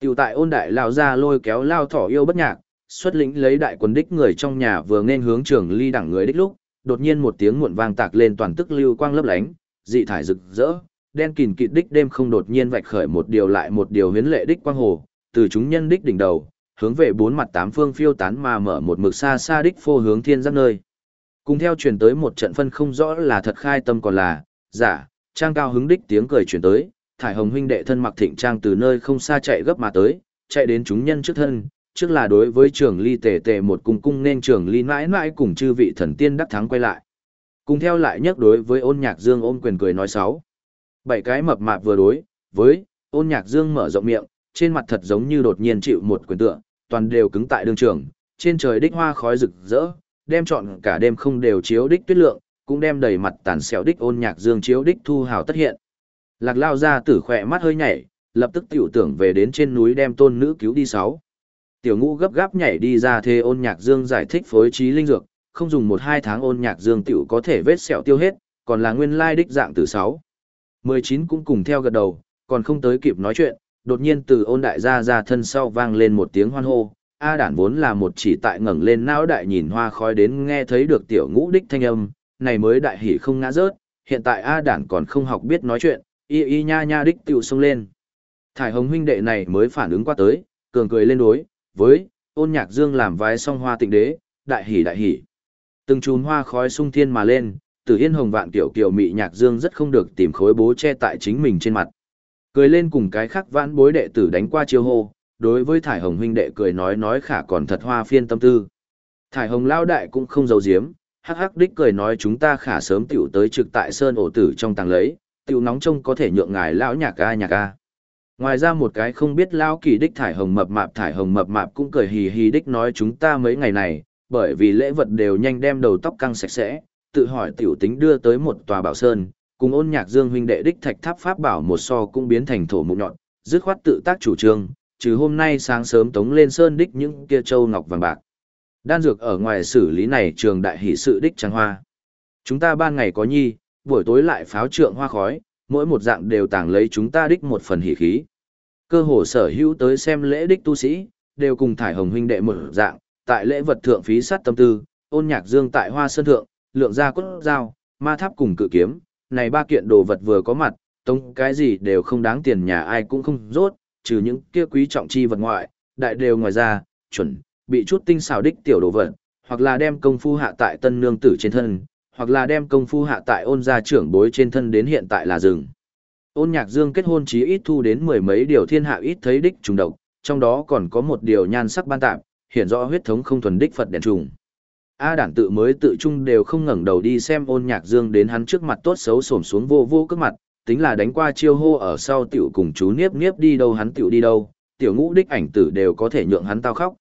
Tiểu tại ôn đại lao ra lôi kéo lao thỏ yêu bất nhạc, xuất lĩnh lấy đại quần đích người trong nhà vừa nên hướng trường ly đẳng người đích lúc, đột nhiên một tiếng muộn vang tạc lên toàn tức lưu quang lấp lánh, dị thải rực rỡ, đen kìn kịt đích đêm không đột nhiên vạch khởi một điều lại một điều huyến lệ đích quang hồ, từ chúng nhân đích đỉnh đầu, hướng về bốn mặt tám phương phiêu tán mà mở một mực xa xa đích phô hướng thiên giác nơi. Cùng theo truyền tới một trận phân không rõ là thật khai tâm còn là giả, trang cao hứng đích tiếng cười truyền tới, thải hồng huynh đệ thân mặc thịnh trang từ nơi không xa chạy gấp mà tới, chạy đến chúng nhân trước thân, trước là đối với trường ly tề tề một cung cung nên trường ly mãi mãi cùng chư vị thần tiên đắc thắng quay lại. Cùng theo lại nhất đối với ôn nhạc dương ôm quyền cười nói sáu. Bảy cái mập mạp vừa đối, với, ôn nhạc dương mở rộng miệng, trên mặt thật giống như đột nhiên chịu một quyền tựa, toàn đều cứng tại đường trường, trên trời đích hoa khói rực rỡ, đem trọn cả đêm không đều chiếu đích tuyết lượng, cũng đem đầy mặt tàn xẻo đích ôn nhạc dương chiếu đích thu hào tất hiện. Lạc lao ra tử khỏe mắt hơi nhảy, lập tức tiểu tưởng về đến trên núi đem tôn nữ cứu đi sáu. Tiểu ngũ gấp gáp nhảy đi ra thê ôn nhạc dương giải thích phối trí linh dược, không dùng một hai tháng ôn nhạc dương tiểu có thể vết sẹo tiêu hết, còn là nguyên lai đích dạng từ sáu. mười chín cũng cùng theo gật đầu, còn không tới kịp nói chuyện, đột nhiên từ ôn đại gia ra thân sau vang lên một tiếng hoan hô. A đản vốn là một chỉ tại ngẩng lên não đại nhìn hoa khói đến nghe thấy được tiểu ngũ đích thanh âm, này mới đại hỉ không ngã rớt, hiện tại A đản còn không học biết nói chuyện, y y nha nha đích tiểu xông lên. Thải hồng huynh đệ này mới phản ứng qua tới, cường cười lên đối, với, ôn nhạc dương làm vái song hoa tịnh đế, đại hỉ đại hỉ. Từng chùm hoa khói sung thiên mà lên, từ yên hồng vạn tiểu kiều mị nhạc dương rất không được tìm khối bố che tại chính mình trên mặt. Cười lên cùng cái khác vãn bối đệ tử đánh qua chiêu hô, đối với thải hồng huynh đệ cười nói nói khả còn thật hoa phiên tâm tư. Thải hồng lao đại cũng không giấu giếm, hắc hắc đích cười nói chúng ta khả sớm tiểu tới trực tại sơn ổ tử trong tàng lấy, tiểu nóng trông có thể nhượng ngài lão nhạc a nhạc a Ngoài ra một cái không biết lão kỳ đích thải hồng mập mạp thải hồng mập mạp cũng cười hì hì đích nói chúng ta mấy ngày này, bởi vì lễ vật đều nhanh đem đầu tóc căng sạch sẽ, tự hỏi tiểu tính đưa tới một tòa bảo sơn, cùng ôn nhạc dương huynh đệ đích thạch tháp pháp bảo một so cũng biến thành thổ mục nhọn, dứt khoát tự tác chủ trương, trừ hôm nay sáng sớm tống lên sơn đích những kia châu ngọc vàng bạc. Đan dược ở ngoài xử lý này trường đại hỷ sự đích trắng hoa. Chúng ta ban ngày có nhi, buổi tối lại pháo trượng hoa khói, mỗi một dạng đều tàng lấy chúng ta đích một phần hỉ khí. Cơ hồ sở hữu tới xem lễ đích tu sĩ, đều cùng thải hồng huynh đệ một dạng, tại lễ vật thượng phí sát tâm tư, ôn nhạc dương tại hoa sơn thượng, lượng ra cốt dao, ma tháp cùng cự kiếm, này ba kiện đồ vật vừa có mặt, tông cái gì đều không đáng tiền nhà ai cũng không rốt, trừ những kia quý trọng chi vật ngoại, đại đều ngoài ra, chuẩn, bị chút tinh xảo đích tiểu đồ vật, hoặc là đem công phu hạ tại tân nương tử trên thân, hoặc là đem công phu hạ tại ôn gia trưởng bối trên thân đến hiện tại là rừng. Ôn nhạc dương kết hôn chí ít thu đến mười mấy điều thiên hạ ít thấy đích trùng độc, trong đó còn có một điều nhan sắc ban tạp, hiện rõ huyết thống không thuần đích Phật đèn trùng. A đản tự mới tự trung đều không ngẩng đầu đi xem ôn nhạc dương đến hắn trước mặt tốt xấu xổm xuống vô vô cước mặt, tính là đánh qua chiêu hô ở sau tiểu cùng chú niếp niếp đi đâu hắn tiểu đi đâu, tiểu ngũ đích ảnh tử đều có thể nhượng hắn tao khóc.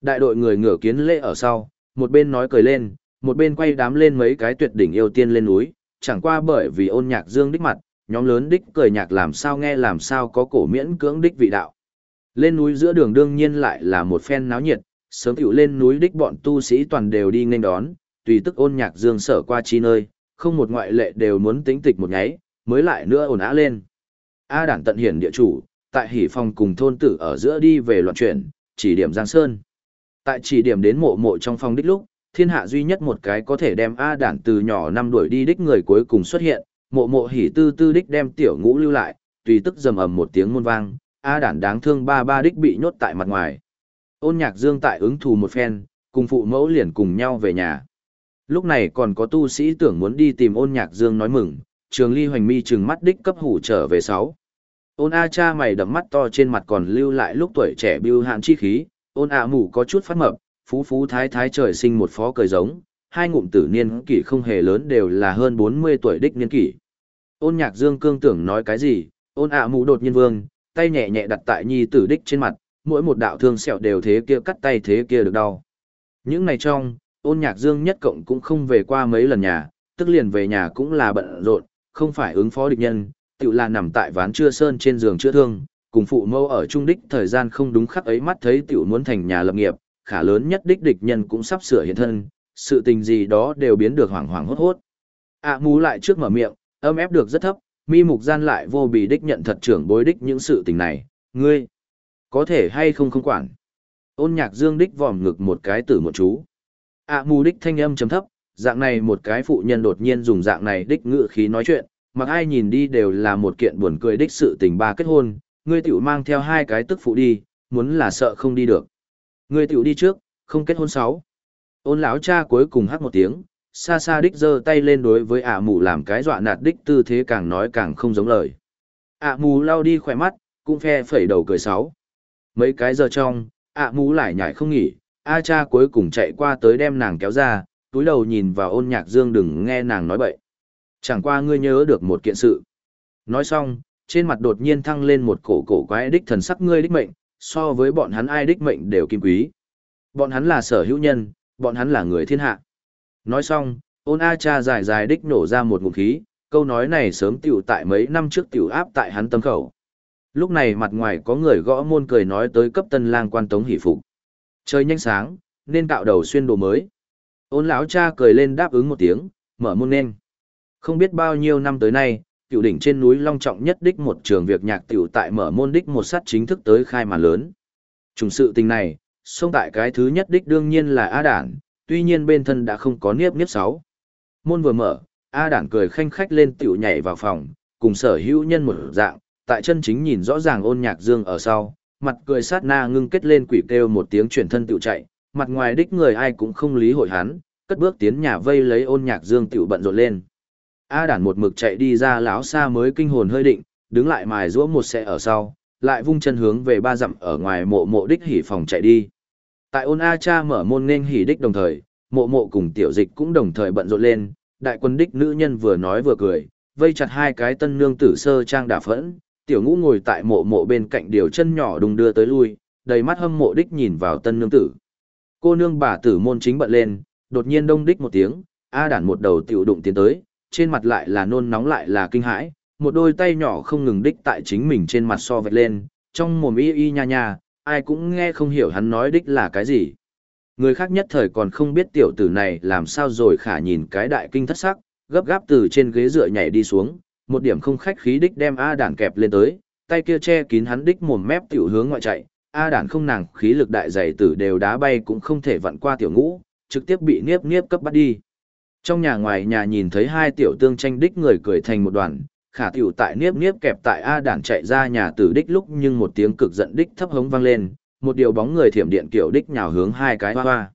Đại đội người ngửa kiến lễ ở sau, một bên nói cười lên, một bên quay đám lên mấy cái tuyệt đỉnh yêu tiên lên núi, chẳng qua bởi vì ôn nhạc dương đích mặt, nhóm lớn đích cười nhạc làm sao nghe làm sao có cổ miễn cưỡng đích vị đạo. Lên núi giữa đường đương nhiên lại là một phen náo nhiệt, sớm tiểu lên núi đích bọn tu sĩ toàn đều đi nghênh đón, tùy tức ôn nhạc dương sở qua chi nơi, không một ngoại lệ đều muốn tính tịch một nháy, mới lại nữa ồn ã lên. A đảng tận hiển địa chủ, tại hỉ phòng cùng thôn tử ở giữa đi về loạn chuyển, chỉ điểm Giang Sơn. Tại chỉ điểm đến mộ mộ trong phòng đích lúc, thiên hạ duy nhất một cái có thể đem A đản từ nhỏ năm đuổi đi đích người cuối cùng xuất hiện, mộ mộ hỉ tư tư đích đem tiểu ngũ lưu lại, tùy tức dầm ầm một tiếng môn vang, A đản đáng thương ba ba đích bị nhốt tại mặt ngoài. Ôn nhạc dương tại ứng thù một phen, cùng phụ mẫu liền cùng nhau về nhà. Lúc này còn có tu sĩ tưởng muốn đi tìm ôn nhạc dương nói mừng, trường ly hoành mi trừng mắt đích cấp hủ trở về sáu. Ôn A cha mày đậm mắt to trên mặt còn lưu lại lúc tuổi trẻ bưu hạn chi khí, ôn A mù có chút phát mập, phú phú thái thái trời sinh một phó cười giống, hai ngụm tử niên kỷ không hề lớn đều là hơn 40 tuổi đích niên kỷ. Ôn nhạc dương cương tưởng nói cái gì, ôn A mũ đột nhiên vương, tay nhẹ nhẹ đặt tại nhi tử đích trên mặt, mỗi một đạo thương sẹo đều thế kia cắt tay thế kia được đau. Những ngày trong, ôn nhạc dương nhất cộng cũng không về qua mấy lần nhà, tức liền về nhà cũng là bận rộn, không phải ứng phó địch nhân, tự là nằm tại ván chưa sơn trên giường chữa thương, cùng phụ mâu ở trung đích thời gian không đúng khắc ấy mắt thấy tiểu muốn thành nhà lập nghiệp, khả lớn nhất đích địch nhân cũng sắp sửa hiện thân, sự tình gì đó đều biến được hoảng hoảng hốt hốt. ạ à, mú lại trước mở miệng, âm ép được rất thấp, mi mục gian lại vô bì đích nhận thật trưởng bối đích những sự tình này, ngươi, có thể hay không không quản. Ôn nhạc dương đích vòm ngực một cái tử một chú. ạ à, mù đích thanh âm chấm thấp, dạng này một cái phụ nhân đột nhiên dùng dạng này đích ngự khí nói chuyện, mặc ai nhìn đi đều là một kiện buồn cười đích sự tình ba kết hôn, ngươi tiểu mang theo hai cái tức phụ đi, muốn là sợ không đi được. Ngươi tiểu đi trước, không kết hôn sáu. Ôn lão cha cuối cùng hát một tiếng, xa xa đích giơ tay lên đối với ạ mù làm cái dọa nạt đích tư thế càng nói càng không giống lời. Ạ mù lao đi khỏe mắt, cũng phe phẩy đầu cười sáu. Mấy cái giờ trong, ạ mù lại nhảy không nghỉ, A cha cuối cùng chạy qua tới đem nàng kéo ra, túi đầu nhìn vào ôn nhạc dương đừng nghe nàng nói bậy. Chẳng qua ngươi nhớ được một kiện sự. Nói xong, trên mặt đột nhiên thăng lên một cổ cổ quái đích thần sắc ngươi đích mệnh, so với bọn hắn ai đích mệnh đều kim quý. Bọn hắn là sở hữu nhân, bọn hắn là người thiên hạ. Nói xong, ôn A cha dài dài đích nổ ra một ngụm khí, câu nói này sớm tiểu tại mấy năm trước tiểu áp tại hắn tâm khẩu. Lúc này mặt ngoài có người gõ môn cười nói tới cấp tân lang quan tống hỷ phục. Trời nhanh sáng, nên cạo đầu xuyên đồ mới. Ôn lão cha cười lên đáp ứng một tiếng, mở môn nên. Không biết bao nhiêu năm tới nay, cựu đỉnh trên núi long trọng nhất đích một trường việc nhạc tiểu tại mở môn đích một sát chính thức tới khai màn lớn. Trùng sự tình này, xông tại cái thứ nhất đích đương nhiên là A đản, tuy nhiên bên thân đã không có niếp niếp sáu. Môn vừa mở, A đản cười khanh khách lên tiểu nhảy vào phòng, cùng sở hữu nhân một dạng, tại chân chính nhìn rõ ràng ôn nhạc dương ở sau, mặt cười sát na ngưng kết lên quỷ kêu một tiếng chuyển thân tiểu chạy, mặt ngoài đích người ai cũng không lý hội hắn, cất bước tiến nhà vây lấy ôn nhạc dương tiểu bận rộn lên. A đản một mực chạy đi ra lão xa mới kinh hồn hơi định, đứng lại mài rũa một xe ở sau, lại vung chân hướng về ba dặm ở ngoài mộ mộ đích hỉ phòng chạy đi. Tại ôn A cha mở môn nên hỉ đích đồng thời, mộ mộ cùng tiểu dịch cũng đồng thời bận rộn lên, đại quân đích nữ nhân vừa nói vừa cười, vây chặt hai cái tân nương tử sơ trang đả phẫn, tiểu ngũ ngồi tại mộ mộ bên cạnh điều chân nhỏ đùng đưa tới lui, đầy mắt hâm mộ đích nhìn vào tân nương tử. Cô nương bà tử môn chính bận lên, đột nhiên đông đích một tiếng, A đản một đầu tiểu đụng tiến tới, trên mặt lại là nôn nóng lại là kinh hãi, một đôi tay nhỏ không ngừng đích tại chính mình trên mặt so vạch lên, trong mồm y y nha nha, ai cũng nghe không hiểu hắn nói đích là cái gì. Người khác nhất thời còn không biết tiểu tử này làm sao rồi khả nhìn cái đại kinh thất sắc, gấp gáp từ trên ghế dựa nhảy đi xuống, một điểm không khách khí đích đem A đản kẹp lên tới, tay kia che kín hắn đích mồm mép tiểu hướng ngoại chạy, A đản không nàng khí lực đại dày tử đều đá bay cũng không thể vặn qua tiểu ngũ, trực tiếp bị niếp niếp cấp bắt đi. Trong nhà ngoài nhà nhìn thấy hai tiểu tương tranh đích người cười thành một đoàn, khả tiểu tại niếp niếp kẹp tại A đản chạy ra nhà tử đích lúc nhưng một tiếng cực giận đích thấp hống vang lên, một điều bóng người thiểm điện kiểu đích nhào hướng hai cái hoa hoa.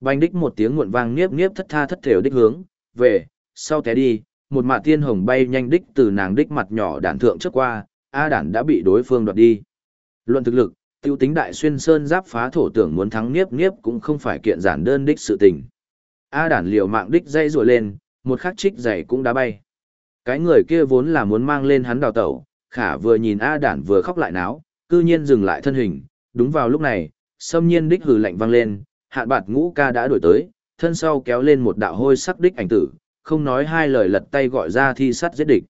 Banh đích một tiếng muộn vang niếp niếp thất tha thất thểu đích hướng, về, sau té đi, một mạ tiên hồng bay nhanh đích từ nàng đích mặt nhỏ đản thượng trước qua, A đản đã bị đối phương đoạt đi. Luận thực lực, tiêu tính đại xuyên sơn giáp phá thổ tưởng muốn thắng niếp niếp cũng không phải kiện giản đơn đích sự tình. A đản liều mạng đích dây rùa lên, một khắc trích giày cũng đã bay. Cái người kia vốn là muốn mang lên hắn đào tẩu, khả vừa nhìn A đản vừa khóc lại náo, cư nhiên dừng lại thân hình. Đúng vào lúc này, xâm nhiên đích hừ lạnh vang lên, hạn bạt ngũ ca đã đổi tới, thân sau kéo lên một đạo hôi sắc đích ảnh tử, không nói hai lời lật tay gọi ra thi sắt giết địch.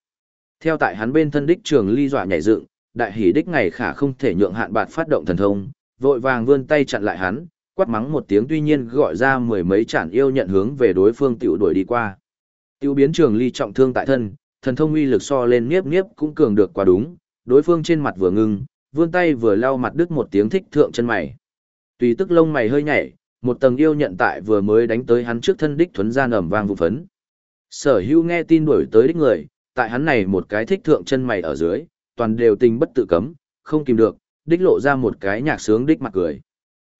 Theo tại hắn bên thân đích trường ly dọa nhảy dựng, đại hỉ đích ngày khả không thể nhượng hạn bạt phát động thần thông, vội vàng vươn tay chặn lại hắn, quát mắng một tiếng tuy nhiên gọi ra mười mấy chản yêu nhận hướng về đối phương tiểu đuổi đi qua. Tiêu biến trường ly trọng thương tại thân, thần thông uy lực so lên niếp niếp cũng cường được quá đúng, đối phương trên mặt vừa ngưng, vươn tay vừa lau mặt đứt một tiếng thích thượng chân mày. Tùy tức lông mày hơi nhảy, một tầng yêu nhận tại vừa mới đánh tới hắn trước thân đích thuấn gian ẩm vang vụ phấn. Sở hữu nghe tin đuổi tới đích người, tại hắn này một cái thích thượng chân mày ở dưới, toàn đều tình bất tự cấm, không kìm được, đích lộ ra một cái nhạc sướng đích mặt cười.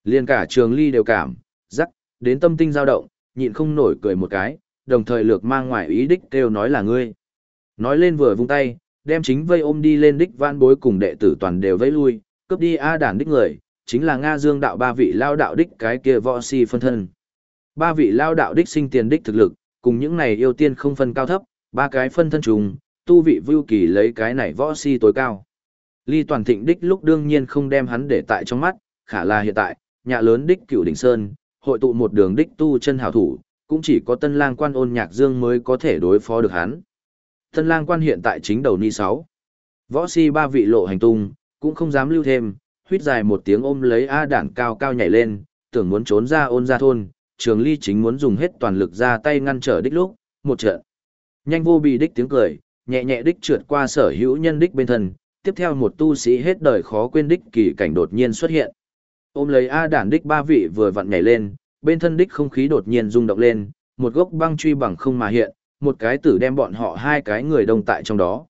Liên cả trường ly đều cảm, rắc, đến tâm tinh dao động, nhịn không nổi cười một cái, đồng thời lược mang ngoài ý đích kêu nói là ngươi. Nói lên vừa vung tay, đem chính vây ôm đi lên đích van bối cùng đệ tử toàn đều vẫy lui, cướp đi A đản đích người, chính là Nga Dương đạo ba vị lao đạo đích cái kia võ si phân thân. Ba vị lao đạo đích sinh tiền đích thực lực, cùng những này yêu tiên không phân cao thấp, ba cái phân thân trùng, tu vị vưu kỳ lấy cái này võ si tối cao. Ly toàn thịnh đích lúc đương nhiên không đem hắn để tại trong mắt, khả là hiện tại, nhà lớn đích cửu đỉnh sơn, hội tụ một đường đích tu chân hảo thủ, cũng chỉ có tân lang quan ôn nhạc dương mới có thể đối phó được hắn. Tân lang quan hiện tại chính đầu ni 6. Võ si ba vị lộ hành tung, cũng không dám lưu thêm, huyết dài một tiếng ôm lấy A đản cao cao nhảy lên, tưởng muốn trốn ra ôn ra thôn, trường ly chính muốn dùng hết toàn lực ra tay ngăn trở đích lúc, một trận. Nhanh vô bị đích tiếng cười, nhẹ nhẹ đích trượt qua sở hữu nhân đích bên thân, tiếp theo một tu sĩ hết đời khó quên đích kỳ cảnh đột nhiên xuất hiện. Ôm lấy A đản đích ba vị vừa vặn nhảy lên, bên thân đích không khí đột nhiên rung động lên, một gốc băng truy bằng không mà hiện, một cái tử đem bọn họ hai cái người đông tại trong đó.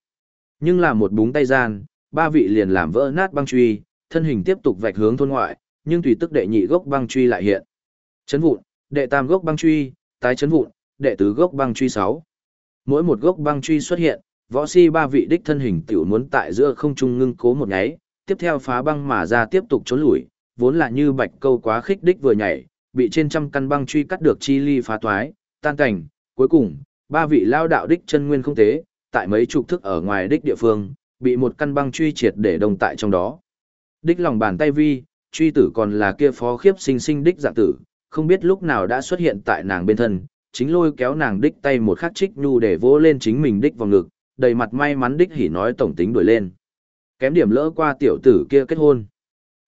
Nhưng là một búng tay gian, ba vị liền làm vỡ nát băng truy, thân hình tiếp tục vạch hướng thôn ngoại, nhưng tùy tức đệ nhị gốc băng truy lại hiện. Chấn vụn, đệ tam gốc băng truy, tái chấn vụn, đệ tứ gốc băng truy 6. Mỗi một gốc băng truy xuất hiện, võ si ba vị đích thân hình tiểu muốn tại giữa không trung ngưng cố một nháy, tiếp theo phá băng mà ra tiếp tục trốn lùi, vốn là như bạch câu quá khích đích vừa nhảy, bị trên trăm căn băng truy cắt được chi ly phá toái, tan cảnh, cuối cùng, ba vị lao đạo đích chân nguyên không tế, tại mấy chục thức ở ngoài đích địa phương, bị một căn băng truy triệt để đồng tại trong đó. Đích lòng bàn tay vi, truy tử còn là kia phó khiếp sinh sinh đích dạng tử, không biết lúc nào đã xuất hiện tại nàng bên thân, chính lôi kéo nàng đích tay một khắc trích nhu để vỗ lên chính mình đích vào ngực, đầy mặt may mắn đích hỉ nói tổng tính đuổi lên. Kém điểm lỡ qua tiểu tử kia kết hôn.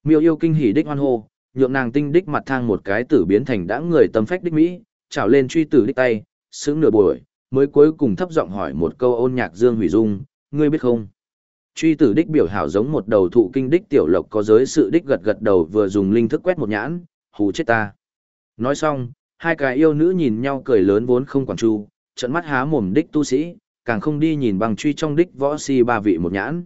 Miêu yêu kinh hỉ đích hoan hô, nhượng nàng tinh đích mặt thang một cái tử biến thành đã người tâm phách đích Mỹ, trảo lên truy tử đích tay, sững nửa buổi, mới cuối cùng thấp giọng hỏi một câu ôn nhạc dương hủy dung, ngươi biết không? Truy tử đích biểu hảo giống một đầu thụ kinh đích tiểu lộc có giới sự đích gật gật đầu vừa dùng linh thức quét một nhãn, hù chết ta. Nói xong, hai cái yêu nữ nhìn nhau cười lớn vốn không quản chu, trận mắt há mồm đích tu sĩ, càng không đi nhìn bằng truy trong đích võ si ba vị một nhãn.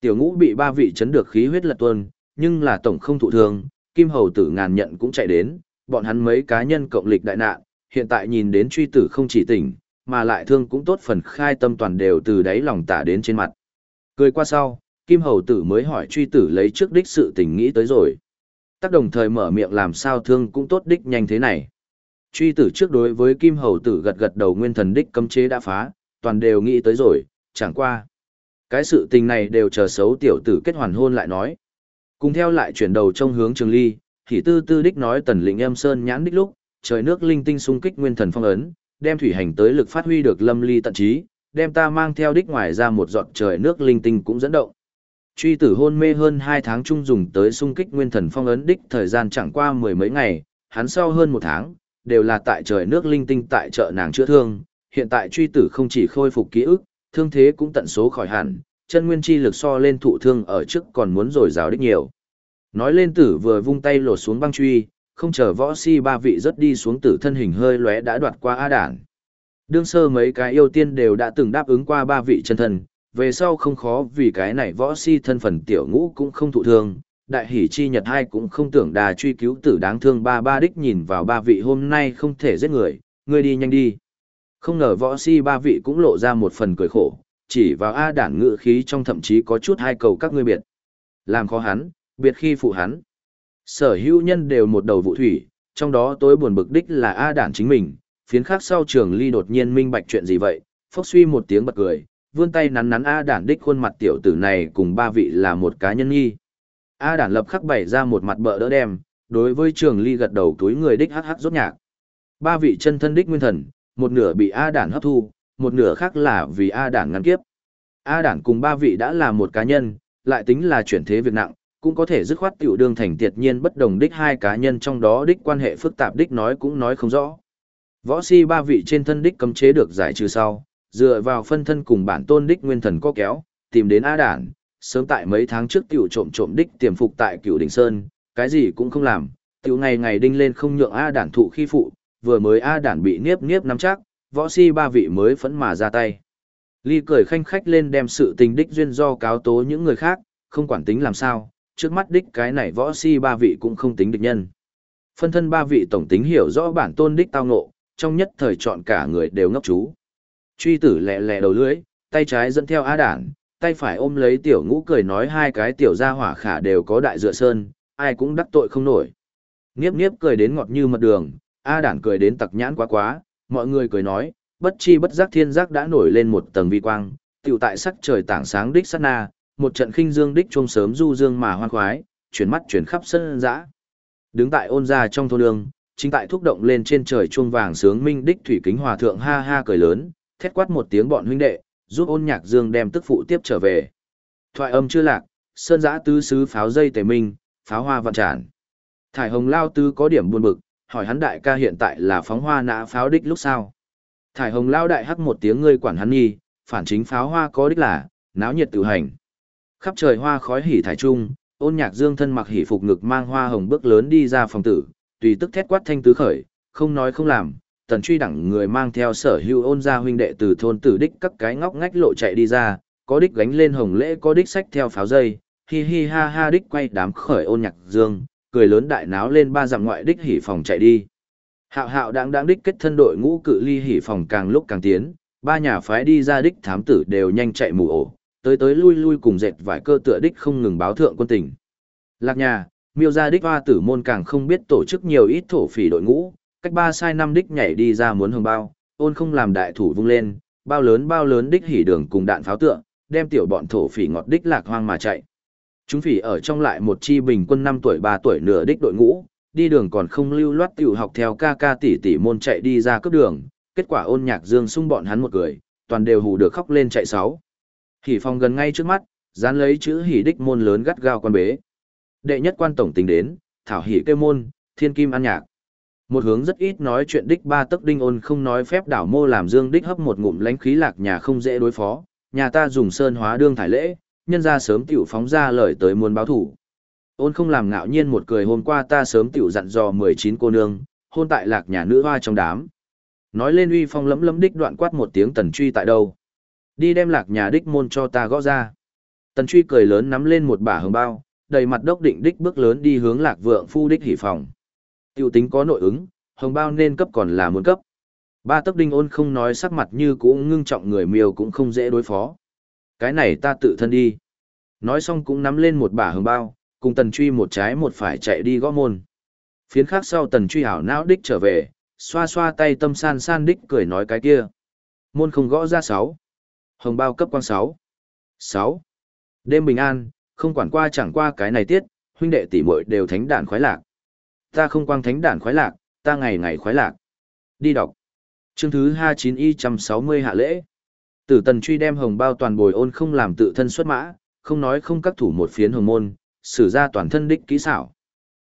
Tiểu ngũ bị ba vị chấn được khí huyết lật tuôn, nhưng là tổng không thụ thương, kim hầu tử ngàn nhận cũng chạy đến, bọn hắn mấy cá nhân cộng lịch đại nạn, hiện tại nhìn đến truy tử không chỉ tỉnh, mà lại thương cũng tốt phần khai tâm toàn đều từ đáy lòng tả đến trên mặt. Cười qua sau, kim hầu tử mới hỏi truy tử lấy trước đích sự tình nghĩ tới rồi. Tác đồng thời mở miệng làm sao thương cũng tốt đích nhanh thế này. Truy tử trước đối với kim hầu tử gật gật đầu nguyên thần đích cấm chế đã phá, toàn đều nghĩ tới rồi, chẳng qua. Cái sự tình này đều chờ xấu tiểu tử kết hoàn hôn lại nói. Cùng theo lại chuyển đầu trong hướng trường ly, thì tư tư đích nói tần lĩnh em sơn nhãn đích lúc, trời nước linh tinh xung kích nguyên thần phong ấn, đem thủy hành tới lực phát huy được lâm ly tận trí, đem ta mang theo đích ngoài ra một giọt trời nước linh tinh cũng dẫn động. Truy tử hôn mê hơn 2 tháng chung dùng tới xung kích nguyên thần phong ấn đích thời gian chẳng qua mười mấy ngày, hắn sau hơn một tháng, đều là tại trời nước linh tinh tại chợ nàng chữa thương, hiện tại truy tử không chỉ khôi phục ký ức, thương thế cũng tận số khỏi hẳn, chân nguyên chi lực so lên thụ thương ở trước còn muốn rồi rào đích nhiều. Nói lên tử vừa vung tay lột xuống băng truy, không chờ võ si ba vị rất đi xuống tử thân hình hơi lóe đã đoạt qua A đản. Đương sơ mấy cái yêu tiên đều đã từng đáp ứng qua ba vị chân thần, về sau không khó vì cái này võ si thân phần tiểu ngũ cũng không thụ thương, đại hỷ chi nhật hai cũng không tưởng đà truy cứu tử đáng thương ba ba đích nhìn vào ba vị hôm nay không thể giết người, ngươi đi nhanh đi. Không ngờ võ si ba vị cũng lộ ra một phần cười khổ, chỉ vào A đản ngự khí trong thậm chí có chút hai cầu các ngươi biệt. Làm khó hắn, biệt khi phụ hắn. Sở hữu nhân đều một đầu vụ thủy, trong đó tối buồn bực đích là A đản chính mình, phiến khác sau trường ly đột nhiên minh bạch chuyện gì vậy, phốc suy một tiếng bật cười, vươn tay nắn nắn A đản đích khuôn mặt tiểu tử này cùng ba vị là một cá nhân nghi. A đản lập khắc bày ra một mặt bợ đỡ đem, đối với trường ly gật đầu túi người đích hắc hắc rốt nhạc. Ba vị chân thân đích nguyên thần, một nửa bị A đản hấp thu, một nửa khác là vì A đản ngăn kiếp. A đản cùng ba vị đã là một cá nhân, lại tính là chuyển thế việc nặng, cũng có thể dứt khoát tiểu đương thành tiệt nhiên bất đồng đích hai cá nhân trong đó đích quan hệ phức tạp đích nói cũng nói không rõ. Võ si ba vị trên thân đích cấm chế được giải trừ sau, dựa vào phân thân cùng bản tôn đích nguyên thần có kéo, tìm đến A đản, sớm tại mấy tháng trước tiểu trộm trộm đích tiềm phục tại cựu đỉnh sơn, cái gì cũng không làm, tiểu ngày ngày đinh lên không nhượng A đản thụ khi phụ, vừa mới A đản bị niếp niếp nắm chắc, võ si ba vị mới phẫn mà ra tay. Ly cười khanh khách lên đem sự tình đích duyên do cáo tố những người khác, không quản tính làm sao, trước mắt đích cái này võ si ba vị cũng không tính địch nhân. Phân thân ba vị tổng tính hiểu rõ bản tôn đích tao ngộ, trong nhất thời chọn cả người đều ngốc chú. Truy tử lẹ lẹ đầu lưỡi, tay trái dẫn theo A đản, tay phải ôm lấy tiểu ngũ cười nói hai cái tiểu gia hỏa khả đều có đại dựa sơn, ai cũng đắc tội không nổi. Niếp niếp cười đến ngọt như mật đường, A đản cười đến tặc nhãn quá quá, mọi người cười nói, bất chi bất giác thiên giác đã nổi lên một tầng vi quang, tiểu tại sắc trời tảng sáng đích sát na, một trận khinh dương đích trông sớm du dương mà hoan khoái, chuyển mắt chuyển khắp sân dã. Đứng tại ôn gia trong thôn đường, chính tại thúc động lên trên trời chuông vàng sướng minh đích thủy kính hòa thượng ha ha cười lớn, thét quát một tiếng bọn huynh đệ, giúp ôn nhạc dương đem tức phụ tiếp trở về. Thoại âm chưa lạc, sơn giã tứ sứ pháo dây tề minh, pháo hoa vạn tràn. Thải hồng lao tứ có điểm buồn bực, hỏi hắn đại ca hiện tại là phóng hoa nã pháo đích lúc sao. Thải hồng lao đại hắc một tiếng ngươi quản hắn nghi, phản chính pháo hoa có đích là, náo nhiệt tự hành. Khắp trời hoa khói hỉ thải trung, ôn nhạc dương thân mặc hỉ phục ngực mang hoa hồng bước lớn đi ra phòng tử, tùy tức thét quát thanh tứ khởi, không nói không làm, tần truy đẳng người mang theo sở hữu ôn gia huynh đệ từ thôn tử đích các cái ngóc ngách lộ chạy đi ra, có đích gánh lên hồng lễ có đích sách theo pháo dây, hi hi ha ha đích quay đám khởi ôn nhạc dương, cười lớn đại náo lên ba dặm ngoại đích hỉ phòng chạy đi. Hạo hạo đáng đáng đích kết thân đội ngũ cự ly hỉ phòng càng lúc càng tiến, ba nhà phái đi ra đích thám tử đều nhanh chạy mù ổ, tới tới lui lui cùng dệt vải cơ tựa đích không ngừng báo thượng quân tình. Lạc nhà, miêu gia đích hoa tử môn càng không biết tổ chức nhiều ít thổ phỉ đội ngũ, cách ba sai năm đích nhảy đi ra muốn hồng bao, ôn không làm đại thủ vung lên, bao lớn bao lớn đích hỉ đường cùng đạn pháo tựa, đem tiểu bọn thổ phỉ ngọt đích lạc hoang mà chạy. Chúng phỉ ở trong lại một chi bình quân 5 tuổi 3 tuổi nửa đích đội ngũ, đi đường còn không lưu loát tiểu học theo ca ca tỷ tỷ môn chạy đi ra cấp đường, kết quả ôn nhạc dương sung bọn hắn một người toàn đều hù được khóc lên chạy sáu. Hỉ phong gần ngay trước mắt, dán lấy chữ hỉ đích môn lớn gắt gao quan bế. Đệ nhất quan tổng tính đến, thảo hỉ kêu môn, thiên kim ăn nhạc. Một hướng rất ít nói chuyện đích ba tấc đinh ôn không nói phép đảo mô làm dương đích hấp một ngụm lánh khí lạc nhà không dễ đối phó, nhà ta dùng sơn hóa đương thải lễ, nhân ra sớm tiểu phóng ra lời tới muốn báo thủ. Ôn không làm ngạo nhiên một cười hôm qua ta sớm tiểu dặn dò 19 cô nương, hôn tại lạc nhà nữ hoa trong đám. Nói lên uy phong lấm lấm đích đoạn quát một tiếng tần truy tại đâu. Đi đem lạc nhà đích môn cho ta gõ ra. Tần truy cười lớn nắm lên một bả hồng bao, đầy mặt đốc định đích bước lớn đi hướng lạc vượng phu đích hỉ phòng. tiểu tính có nội ứng, hồng bao nên cấp còn là muốn cấp. Ba tấc đinh ôn không nói sắc mặt như cũ ngưng trọng người miêu cũng không dễ đối phó. Cái này ta tự thân đi. Nói xong cũng nắm lên một bả hồng bao, cùng tần truy một trái một phải chạy đi gõ môn. Phiến khác sau tần truy hảo não đích trở về, xoa xoa tay tâm san san đích cười nói cái kia. Môn không gõ ra sáu. Hồng bao cấp quang sáu. Sáu. Đêm bình an, không quản qua chẳng qua cái này tiết, huynh đệ tỷ muội đều thánh đản khoái lạc. Ta không quang thánh đản khoái lạc, ta ngày ngày khoái lạc. Đi đọc. Chương thứ 29 y 160 hạ lễ. Tử tần truy đem hồng bao toàn bồi ôn không làm tự thân xuất mã, không nói không các thủ một phiến hồng môn, sử ra toàn thân đích kỹ xảo.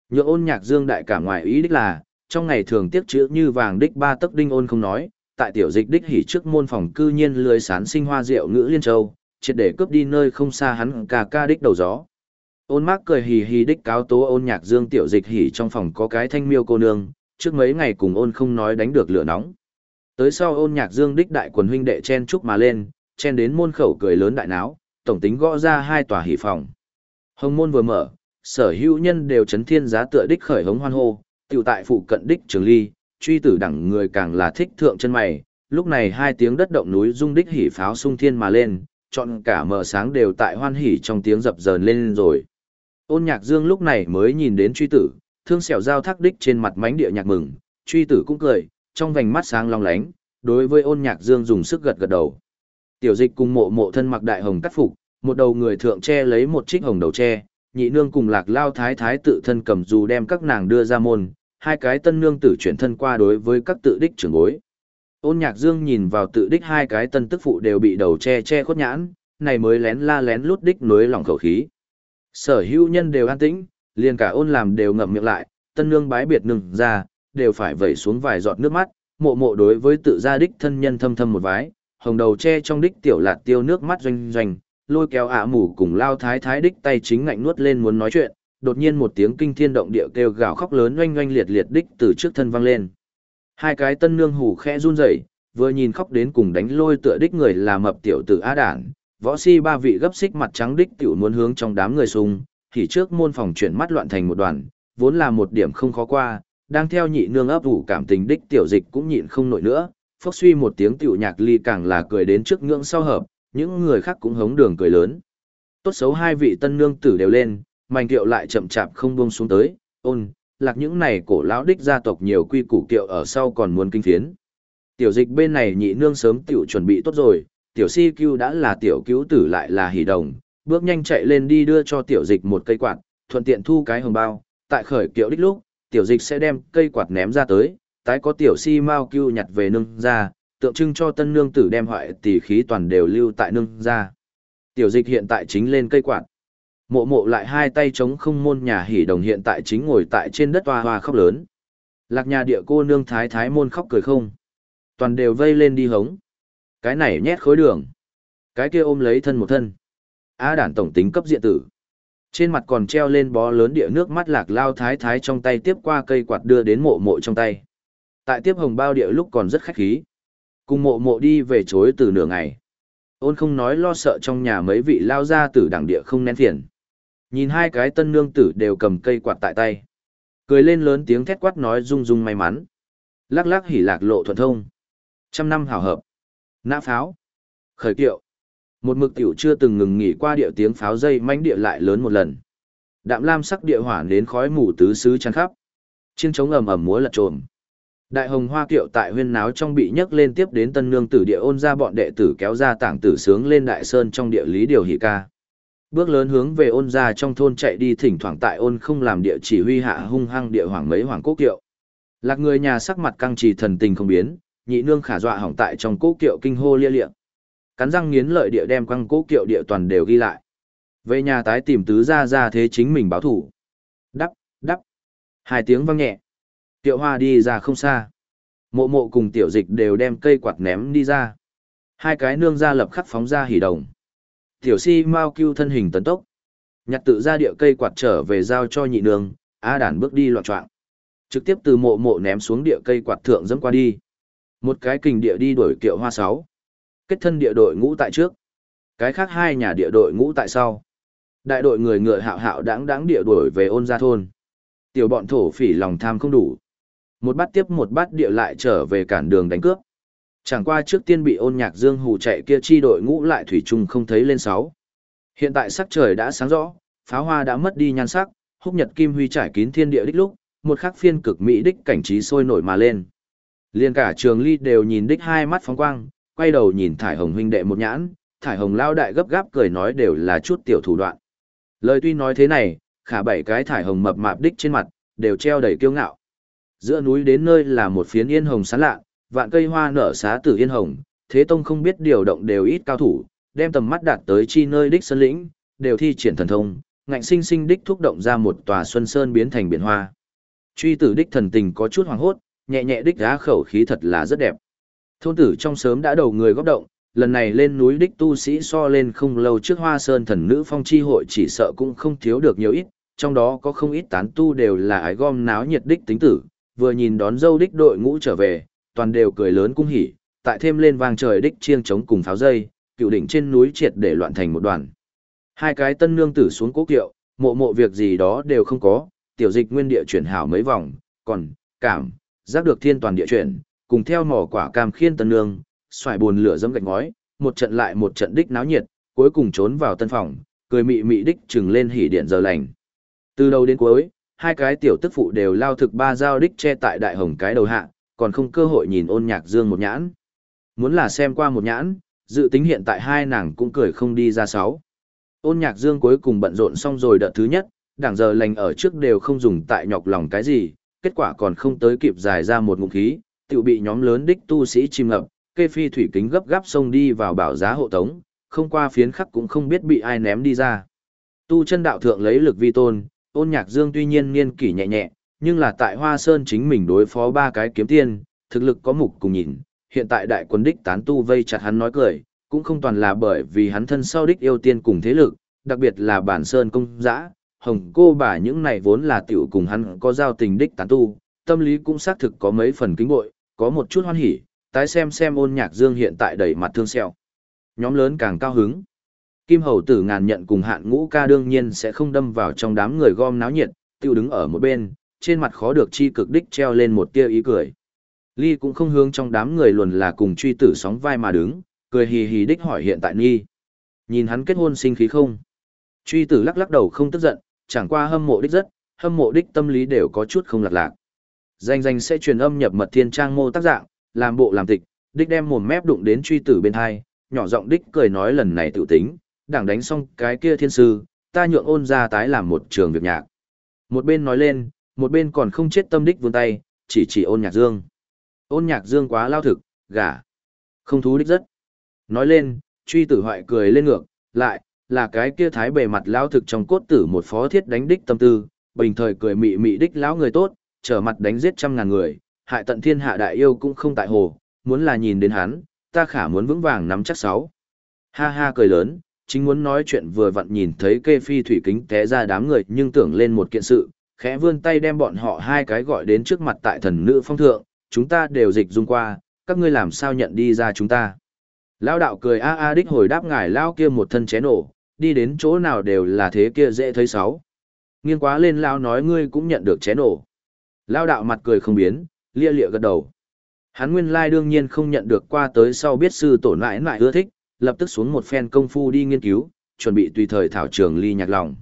Nhượng ôn nhạc dương đại cả ngoài ý đích là, trong ngày thường tiếc chữ như vàng đích ba tấc đinh ôn không nói, tại tiểu dịch đích hỉ trước môn phòng cư nhiên lười sán sinh hoa rượu ngữ liên châu, triệt để cướp đi nơi không xa hắn cả ca đích đầu gió. Ôn mác cười hì hì đích cáo tố ôn nhạc dương tiểu dịch hỉ trong phòng có cái thanh miêu cô nương, trước mấy ngày cùng ôn không nói đánh được lửa nóng. Tới sau ôn nhạc dương đích đại quần huynh đệ chen chúc mà lên, chen đến môn khẩu cười lớn đại náo, tổng tính gõ ra hai tòa hỉ phòng. Hồng môn vừa mở, sở hữu nhân đều chấn thiên giá tựa đích khởi hống hoan hô, tiểu tại phụ cận đích trường ly, truy tử đẳng người càng là thích thượng chân mày, lúc này hai tiếng đất động núi rung đích hỉ pháo sung thiên mà lên, chọn cả mở sáng đều tại hoan hỉ trong tiếng dập dờn lên rồi. Ôn nhạc dương lúc này mới nhìn đến truy tử, thương xẻo giao thác đích trên mặt mánh địa nhạc mừng, truy tử cũng cười, trong vành mắt sáng long lánh, đối với ôn nhạc dương dùng sức gật gật đầu. Tiểu dịch cùng mộ mộ thân mặc đại hồng cắt phục, một đầu người thượng che lấy một trích hồng đầu tre, nhị nương cùng lạc lao thái thái tự thân cầm dù đem các nàng đưa ra môn, hai cái tân nương tử chuyển thân qua đối với các tự đích trưởng bối. Ôn nhạc dương nhìn vào tự đích hai cái tân tức phụ đều bị đầu che che khuất nhãn, này mới lén la lén lút đích nối lòng khẩu khí. Sở hữu nhân đều an tĩnh, liền cả ôn làm đều ngậm miệng lại, tân nương bái biệt nương ra, đều phải vẩy xuống vài giọt nước mắt, mộ mộ đối với tự gia đích thân nhân thâm thâm một vái, hồng đầu che trong đích tiểu lạt tiêu nước mắt doanh doanh, lôi kéo ả mù cùng lao thái thái đích tay chính ngạnh nuốt lên muốn nói chuyện, đột nhiên một tiếng kinh thiên động địa kêu gào khóc lớn oanh oanh liệt liệt đích từ trước thân vang lên. Hai cái tân nương hủ khẽ run rẩy, vừa nhìn khóc đến cùng đánh lôi tựa đích người là mập tiểu tử á đản, võ si ba vị gấp xích mặt trắng đích tiểu muốn hướng trong đám người sung, thì trước môn phòng chuyển mắt loạn thành một đoàn, vốn là một điểm không khó qua, đang theo nhị nương ấp ủ cảm tình đích tiểu dịch cũng nhịn không nổi nữa, phốc suy một tiếng tiểu nhạc ly càng là cười đến trước ngưỡng sau hợp, những người khác cũng hống đường cười lớn. Tốt xấu hai vị tân nương tử đều lên, mảnh kiệu lại chậm chạp không buông xuống tới, ôn, lạc những này cổ lão đích gia tộc nhiều quy củ kiệu ở sau còn muốn kinh phiến. Tiểu dịch bên này nhị nương sớm tiểu chuẩn bị tốt rồi, tiểu si cứu đã là tiểu cứu tử lại là hỉ đồng, bước nhanh chạy lên đi đưa cho tiểu dịch một cây quạt, thuận tiện thu cái hồng bao, tại khởi kiệu đích lúc, tiểu dịch sẽ đem cây quạt ném ra tới, tái có tiểu si mau Cưu nhặt về nương ra, tượng trưng cho tân nương tử đem hoại tỷ khí toàn đều lưu tại nương ra. Tiểu dịch hiện tại chính lên cây quạt. Mộ mộ lại hai tay chống không môn nhà hỉ đồng hiện tại chính ngồi tại trên đất hoa hoa khóc lớn. Lạc nhà địa cô nương thái thái môn khóc cười không. Toàn đều vây lên đi hống. Cái này nhét khối đường. Cái kia ôm lấy thân một thân. Á đản tổng tính cấp diện tử. Trên mặt còn treo lên bó lớn địa nước mắt lạc lao thái thái trong tay tiếp qua cây quạt đưa đến mộ mộ trong tay. Tại tiếp hồng bao địa lúc còn rất khách khí. Cùng mộ mộ đi về chối từ nửa ngày. Ôn không nói lo sợ trong nhà mấy vị lao ra từ đẳng địa không nén phiền. Nhìn hai cái tân nương tử đều cầm cây quạt tại tay. Cười lên lớn tiếng thét quát nói rung rung may mắn. Lắc lắc hỉ lạc lộ thuận thông. Trăm năm hảo hợp. Nã pháo. Khởi kiệu. Một mực tiểu chưa từng ngừng nghỉ qua địa tiếng pháo dây manh địa lại lớn một lần. Đạm lam sắc địa hỏa đến khói mù tứ xứ chăn khắp. Chiêng trống ầm ầm múa lật trồm. Đại hồng hoa kiệu tại huyên náo trong bị nhấc lên tiếp đến tân nương tử địa ôn ra bọn đệ tử kéo ra tảng tử sướng lên đại sơn trong địa lý điều hỷ ca. Bước lớn hướng về ôn ra trong thôn chạy đi thỉnh thoảng tại ôn không làm địa chỉ huy hạ hung hăng địa hoàng mấy hoàng quốc kiệu. Lạc người nhà sắc mặt căng trì thần tình không biến, nhị nương khả dọa hỏng tại trong cố kiệu kinh hô lia liệng. Cắn răng nghiến lợi địa đem quăng cố kiệu địa toàn đều ghi lại. Về nhà tái tìm tứ ra ra thế chính mình báo thủ. Đắp, đắp. Hai tiếng vang nhẹ. Tiệu hoa đi ra không xa. Mộ mộ cùng tiểu dịch đều đem cây quạt ném đi ra. Hai cái nương ra lập khắc phóng ra hỉ đồng. Tiểu si mau cưu thân hình tấn tốc. Nhặt tự ra địa cây quạt trở về giao cho nhị nương, á đàn bước đi loạn trọng. Trực tiếp từ mộ mộ ném xuống địa cây quạt thượng dẫm qua đi. Một cái kình địa đi đuổi kiệu hoa sáu. Kết thân địa đội ngũ tại trước. Cái khác hai nhà địa đội ngũ tại sau. Đại đội người ngựa hạo hạo đáng đáng địa đuổi về ôn gia thôn. Tiểu bọn thổ phỉ lòng tham không đủ. Một bát tiếp một bát địa lại trở về cản đường đánh cướp. Chẳng qua trước tiên bị ôn nhạc dương hù chạy kia chi đội ngũ lại thủy chung không thấy lên sáu. Hiện tại sắc trời đã sáng rõ, pháo hoa đã mất đi nhan sắc, húc nhật kim huy trải kín thiên địa đích lúc, một khắc phiên cực mỹ đích cảnh trí sôi nổi mà lên. Liên cả trường ly đều nhìn đích hai mắt phóng quang, quay đầu nhìn thải hồng huynh đệ một nhãn, thải hồng lao đại gấp gáp cười nói đều là chút tiểu thủ đoạn. Lời tuy nói thế này, khả bảy cái thải hồng mập mạp đích trên mặt, đều treo đầy kiêu ngạo. Giữa núi đến nơi là một phiến yên hồng sáng lạ, vạn cây hoa nở xá tử yên hồng, thế tông không biết điều động đều ít cao thủ, đem tầm mắt đạt tới chi nơi đích sơn lĩnh, đều thi triển thần thông, ngạnh sinh sinh đích thúc động ra một tòa xuân sơn biến thành biển hoa. Truy tử đích thần tình có chút hoàng hốt, nhẹ nhẹ đích giá khẩu khí thật là rất đẹp. Thôn tử trong sớm đã đầu người góp động, lần này lên núi đích tu sĩ so lên không lâu trước hoa sơn thần nữ phong chi hội chỉ sợ cũng không thiếu được nhiều ít, trong đó có không ít tán tu đều là ái gom náo nhiệt đích tính tử, vừa nhìn đón dâu đích đội ngũ trở về, toàn đều cười lớn cung hỉ, tại thêm lên vang trời đích chiêng trống cùng pháo dây, cựu đỉnh trên núi triệt để loạn thành một đoàn. Hai cái tân nương tử xuống cố kiệu, mộ mộ việc gì đó đều không có, tiểu dịch nguyên địa chuyển hảo mấy vòng, còn, cảm, giác được thiên toàn địa chuyển, cùng theo mỏ quả cam khiên tân nương, xoài buồn lửa dẫm gạch ngói, một trận lại một trận đích náo nhiệt, cuối cùng trốn vào tân phòng, cười mị mị đích trừng lên hỉ điện giờ lành. Từ đầu đến cuối, hai cái tiểu tức phụ đều lao thực ba dao đích che tại đại hồng cái đầu hạ, còn không cơ hội nhìn ôn nhạc dương một nhãn. Muốn là xem qua một nhãn, dự tính hiện tại hai nàng cũng cười không đi ra sáu. Ôn nhạc dương cuối cùng bận rộn xong rồi đợt thứ nhất, đảng giờ lành ở trước đều không dùng tại nhọc lòng cái gì, kết quả còn không tới kịp dài ra một ngụm khí, tự bị nhóm lớn đích tu sĩ chìm ngập, kê phi thủy kính gấp gáp xông đi vào bảo giá hộ tống, không qua phiến khắc cũng không biết bị ai ném đi ra. Tu chân đạo thượng lấy lực vi tôn, ôn nhạc dương tuy nhiên niên kỷ nhẹ nhẹ, nhưng là tại Hoa Sơn chính mình đối phó ba cái kiếm tiên, thực lực có mục cùng nhìn, hiện tại đại quân đích tán tu vây chặt hắn nói cười, cũng không toàn là bởi vì hắn thân sau đích yêu tiên cùng thế lực, đặc biệt là bản sơn công dã, hồng cô bà những này vốn là tiểu cùng hắn có giao tình đích tán tu, tâm lý cũng xác thực có mấy phần kính bội, có một chút hoan hỉ, tái xem xem ôn nhạc dương hiện tại đầy mặt thương sẹo. Nhóm lớn càng cao hứng. Kim hầu tử ngàn nhận cùng hạn ngũ ca đương nhiên sẽ không đâm vào trong đám người gom náo nhiệt, tiêu đứng ở một bên, trên mặt khó được chi cực đích treo lên một tia ý cười. Ly cũng không hướng trong đám người luồn là cùng truy tử sóng vai mà đứng, cười hì hì đích hỏi hiện tại Nhi. Nhìn hắn kết hôn sinh khí không? Truy tử lắc lắc đầu không tức giận, chẳng qua hâm mộ đích rất, hâm mộ đích tâm lý đều có chút không lạc lạc. Danh danh sẽ truyền âm nhập mật thiên trang mô tác dạng, làm bộ làm tịch, đích đem mồm mép đụng đến truy tử bên hai, nhỏ giọng đích cười nói lần này tự tính, đảng đánh xong cái kia thiên sư, ta nhượng ôn ra tái làm một trường việc nhạc. Một bên nói lên, một bên còn không chết tâm đích vươn tay, chỉ chỉ ôn nhạc dương. Ôn nhạc dương quá lao thực, gả. Không thú đích rất. Nói lên, truy tử hoại cười lên ngược, lại, là cái kia thái bề mặt lao thực trong cốt tử một phó thiết đánh đích tâm tư, bình thời cười mị mị đích lão người tốt, trở mặt đánh giết trăm ngàn người, hại tận thiên hạ đại yêu cũng không tại hồ, muốn là nhìn đến hắn, ta khả muốn vững vàng nắm chắc sáu. Ha ha cười lớn, chính muốn nói chuyện vừa vặn nhìn thấy kê phi thủy kính té ra đám người nhưng tưởng lên một kiện sự, khẽ vươn tay đem bọn họ hai cái gọi đến trước mặt tại thần nữ phong thượng, chúng ta đều dịch dung qua, các ngươi làm sao nhận đi ra chúng ta. Lao đạo cười a a đích hồi đáp ngài lao kia một thân chén nổ, đi đến chỗ nào đều là thế kia dễ thấy sáu. Nghiên quá lên lao nói ngươi cũng nhận được chén nổ. Lao đạo mặt cười không biến, lia lịa gật đầu. Hắn nguyên lai đương nhiên không nhận được qua tới sau biết sư tổ lại nãi ưa thích, lập tức xuống một phen công phu đi nghiên cứu, chuẩn bị tùy thời thảo trường ly nhạc lòng.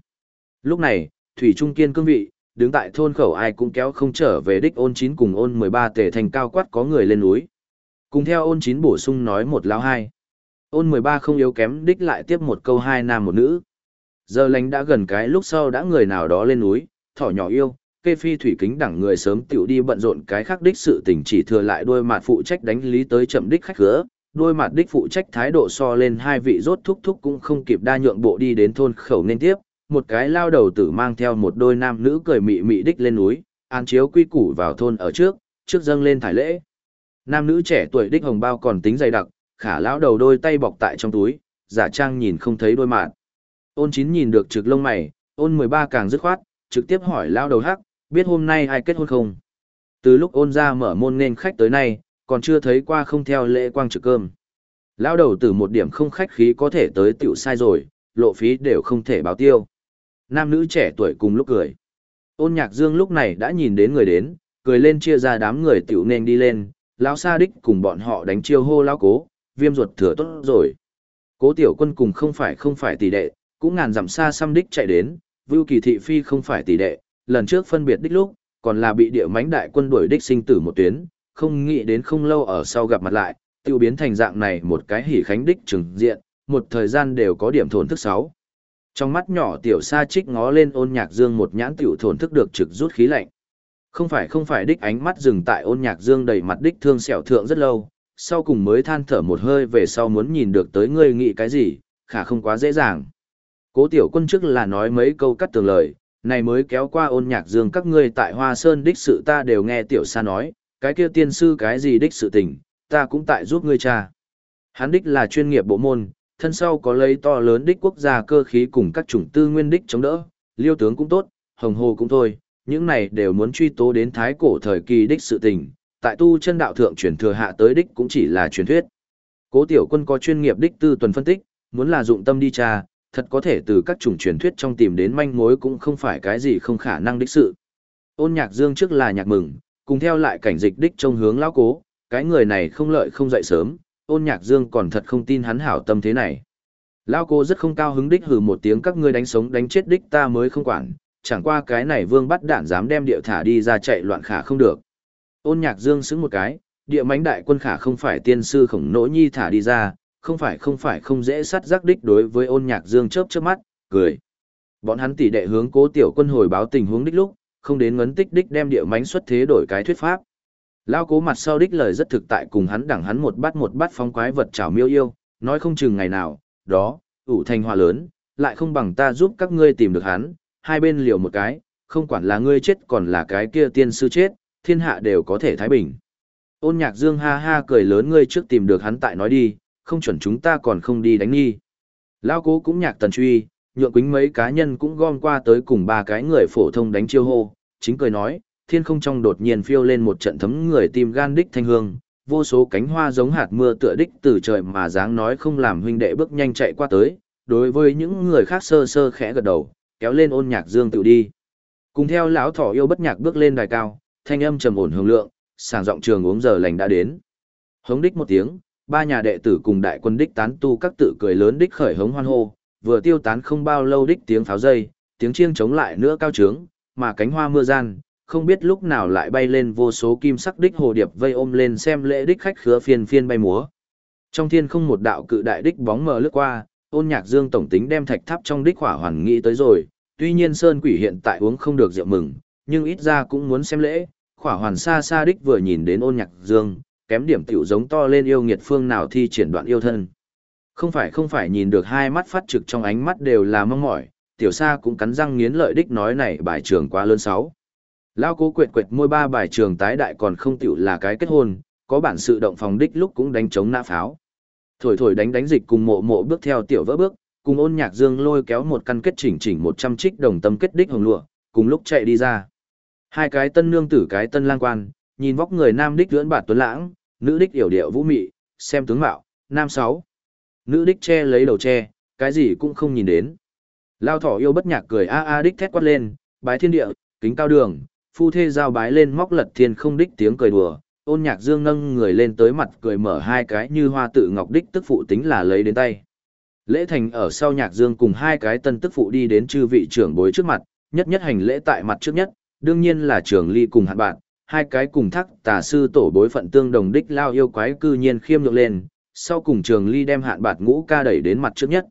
Lúc này, Thủy Trung Kiên cương vị, đứng tại thôn khẩu ai cũng kéo không trở về đích ôn chín cùng ôn 13 tề thành cao quát có người lên núi. Cùng theo ôn chín bổ sung nói một lão hai. Ôn 13 không yếu kém đích lại tiếp một câu hai nam một nữ. Giờ lành đã gần cái lúc sau đã người nào đó lên núi, thỏ nhỏ yêu, kê phi thủy kính đẳng người sớm tiểu đi bận rộn cái khác đích sự tình chỉ thừa lại đôi mặt phụ trách đánh lý tới chậm đích khách khứa, đôi mặt đích phụ trách thái độ so lên hai vị rốt thúc thúc cũng không kịp đa nhượng bộ đi đến thôn khẩu nên tiếp, một cái lao đầu tử mang theo một đôi nam nữ cười mị mị đích lên núi, an chiếu quy củ vào thôn ở trước, trước dâng lên thải lễ. Nam nữ trẻ tuổi đích hồng bao còn tính dày đặc, khả lão đầu đôi tay bọc tại trong túi, giả trang nhìn không thấy đôi mặt. Ôn chín nhìn được trực lông mày, ôn 13 càng dứt khoát, trực tiếp hỏi lao đầu hắc, biết hôm nay ai kết hôn không? Từ lúc ôn ra mở môn nên khách tới nay, còn chưa thấy qua không theo lễ quang trực cơm. Lao đầu từ một điểm không khách khí có thể tới tiểu sai rồi, lộ phí đều không thể báo tiêu. Nam nữ trẻ tuổi cùng lúc cười. Ôn nhạc dương lúc này đã nhìn đến người đến, cười lên chia ra đám người tiểu nên đi lên, lão sa đích cùng bọn họ đánh chiêu hô lão cố, viêm ruột thừa tốt rồi. Cố tiểu quân cùng không phải không phải tỷ đệ, cũng ngàn dặm xa xăm đích chạy đến, vưu kỳ thị phi không phải tỷ đệ, lần trước phân biệt đích lúc, còn là bị địa mãnh đại quân đuổi đích sinh tử một tuyến, không nghĩ đến không lâu ở sau gặp mặt lại, tiêu biến thành dạng này một cái hỉ khánh đích trừng diện, một thời gian đều có điểm thổn thức sáu. Trong mắt nhỏ tiểu sa trích ngó lên ôn nhạc dương một nhãn tiểu thổn thức được trực rút khí lạnh. Không phải không phải đích ánh mắt dừng tại ôn nhạc dương đầy mặt đích thương sẹo thượng rất lâu, sau cùng mới than thở một hơi về sau muốn nhìn được tới ngươi nghĩ cái gì, khả không quá dễ dàng. Cố tiểu quân trước là nói mấy câu cắt tường lời, này mới kéo qua ôn nhạc dương các ngươi tại Hoa Sơn đích sự ta đều nghe tiểu sa nói, cái kia tiên sư cái gì đích sự tình, ta cũng tại giúp ngươi cha. Hắn đích là chuyên nghiệp bộ môn, thân sau có lấy to lớn đích quốc gia cơ khí cùng các chủng tư nguyên đích chống đỡ, liêu tướng cũng tốt, hồng hồ cũng thôi, những này đều muốn truy tố đến thái cổ thời kỳ đích sự tình, tại tu chân đạo thượng truyền thừa hạ tới đích cũng chỉ là truyền thuyết. Cố tiểu quân có chuyên nghiệp đích tư tuần phân tích, muốn là dụng tâm đi tra, thật có thể từ các chủng truyền thuyết trong tìm đến manh mối cũng không phải cái gì không khả năng đích sự. Ôn nhạc dương trước là nhạc mừng, cùng theo lại cảnh dịch đích trong hướng lão cố, cái người này không lợi không dậy sớm, ôn nhạc dương còn thật không tin hắn hảo tâm thế này. Lão cố rất không cao hứng đích hừ một tiếng các ngươi đánh sống đánh chết đích ta mới không quản, chẳng qua cái này vương bắt đạn dám đem điệu thả đi ra chạy loạn khả không được. Ôn nhạc dương xứng một cái, địa mánh đại quân khả không phải tiên sư khổng nỗ nhi thả đi ra, không phải không phải không dễ sát giác đích đối với ôn nhạc dương chớp chớp mắt, cười. Bọn hắn tỷ đệ hướng cố tiểu quân hồi báo tình huống đích lúc, không đến ngấn tích đích đem địa mánh xuất thế đổi cái thuyết pháp. Lao cố mặt sau đích lời rất thực tại cùng hắn đẳng hắn một bát một bát phong quái vật chảo miêu yêu, nói không chừng ngày nào, đó, ủ thành hòa lớn, lại không bằng ta giúp các ngươi tìm được hắn, hai bên liều một cái, không quản là ngươi chết còn là cái kia tiên sư chết, thiên hạ đều có thể thái bình. Ôn nhạc dương ha ha cười lớn ngươi trước tìm được hắn tại nói đi, không chuẩn chúng ta còn không đi đánh nghi. Lao cố cũng nhạc tần truy, nhượng quính mấy cá nhân cũng gom qua tới cùng ba cái người phổ thông đánh chiêu hô, chính cười nói, thiên không trong đột nhiên phiêu lên một trận thấm người tìm gan đích thanh hương, vô số cánh hoa giống hạt mưa tựa đích từ trời mà dáng nói không làm huynh đệ bước nhanh chạy qua tới, đối với những người khác sơ sơ khẽ gật đầu, kéo lên ôn nhạc dương tự đi. Cùng theo lão thỏ yêu bất nhạc bước lên đài cao, thanh âm trầm ổn hương lượng, sàng giọng trường uống giờ lành đã đến. Hống đích một tiếng, ba nhà đệ tử cùng đại quân đích tán tu các tự cười lớn đích khởi hống hoan hô, vừa tiêu tán không bao lâu đích tiếng pháo dây, tiếng chiêng chống lại nữa cao trướng, mà cánh hoa mưa gian, không biết lúc nào lại bay lên vô số kim sắc đích hồ điệp vây ôm lên xem lễ đích khách khứa phiên phiên bay múa. Trong thiên không một đạo cự đại đích bóng mờ lướt qua, ôn nhạc dương tổng tính đem thạch tháp trong đích hỏa hoàn nghĩ tới rồi, tuy nhiên sơn quỷ hiện tại uống không được rượu mừng, nhưng ít ra cũng muốn xem lễ, khỏa hoàn xa xa đích vừa nhìn đến ôn nhạc dương, kém điểm tiểu giống to lên yêu nghiệt phương nào thi triển đoạn yêu thân. Không phải không phải nhìn được hai mắt phát trực trong ánh mắt đều là mong mỏi, tiểu sa cũng cắn răng nghiến lợi đích nói này bài trường quá lớn sáu. Lao cố quệt quệt môi ba bài trường tái đại còn không tiểu là cái kết hôn, có bản sự động phòng đích lúc cũng đánh chống nã pháo. Thổi thổi đánh đánh dịch cùng mộ mộ bước theo tiểu vỡ bước, cùng ôn nhạc dương lôi kéo một căn kết chỉnh chỉnh một trăm trích đồng tâm kết đích hồng lụa, cùng lúc chạy đi ra. Hai cái tân nương tử cái tân lang quan, nhìn vóc người nam đích lưỡn bạt tuấn lãng, nữ đích yểu điệu vũ mị, xem tướng mạo, nam sáu. Nữ đích che lấy đầu che, cái gì cũng không nhìn đến. Lao thỏ yêu bất nhạc cười a a đích thét quát lên, bái thiên địa, kính cao đường, phu thê giao bái lên móc lật thiên không đích tiếng cười đùa, ôn nhạc dương nâng người lên tới mặt cười mở hai cái như hoa tự ngọc đích tức phụ tính là lấy đến tay. Lễ thành ở sau nhạc dương cùng hai cái tân tức phụ đi đến chư vị trưởng bối trước mặt, nhất nhất hành lễ tại mặt trước nhất, đương nhiên là trưởng ly cùng hạn bạn, hai cái cùng thắc tà sư tổ bối phận tương đồng đích lao yêu quái cư nhiên khiêm nhượng lên, sau cùng trường ly đem hạn bạt ngũ ca đẩy đến mặt trước nhất.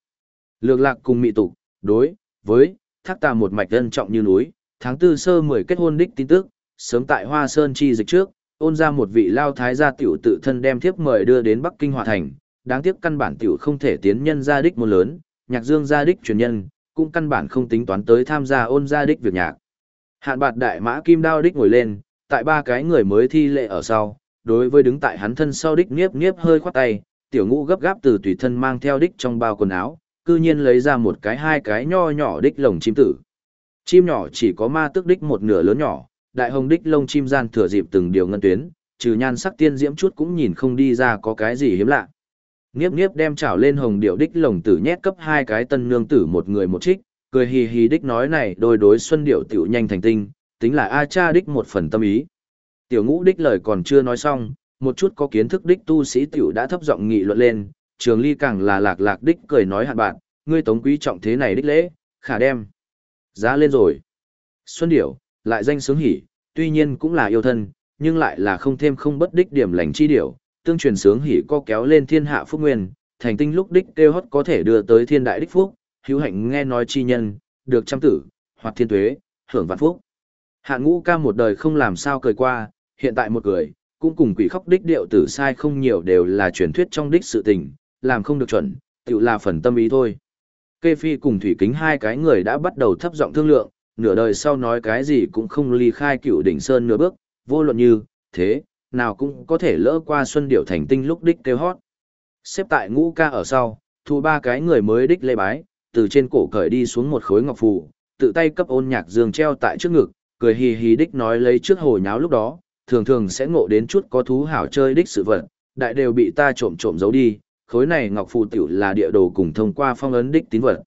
Lược lạc cùng mị tục, đối, với, thác tà một mạch ân trọng như núi, tháng tư sơ mười kết hôn đích tin tức, sớm tại Hoa Sơn chi dịch trước, ôn ra một vị lao thái gia tiểu tự thân đem thiếp mời đưa đến Bắc Kinh Hòa Thành, đáng tiếc căn bản tiểu không thể tiến nhân gia đích một lớn, nhạc dương gia đích truyền nhân, cũng căn bản không tính toán tới tham gia ôn gia đích việc nhạc. Hạn bạt đại mã kim đao đích ngồi lên, tại ba cái người mới thi lệ ở sau, đối với đứng tại hắn thân sau đích nghiếp nghiếp hơi khoát tay, tiểu ngũ gấp gáp từ tùy thân mang theo đích trong bao quần áo, cư nhiên lấy ra một cái hai cái nho nhỏ đích lồng chim tử. Chim nhỏ chỉ có ma tức đích một nửa lớn nhỏ, đại hồng đích lông chim gian thừa dịp từng điều ngân tuyến, trừ nhan sắc tiên diễm chút cũng nhìn không đi ra có cái gì hiếm lạ. Nghiếp nghiếp đem chảo lên hồng điệu đích lồng tử nhét cấp hai cái tân nương tử một người một trích, cười hì hì đích nói này đôi đối xuân điệu tiểu nhanh thành tinh, tính là A cha đích một phần tâm ý. Tiểu ngũ đích lời còn chưa nói xong, một chút có kiến thức đích tu sĩ tiểu đã thấp giọng nghị luận lên, trường ly càng là lạc lạc đích cười nói hạn bạn, ngươi tống quý trọng thế này đích lễ, khả đem. Giá lên rồi. Xuân điểu, lại danh sướng hỉ, tuy nhiên cũng là yêu thân, nhưng lại là không thêm không bất đích điểm lành chi điểu, tương truyền sướng hỉ co kéo lên thiên hạ phúc nguyên, thành tinh lúc đích kêu hót có thể đưa tới thiên đại đích phúc, hữu hạnh nghe nói chi nhân, được trăm tử, hoặc thiên tuế, hưởng vạn phúc. Hạn ngũ ca một đời không làm sao cười qua, hiện tại một cười, cũng cùng quỷ khóc đích điệu tử sai không nhiều đều là truyền thuyết trong đích sự tình, làm không được chuẩn, tự là phần tâm ý thôi. Kê Phi cùng Thủy Kính hai cái người đã bắt đầu thấp giọng thương lượng, nửa đời sau nói cái gì cũng không ly khai cựu đỉnh sơn nửa bước, vô luận như, thế, nào cũng có thể lỡ qua xuân điệu thành tinh lúc đích kêu hót. Xếp tại ngũ ca ở sau, thu ba cái người mới đích lê bái, từ trên cổ cởi đi xuống một khối ngọc phù, tự tay cấp ôn nhạc dương treo tại trước ngực, cười hì hì đích nói lấy trước hồi nháo lúc đó, thường thường sẽ ngộ đến chút có thú hảo chơi đích sự vật, đại đều bị ta trộm trộm giấu đi, khối này ngọc phù tiểu là địa đồ cùng thông qua phong ấn đích tín vật.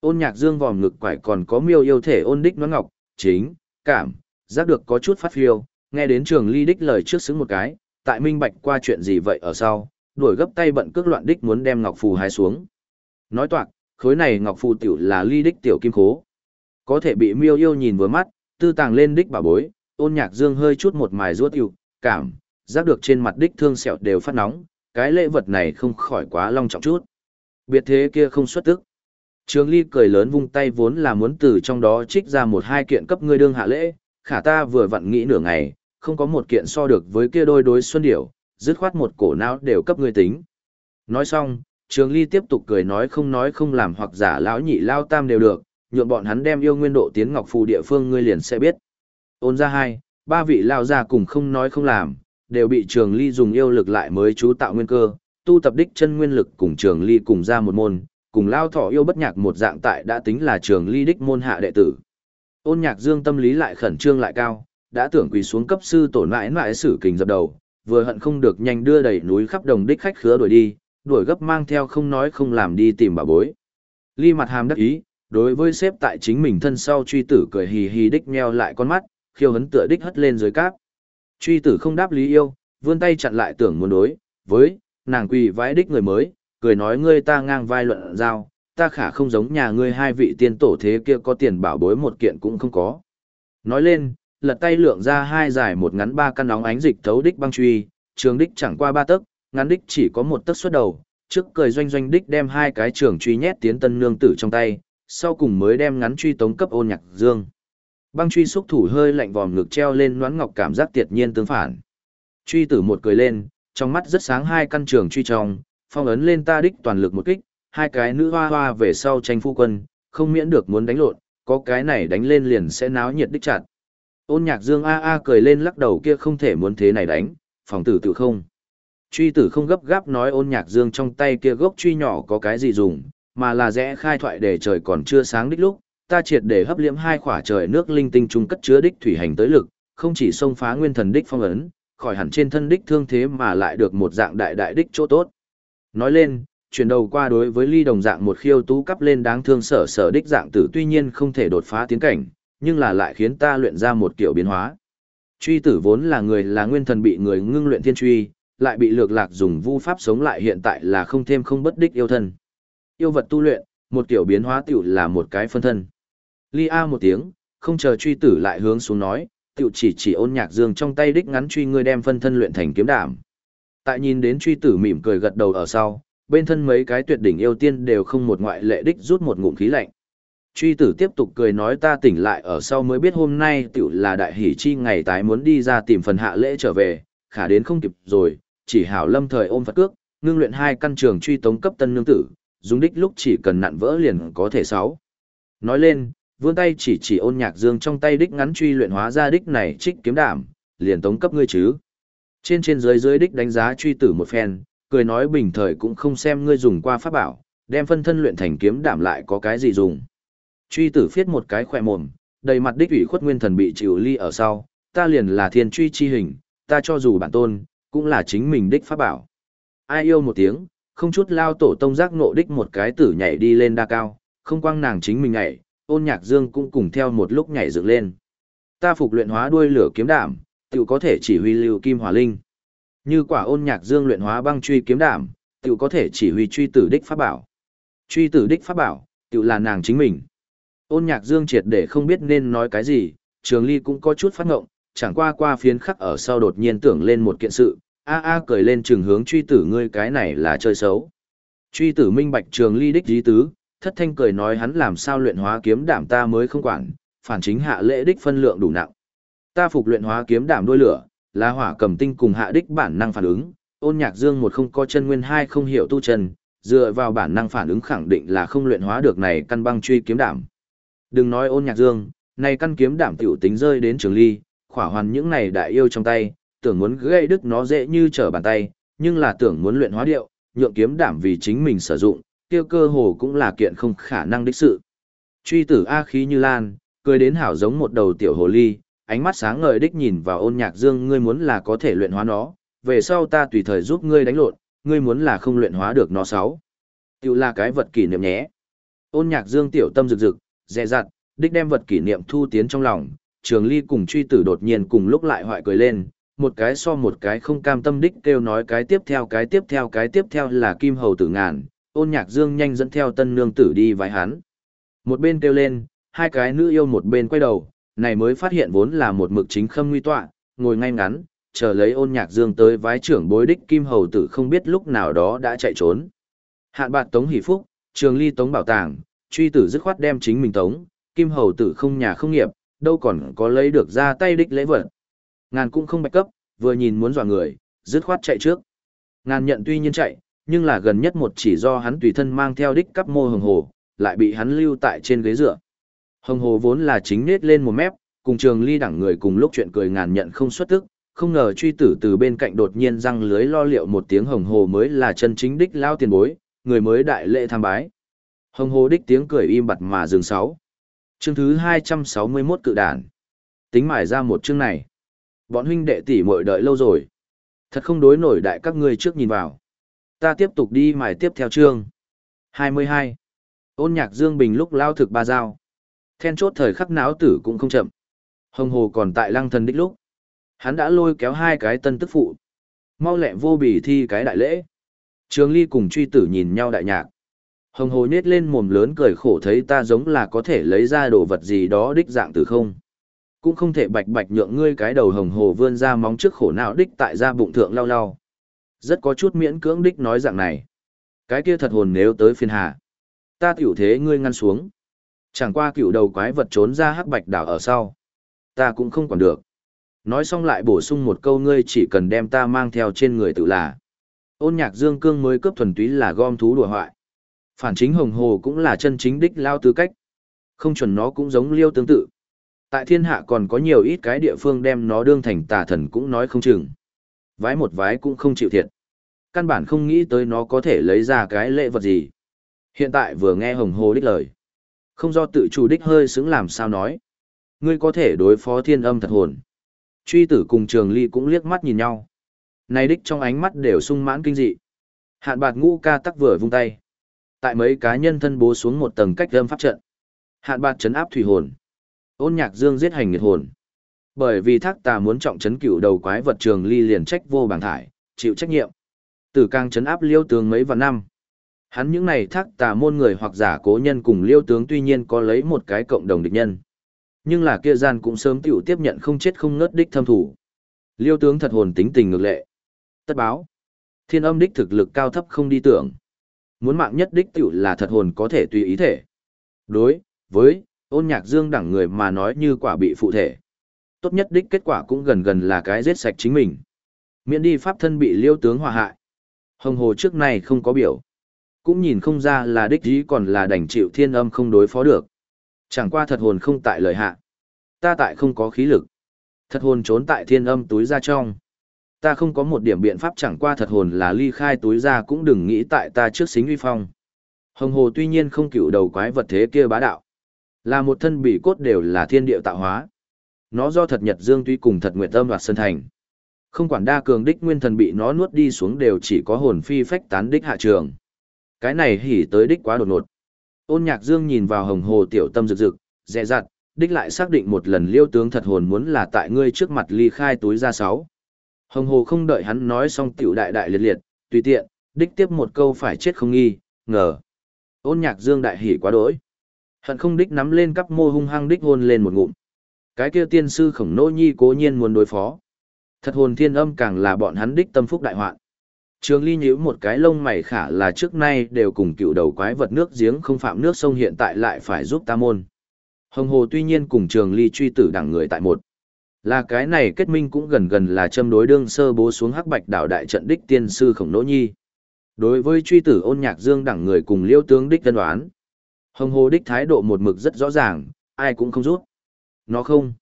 Ôn nhạc dương vòm ngực quải còn có miêu yêu thể ôn đích nó ngọc, chính, cảm, giác được có chút phát phiêu, nghe đến trường ly đích lời trước xứng một cái, tại minh bạch qua chuyện gì vậy ở sau, đuổi gấp tay bận cước loạn đích muốn đem ngọc phù hai xuống. Nói toạc, khối này ngọc phù tiểu là ly đích tiểu kim khố. Có thể bị miêu yêu nhìn vừa mắt, tư tàng lên đích bà bối, ôn nhạc dương hơi chút một mài ruốt yêu cảm, giác được trên mặt đích thương sẹo đều phát nóng, cái lễ vật này không khỏi quá long trọng chút. Biệt thế kia không xuất tức. Trường Ly cười lớn vung tay vốn là muốn từ trong đó trích ra một hai kiện cấp ngươi đương hạ lễ, khả ta vừa vặn nghĩ nửa ngày, không có một kiện so được với kia đôi đối xuân điểu, dứt khoát một cổ não đều cấp ngươi tính. Nói xong, Trường Ly tiếp tục cười nói không nói không làm hoặc giả lão nhị lao tam đều được, nhượng bọn hắn đem yêu nguyên độ tiến ngọc phù địa phương ngươi liền sẽ biết. Ôn ra hai, ba vị lao ra cùng không nói không làm, đều bị Trường Ly dùng yêu lực lại mới chú tạo nguyên cơ, tu tập đích chân nguyên lực cùng Trường Ly cùng ra một môn, cùng lao thọ yêu bất nhạc một dạng tại đã tính là Trường Ly đích môn hạ đệ tử. Ôn Nhạc Dương tâm lý lại khẩn trương lại cao, đã tưởng quỳ xuống cấp sư tổn mãi mãi sử kình dập đầu, vừa hận không được nhanh đưa đẩy núi khắp đồng đích khách khứa đuổi đi, đuổi gấp mang theo không nói không làm đi tìm bà bối. Ly mặt hàm đắc ý, đối với xếp tại chính mình thân sau truy tử cười hì hì đích nheo lại con mắt, khiêu hấn tựa đích hất lên dưới cáp. Truy tử không đáp lý yêu, vươn tay chặn lại tưởng muốn đối, với, nàng quỳ vãi đích người mới, cười nói ngươi ta ngang vai luận giao, ta khả không giống nhà ngươi hai vị tiên tổ thế kia có tiền bảo bối một kiện cũng không có. Nói lên, lật tay lượng ra hai dài một ngắn ba căn nóng ánh dịch thấu đích băng truy, trường đích chẳng qua ba tấc, ngắn đích chỉ có một tấc xuất đầu, trước cười doanh doanh đích đem hai cái trường truy nhét tiến tân nương tử trong tay, sau cùng mới đem ngắn truy tống cấp ôn nhạc dương. Băng truy xúc thủ hơi lạnh vòm ngực treo lên noãn ngọc cảm giác tiệt nhiên tương phản. Truy tử một cười lên, trong mắt rất sáng hai căn trường truy trong, phong ấn lên ta đích toàn lực một kích, hai cái nữ hoa hoa về sau tranh phu quân, không miễn được muốn đánh lộn, có cái này đánh lên liền sẽ náo nhiệt đích chặt. Ôn nhạc dương a a cười lên lắc đầu kia không thể muốn thế này đánh, phòng tử tự không. Truy tử không gấp gáp nói ôn nhạc dương trong tay kia gốc truy nhỏ có cái gì dùng, mà là rẽ khai thoại để trời còn chưa sáng đích lúc, ta triệt để hấp liễm hai khỏa trời nước linh tinh trung cất chứa đích thủy hành tới lực, không chỉ xông phá nguyên thần đích phong ấn, khỏi hẳn trên thân đích thương thế mà lại được một dạng đại đại đích chỗ tốt. Nói lên, chuyển đầu qua đối với ly đồng dạng một khiêu tú cấp lên đáng thương sở sở đích dạng tử tuy nhiên không thể đột phá tiến cảnh, nhưng là lại khiến ta luyện ra một kiểu biến hóa. Truy tử vốn là người là nguyên thần bị người ngưng luyện thiên truy, lại bị lược lạc dùng vu pháp sống lại hiện tại là không thêm không bất đích yêu thân. Yêu vật tu luyện, một kiểu biến hóa tiểu là một cái phân thân. Ly A một tiếng, không chờ truy tử lại hướng xuống nói, tiểu chỉ chỉ ôn nhạc dương trong tay đích ngắn truy ngươi đem phân thân luyện thành kiếm đảm. Tại nhìn đến truy tử mỉm cười gật đầu ở sau, bên thân mấy cái tuyệt đỉnh yêu tiên đều không một ngoại lệ đích rút một ngụm khí lạnh. Truy tử tiếp tục cười nói ta tỉnh lại ở sau mới biết hôm nay tiểu là đại hỷ chi ngày tái muốn đi ra tìm phần hạ lễ trở về, khả đến không kịp rồi, chỉ hảo lâm thời ôm Phật cước, ngưng luyện hai căn trường truy tống cấp tân nương tử, dùng đích lúc chỉ cần nặn vỡ liền có thể sáu. Nói lên, vươn tay chỉ chỉ ôn nhạc dương trong tay đích ngắn truy luyện hóa ra đích này trích kiếm đảm, liền tống cấp ngươi chứ. Trên trên dưới dưới đích đánh giá truy tử một phen, cười nói bình thời cũng không xem ngươi dùng qua pháp bảo, đem phân thân luyện thành kiếm đảm lại có cái gì dùng. Truy tử phiết một cái khỏe mồm, đầy mặt đích ủy khuất nguyên thần bị chịu ly ở sau, ta liền là thiên truy chi hình, ta cho dù bản tôn, cũng là chính mình đích pháp bảo. Ai yêu một tiếng, không chút lao tổ tông giác ngộ đích một cái tử nhảy đi lên đa cao, không quang nàng chính mình nhảy, ôn nhạc dương cũng cùng theo một lúc nhảy dựng lên. Ta phục luyện hóa đuôi lửa kiếm đảm, tự có thể chỉ huy lưu kim hỏa linh. Như quả ôn nhạc dương luyện hóa băng truy kiếm đảm, tự có thể chỉ huy truy tử đích pháp bảo. Truy tử đích pháp bảo, tự là nàng chính mình. Ôn nhạc dương triệt để không biết nên nói cái gì, trường ly cũng có chút phát ngộng, chẳng qua qua phiến khắc ở sau đột nhiên tưởng lên một kiện sự, a a cười lên trường hướng truy tử ngươi cái này là chơi xấu. Truy tử minh bạch trường ly đích dí tứ, thất thanh cười nói hắn làm sao luyện hóa kiếm đảm ta mới không quản, phản chính hạ lễ đích phân lượng đủ nặng. Ta phục luyện hóa kiếm đảm đôi lửa, là hỏa cầm tinh cùng hạ đích bản năng phản ứng, ôn nhạc dương một không có chân nguyên hai không hiểu tu chân, dựa vào bản năng phản ứng khẳng định là không luyện hóa được này căn băng truy kiếm đảm. Đừng nói ôn nhạc dương, này căn kiếm đảm tiểu tính rơi đến trường ly, khỏa hoàn những này đại yêu trong tay, tưởng muốn gây đứt nó dễ như trở bàn tay, nhưng là tưởng muốn luyện hóa điệu, nhượng kiếm đảm vì chính mình sử dụng, tiêu cơ hồ cũng là kiện không khả năng đích sự. Truy tử A khí như lan, cười đến hảo giống một đầu tiểu hồ ly, ánh mắt sáng ngời đích nhìn vào ôn nhạc dương ngươi muốn là có thể luyện hóa nó, về sau ta tùy thời giúp ngươi đánh lộn, ngươi muốn là không luyện hóa được nó sáu. Tiểu là cái vật kỷ niệm nhé. Ôn nhạc dương tiểu tâm rực rực, dè dặt, đích đem vật kỷ niệm thu tiến trong lòng, trường ly cùng truy tử đột nhiên cùng lúc lại hoại cười lên, một cái so một cái không cam tâm đích kêu nói cái tiếp theo cái tiếp theo cái tiếp theo là kim hầu tử ngàn, ôn nhạc dương nhanh dẫn theo tân nương tử đi vái hắn. Một bên kêu lên, hai cái nữ yêu một bên quay đầu, này mới phát hiện vốn là một mực chính khâm nguy tọa, ngồi ngay ngắn, chờ lấy ôn nhạc dương tới vái trưởng bối đích kim hầu tử không biết lúc nào đó đã chạy trốn. Hạn bạt tống hỷ phúc, trường ly tống bảo tàng, truy tử dứt khoát đem chính mình tống, kim hầu tử không nhà không nghiệp, đâu còn có lấy được ra tay đích lễ vật. Ngàn cũng không bạch cấp, vừa nhìn muốn dọa người, dứt khoát chạy trước. Ngàn nhận tuy nhiên chạy, nhưng là gần nhất một chỉ do hắn tùy thân mang theo đích cắp mô hồng hồ, lại bị hắn lưu tại trên ghế dựa. Hồng hồ vốn là chính nết lên một mép, cùng trường ly đẳng người cùng lúc chuyện cười ngàn nhận không xuất tức, không ngờ truy tử từ bên cạnh đột nhiên răng lưới lo liệu một tiếng hồng hồ mới là chân chính đích lao tiền bối, người mới đại lễ tham bái. Hồng hồ đích tiếng cười im bặt mà dừng sáu. Chương thứ 261 cự đàn. Tính mải ra một chương này. Bọn huynh đệ tỷ muội đợi lâu rồi. Thật không đối nổi đại các ngươi trước nhìn vào. Ta tiếp tục đi mài tiếp theo chương. 22. Ôn nhạc Dương Bình lúc lao thực ba dao. Then chốt thời khắc náo tử cũng không chậm. Hồng hồ còn tại lăng thần đích lúc. Hắn đã lôi kéo hai cái tân tức phụ. Mau lẹ vô bì thi cái đại lễ. Trường Ly cùng truy tử nhìn nhau đại nhạc. Hồng hồ nhét lên mồm lớn cười khổ thấy ta giống là có thể lấy ra đồ vật gì đó đích dạng từ không. Cũng không thể bạch bạch nhượng ngươi cái đầu hồng hồ vươn ra móng trước khổ não đích tại ra bụng thượng lau lau. Rất có chút miễn cưỡng đích nói dạng này. Cái kia thật hồn nếu tới phiên hà. Ta tiểu thế ngươi ngăn xuống. Chẳng qua cựu đầu quái vật trốn ra hắc bạch đảo ở sau. Ta cũng không còn được. Nói xong lại bổ sung một câu ngươi chỉ cần đem ta mang theo trên người tự là. Ôn nhạc dương cương mới cướp thuần túy là gom thú đùa hoại. Phản chính hồng hồ cũng là chân chính đích lao tư cách. Không chuẩn nó cũng giống liêu tương tự. Tại thiên hạ còn có nhiều ít cái địa phương đem nó đương thành tà thần cũng nói không chừng. Vái một vái cũng không chịu thiệt. Căn bản không nghĩ tới nó có thể lấy ra cái lễ vật gì. Hiện tại vừa nghe hồng hồ đích lời. Không do tự chủ đích hơi xứng làm sao nói. Ngươi có thể đối phó thiên âm thật hồn. Truy tử cùng trường ly cũng liếc mắt nhìn nhau. Này đích trong ánh mắt đều sung mãn kinh dị. Hạn bạt ngũ ca tắc vừa vung tay. Tại mấy cá nhân thân bố xuống một tầng cách âm pháp trận. Hạn bạt chấn áp thủy hồn. Ôn nhạc dương giết hành nghiệt hồn. Bởi vì thác tà muốn trọng chấn cửu đầu quái vật trường ly liền trách vô bảng thải, chịu trách nhiệm. Tử càng chấn áp liêu tướng mấy vạn năm. Hắn những này thác tà môn người hoặc giả cố nhân cùng liêu tướng tuy nhiên có lấy một cái cộng đồng địch nhân. Nhưng là kia gian cũng sớm tiểu tiếp nhận không chết không ngớt đích thâm thủ. Liêu tướng thật hồn tính tình ngược lệ. Tất báo. Thiên âm đích thực lực cao thấp không đi tưởng. Muốn mạng nhất đích tiểu là thật hồn có thể tùy ý thể. Đối, với, ôn nhạc dương đẳng người mà nói như quả bị phụ thể. Tốt nhất đích kết quả cũng gần gần là cái giết sạch chính mình. Miễn đi pháp thân bị liêu tướng hòa hại. Hồng hồ trước này không có biểu. Cũng nhìn không ra là đích ý còn là đành chịu thiên âm không đối phó được. Chẳng qua thật hồn không tại lời hạ. Ta tại không có khí lực. Thật hồn trốn tại thiên âm túi ra trong. Ta không có một điểm biện pháp chẳng qua thật hồn là ly khai túi ra cũng đừng nghĩ tại ta trước xính uy phong. Hồng hồ tuy nhiên không cựu đầu quái vật thế kia bá đạo. Là một thân bị cốt đều là thiên địa tạo hóa. Nó do thật nhật dương tuy cùng thật nguyện tâm và sơn thành. Không quản đa cường đích nguyên thần bị nó nuốt đi xuống đều chỉ có hồn phi phách tán đích hạ trường. Cái này hỉ tới đích quá đột ngột. Ôn nhạc dương nhìn vào hồng hồ tiểu tâm rực rực, dè dặt, đích lại xác định một lần liêu tướng thật hồn muốn là tại ngươi trước mặt ly khai túi ra sáu. Hồng hồ không đợi hắn nói xong tiểu đại đại liệt liệt, tùy tiện, đích tiếp một câu phải chết không nghi, ngờ. Ôn nhạc dương đại hỉ quá đỗi. Hận không đích nắm lên cắp mô hung hăng đích hôn lên một ngụm. Cái kia tiên sư khổng nô nhi cố nhiên muốn đối phó. Thật hồn thiên âm càng là bọn hắn đích tâm phúc đại hoạn. Trường ly nhíu một cái lông mày khả là trước nay đều cùng cựu đầu quái vật nước giếng không phạm nước sông hiện tại lại phải giúp ta môn. Hồng hồ tuy nhiên cùng trường ly truy tử đẳng người tại một. Là cái này kết minh cũng gần gần là châm đối đương sơ bố xuống hắc bạch đảo đại trận đích tiên sư khổng nỗ nhi. Đối với truy tử ôn nhạc dương đẳng người cùng liêu tướng đích tân đoán. Hồng hồ đích thái độ một mực rất rõ ràng, ai cũng không rút. Nó không.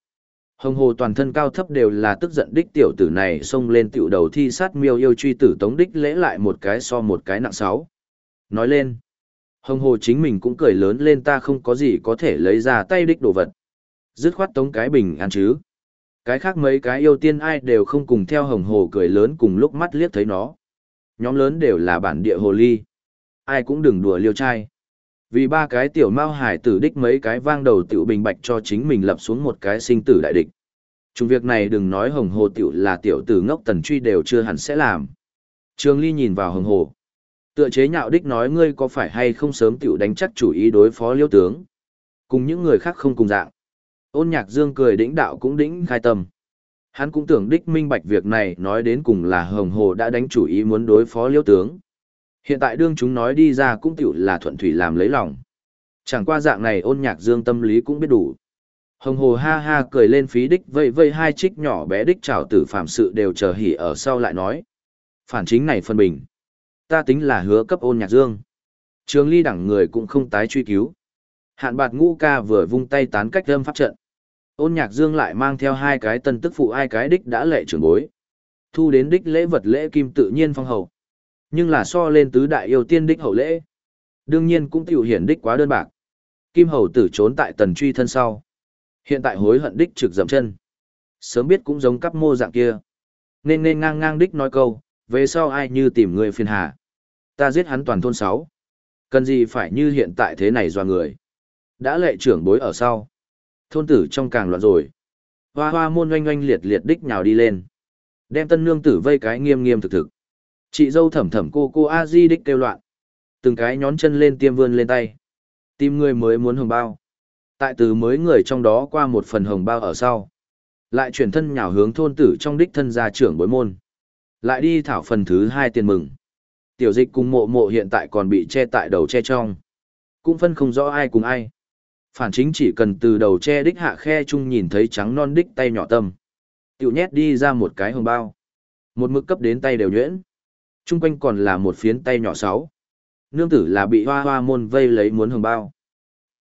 Hồng hồ toàn thân cao thấp đều là tức giận đích tiểu tử này xông lên tiểu đầu thi sát miêu yêu truy tử tống đích lễ lại một cái so một cái nặng sáu. Nói lên. Hồng hồ chính mình cũng cười lớn lên ta không có gì có thể lấy ra tay đích đồ vật. Dứt khoát tống cái bình ăn chứ. Cái khác mấy cái yêu tiên ai đều không cùng theo hồng hồ cười lớn cùng lúc mắt liếc thấy nó. Nhóm lớn đều là bản địa hồ ly. Ai cũng đừng đùa liêu trai. Vì ba cái tiểu mao hải tử đích mấy cái vang đầu tiểu bình bạch cho chính mình lập xuống một cái sinh tử đại địch. Chúng việc này đừng nói hồng hồ tiểu là tiểu tử ngốc tần truy đều chưa hẳn sẽ làm. trương Ly nhìn vào hồng hồ. Tựa chế nhạo đích nói ngươi có phải hay không sớm tiểu đánh chắc chủ ý đối phó liêu tướng. Cùng những người khác không cùng dạng. Ôn nhạc dương cười đĩnh đạo cũng đĩnh khai tâm. Hắn cũng tưởng đích minh bạch việc này nói đến cùng là Hồng Hồ đã đánh chủ ý muốn đối phó liêu tướng. Hiện tại đương chúng nói đi ra cũng tiểu là thuận thủy làm lấy lòng. Chẳng qua dạng này ôn nhạc dương tâm lý cũng biết đủ. Hồng Hồ ha ha cười lên phí đích vây vây hai trích nhỏ bé đích trào tử phạm sự đều chờ hỉ ở sau lại nói. Phản chính này phân bình. Ta tính là hứa cấp ôn nhạc dương. Trường ly đẳng người cũng không tái truy cứu. Hạn bạt ngũ ca vừa vung tay tán cách âm pháp trận. Ôn nhạc dương lại mang theo hai cái tân tức phụ ai cái đích đã lệ trưởng bối. Thu đến đích lễ vật lễ kim tự nhiên phong hầu. Nhưng là so lên tứ đại yêu tiên đích hậu lễ. Đương nhiên cũng tiểu hiển đích quá đơn bạc. Kim hầu tử trốn tại tần truy thân sau. Hiện tại hối hận đích trực dậm chân. Sớm biết cũng giống cắp mô dạng kia. Nên nên ngang ngang đích nói câu, về sau ai như tìm người phiền hà. Ta giết hắn toàn thôn sáu. Cần gì phải như hiện tại thế này do người. Đã lệ trưởng bối ở sau. Thôn tử trong càng loạn rồi. Hoa hoa môn oanh oanh liệt liệt đích nhào đi lên. Đem tân nương tử vây cái nghiêm nghiêm thực thực. Chị dâu thẩm thẩm cô cô a di đích kêu loạn. Từng cái nhón chân lên tiêm vươn lên tay. Tìm người mới muốn hồng bao. Tại từ mới người trong đó qua một phần hồng bao ở sau. Lại chuyển thân nhào hướng thôn tử trong đích thân gia trưởng bối môn. Lại đi thảo phần thứ hai tiền mừng. Tiểu dịch cùng mộ mộ hiện tại còn bị che tại đầu che trong. Cũng phân không rõ ai cùng ai. Phản chính chỉ cần từ đầu che đích hạ khe chung nhìn thấy trắng non đích tay nhỏ tâm. Tiểu nhét đi ra một cái hồng bao. Một mực cấp đến tay đều nhuyễn. Trung quanh còn là một phiến tay nhỏ sáu. Nương tử là bị hoa hoa môn vây lấy muốn hồng bao.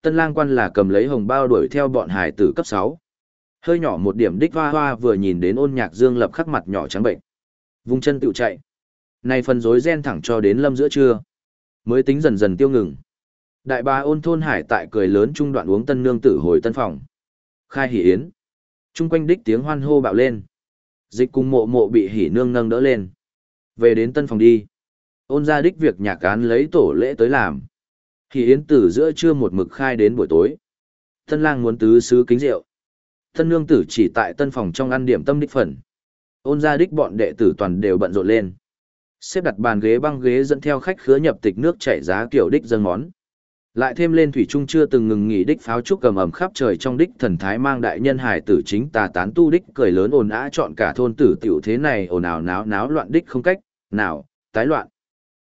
Tân lang quan là cầm lấy hồng bao đuổi theo bọn hải tử cấp 6. Hơi nhỏ một điểm đích hoa hoa vừa nhìn đến ôn nhạc dương lập khắc mặt nhỏ trắng bệnh. Vùng chân tự chạy. Này phần rối ren thẳng cho đến lâm giữa trưa. Mới tính dần dần tiêu ngừng. Đại bá ôn thôn hải tại cười lớn trung đoạn uống tân nương tử hồi tân phòng. Khai hỉ yến. Trung quanh đích tiếng hoan hô bạo lên. Dịch cùng mộ mộ bị hỉ nương nâng đỡ lên. Về đến tân phòng đi. Ôn ra đích việc nhạc cán lấy tổ lễ tới làm. thì yến tử giữa trưa một mực khai đến buổi tối. Tân lang muốn tứ sứ kính rượu. Tân nương tử chỉ tại tân phòng trong ăn điểm tâm đích phần. Ôn ra đích bọn đệ tử toàn đều bận rộn lên. Xếp đặt bàn ghế băng ghế dẫn theo khách khứa nhập tịch nước chảy giá kiểu đích dâng món. Lại thêm lên thủy trung chưa từng ngừng nghỉ đích pháo trúc cầm ẩm khắp trời trong đích thần thái mang đại nhân hải tử chính tà tán tu đích cười lớn ồn ã chọn cả thôn tử tiểu thế này ồn ào náo náo loạn đích không cách, nào, tái loạn.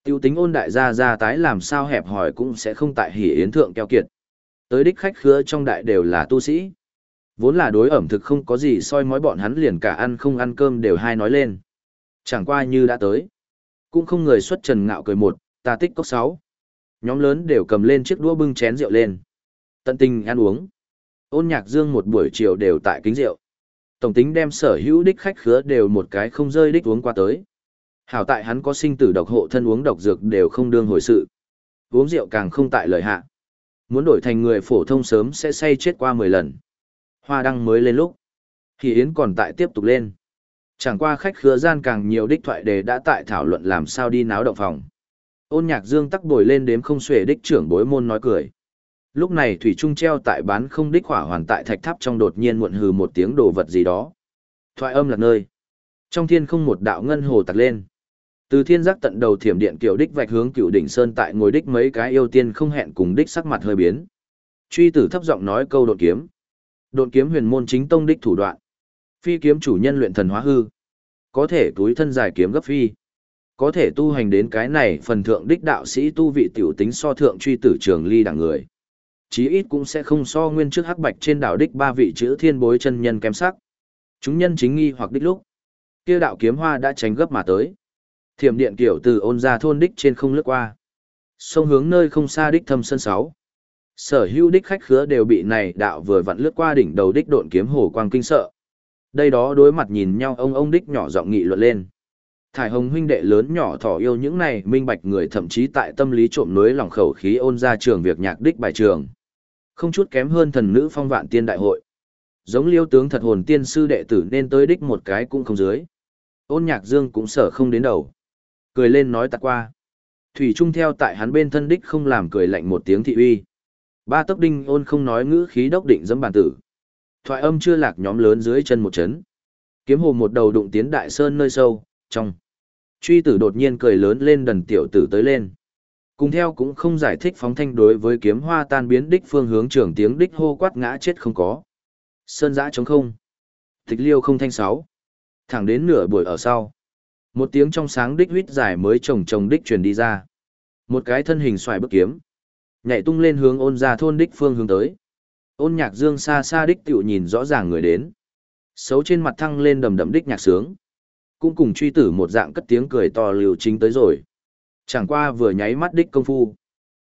tiểu tính ôn đại gia gia tái làm sao hẹp hỏi cũng sẽ không tại hỉ yến thượng keo kiệt. Tới đích khách khứa trong đại đều là tu sĩ. Vốn là đối ẩm thực không có gì soi mói bọn hắn liền cả ăn không ăn cơm đều hai nói lên. Chẳng qua như đã tới. Cũng không người xuất trần ngạo cười một, ta tích cốc sáu. Nhóm lớn đều cầm lên chiếc đũa bưng chén rượu lên. Tận tình ăn uống. Ôn nhạc dương một buổi chiều đều tại kính rượu. Tổng tính đem sở hữu đích khách khứa đều một cái không rơi đích uống qua tới. Hảo tại hắn có sinh tử độc hộ thân uống độc dược đều không đương hồi sự. Uống rượu càng không tại lời hạ. Muốn đổi thành người phổ thông sớm sẽ say chết qua 10 lần. Hoa đăng mới lên lúc. Thì Yến còn tại tiếp tục lên. Chẳng qua khách khứa gian càng nhiều đích thoại đề đã tại thảo luận làm sao đi náo động phòng. Ôn nhạc dương tắc bồi lên đếm không xuể đích trưởng bối môn nói cười. Lúc này Thủy Trung treo tại bán không đích hỏa hoàn tại thạch tháp trong đột nhiên muộn hừ một tiếng đồ vật gì đó. Thoại âm là nơi. Trong thiên không một đạo ngân hồ tạc lên. Từ thiên giác tận đầu thiểm điện kiểu đích vạch hướng cựu đỉnh sơn tại ngồi đích mấy cái yêu tiên không hẹn cùng đích sắc mặt hơi biến. Truy tử thấp giọng nói câu đột kiếm. Đột kiếm huyền môn chính tông đích thủ đoạn. Phi kiếm chủ nhân luyện thần hóa hư. Có thể túi thân giải kiếm gấp phi. Có thể tu hành đến cái này phần thượng đích đạo sĩ tu vị tiểu tính so thượng truy tử trường ly đẳng người. Chí ít cũng sẽ không so nguyên trước hắc bạch trên đạo đích ba vị chữ thiên bối chân nhân kém sắc. Chúng nhân chính nghi hoặc đích lúc. kia đạo kiếm hoa đã tránh gấp mà tới. Thiểm điện kiểu từ ôn ra thôn đích trên không lướt qua. Sông hướng nơi không xa đích thâm sân sáu. Sở hữu đích khách khứa đều bị này đạo vừa vặn lướt qua đỉnh đầu đích độn kiếm hồ quang kinh sợ. Đây đó đối mặt nhìn nhau ông ông đích nhỏ giọng nghị luận lên. Thải hồng huynh đệ lớn nhỏ thỏ yêu những này minh bạch người thậm chí tại tâm lý trộm núi lòng khẩu khí ôn ra trường việc nhạc đích bài trường. Không chút kém hơn thần nữ phong vạn tiên đại hội. Giống liêu tướng thật hồn tiên sư đệ tử nên tới đích một cái cũng không dưới. Ôn nhạc dương cũng sở không đến đầu. Cười lên nói tạc qua. Thủy Trung theo tại hắn bên thân đích không làm cười lạnh một tiếng thị uy. Ba tốc đinh ôn không nói ngữ khí đốc định dẫm bàn tử. Thoại âm chưa lạc nhóm lớn dưới chân một chấn. Kiếm hồ một đầu đụng tiến đại sơn nơi sâu, trong. Truy tử đột nhiên cười lớn lên đần tiểu tử tới lên. Cùng theo cũng không giải thích phóng thanh đối với kiếm hoa tan biến đích phương hướng trưởng tiếng đích hô quát ngã chết không có. Sơn giã chống không. Tịch liêu không thanh sáu. Thẳng đến nửa buổi ở sau. Một tiếng trong sáng đích huyết dài mới trồng trồng đích truyền đi ra. Một cái thân hình xoài bước kiếm. Nhảy tung lên hướng ôn ra thôn đích phương hướng tới. Ôn nhạc dương xa xa đích tiểu nhìn rõ ràng người đến. Xấu trên mặt thăng lên đầm đậm đích nhạc sướng. Cũng cùng truy tử một dạng cất tiếng cười to lưu chính tới rồi. Chẳng qua vừa nháy mắt đích công phu.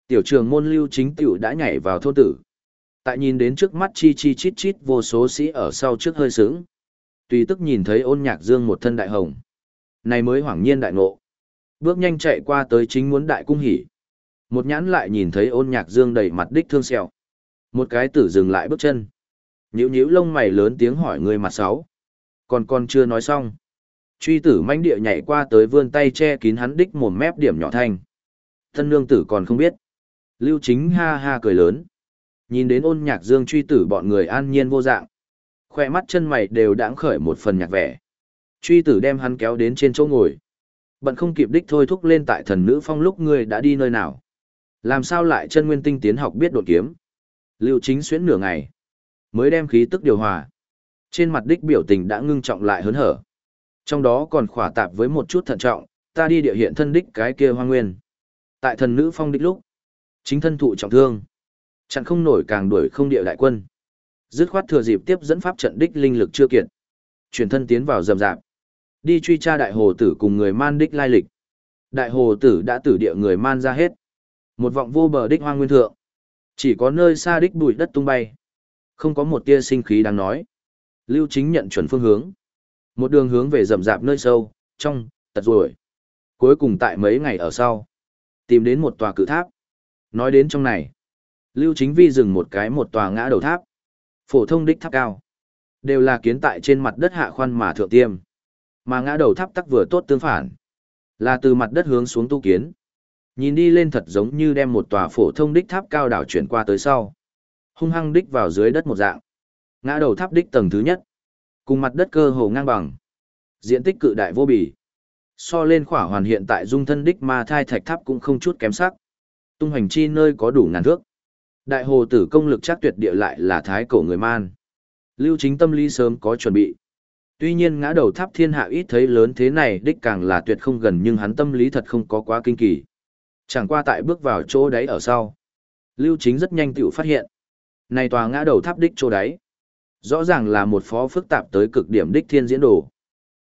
Tiểu trường môn lưu chính tiểu đã nhảy vào thôn tử. Tại nhìn đến trước mắt chi chi chít chít vô số sĩ ở sau trước hơi sướng. Tùy tức nhìn thấy ôn nhạc dương một thân đại hồng. Này mới hoảng nhiên đại ngộ. Bước nhanh chạy qua tới chính muốn đại cung hỉ. Một nhãn lại nhìn thấy ôn nhạc dương đầy mặt đích thương sẹo. Một cái tử dừng lại bước chân. Nhíu nhíu lông mày lớn tiếng hỏi người mặt sáu. Còn con chưa nói xong. Truy tử manh địa nhảy qua tới vươn tay che kín hắn đích mồm mép điểm nhỏ thanh. Thân nương tử còn không biết. Lưu chính ha ha cười lớn. Nhìn đến ôn nhạc dương truy tử bọn người an nhiên vô dạng. Khoe mắt chân mày đều đãng khởi một phần nhạc vẻ. Truy tử đem hắn kéo đến trên chỗ ngồi. Bận không kịp đích thôi thúc lên tại thần nữ phong lúc ngươi đã đi nơi nào. Làm sao lại chân nguyên tinh tiến học biết đột kiếm. Lưu chính xuyến nửa ngày. Mới đem khí tức điều hòa. Trên mặt đích biểu tình đã ngưng trọng lại hớn hở. Trong đó còn khỏa tạp với một chút thận trọng, ta đi địa hiện thân đích cái kia hoang nguyên. Tại thần nữ phong đích lúc, chính thân thụ trọng thương. Chặn không nổi càng đuổi không địa đại quân. Dứt khoát thừa dịp tiếp dẫn pháp trận đích linh lực chưa kiện. Chuyển thân tiến vào rầm rạp. Đi truy tra đại hồ tử cùng người man đích lai lịch. Đại hồ tử đã tử địa người man ra hết. Một vọng vô bờ đích hoang nguyên thượng. Chỉ có nơi xa đích bụi đất tung bay. Không có một tia sinh khí đáng nói. Lưu chính nhận chuẩn phương hướng. Một đường hướng về rậm rạp nơi sâu, trong, tật rồi. Cuối cùng tại mấy ngày ở sau. Tìm đến một tòa cự tháp. Nói đến trong này. Lưu chính vi dừng một cái một tòa ngã đầu tháp. Phổ thông đích tháp cao. Đều là kiến tại trên mặt đất hạ khoan mà thượng tiêm. Mà ngã đầu tháp tắc vừa tốt tương phản. Là từ mặt đất hướng xuống tu kiến. Nhìn đi lên thật giống như đem một tòa phổ thông đích tháp cao đảo chuyển qua tới sau. Hung hăng đích vào dưới đất một dạng. Ngã đầu tháp đích tầng thứ nhất. Cùng mặt đất cơ hồ ngang bằng. Diện tích cự đại vô bì. So lên khỏa hoàn hiện tại dung thân đích ma thai thạch tháp cũng không chút kém sắc. Tung hành chi nơi có đủ ngàn thước. Đại hồ tử công lực chắc tuyệt địa lại là thái cổ người man. Lưu chính tâm lý sớm có chuẩn bị. Tuy nhiên ngã đầu tháp thiên hạ ít thấy lớn thế này đích càng là tuyệt không gần nhưng hắn tâm lý thật không có quá kinh kỳ. Chẳng qua tại bước vào chỗ đáy ở sau. Lưu chính rất nhanh tựu phát hiện. Này tòa ngã đầu tháp đích chỗ đáy. Rõ ràng là một phó phức tạp tới cực điểm đích thiên diễn đồ.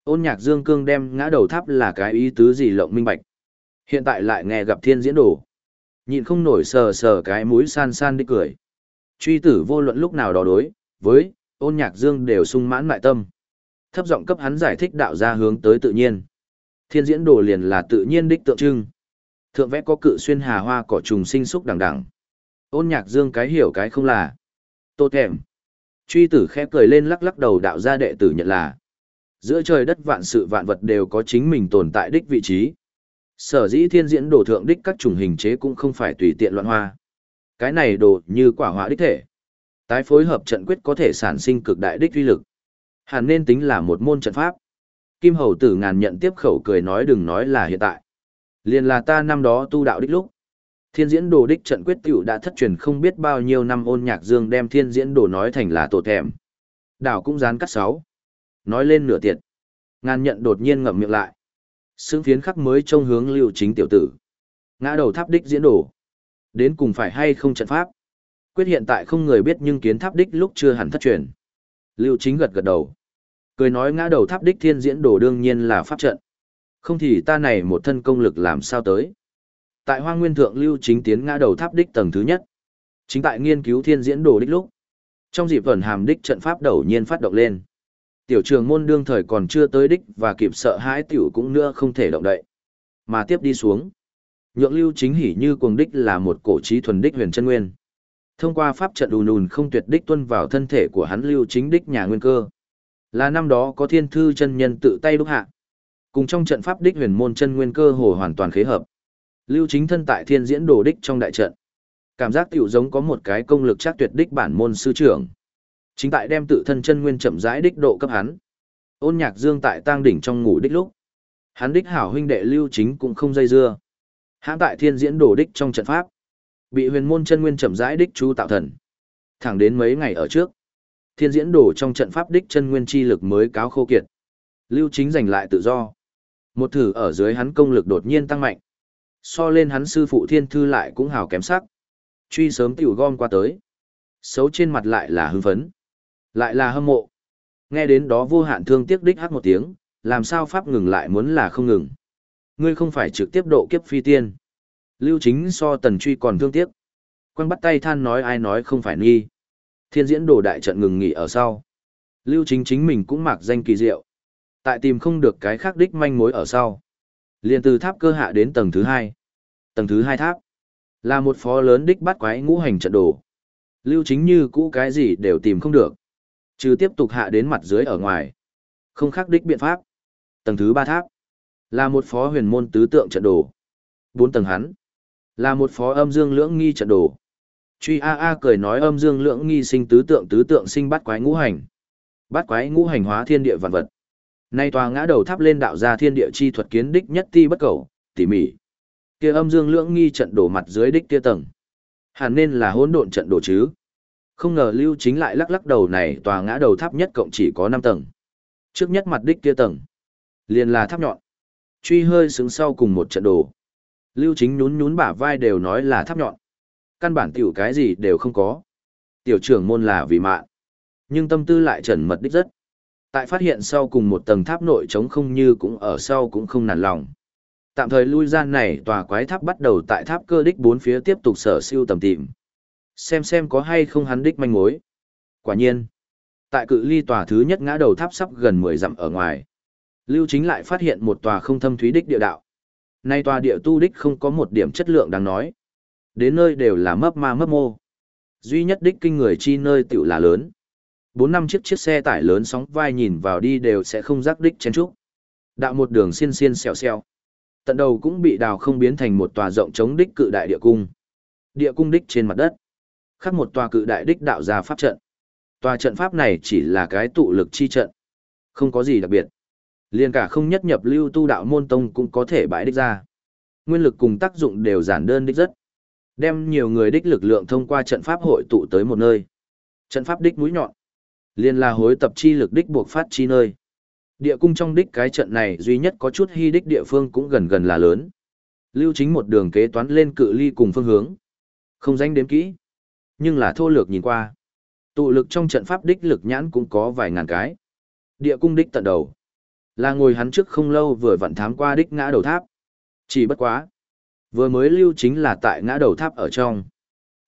Ôn nhạc dương cương đem ngã đầu tháp là cái ý tứ gì lộng minh bạch. Hiện tại lại nghe gặp thiên diễn đồ. Nhịn không nổi sờ sờ cái mũi san san đi cười. Truy tử vô luận lúc nào đó đối, với, ôn nhạc dương đều sung mãn mại tâm. Thấp giọng cấp hắn giải thích đạo ra hướng tới tự nhiên. Thiên diễn đồ liền là tự nhiên đích tượng trưng. Thượng vẽ có cự xuyên hà hoa cỏ trùng sinh xúc đằng đằng. Ôn nhạc dương cái hiểu cái không là. Tô thèm. Truy tử khẽ cười lên lắc lắc đầu đạo ra đệ tử nhận là. Giữa trời đất vạn sự vạn vật đều có chính mình tồn tại đích vị trí. Sở dĩ thiên diễn đồ thượng đích các chủng hình chế cũng không phải tùy tiện loạn hoa. Cái này đồ như quả hoa đích thể. Tái phối hợp trận quyết có thể sản sinh cực đại đích uy lực. Hẳn nên tính là một môn trận pháp. Kim Hầu Tử ngàn nhận tiếp khẩu cười nói đừng nói là hiện tại. Liền là ta năm đó tu đạo đích lúc. Thiên diễn đồ đích trận quyết tiểu đã thất truyền không biết bao nhiêu năm ôn nhạc dương đem thiên diễn đồ nói thành là tổ thèm. Đảo cũng dán cắt sáu. Nói lên nửa tiệt. Ngàn nhận đột nhiên ngậm miệng lại. Sướng phiến khắc mới trông hướng lưu chính tiểu tử. Ngã đầu tháp đích diễn đồ. Đến cùng phải hay không trận pháp. Quyết hiện tại không người biết nhưng kiến tháp đích lúc chưa hẳn thất truyền. Lưu chính gật gật đầu. Cười nói ngã đầu tháp đích thiên diễn đồ đương nhiên là pháp trận. Không thì ta này một thân công lực làm sao tới. Tại hoa nguyên thượng lưu chính tiến ngã đầu tháp đích tầng thứ nhất. Chính tại nghiên cứu thiên diễn đồ đích lúc. Trong dịp vẩn hàm đích trận pháp đầu nhiên phát động lên. Tiểu trường môn đương thời còn chưa tới đích và kịp sợ hãi tiểu cũng nữa không thể động đậy. Mà tiếp đi xuống. Nhượng lưu chính hỉ như cuồng đích là một cổ trí thuần đích huyền chân nguyên. Thông qua pháp trận ùn ùn không tuyệt đích tuân vào thân thể của hắn lưu chính đích nhà nguyên cơ. Là năm đó có thiên thư chân nhân tự tay đúc hạ. Cùng trong trận pháp đích huyền môn chân nguyên cơ hồ hoàn toàn khế hợp. Lưu chính thân tại thiên diễn đồ đích trong đại trận. Cảm giác tiểu giống có một cái công lực chắc tuyệt đích bản môn sư trưởng. Chính tại đem tự thân chân nguyên chậm rãi đích độ cấp hắn. Ôn nhạc dương tại tang đỉnh trong ngủ đích lúc. Hắn đích hảo huynh đệ lưu chính cũng không dây dưa. Hãng tại thiên diễn đồ đích trong trận pháp. Bị huyền môn chân nguyên chậm rãi đích chú tạo thần. Thẳng đến mấy ngày ở trước. Thiên diễn đồ trong trận pháp đích chân nguyên chi lực mới cáo khô kiệt. Lưu Chính giành lại tự do. Một thử ở dưới hắn công lực đột nhiên tăng mạnh. So lên hắn sư phụ thiên thư lại cũng hào kém sắc. Truy sớm tiểu gom qua tới. Xấu trên mặt lại là hưng phấn. Lại là hâm mộ. Nghe đến đó vô hạn thương tiếc đích hát một tiếng, làm sao pháp ngừng lại muốn là không ngừng. Ngươi không phải trực tiếp độ kiếp phi tiên. Lưu chính so tần truy còn thương tiếc. Quang bắt tay than nói ai nói không phải nghi. Thiên diễn đồ đại trận ngừng nghỉ ở sau. Lưu chính chính mình cũng mặc danh kỳ diệu. Tại tìm không được cái khác đích manh mối ở sau liền từ tháp cơ hạ đến tầng thứ hai. Tầng thứ hai tháp. Là một phó lớn đích bắt quái ngũ hành trận đồ. Lưu chính như cũ cái gì đều tìm không được. Trừ tiếp tục hạ đến mặt dưới ở ngoài. Không khác đích biện pháp. Tầng thứ ba tháp. Là một phó huyền môn tứ tượng trận đồ. Bốn tầng hắn. Là một phó âm dương lưỡng nghi trận đồ. Truy A A cười nói âm dương lưỡng nghi sinh tứ tượng tứ tượng sinh bắt quái ngũ hành. Bắt quái ngũ hành hóa thiên địa vạn vật. Nay tòa ngã đầu tháp lên đạo ra thiên địa chi thuật kiến đích nhất ti bất cầu, tỉ mỉ. Kia âm dương lưỡng nghi trận đổ mặt dưới đích kia tầng. Hẳn nên là hỗn độn trận đổ chứ. Không ngờ Lưu Chính lại lắc lắc đầu này tòa ngã đầu tháp nhất cộng chỉ có 5 tầng. Trước nhất mặt đích kia tầng, liền là tháp nhọn. Truy hơi xứng sau cùng một trận đồ. Lưu Chính nhún nhún bả vai đều nói là tháp nhọn. Căn bản tiểu cái gì đều không có. Tiểu trưởng môn là vì mạng. Nhưng tâm tư lại trần mật đích rất. Tại phát hiện sau cùng một tầng tháp nội trống không như cũng ở sau cũng không nản lòng. Tạm thời lui gian này tòa quái tháp bắt đầu tại tháp cơ đích bốn phía tiếp tục sở siêu tầm tìm. Xem xem có hay không hắn đích manh mối. Quả nhiên, tại cự ly tòa thứ nhất ngã đầu tháp sắp gần 10 dặm ở ngoài. Lưu Chính lại phát hiện một tòa không thâm thúy đích địa đạo. Nay tòa địa tu đích không có một điểm chất lượng đáng nói. Đến nơi đều là mấp ma mấp mô. Duy nhất đích kinh người chi nơi tiểu là lớn. Bốn năm chiếc chiếc xe tải lớn sóng vai nhìn vào đi đều sẽ không rắc đích chen trúc. Đạo một đường xiên xiên xèo xèo. Tận đầu cũng bị đào không biến thành một tòa rộng chống đích cự đại địa cung. Địa cung đích trên mặt đất. Khắc một tòa cự đại đích đạo ra pháp trận. Tòa trận pháp này chỉ là cái tụ lực chi trận. Không có gì đặc biệt. liền cả không nhất nhập lưu tu đạo môn tông cũng có thể bãi đích ra. Nguyên lực cùng tác dụng đều giản đơn đích rất. Đem nhiều người đích lực lượng thông qua trận pháp hội tụ tới một nơi. Trận pháp đích mũi nhọn. Liên là hối tập chi lực đích buộc phát chi nơi. Địa cung trong đích cái trận này duy nhất có chút hy đích địa phương cũng gần gần là lớn. Lưu chính một đường kế toán lên cự ly cùng phương hướng. Không danh đếm kỹ. Nhưng là thô lược nhìn qua. Tụ lực trong trận pháp đích lực nhãn cũng có vài ngàn cái. Địa cung đích tận đầu. Là ngồi hắn trước không lâu vừa vặn thám qua đích ngã đầu tháp. Chỉ bất quá. Vừa mới lưu chính là tại ngã đầu tháp ở trong.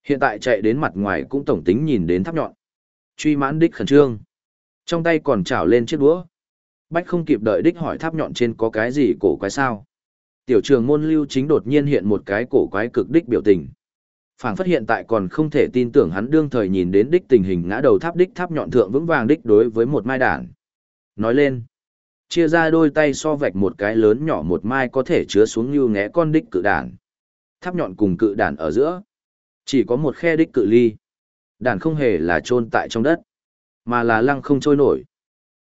Hiện tại chạy đến mặt ngoài cũng tổng tính nhìn đến tháp nhọn. Truy mãn đích khẩn trương. Trong tay còn chảo lên chiếc đũa. Bách không kịp đợi đích hỏi tháp nhọn trên có cái gì cổ quái sao. Tiểu trường môn lưu chính đột nhiên hiện một cái cổ quái cực đích biểu tình. phảng phất hiện tại còn không thể tin tưởng hắn đương thời nhìn đến đích tình hình ngã đầu tháp đích tháp nhọn thượng vững vàng đích đối với một mai đản. Nói lên, chia ra đôi tay so vạch một cái lớn nhỏ một mai có thể chứa xuống như ngẽ con đích cự đản. Tháp nhọn cùng cự đản ở giữa, chỉ có một khe đích cự ly đàn không hề là chôn tại trong đất, mà là lăng không trôi nổi.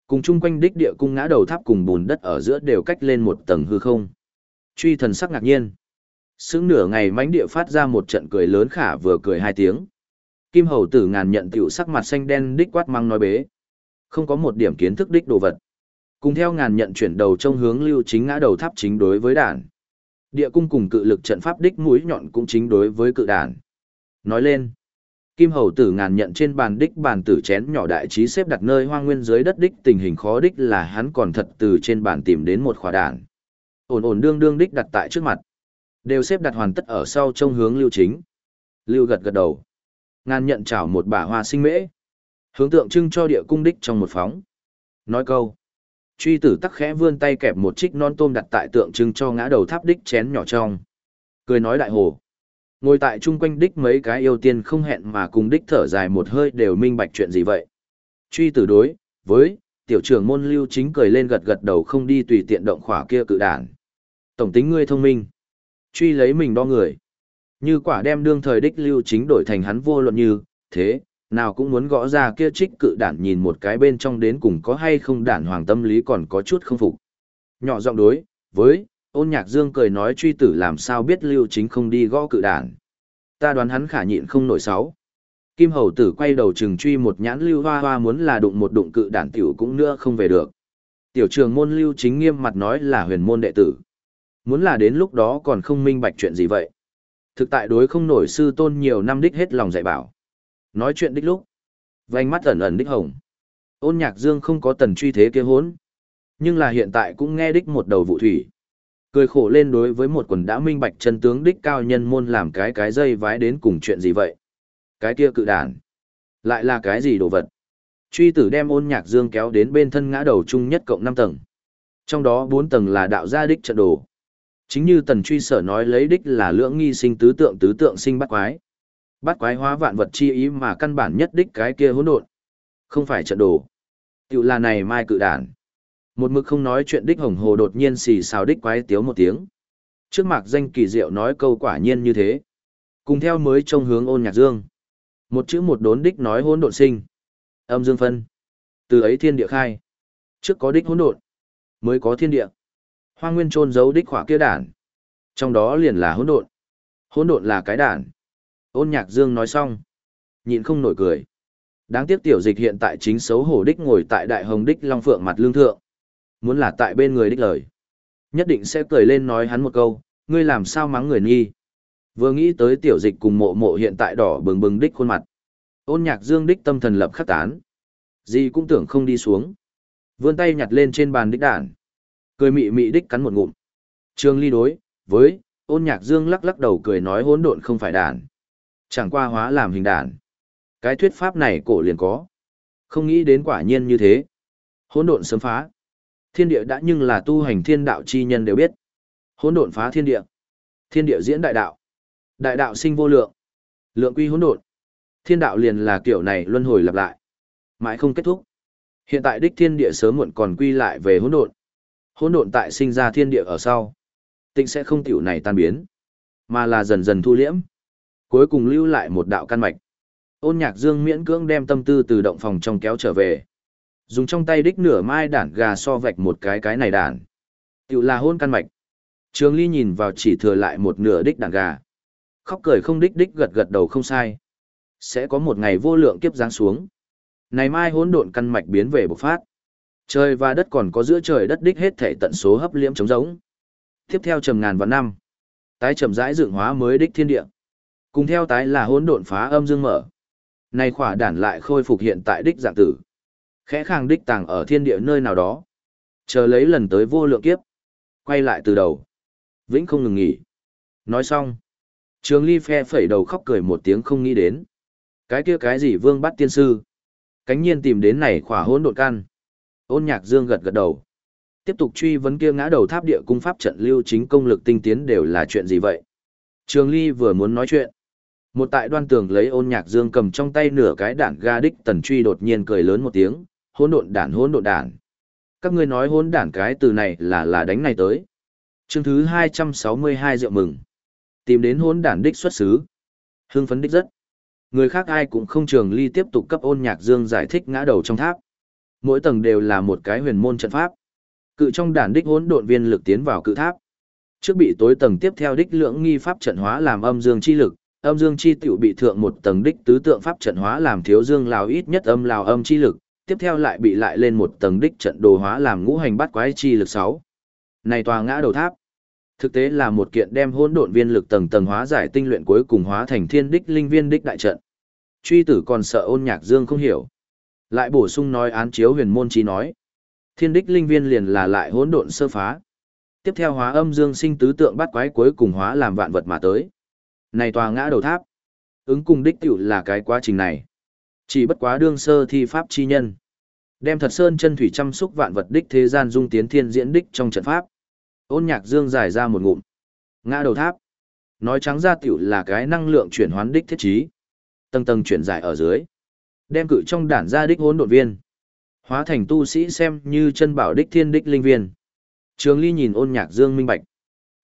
Cùng chung quanh đích địa cung ngã đầu tháp cùng bùn đất ở giữa đều cách lên một tầng hư không. Truy thần sắc ngạc nhiên. Sững nửa ngày mánh địa phát ra một trận cười lớn khả vừa cười hai tiếng. Kim hầu tử ngàn nhận tiểu sắc mặt xanh đen đích quát mang nói bế. Không có một điểm kiến thức đích đồ vật. Cùng theo ngàn nhận chuyển đầu trong hướng lưu chính ngã đầu tháp chính đối với đàn. Địa cung cùng cự lực trận pháp đích mũi nhọn cũng chính đối với cự đàn. Nói lên, Kim hầu tử ngàn nhận trên bàn đích bàn tử chén nhỏ đại trí xếp đặt nơi hoang nguyên dưới đất đích tình hình khó đích là hắn còn thật từ trên bàn tìm đến một khỏa đạn. Ổn ổn đương đương đích đặt tại trước mặt. Đều xếp đặt hoàn tất ở sau trông hướng lưu chính. Lưu gật gật đầu. Ngàn nhận chảo một bả hoa sinh mễ. Hướng tượng trưng cho địa cung đích trong một phóng. Nói câu. Truy tử tắc khẽ vươn tay kẹp một trích non tôm đặt tại tượng trưng cho ngã đầu tháp đích chén nhỏ trong. Cười nói đại hồ. Ngồi tại chung quanh đích mấy cái yêu tiên không hẹn mà cùng đích thở dài một hơi đều minh bạch chuyện gì vậy. Truy tử đối, với, tiểu trưởng môn lưu chính cười lên gật gật đầu không đi tùy tiện động khỏa kia cự đản. Tổng tính ngươi thông minh. Truy lấy mình đo người. Như quả đem đương thời đích lưu chính đổi thành hắn vô luận như, thế, nào cũng muốn gõ ra kia trích cự đản nhìn một cái bên trong đến cùng có hay không đản hoàng tâm lý còn có chút không phục. Nhỏ giọng đối, với, ôn nhạc dương cười nói truy tử làm sao biết lưu chính không đi gõ cự đản. Ta đoán hắn khả nhịn không nổi sáu. Kim hầu tử quay đầu trừng truy một nhãn lưu hoa hoa muốn là đụng một đụng cự đản tiểu cũng nữa không về được. Tiểu trường môn lưu chính nghiêm mặt nói là huyền môn đệ tử. Muốn là đến lúc đó còn không minh bạch chuyện gì vậy. Thực tại đối không nổi sư tôn nhiều năm đích hết lòng dạy bảo. Nói chuyện đích lúc. Vành mắt ẩn ẩn đích hồng. Ôn nhạc dương không có tần truy thế kia hốn. Nhưng là hiện tại cũng nghe đích một đầu vụ thủy. Cười khổ lên đối với một quần đã minh bạch chân tướng đích cao nhân môn làm cái cái dây vái đến cùng chuyện gì vậy. Cái kia cự đàn. Lại là cái gì đồ vật. Truy tử đem ôn nhạc dương kéo đến bên thân ngã đầu chung nhất cộng 5 tầng. Trong đó 4 tầng là đạo gia đích trận đồ. Chính như tần truy sở nói lấy đích là lưỡng nghi sinh tứ tượng tứ tượng sinh bắt quái. Bắt quái hóa vạn vật chi ý mà căn bản nhất đích cái kia hỗn độn. Không phải trận đồ. Tiểu là này mai cự đàn. Một mực không nói chuyện đích hồng hồ đột nhiên xì xào đích quái tiếu một tiếng. Trước mặt danh kỳ diệu nói câu quả nhiên như thế. Cùng theo mới trông hướng ôn nhạc dương. Một chữ một đốn đích nói hỗn độn sinh. Âm dương phân. Từ ấy thiên địa khai. Trước có đích hỗn độn, mới có thiên địa. Hoa nguyên trôn giấu đích khỏa kia đản. Trong đó liền là hỗn độn. Hỗn độn là cái đản. Ôn nhạc dương nói xong. Nhịn không nổi cười. Đáng tiếc tiểu dịch hiện tại chính xấu hổ đích ngồi tại đại hồng đích long phượng mặt lương thượng. Muốn là tại bên người đích lời. Nhất định sẽ cười lên nói hắn một câu, ngươi làm sao mắng người nghi. Vừa nghĩ tới tiểu dịch cùng mộ mộ hiện tại đỏ bừng bừng đích khuôn mặt. Ôn nhạc dương đích tâm thần lập khắc tán. Gì cũng tưởng không đi xuống. Vươn tay nhặt lên trên bàn đích đạn. Cười mị mị đích cắn một ngụm. Trương ly đối, với, ôn nhạc dương lắc lắc đầu cười nói hỗn độn không phải đạn. Chẳng qua hóa làm hình đạn. Cái thuyết pháp này cổ liền có. Không nghĩ đến quả nhiên như thế. Hỗn độn sớm phá. Thiên địa đã nhưng là tu hành thiên đạo chi nhân đều biết. Hỗn độn phá thiên địa. Thiên địa diễn đại đạo. Đại đạo sinh vô lượng. Lượng quy hỗn độn. Thiên đạo liền là kiểu này luân hồi lặp lại. Mãi không kết thúc. Hiện tại đích thiên địa sớm muộn còn quy lại về hỗn độn. Hỗn độn tại sinh ra thiên địa ở sau. Tịnh sẽ không tiểu này tan biến. Mà là dần dần thu liễm. Cuối cùng lưu lại một đạo căn mạch. Ôn nhạc dương miễn cưỡng đem tâm tư từ động phòng trong kéo trở về. Dùng trong tay đích nửa mai đản gà so vạch một cái cái này đản. Tiểu là hôn căn mạch. Trường ly nhìn vào chỉ thừa lại một nửa đích đản gà. Khóc cười không đích đích gật gật đầu không sai. Sẽ có một ngày vô lượng kiếp giáng xuống. Này mai hỗn độn căn mạch biến về bộc phát. Trời và đất còn có giữa trời đất đích hết thể tận số hấp liễm trống giống. Tiếp theo trầm ngàn vạn năm. Tái trầm rãi dựng hóa mới đích thiên địa. Cùng theo tái là hỗn độn phá âm dương mở. Này khỏa đản lại khôi phục hiện tại đích dạng tử. Khẽ khàng đích tàng ở thiên địa nơi nào đó. Chờ lấy lần tới vô lượng kiếp. Quay lại từ đầu. Vĩnh không ngừng nghỉ. Nói xong. Trường Ly phe phẩy đầu khóc cười một tiếng không nghĩ đến. Cái kia cái gì vương bắt tiên sư? Cánh nhiên tìm đến này khỏa hỗn độn căn. Ôn nhạc dương gật gật đầu. Tiếp tục truy vấn kia ngã đầu tháp địa cung pháp trận lưu chính công lực tinh tiến đều là chuyện gì vậy? Trường Ly vừa muốn nói chuyện. Một tại đoan tường lấy ôn nhạc dương cầm trong tay nửa cái đạn ga đích tần truy đột nhiên cười lớn một tiếng, hỗn độn đản hỗn độn đản. Các ngươi nói hỗn đản cái từ này là là đánh này tới. Chương thứ 262 rượu mừng. Tìm đến hỗn đản đích xuất xứ. Hưng phấn đích rất. Người khác ai cũng không trường ly tiếp tục cấp ôn nhạc dương giải thích ngã đầu trong tháp. Mỗi tầng đều là một cái huyền môn trận pháp. Cự trong đản đích hỗn độn viên lực tiến vào cự tháp. Trước bị tối tầng tiếp theo đích lượng nghi pháp trận hóa làm âm dương chi lực, âm dương chi tiểu bị thượng một tầng đích tứ tượng pháp trận hóa làm thiếu dương lào ít nhất âm lào âm chi lực, tiếp theo lại bị lại lên một tầng đích trận đồ hóa làm ngũ hành bắt quái chi lực 6. Này tòa ngã đầu tháp, thực tế là một kiện đem hỗn độn viên lực tầng tầng hóa giải tinh luyện cuối cùng hóa thành thiên đích linh viên đích đại trận. Truy tử còn sợ ôn nhạc dương không hiểu. Lại bổ sung nói án chiếu huyền môn chi nói. Thiên đích linh viên liền là lại hỗn độn sơ phá. Tiếp theo hóa âm dương sinh tứ tượng bắt quái cuối cùng hóa làm vạn vật mà tới. Này tòa ngã đầu tháp. Ứng cùng đích tiểu là cái quá trình này. Chỉ bất quá đương sơ thi pháp chi nhân. Đem thật sơn chân thủy chăm xúc vạn vật đích thế gian dung tiến thiên diễn đích trong trận pháp. Ôn nhạc dương giải ra một ngụm. Ngã đầu tháp. Nói trắng ra tiểu là cái năng lượng chuyển hoán đích thiết trí. Tầng tầng chuyển giải ở dưới. Đem cự trong đản ra đích hỗn độn viên. Hóa thành tu sĩ xem như chân bảo đích thiên đích linh viên. Trường Ly nhìn ôn nhạc dương minh bạch.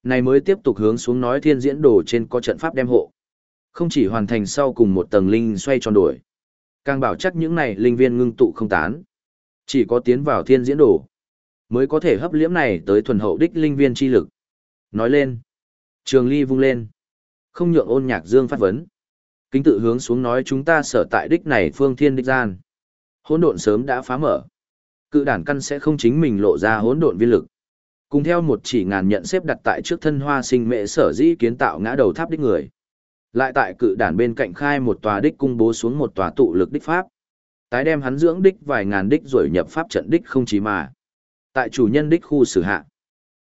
Này mới tiếp tục hướng xuống nói thiên diễn đồ trên có trận pháp đem hộ. Không chỉ hoàn thành sau cùng một tầng linh xoay tròn đổi. Càng bảo chắc những này linh viên ngưng tụ không tán. Chỉ có tiến vào thiên diễn đồ. Mới có thể hấp liễm này tới thuần hậu đích linh viên chi lực. Nói lên. Trường ly vung lên. Không nhượng ôn nhạc dương phát vấn. Kính tự hướng xuống nói chúng ta sở tại đích này phương thiên đích gian. Hỗn độn sớm đã phá mở. Cự đản căn sẽ không chính mình lộ ra hỗn độn viên lực. Cùng theo một chỉ ngàn nhận xếp đặt tại trước thân hoa sinh mệ sở dĩ kiến tạo ngã đầu tháp đích người. Lại tại cự đản bên cạnh khai một tòa đích cung bố xuống một tòa tụ lực đích pháp. Tái đem hắn dưỡng đích vài ngàn đích rồi nhập pháp trận đích không chỉ mà. Tại chủ nhân đích khu xử hạ.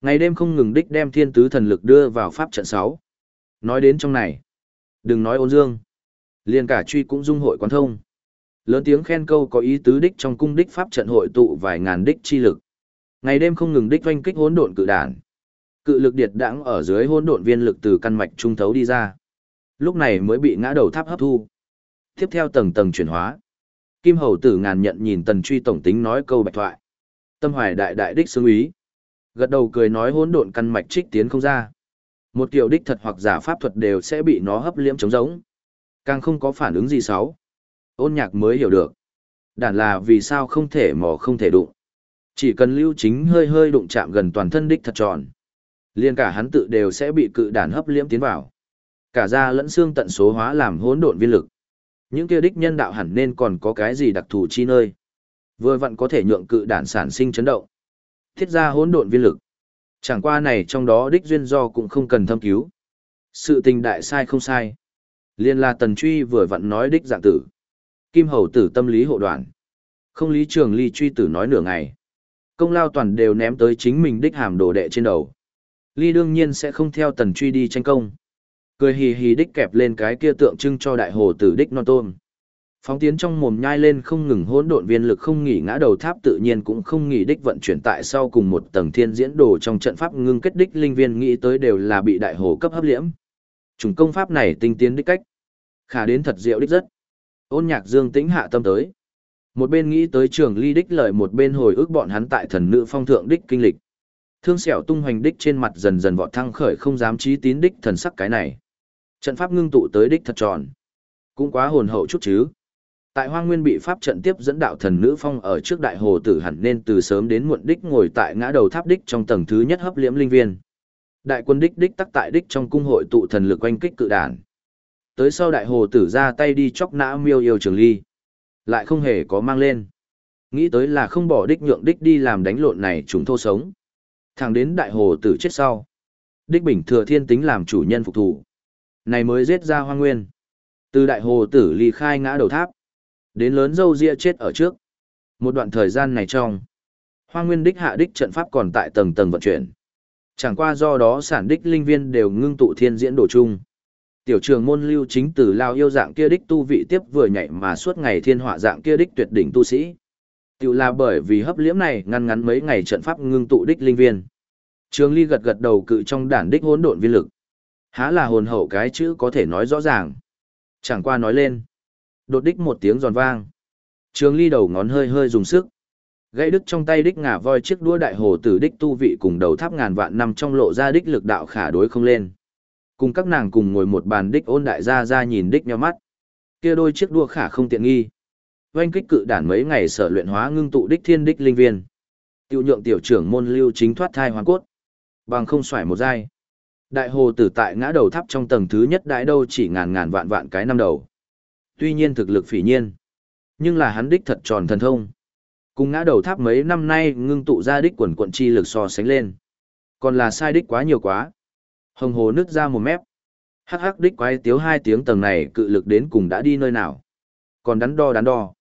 Ngày đêm không ngừng đích đem thiên tứ thần lực đưa vào pháp trận sáu. Nói đến trong này. Đừng nói ôn dương. liền cả truy cũng dung hội quán thông. Lớn tiếng khen câu có ý tứ đích trong cung đích pháp trận hội tụ vài ngàn đích chi lực. Ngày đêm không ngừng đích oanh kích hỗn độn cự đản. Cự lực điệt đãng ở dưới hỗn độn viên lực từ căn mạch trung thấu đi ra. Lúc này mới bị ngã đầu tháp hấp thu. Tiếp theo tầng tầng chuyển hóa. Kim hầu tử ngàn nhận nhìn tần truy tổng tính nói câu bạch thoại. Tâm hoài đại đại đích xứng ý. Gật đầu cười nói hỗn độn căn mạch trích tiến không ra. Một kiểu đích thật hoặc giả pháp thuật đều sẽ bị nó hấp liễm chống giống. Càng không có phản ứng gì xấu. Ôn nhạc mới hiểu được. Đản là vì sao không thể mò không thể đụng. Chỉ cần lưu chính hơi hơi đụng chạm gần toàn thân đích thật tròn. Liên cả hắn tự đều sẽ bị cự đản hấp liễm tiến vào. Cả da lẫn xương tận số hóa làm hỗn độn viên lực. Những kia đích nhân đạo hẳn nên còn có cái gì đặc thù chi nơi. Vừa vặn có thể nhượng cự đản sản sinh chấn động. Thiết ra hỗn độn viên lực. Chẳng qua này trong đó đích duyên do cũng không cần thâm cứu. Sự tình đại sai không sai. Liên là tần truy vừa vặn nói đích dạng tử. Kim hầu tử tâm lý hộ đoạn. Không lý trường ly truy tử nói nửa ngày. Công lao toàn đều ném tới chính mình đích hàm đồ đệ trên đầu. Ly đương nhiên sẽ không theo tần truy đi tranh công. Cười hì hì đích kẹp lên cái kia tượng trưng cho đại hồ tử đích non tôm. Phóng tiến trong mồm nhai lên không ngừng hỗn độn viên lực không nghỉ ngã đầu tháp tự nhiên cũng không nghỉ đích vận chuyển tại sau cùng một tầng thiên diễn đồ trong trận pháp ngưng kết đích linh viên nghĩ tới đều là bị đại hồ cấp hấp liễm. Chủng công pháp này tinh tiến đích cách. Khả đến thật diệu đích rất. Ôn nhạc dương tĩnh hạ tâm tới. Một bên nghĩ tới trường ly đích lợi một bên hồi ức bọn hắn tại thần nữ phong thượng đích kinh lịch. Thương xẻo tung hoành đích trên mặt dần dần vọt thăng khởi không dám trí tín đích thần sắc cái này. Trận pháp ngưng tụ tới đích thật tròn. Cũng quá hồn hậu chút chứ. Tại Hoang Nguyên bị pháp trận tiếp dẫn đạo thần nữ phong ở trước đại hồ tử hẳn nên từ sớm đến muộn đích ngồi tại ngã đầu tháp đích trong tầng thứ nhất hấp liễm linh viên. Đại quân đích đích tắc tại đích trong cung hội tụ thần lực oanh kích cự đản. Tới sau đại hồ tử ra tay đi chóc nã miêu yêu trường ly. Lại không hề có mang lên. Nghĩ tới là không bỏ đích nhượng đích đi làm đánh lộn này chúng thô sống. Thẳng đến đại hồ tử chết sau. Đích bình thừa thiên tính làm chủ nhân phục thủ. Này mới giết ra hoang nguyên. Từ đại hồ tử ly khai ngã đầu tháp. Đến lớn dâu ria chết ở trước. Một đoạn thời gian này trong. Hoang nguyên đích hạ đích trận pháp còn tại tầng tầng vận chuyển. Chẳng qua do đó sản đích linh viên đều ngưng tụ thiên diễn đồ chung. Tiểu trường môn lưu chính từ lao yêu dạng kia đích tu vị tiếp vừa nhảy mà suốt ngày thiên họa dạng kia đích tuyệt đỉnh tu sĩ. Tiểu là bởi vì hấp liễm này ngăn ngắn mấy ngày trận pháp ngưng tụ đích linh viên. Trường ly gật gật đầu cự trong đản đích hỗn độn viên lực. Há là hồn hậu cái chữ có thể nói rõ ràng. Chẳng qua nói lên. Đột đích một tiếng giòn vang. Trường ly đầu ngón hơi hơi dùng sức. Gãy đứt trong tay đích ngả voi chiếc đũa đại hồ tử đích tu vị cùng đầu tháp ngàn vạn năm trong lộ ra đích lực đạo khả đối không lên. Cùng các nàng cùng ngồi một bàn đích ôn đại gia ra nhìn đích nhau mắt. Kia đôi chiếc đua khả không tiện nghi. Oanh kích cự đản mấy ngày sở luyện hóa ngưng tụ đích thiên đích linh viên. Tiêu nhượng tiểu trưởng môn lưu chính thoát thai hoàn cốt. Bằng không xoải một giai. Đại hồ tử tại ngã đầu tháp trong tầng thứ nhất đại đâu chỉ ngàn ngàn vạn vạn cái năm đầu. Tuy nhiên thực lực phỉ nhiên. Nhưng là hắn đích thật tròn thần thông. Cùng ngã đầu tháp mấy năm nay ngưng tụ ra đích quần quận chi lực so sánh lên. Còn là sai đích quá nhiều quá. Hồng hồ nứt ra một mép. Hắc hắc đích quái tiếu hai tiếng tầng này cự lực đến cùng đã đi nơi nào. Còn đắn đo đắn đo.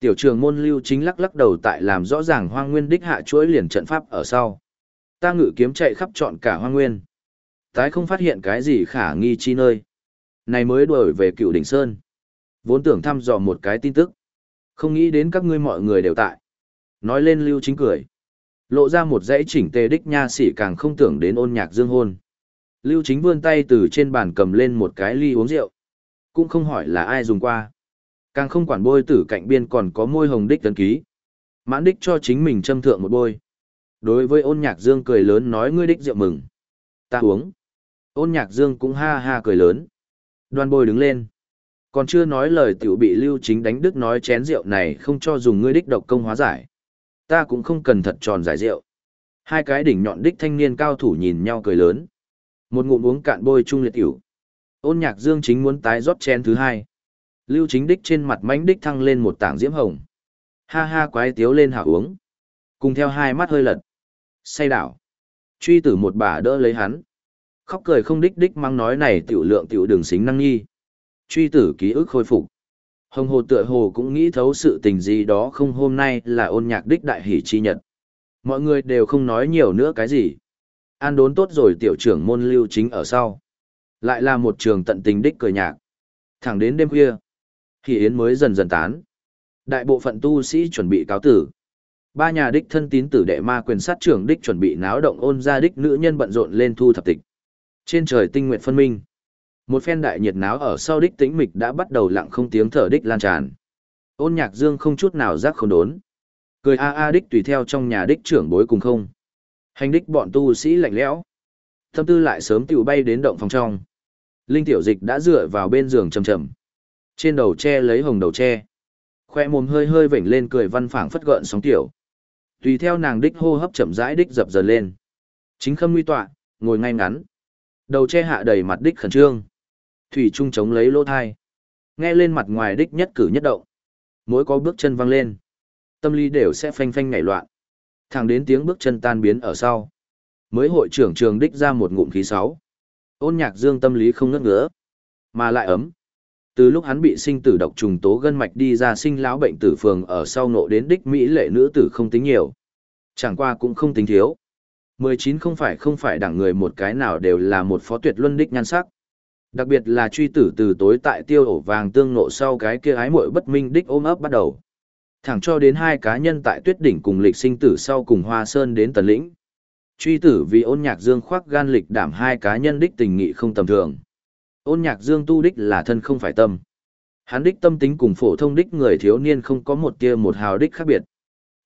Tiểu trường môn lưu chính lắc lắc đầu tại làm rõ ràng hoang nguyên đích hạ chuỗi liền trận pháp ở sau. Ta ngự kiếm chạy khắp trọn cả hoang nguyên. Tái không phát hiện cái gì khả nghi chi nơi. Này mới đuổi về cựu đỉnh sơn. Vốn tưởng thăm dò một cái tin tức. Không nghĩ đến các ngươi mọi người đều tại. Nói lên lưu chính cười. Lộ ra một dãy chỉnh tề đích nha sĩ càng không tưởng đến ôn nhạc dương hôn. Lưu chính vươn tay từ trên bàn cầm lên một cái ly uống rượu. Cũng không hỏi là ai dùng qua. Càng không quản bôi tử cạnh biên còn có môi hồng đích tấn ký. Mãn đích cho chính mình châm thượng một bôi. Đối với ôn nhạc dương cười lớn nói ngươi đích rượu mừng. Ta uống. Ôn nhạc dương cũng ha ha cười lớn. Đoan bôi đứng lên. Còn chưa nói lời tiểu bị lưu chính đánh đức nói chén rượu này không cho dùng ngươi đích độc công hóa giải. Ta cũng không cần thật tròn giải rượu. Hai cái đỉnh nhọn đích thanh niên cao thủ nhìn nhau cười lớn. Một ngụm uống cạn bôi chung liệt tiểu. Ôn nhạc dương chính muốn tái rót chén thứ hai. Lưu chính đích trên mặt mánh đích thăng lên một tảng diễm hồng. Ha ha quái tiếu lên hạ uống. Cùng theo hai mắt hơi lật. Say đảo. Truy tử một bà đỡ lấy hắn. Khóc cười không đích đích mang nói này tiểu lượng tiểu đường xính năng nghi. Truy tử ký ức khôi phục. Hồng hồ tựa hồ cũng nghĩ thấu sự tình gì đó không hôm nay là ôn nhạc đích đại hỷ chi nhật. Mọi người đều không nói nhiều nữa cái gì. An đốn tốt rồi tiểu trưởng môn lưu chính ở sau. Lại là một trường tận tình đích cười nhạc. Thẳng đến đêm khuya. Thì yến mới dần dần tán. Đại bộ phận tu sĩ chuẩn bị cáo tử. Ba nhà đích thân tín tử đệ ma quyền sát trưởng đích chuẩn bị náo động ôn ra đích nữ nhân bận rộn lên thu thập tịch. Trên trời tinh nguyện phân minh. Một phen đại nhiệt náo ở sau đích tĩnh mịch đã bắt đầu lặng không tiếng thở đích lan tràn. Ôn nhạc dương không chút nào giác không đốn. Cười a a đích tùy theo trong nhà đích trưởng bối cùng không. Hành đích bọn tu sĩ lạnh lẽo. thâm tư lại sớm tiểu bay đến động phòng trong. Linh tiểu dịch đã dựa vào bên giường trầm trầm. Trên đầu che lấy hồng đầu che. Khoe mồm hơi hơi vểnh lên cười văn phảng phất gợn sóng tiểu. Tùy theo nàng đích hô hấp chậm rãi đích dập dần lên. Chính khâm nguy tọa, ngồi ngay ngắn. Đầu che hạ đầy mặt đích khẩn trương. Thủy Trung chống lấy lỗ thai. Nghe lên mặt ngoài đích nhất cử nhất động. Mỗi có bước chân văng lên. Tâm lý đều sẽ phanh phanh nhảy loạn. Thẳng đến tiếng bước chân tan biến ở sau. Mới hội trưởng trường đích ra một ngụm khí sáu. Ôn nhạc dương tâm lý không ngất ngứa. Mà lại ấm. Từ lúc hắn bị sinh tử độc trùng tố gân mạch đi ra sinh lão bệnh tử phường ở sau nộ đến đích Mỹ lệ nữ tử không tính nhiều. Chẳng qua cũng không tính thiếu. 19 không phải không phải đẳng người một cái nào đều là một phó tuyệt luân đích nhan sắc. Đặc biệt là truy tử từ tối tại tiêu ổ vàng tương nộ sau cái kia ái muội bất minh đích ôm ấp bắt đầu. Thẳng cho đến hai cá nhân tại tuyết đỉnh cùng lịch sinh tử sau cùng hoa sơn đến tần lĩnh. Truy tử vì ôn nhạc dương khoác gan lịch đảm hai cá nhân đích tình nghị không tầm thường. Ôn nhạc dương tu đích là thân không phải tâm. Hắn đích tâm tính cùng phổ thông đích người thiếu niên không có một tia một hào đích khác biệt.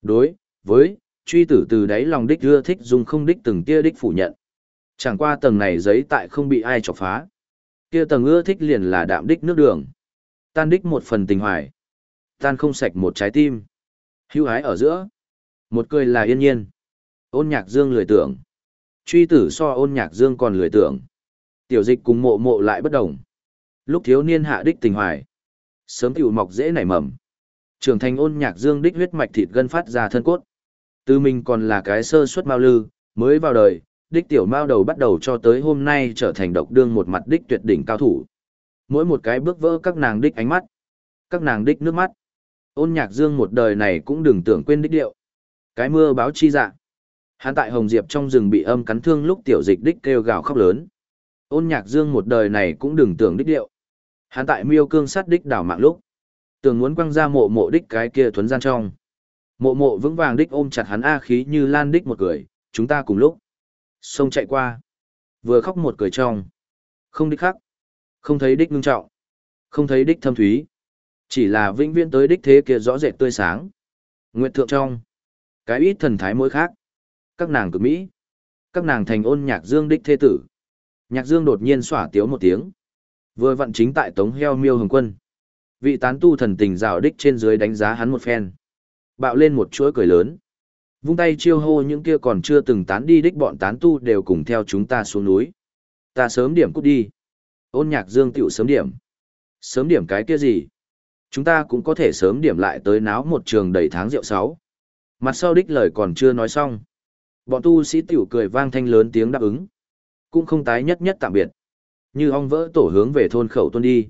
Đối, với, truy tử từ đáy lòng đích ưa thích dùng không đích từng tia đích phủ nhận. Chẳng qua tầng này giấy tại không bị ai chọc phá. Kia tầng ưa thích liền là đạm đích nước đường. Tan đích một phần tình hoài. Tan không sạch một trái tim. Hưu hái ở giữa. Một cười là yên nhiên. Ôn nhạc dương lười tưởng. Truy tử so ôn nhạc dương còn lười tưởng. Tiểu dịch cùng mộ mộ lại bất đồng. Lúc thiếu niên hạ đích tình hoài. Sớm tiểu mọc dễ nảy mầm. Trưởng thành ôn nhạc dương đích huyết mạch thịt gân phát ra thân cốt. Từ mình còn là cái sơ suất mao lư, mới vào đời, đích tiểu mao đầu bắt đầu cho tới hôm nay trở thành độc đương một mặt đích tuyệt đỉnh cao thủ. Mỗi một cái bước vỡ các nàng đích ánh mắt, các nàng đích nước mắt. Ôn nhạc dương một đời này cũng đừng tưởng quên đích điệu. Cái mưa báo chi dạ. Hắn tại Hồng Diệp trong rừng bị âm cắn thương lúc tiểu dịch đích kêu gào khóc lớn. Ôn nhạc dương một đời này cũng đừng tưởng đích điệu. Hắn tại miêu cương sát đích đảo mạng lúc. Tưởng muốn quăng ra mộ mộ đích cái kia thuấn gian trong. Mộ mộ vững vàng đích ôm chặt hắn A khí như lan đích một cười, chúng ta cùng lúc. Sông chạy qua. Vừa khóc một cười trong. Không đích khắc. Không thấy đích ngưng trọng. Không thấy đích thâm thúy. Chỉ là vĩnh viễn tới đích thế kia rõ rệt tươi sáng. Nguyệt thượng trong. Cái ít thần thái mỗi khác. Các nàng cực Mỹ. Các nàng thành ôn nhạc dương đích thế tử. Nhạc dương đột nhiên xỏa tiếu một tiếng. Vừa vận chính tại tống heo miêu hồng quân. Vị tán tu thần tình rào đích trên dưới đánh giá hắn một phen. Bạo lên một chuỗi cười lớn. Vung tay chiêu hô những kia còn chưa từng tán đi đích bọn tán tu đều cùng theo chúng ta xuống núi. Ta sớm điểm cút đi. Ôn nhạc dương tiểu sớm điểm. Sớm điểm cái kia gì? Chúng ta cũng có thể sớm điểm lại tới náo một trường đầy tháng rượu sáu. Mặt sau đích lời còn chưa nói xong. Bọn tu sĩ tiểu cười vang thanh lớn tiếng đáp ứng. Cũng không tái nhất nhất tạm biệt. Như ong vỡ tổ hướng về thôn khẩu tuân đi.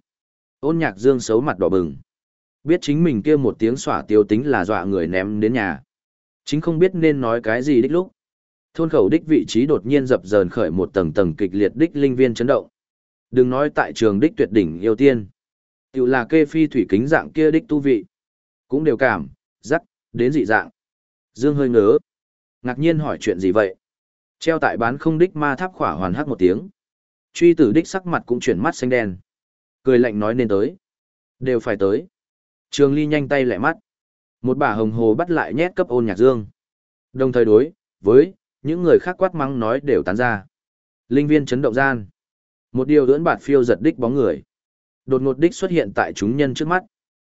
Ôn nhạc dương xấu mặt đỏ bừng. Biết chính mình kia một tiếng xỏa tiêu tính là dọa người ném đến nhà. Chính không biết nên nói cái gì đích lúc. Thôn khẩu đích vị trí đột nhiên dập dờn khởi một tầng tầng kịch liệt đích linh viên chấn động. Đừng nói tại trường đích tuyệt đỉnh yêu tiên. Tiểu là kê phi thủy kính dạng kia đích tu vị. Cũng đều cảm, rắc, đến dị dạng. Dương hơi ngớ. Ngạc nhiên hỏi chuyện gì vậy? Treo tại bán không đích ma tháp khỏa hoàn hắc một tiếng. Truy tử đích sắc mặt cũng chuyển mắt xanh đen. Cười lạnh nói nên tới. Đều phải tới. Trường ly nhanh tay lẹ mắt. Một bà hồng hồ bắt lại nhét cấp ôn nhạc dương. Đồng thời đối, với, những người khác quát mắng nói đều tán ra. Linh viên chấn động gian. Một điều đưỡn bạt phiêu giật đích bóng người. Đột ngột đích xuất hiện tại chúng nhân trước mắt.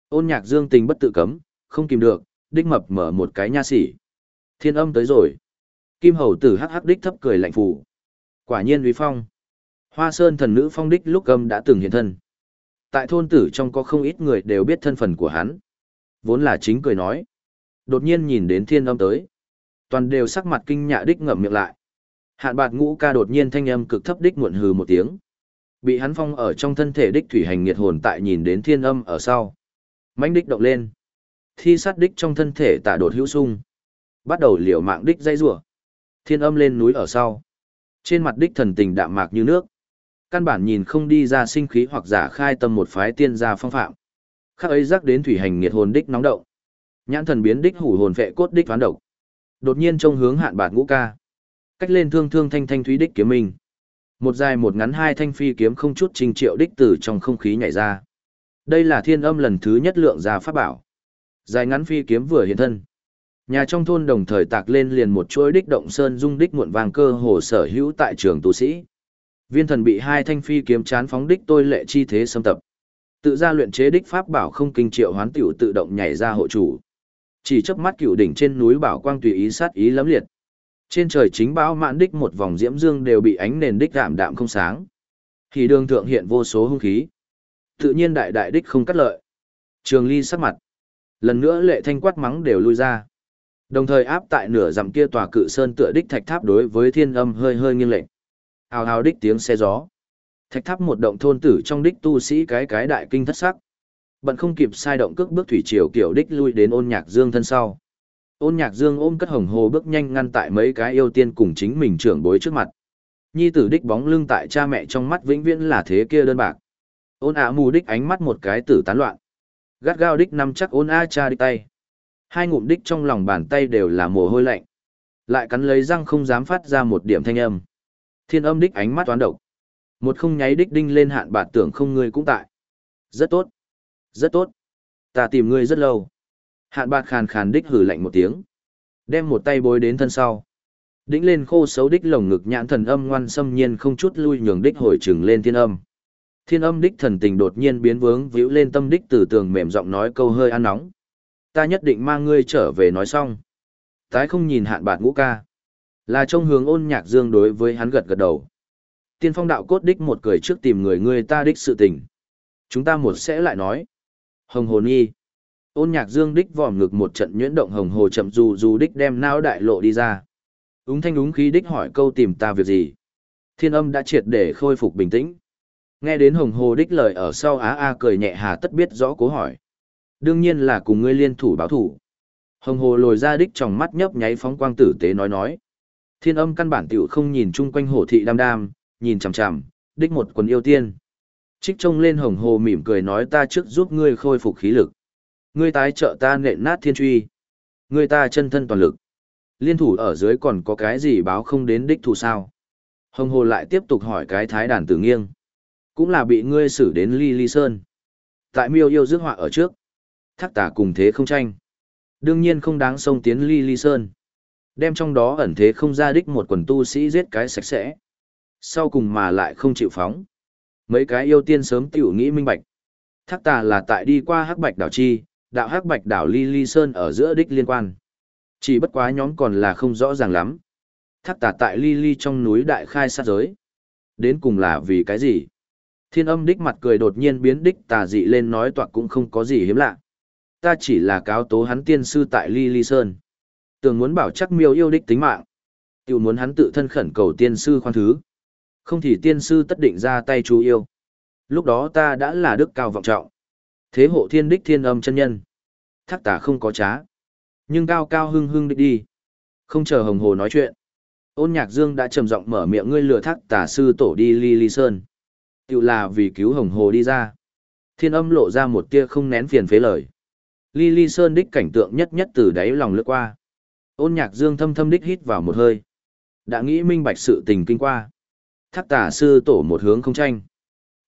Ôn nhạc dương tình bất tự cấm, không kìm được, đích mập mở một cái nha sỉ. Thiên âm tới rồi. Kim hầu tử hắc hắc đích thấp cười lạnh phủ. Quả nhiên uy phong. Hoa sơn thần nữ phong đích lúc âm đã từng hiện thân. Tại thôn tử trong có không ít người đều biết thân phận của hắn. Vốn là chính cười nói. Đột nhiên nhìn đến thiên âm tới. Toàn đều sắc mặt kinh nhạ đích ngậm miệng lại. Hạn bạt ngũ ca đột nhiên thanh âm cực thấp đích muộn hừ một tiếng. Bị hắn phong ở trong thân thể đích thủy hành nghiệt hồn tại nhìn đến thiên âm ở sau. mãnh đích động lên. Thi sát đích trong thân thể tạ đột hữu sung. Bắt đầu liều mạng đích dây rủa Thiên âm lên núi ở sau. Trên mặt đích thần tình đạm mạc như nước. Căn bản nhìn không đi ra sinh khí hoặc giả khai tâm một phái tiên gia phong phạm. Khắc ấy rắc đến thủy hành nghiệt hồn đích nóng động. Nhãn thần biến đích hủ hồn vệ cốt đích toán độc. Đột nhiên trông hướng hạn bạt ngũ ca. Cách lên thương thương thanh thanh thúy đích kiếm mình, Một dài một ngắn hai thanh phi kiếm không chút trình triệu đích tử trong không khí nhảy ra. Đây là thiên âm lần thứ nhất lượng ra pháp bảo. Dài ngắn phi kiếm vừa hiện thân. Nhà trong thôn đồng thời tạc lên liền một chuỗi đích động sơn dung đích muộn vàng cơ hồ sở hữu tại trường tu sĩ. Viên thần bị hai thanh phi kiếm chán phóng đích tôi lệ chi thế xâm tập. Tự ra luyện chế đích pháp bảo không kinh triệu hoán tiểu tự động nhảy ra hộ chủ. Chỉ chớp mắt cựu đỉnh trên núi bảo quang tùy ý sát ý lấm liệt. Trên trời chính bão mãn đích một vòng diễm dương đều bị ánh nền đích đạm đạm không sáng. Thì đường thượng hiện vô số hung khí. Tự nhiên đại đại đích không cắt lợi. Trường ly sắc mặt. Lần nữa lệ thanh quát mắng đều lui ra. Đồng thời áp tại nửa dặm kia tòa cự sơn tựa đích thạch tháp đối với thiên âm hơi hơi nghiêng lệnh. Hào hào đích tiếng xe gió. Thạch tháp một động thôn tử trong đích tu sĩ cái cái đại kinh thất sắc. Bận không kịp sai động cước bước thủy triều kiểu đích lui đến ôn nhạc dương thân sau. Ôn nhạc dương ôm cất hồng hồ bước nhanh ngăn tại mấy cái yêu tiên cùng chính mình trưởng bối trước mặt. Nhi tử đích bóng lưng tại cha mẹ trong mắt vĩnh viễn là thế kia đơn bạc. Ôn ả mù đích ánh mắt một cái tử tán loạn. Gắt gao đích nắm chắc ôn a cha đích tay. Hai ngụm đích trong lòng bàn tay đều là mồ hôi lạnh. Lại cắn lấy răng không dám phát ra một điểm thanh âm. Thiên âm đích ánh mắt toán độc. Một không nháy đích đinh lên hạn bạt tưởng không ngươi cũng tại. Rất tốt. Rất tốt. Ta tìm ngươi rất lâu. Hạn bạt khàn khàn đích hử lạnh một tiếng. Đem một tay bối đến thân sau. Đĩnh lên khô xấu đích lồng ngực nhãn thần âm ngoan xâm nhiên không chút lui nhường đích hồi trừng lên thiên âm. Thiên âm đích thần tình đột nhiên biến vướng víu lên tâm đích từ tường mềm giọng nói câu hơi ăn nóng. Ta nhất định mang ngươi trở về nói xong. Tái không nhìn hạn bạt ngũ ca. Là trong hướng ôn nhạc dương đối với hắn gật gật đầu. Tiên phong đạo cốt đích một cười trước tìm người người ta đích sự tình. Chúng ta một sẽ lại nói. Hồng hồn y. Ôn nhạc dương đích vòm ngực một trận nhuyễn động hồng hồ chậm dù dù đích đem não đại lộ đi ra. Úng thanh úng khí đích hỏi câu tìm ta việc gì. Thiên âm đã triệt để khôi phục bình tĩnh. Nghe đến hồng hồ đích lời ở sau á a cười nhẹ hà tất biết rõ cố hỏi. Đương nhiên là cùng ngươi liên thủ báo thủ. Hồng hồ lồi ra đích trong mắt nhấp nháy phóng quang tử tế nói nói. Thiên âm căn bản tiểu không nhìn chung quanh Hổ thị đam đam, nhìn chằm chằm, đích một quần yêu tiên. Trích trông lên hồng hồ mỉm cười nói ta trước giúp ngươi khôi phục khí lực. Ngươi tái trợ ta nện nát thiên truy. Ngươi ta chân thân toàn lực. Liên thủ ở dưới còn có cái gì báo không đến đích thủ sao? Hồng hồ lại tiếp tục hỏi cái thái đàn tử nghiêng. Cũng là bị ngươi xử đến ly ly sơn. Tại miêu yêu rước họa ở trước. Thác tả cùng thế không tranh. Đương nhiên không đáng sông tiến ly ly sơn. Đem trong đó ẩn thế không ra đích một quần tu sĩ giết cái sạch sẽ. Sau cùng mà lại không chịu phóng. Mấy cái yêu tiên sớm tiểu nghĩ minh bạch. Thác tà là tại đi qua hắc bạch đảo chi, đạo hắc bạch đảo ly ly sơn ở giữa đích liên quan. Chỉ bất quá nhóm còn là không rõ ràng lắm. Thác tà tại ly ly trong núi đại khai sát giới. Đến cùng là vì cái gì? Thiên âm đích mặt cười đột nhiên biến đích tà dị lên nói toạc cũng không có gì hiếm lạ. Ta chỉ là cáo tố hắn tiên sư tại ly ly sơn. Tưởng muốn bảo chắc miêu yêu đích tính mạng. Tiểu muốn hắn tự thân khẩn cầu tiên sư khoan thứ. Không thì tiên sư tất định ra tay chú yêu. Lúc đó ta đã là đức cao vọng trọng. Thế hộ thiên đích thiên âm chân nhân. Thác tả không có trá. Nhưng cao cao hưng hưng đích đi. Không chờ hồng hồ nói chuyện. Ôn nhạc dương đã trầm giọng mở miệng ngươi lừa thác tả sư tổ đi ly ly sơn. Tự là vì cứu hồng hồ đi ra. Thiên âm lộ ra một tia không nén phiền phế lời. Ly ly sơn đích cảnh tượng nhất nhất từ đáy lòng lướt qua. Ôn nhạc dương thâm thâm đích hít vào một hơi. Đã nghĩ minh bạch sự tình kinh qua. Thác tả sư tổ một hướng không tranh.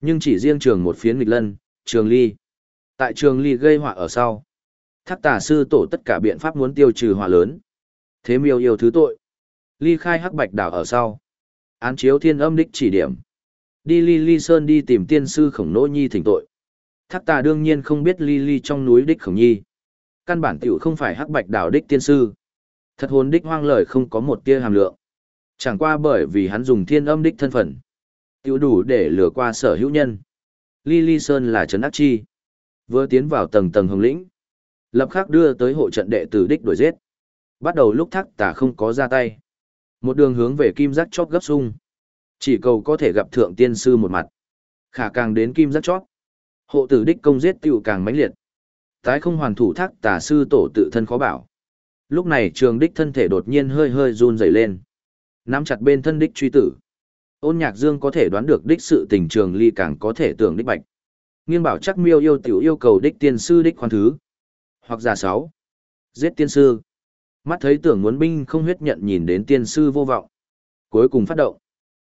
Nhưng chỉ riêng trường một phiến nghịch lân, trường ly. Tại trường ly gây họa ở sau. Thác tả sư tổ tất cả biện pháp muốn tiêu trừ họa lớn. Thế miêu yêu thứ tội. Ly khai hắc bạch đảo ở sau. Án chiếu thiên âm đích chỉ điểm. Đi ly ly sơn đi tìm tiên sư khổng nỗ nhi thỉnh tội. Thác tà đương nhiên không biết ly ly trong núi đích khổng nhi. Căn bản tiểu không phải hắc bạch đảo đích tiên sư. Thật hồn đích hoang lời không có một tia hàm lượng. Chẳng qua bởi vì hắn dùng thiên âm đích thân phận. Tiểu đủ để lừa qua sở hữu nhân. Ly ly sơn là trấn ác chi. Vừa tiến vào tầng tầng hồng lĩnh. Lập khắc đưa tới hộ trận đệ tử đích đuổi giết. Bắt đầu lúc thác tà không có ra tay. Một đường hướng về kim giác chót gấp sung. Chỉ cầu có thể gặp thượng tiên sư một mặt. Khả càng đến kim giác chót. Hộ tử đích công giết tiểu càng mãnh liệt. Tái không hoàn thủ thác tà sư tổ tự thân khó bảo. Lúc này trường đích thân thể đột nhiên hơi hơi run rẩy lên. Nắm chặt bên thân đích truy tử. Ôn nhạc dương có thể đoán được đích sự tình trường ly càng có thể tưởng đích bạch. Nghiên bảo chắc miêu yêu tiểu yêu cầu đích tiên sư đích khoan thứ. Hoặc giả sáu. Giết tiên sư. Mắt thấy tưởng muốn binh không huyết nhận nhìn đến tiên sư vô vọng. Cuối cùng phát động.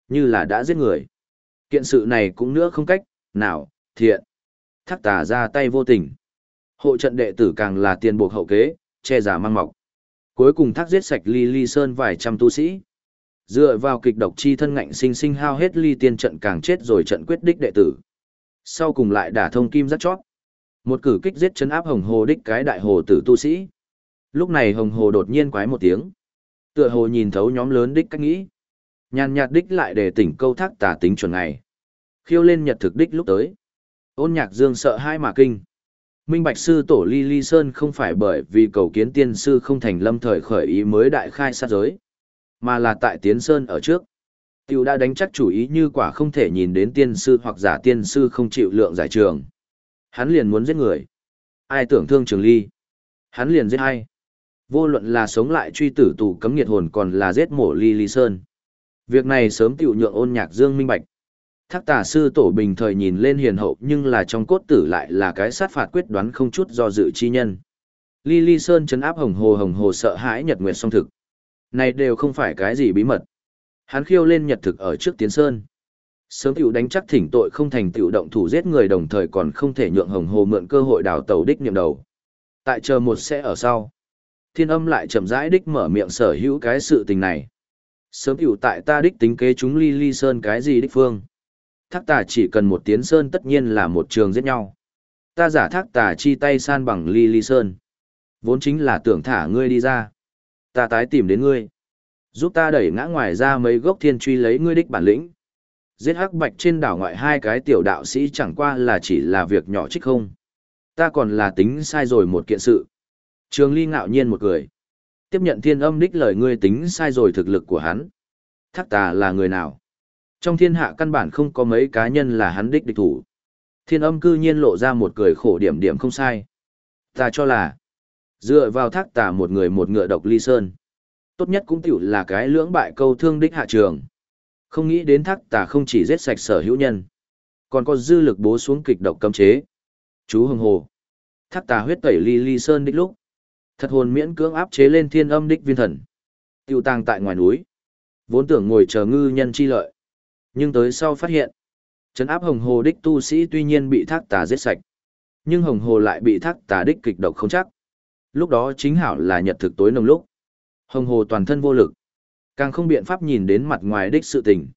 Như là đã giết người. Kiện sự này cũng nữa không cách, nào, thiện. Thác tà ra tay vô tình. Hộ trận đệ tử càng là tiền buộc hậu kế, che giả mang mọc. Cuối cùng thác giết sạch ly ly sơn vài trăm tu sĩ. Dựa vào kịch độc chi thân ngạnh sinh sinh hao hết ly tiên trận càng chết rồi trận quyết đích đệ tử. Sau cùng lại đả thông kim rất chót. Một cử kích giết chấn áp hồng hồ đích cái đại hồ tử tu sĩ. Lúc này hồng hồ đột nhiên quái một tiếng. Tựa hồ nhìn thấu nhóm lớn đích cách nghĩ. Nhàn nhạt đích lại để tỉnh câu thác tả tính chuẩn ngày. Khiêu lên nhật thực đích lúc tới. Ôn nhạc dương sợ hai mà kinh. Minh Bạch Sư Tổ Ly Ly Sơn không phải bởi vì cầu kiến tiên sư không thành lâm thời khởi ý mới đại khai sát giới, mà là tại Tiến Sơn ở trước. Tiêu đã đánh chắc chủ ý như quả không thể nhìn đến tiên sư hoặc giả tiên sư không chịu lượng giải trường. Hắn liền muốn giết người. Ai tưởng thương trường ly. Hắn liền giết hay, Vô luận là sống lại truy tử tù cấm nghiệt hồn còn là giết mổ ly ly sơn. Việc này sớm tiểu nhượng ôn nhạc dương minh bạch. Thác tà sư tổ bình thời nhìn lên hiền hậu nhưng là trong cốt tử lại là cái sát phạt quyết đoán không chút do dự chi nhân. Ly ly sơn chấn áp hồng hồ hồng hồ sợ hãi nhật nguyệt song thực. Này đều không phải cái gì bí mật. Hắn khiêu lên nhật thực ở trước tiến sơn. Sớm tiểu đánh chắc thỉnh tội không thành tiểu động thủ giết người đồng thời còn không thể nhượng hồng hồ mượn cơ hội đào tàu đích niệm đầu. Tại chờ một sẽ ở sau. Thiên âm lại chậm rãi đích mở miệng sở hữu cái sự tình này. Sớm tiểu tại ta đích tính kế chúng ly ly sơn cái gì đích phương. Thác tà chỉ cần một tiến sơn tất nhiên là một trường giết nhau. Ta giả thác tà chi tay san bằng ly ly sơn. Vốn chính là tưởng thả ngươi đi ra. Ta tái tìm đến ngươi. Giúp ta đẩy ngã ngoài ra mấy gốc thiên truy lấy ngươi đích bản lĩnh. Giết hắc bạch trên đảo ngoại hai cái tiểu đạo sĩ chẳng qua là chỉ là việc nhỏ trích không. Ta còn là tính sai rồi một kiện sự. Trường Ly ngạo nhiên một cười. Tiếp nhận thiên âm đích lời ngươi tính sai rồi thực lực của hắn. Thác tà là người nào? Trong thiên hạ căn bản không có mấy cá nhân là hắn đích địch thủ. Thiên âm cư nhiên lộ ra một cười khổ điểm điểm không sai. Ta cho là, dựa vào thác tà một người một ngựa độc ly sơn. Tốt nhất cũng tiểu là cái lưỡng bại câu thương đích hạ trường. Không nghĩ đến thác tà không chỉ giết sạch sở hữu nhân, còn có dư lực bố xuống kịch độc cấm chế. Chú hồng hồ. Thác tà huyết tẩy ly ly sơn đích lúc. Thật hồn miễn cưỡng áp chế lên thiên âm đích viên thần. Tiêu tàng tại ngoài núi. Vốn tưởng ngồi chờ ngư nhân chi lợi. Nhưng tới sau phát hiện. Trấn áp hồng hồ đích tu sĩ tuy nhiên bị thác tà giết sạch. Nhưng hồng hồ lại bị thác tà đích kịch độc không chắc. Lúc đó chính hảo là nhật thực tối nồng lúc. Hồng hồ toàn thân vô lực. Càng không biện pháp nhìn đến mặt ngoài đích sự tình.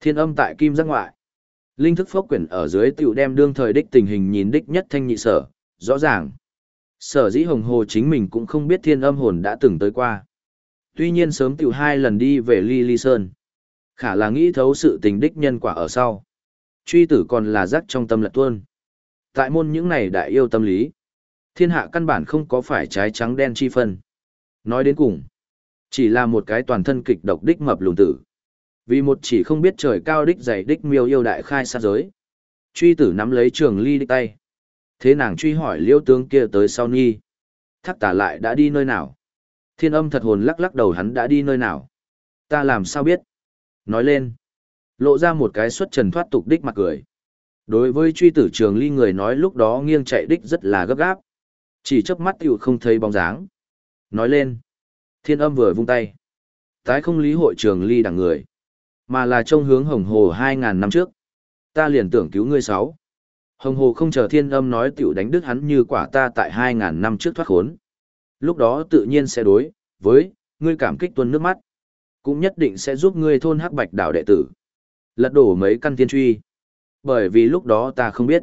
Thiên âm tại kim giác ngoại. Linh thức phốc quyển ở dưới tiểu đem đương thời đích tình hình nhìn đích nhất thanh nhị sở, rõ ràng. Sở dĩ hồng hồ chính mình cũng không biết thiên âm hồn đã từng tới qua. Tuy nhiên sớm tiểu hai lần đi về ly ly sơn. Khả là nghĩ thấu sự tình đích nhân quả ở sau. Truy tử còn là rắc trong tâm lật tuôn. Tại môn những này đại yêu tâm lý. Thiên hạ căn bản không có phải trái trắng đen chi phân. Nói đến cùng. Chỉ là một cái toàn thân kịch độc đích mập lùn tử. Vì một chỉ không biết trời cao đích dày đích miêu yêu đại khai sát giới. Truy tử nắm lấy trường ly đích tay. Thế nàng truy hỏi liêu tướng kia tới sau nhi. Thác tả lại đã đi nơi nào? Thiên âm thật hồn lắc lắc đầu hắn đã đi nơi nào? Ta làm sao biết? Nói lên. Lộ ra một cái xuất trần thoát tục đích mặt cười. Đối với truy tử trường ly người nói lúc đó nghiêng chạy đích rất là gấp gáp. Chỉ chớp mắt tiểu không thấy bóng dáng. Nói lên. Thiên âm vừa vung tay. Tái không lý hội trường ly đằng người. Mà là trông hướng hồng hồ 2.000 năm trước. Ta liền tưởng cứu ngươi sáu. Hồng hồ không chờ thiên âm nói tiểu đánh đứt hắn như quả ta tại 2.000 năm trước thoát khốn. Lúc đó tự nhiên sẽ đối, với, ngươi cảm kích tuôn nước mắt. Cũng nhất định sẽ giúp ngươi thôn hắc bạch đảo đệ tử. Lật đổ mấy căn thiên truy. Bởi vì lúc đó ta không biết.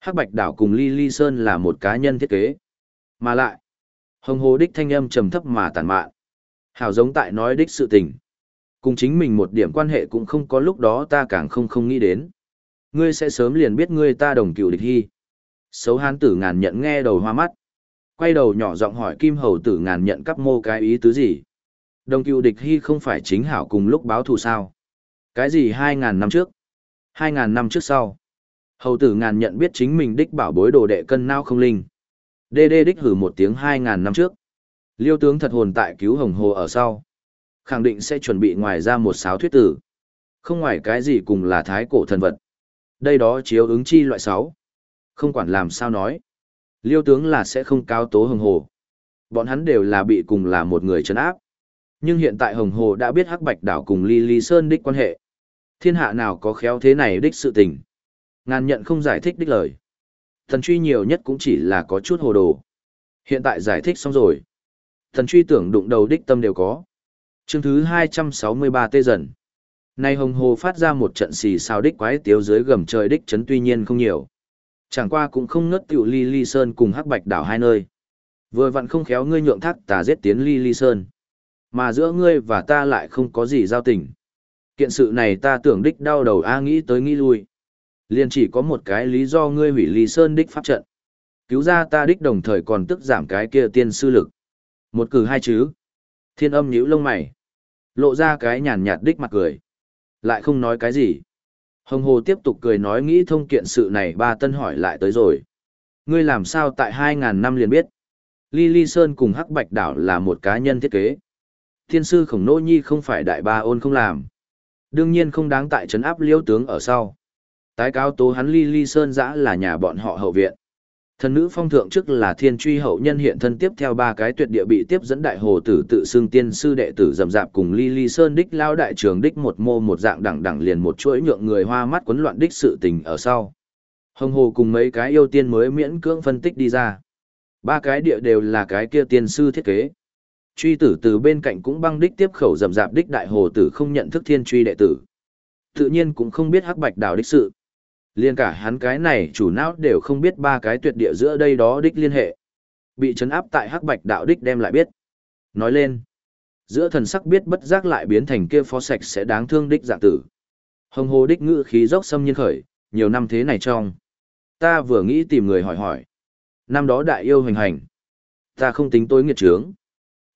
Hắc bạch đảo cùng Ly Ly Sơn là một cá nhân thiết kế. Mà lại, hồng hồ đích thanh âm trầm thấp mà tàn mạn. Hảo giống tại nói đích sự tình. Cùng chính mình một điểm quan hệ cũng không có lúc đó ta càng không không nghĩ đến. Ngươi sẽ sớm liền biết ngươi ta đồng cựu địch hy. Xấu hán tử ngàn nhận nghe đầu hoa mắt. Quay đầu nhỏ giọng hỏi Kim Hầu tử ngàn nhận cắp mô cái ý tứ gì? Đồng cựu địch hy không phải chính hảo cùng lúc báo thù sao? Cái gì hai ngàn năm trước? Hai ngàn năm trước sau? Hầu tử ngàn nhận biết chính mình đích bảo bối đồ đệ cân nao không linh. Đê đê đích hử một tiếng hai ngàn năm trước. Liêu tướng thật hồn tại cứu hồng hồ ở sau. Khẳng định sẽ chuẩn bị ngoài ra một sáo thuyết tử. Không ngoài cái gì cùng là thái cổ thần vật. Đây đó chiếu ứng chi loại sáu. Không quản làm sao nói. Liêu tướng là sẽ không cao tố hồng hồ. Bọn hắn đều là bị cùng là một người trấn áp. Nhưng hiện tại hồng hồ đã biết hắc bạch đảo cùng ly ly sơn đích quan hệ. Thiên hạ nào có khéo thế này đích sự tình. Ngàn nhận không giải thích đích lời. Thần truy nhiều nhất cũng chỉ là có chút hồ đồ. Hiện tại giải thích xong rồi. Thần truy tưởng đụng đầu đích tâm đều có. Chương thứ 263 tê dần. Nay hồng hồ phát ra một trận xì sao đích quái tiếu dưới gầm trời đích chấn tuy nhiên không nhiều. Chẳng qua cũng không ngất tiểu ly ly sơn cùng hắc bạch đảo hai nơi. Vừa vặn không khéo ngươi nhượng thác tà giết tiến ly ly sơn. Mà giữa ngươi và ta lại không có gì giao tình. Kiện sự này ta tưởng đích đau đầu a nghĩ tới nghĩ lui. Liền chỉ có một cái lý do ngươi hủy ly sơn đích pháp trận. Cứu ra ta đích đồng thời còn tức giảm cái kia tiên sư lực. Một cử hai chứ. Thiên âm nhíu lông mày. Lộ ra cái nhàn nhạt đích mặt cười. Lại không nói cái gì. Hồng Hồ tiếp tục cười nói nghĩ thông kiện sự này ba tân hỏi lại tới rồi. Ngươi làm sao tại 2.000 năm liền biết. Ly Ly Sơn cùng Hắc Bạch Đảo là một cá nhân thiết kế. Thiên sư khổng nô nhi không phải đại ba ôn không làm. Đương nhiên không đáng tại trấn áp liêu tướng ở sau. Tái cáo tố hắn Ly Ly Sơn giã là nhà bọn họ hậu viện. Thần nữ phong thượng trước là thiên truy hậu nhân hiện thân tiếp theo ba cái tuyệt địa bị tiếp dẫn đại hồ tử tự xưng tiên sư đệ tử dầm dạp cùng ly ly sơn đích lao đại trường đích một mô một dạng đẳng đẳng liền một chuỗi nhượng người hoa mắt quấn loạn đích sự tình ở sau. Hồng hồ cùng mấy cái yêu tiên mới miễn cưỡng phân tích đi ra. Ba cái địa đều là cái kia tiên sư thiết kế. Truy tử từ bên cạnh cũng băng đích tiếp khẩu dầm dạp đích đại hồ tử không nhận thức thiên truy đệ tử. Tự nhiên cũng không biết hắc bạch đào đích sự. Liên cả hắn cái này chủ não đều không biết ba cái tuyệt địa giữa đây đó đích liên hệ. Bị chấn áp tại hắc bạch đạo đích đem lại biết. Nói lên. Giữa thần sắc biết bất giác lại biến thành kia phó sạch sẽ đáng thương đích dạng tử. Hồng hồ đích ngự khí dốc xâm nhiên khởi, nhiều năm thế này trong. Ta vừa nghĩ tìm người hỏi hỏi. Năm đó đại yêu hành hành. Ta không tính tối nghiệt trướng.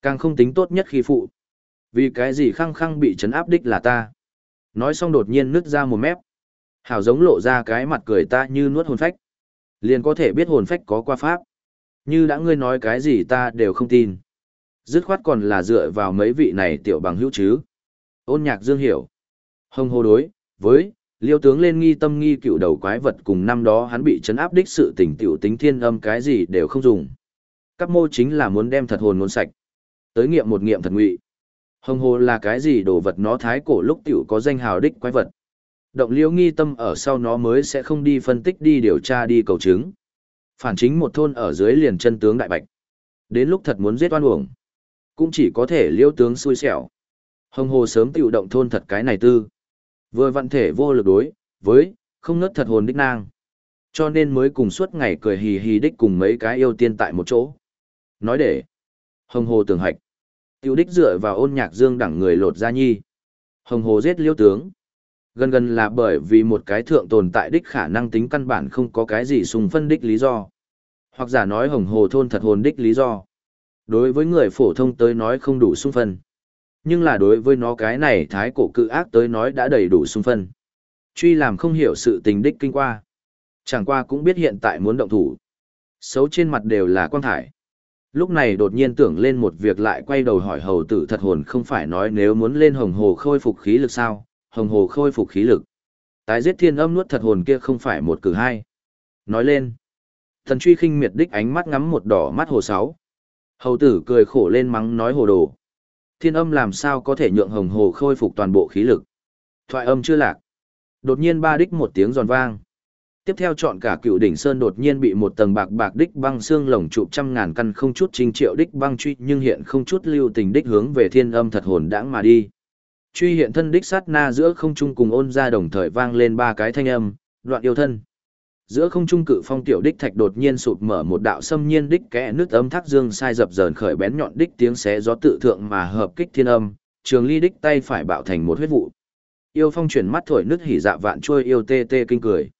Càng không tính tốt nhất khi phụ. Vì cái gì khăng khăng bị chấn áp đích là ta. Nói xong đột nhiên nứt ra một mép. Hảo giống lộ ra cái mặt cười ta như nuốt hồn phách. Liền có thể biết hồn phách có qua pháp. Như đã ngươi nói cái gì ta đều không tin. Dứt khoát còn là dựa vào mấy vị này tiểu bằng hữu chứ. Ôn nhạc dương hiểu. Hồng hồ đối, với, liêu tướng lên nghi tâm nghi cựu đầu quái vật cùng năm đó hắn bị chấn áp đích sự tỉnh tiểu tính thiên âm cái gì đều không dùng. Các mô chính là muốn đem thật hồn ngôn sạch. Tới nghiệm một nghiệm thật ngụy. Hồng hồ là cái gì đồ vật nó thái cổ lúc tiểu có danh hào đích quái vật. Động liễu nghi tâm ở sau nó mới sẽ không đi phân tích đi điều tra đi cầu chứng. Phản chính một thôn ở dưới liền chân tướng đại bạch. Đến lúc thật muốn giết oan uổng. Cũng chỉ có thể liễu tướng xui xẻo. Hồng hồ sớm tiểu động thôn thật cái này tư. Vừa vận thể vô lực đối, với, không nớt thật hồn đích nang. Cho nên mới cùng suốt ngày cười hì hì đích cùng mấy cái yêu tiên tại một chỗ. Nói để. Hồng hồ tưởng hạch. Tiểu đích dựa vào ôn nhạc dương đẳng người lột ra nhi. Hồng hồ giết liêu tướng. Gần gần là bởi vì một cái thượng tồn tại đích khả năng tính căn bản không có cái gì sùng phân đích lý do. Hoặc giả nói hồng hồ thôn thật hồn đích lý do. Đối với người phổ thông tới nói không đủ sung phân. Nhưng là đối với nó cái này thái cổ cự ác tới nói đã đầy đủ sung phân. Truy làm không hiểu sự tình đích kinh qua. Chẳng qua cũng biết hiện tại muốn động thủ. Xấu trên mặt đều là quang thải. Lúc này đột nhiên tưởng lên một việc lại quay đầu hỏi hầu tử thật hồn không phải nói nếu muốn lên hồng hồ khôi phục khí lực sao, hồng hồ khôi phục khí lực. Tái giết thiên âm nuốt thật hồn kia không phải một cử hai. Nói lên. Thần truy khinh miệt đích ánh mắt ngắm một đỏ mắt hồ sáu. Hầu tử cười khổ lên mắng nói hồ đồ. Thiên âm làm sao có thể nhượng hồng hồ khôi phục toàn bộ khí lực. Thoại âm chưa lạc. Đột nhiên ba đích một tiếng giòn vang. Tiếp theo chọn cả cựu đỉnh sơn đột nhiên bị một tầng bạc bạc đích băng xương lồng trụ trăm ngàn căn không chút trinh triệu đích băng truy nhưng hiện không chút lưu tình đích hướng về thiên âm thật hồn đãng mà đi truy hiện thân đích sát na giữa không trung cùng ôn ra đồng thời vang lên ba cái thanh âm, đoạn yêu thân. Giữa không trung cự phong tiểu đích thạch đột nhiên sụp mở một đạo xâm nhiên đích kẽ nước âm thác dương sai dập dờn khởi bén nhọn đích tiếng xé gió tự thượng mà hợp kích thiên âm, trường ly đích tay phải bạo thành một huyết vụ. Yêu phong chuyển mắt thổi nước hỉ dạ vạn trôi yêu tê tê kinh cười.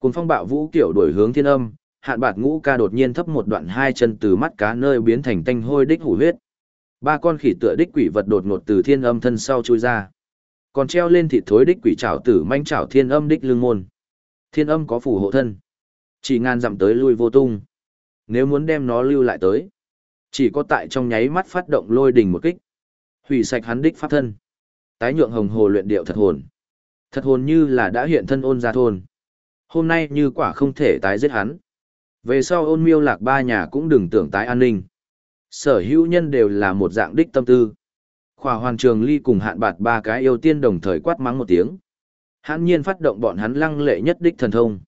Cùng phong bạo vũ kiểu đổi hướng thiên âm, hạn bạt ngũ ca đột nhiên thấp một đoạn hai chân từ mắt cá nơi biến thành tanh hôi đích hủ huyết. Ba con khỉ tựa đích quỷ vật đột ngột từ thiên âm thân sau chui ra. Còn treo lên thịt thối đích quỷ trảo tử manh trảo thiên âm đích lương môn. Thiên âm có phù hộ thân. Chỉ ngàn dặm tới lui vô tung. Nếu muốn đem nó lưu lại tới, chỉ có tại trong nháy mắt phát động lôi đình một kích. Hủy sạch hắn đích pháp thân. Tái nhượng hồng hồ luyện điệu thật hồn. Thật hồn như là đã hiện thân ôn ra thôn. Hôm nay như quả không thể tái giết hắn. Về sau ôn miêu lạc ba nhà cũng đừng tưởng tái an ninh. Sở hữu nhân đều là một dạng đích tâm tư. Khỏa hoàn trường ly cùng hạn bạt ba cái yêu tiên đồng thời quát mắng một tiếng. Hãn nhiên phát động bọn hắn lăng lệ nhất đích thần thông.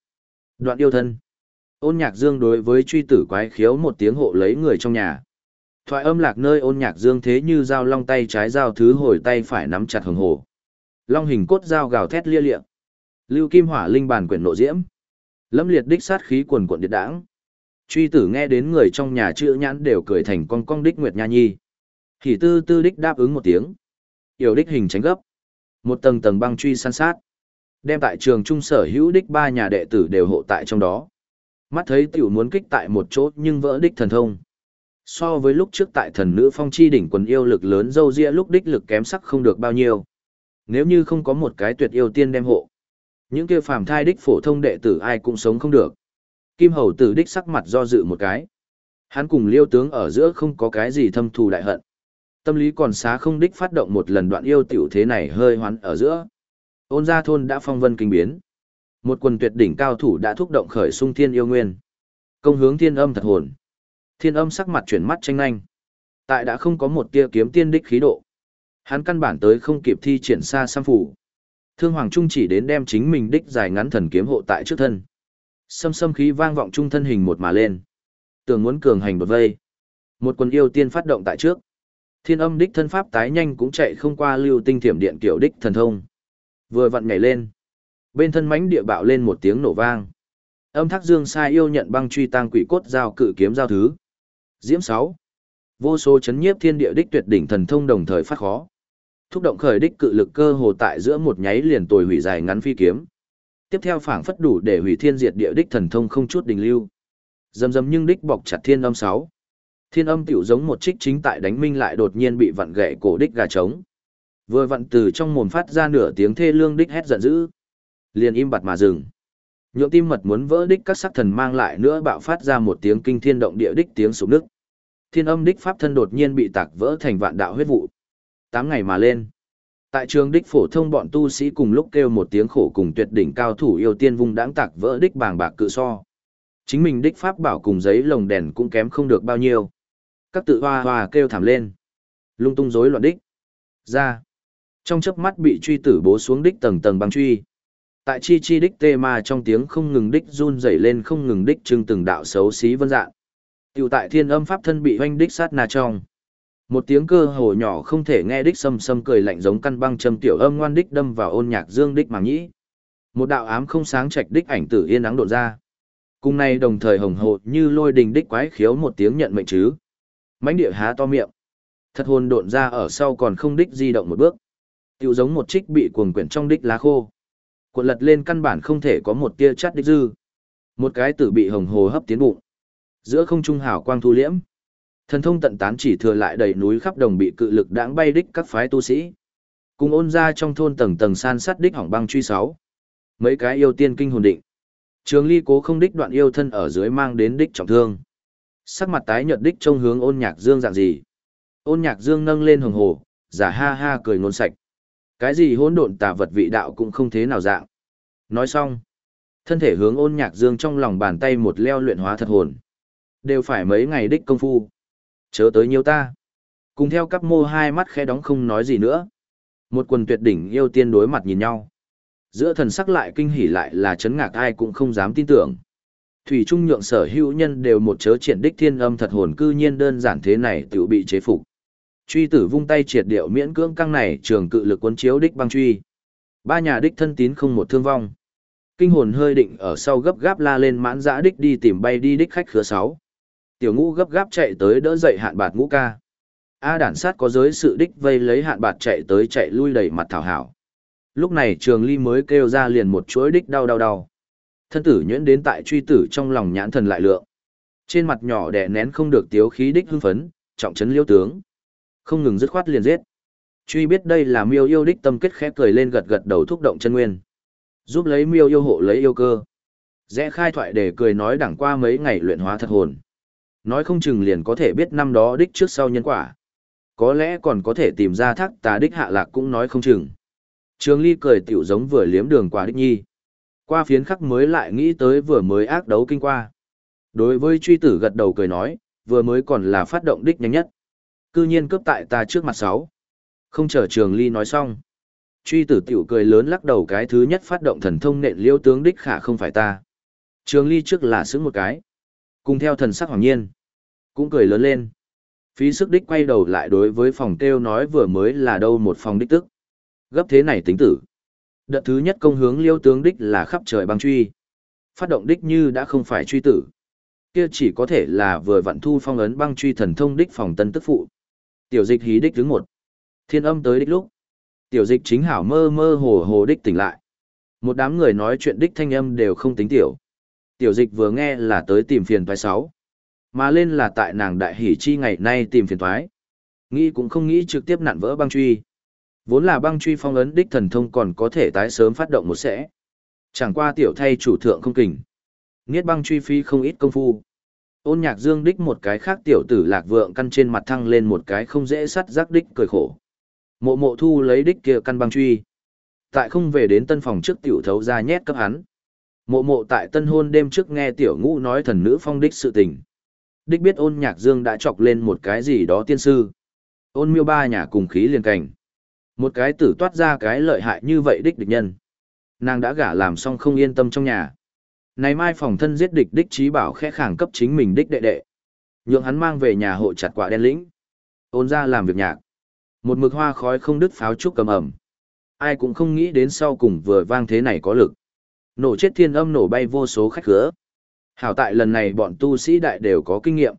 Đoạn yêu thân. Ôn nhạc dương đối với truy tử quái khiếu một tiếng hộ lấy người trong nhà. Thoại âm lạc nơi ôn nhạc dương thế như dao long tay trái dao thứ hồi tay phải nắm chặt hồng hồ. Long hình cốt dao gào thét lia liệng. Lưu kim hỏa linh bản quyển nộ diễm. Lâm liệt đích sát khí quần quận điện đảng. Truy tử nghe đến người trong nhà chữ nhãn đều cười thành con cong đích Nguyệt Nha Nhi. Hỉ tư tư đích đáp ứng một tiếng. Yểu đích hình tránh gấp. Một tầng tầng băng truy săn sát. Đem tại trường trung sở hữu đích ba nhà đệ tử đều hộ tại trong đó. Mắt thấy tiểu muốn kích tại một chỗ nhưng vỡ đích thần thông. So với lúc trước tại thần nữ phong chi đỉnh quần yêu lực lớn dâu ria lúc đích lực kém sắc không được bao nhiêu. Nếu như không có một cái tuyệt yêu tiên đem hộ. Những kia phàm thai đích phổ thông đệ tử ai cũng sống không được. Kim hầu tử đích sắc mặt do dự một cái. Hắn cùng liêu tướng ở giữa không có cái gì thâm thù đại hận. Tâm lý còn xá không đích phát động một lần đoạn yêu tiểu thế này hơi hoán ở giữa. Ôn gia thôn đã phong vân kinh biến. Một quần tuyệt đỉnh cao thủ đã thúc động khởi sung thiên yêu nguyên. Công hướng thiên âm thật hồn. Thiên âm sắc mặt chuyển mắt tranh nhanh. Tại đã không có một tia kiếm tiên đích khí độ. Hắn căn bản tới không kịp thi triển xa xăm phủ. Thương Hoàng Trung chỉ đến đem chính mình đích dài ngắn thần kiếm hộ tại trước thân. Xâm xâm khí vang vọng trung thân hình một mà lên. Tưởng muốn cường hành đột vây. Một quần yêu tiên phát động tại trước. Thiên âm đích thân pháp tái nhanh cũng chạy không qua lưu tinh thiểm điện kiểu đích thần thông. Vừa vặn nhảy lên. Bên thân mánh địa bạo lên một tiếng nổ vang. Âm thác dương sai yêu nhận băng truy tăng quỷ cốt giao cự kiếm giao thứ. Diễm 6. Vô số chấn nhiếp thiên địa đích tuyệt đỉnh thần thông đồng thời phát khó. Thúc động khởi đích cự lực cơ hồ tại giữa một nháy liền tồi hủy dài ngắn phi kiếm. Tiếp theo phảng phất đủ để hủy thiên diệt địa đích thần thông không chút đình lưu. Dầm dầm nhưng đích bọc chặt thiên âm sáu. Thiên âm tiểu giống một trích chính tại đánh minh lại đột nhiên bị vặn gãy cổ đích gà trống. Vừa vặn từ trong mồm phát ra nửa tiếng thê lương đích hét giận dữ. Liền im bặt mà dừng. Nhượng tim mật muốn vỡ đích các sắc thần mang lại nữa bạo phát ra một tiếng kinh thiên động địa đích tiếng sụp nước. Thiên âm đích pháp thân đột nhiên bị tạc vỡ thành vạn đạo huyết vụ. Tám ngày mà lên. Tại trường đích phổ thông bọn tu sĩ cùng lúc kêu một tiếng khổ cùng tuyệt đỉnh cao thủ yêu tiên vùng đãng tạc vỡ đích bàng bạc cự so. Chính mình đích pháp bảo cùng giấy lồng đèn cũng kém không được bao nhiêu. Các tự hoa hoa kêu thảm lên. Lung tung rối loạn đích. Ra. Trong chớp mắt bị truy tử bố xuống đích tầng tầng băng truy. Tại chi chi đích tê ma trong tiếng không ngừng đích run rẩy lên không ngừng đích trưng từng đạo xấu xí vân dạng. Tiểu tại thiên âm pháp thân bị hoanh đích sát na trong. Một tiếng cơ hồ nhỏ không thể nghe đích sâm sâm cười lạnh giống căn băng châm tiểu âm ngoan đích đâm vào ôn nhạc dương đích màng nhĩ. Một đạo ám không sáng trạch đích ảnh tử yên nắng đột ra. Cùng này đồng thời hồng hộ như lôi đình đích quái khiếu một tiếng nhận mệnh chứ. mãnh địa há to miệng. Thật hồn độn ra ở sau còn không đích di động một bước. Tiểu giống một trích bị cuồng quyển trong đích lá khô. Cuộn lật lên căn bản không thể có một tia chát đích dư. Một cái tử bị hồng hồ hấp tiến bụng. Giữa không trung hào quang thu liễm. Thần thông tận tán chỉ thừa lại đầy núi khắp đồng bị cự lực đãng bay đích các phái tu sĩ. Cùng ôn ra trong thôn tầng tầng san sát đích hỏng băng truy sáu. Mấy cái yêu tiên kinh hồn định. Trường ly cố không đích đoạn yêu thân ở dưới mang đến đích trọng thương. Sắc mặt tái nhợt đích trông hướng ôn nhạc dương dạng gì. Ôn nhạc dương nâng lên hồng hồ, giả ha ha cười ngôn sạch. Cái gì hỗn độn tà vật vị đạo cũng không thế nào dạng. Nói xong, thân thể hướng ôn nhạc dương trong lòng bàn tay một leo luyện hóa thật hồn. Đều phải mấy ngày đích công phu. Chớ tới nhiều ta. Cùng theo các mô hai mắt khẽ đóng không nói gì nữa. Một quần tuyệt đỉnh yêu tiên đối mặt nhìn nhau. Giữa thần sắc lại kinh hỉ lại là chấn ngạc ai cũng không dám tin tưởng. Thủy Trung nhượng sở hữu nhân đều một chớ triển đích thiên âm thật hồn cư nhiên đơn giản thế này tự bị chế phục. Truy tử vung tay triệt điệu miễn cưỡng căng này trường cự lực quân chiếu đích băng truy. Ba nhà đích thân tín không một thương vong. Kinh hồn hơi định ở sau gấp gáp la lên mãn dã đích đi tìm bay đi đích khách khứa sáu. Tiểu ngũ gấp gáp chạy tới đỡ dậy hạn bạt ngũ ca. A đản sát có giới sự đích vây lấy hạn bạt chạy tới chạy lui đầy mặt thảo hảo. Lúc này trường ly mới kêu ra liền một chuỗi đích đau đau đau. Thân tử nhuyễn đến tại truy tử trong lòng nhãn thần lại lượng. Trên mặt nhỏ đè nén không được tiếu khí đích hưng phấn, trọng trấn liêu tướng. Không ngừng dứt khoát liền giết. Truy biết đây là miêu yêu đích tâm kết khẽ cười lên gật gật đầu thúc động chân nguyên. Giúp lấy miêu yêu hộ lấy yêu cơ. Rẽ khai thoại để cười nói đẳng qua mấy ngày luyện hóa thật hồn. Nói không chừng liền có thể biết năm đó đích trước sau nhân quả. Có lẽ còn có thể tìm ra thác tà đích hạ lạc cũng nói không chừng. Trường Ly cười tiểu giống vừa liếm đường quả đích nhi. Qua phiến khắc mới lại nghĩ tới vừa mới ác đấu kinh qua. Đối với truy tử gật đầu cười nói, vừa mới còn là phát động đích nhanh nhất. Cư nhiên cướp tại ta trước mặt sáu. Không chờ Trường Ly nói xong. Truy tử tiểu cười lớn lắc đầu cái thứ nhất phát động thần thông nện liêu tướng đích khả không phải ta. Trường Ly trước là sướng một cái. Cùng theo thần sắc hoàng nhiên. Cũng cười lớn lên. Phí sức đích quay đầu lại đối với phòng kêu nói vừa mới là đâu một phòng đích tức. Gấp thế này tính tử. Đợt thứ nhất công hướng liêu tướng đích là khắp trời băng truy. Phát động đích như đã không phải truy tử. Kia chỉ có thể là vừa vặn thu phong ấn băng truy thần thông đích phòng tân tức phụ. Tiểu dịch hí đích thứ một. Thiên âm tới đích lúc. Tiểu dịch chính hảo mơ mơ hồ hồ đích tỉnh lại. Một đám người nói chuyện đích thanh âm đều không tính tiểu. Tiểu dịch vừa nghe là tới tìm phiền thoái sáu. Mà lên là tại nàng đại hỷ chi ngày nay tìm phiền thoái. Nghĩ cũng không nghĩ trực tiếp nặn vỡ băng truy. Vốn là băng truy phong ấn đích thần thông còn có thể tái sớm phát động một sẽ. Chẳng qua tiểu thay chủ thượng không kình. Niết băng truy phi không ít công phu. Ôn nhạc dương đích một cái khác tiểu tử lạc vượng căn trên mặt thăng lên một cái không dễ sắt rắc đích cười khổ. Mộ mộ thu lấy đích kia căn băng truy. Tại không về đến tân phòng trước tiểu thấu ra nhét cấp hắn. Mộ mộ tại tân hôn đêm trước nghe tiểu ngũ nói thần nữ phong đích sự tình. Đích biết ôn nhạc dương đã chọc lên một cái gì đó tiên sư. Ôn miêu ba nhà cùng khí liền cảnh. Một cái tử toát ra cái lợi hại như vậy đích địch nhân. Nàng đã gả làm xong không yên tâm trong nhà. Này mai phòng thân giết địch đích trí bảo khẽ khẳng cấp chính mình đích đệ đệ. Nhượng hắn mang về nhà hộ chặt quả đen lĩnh. Ôn ra làm việc nhạc. Một mực hoa khói không đứt pháo trúc cầm ẩm. Ai cũng không nghĩ đến sau cùng vừa vang thế này có lực. Nổ chết thiên âm nổ bay vô số khách khứa. Hảo tại lần này bọn tu sĩ đại đều có kinh nghiệm.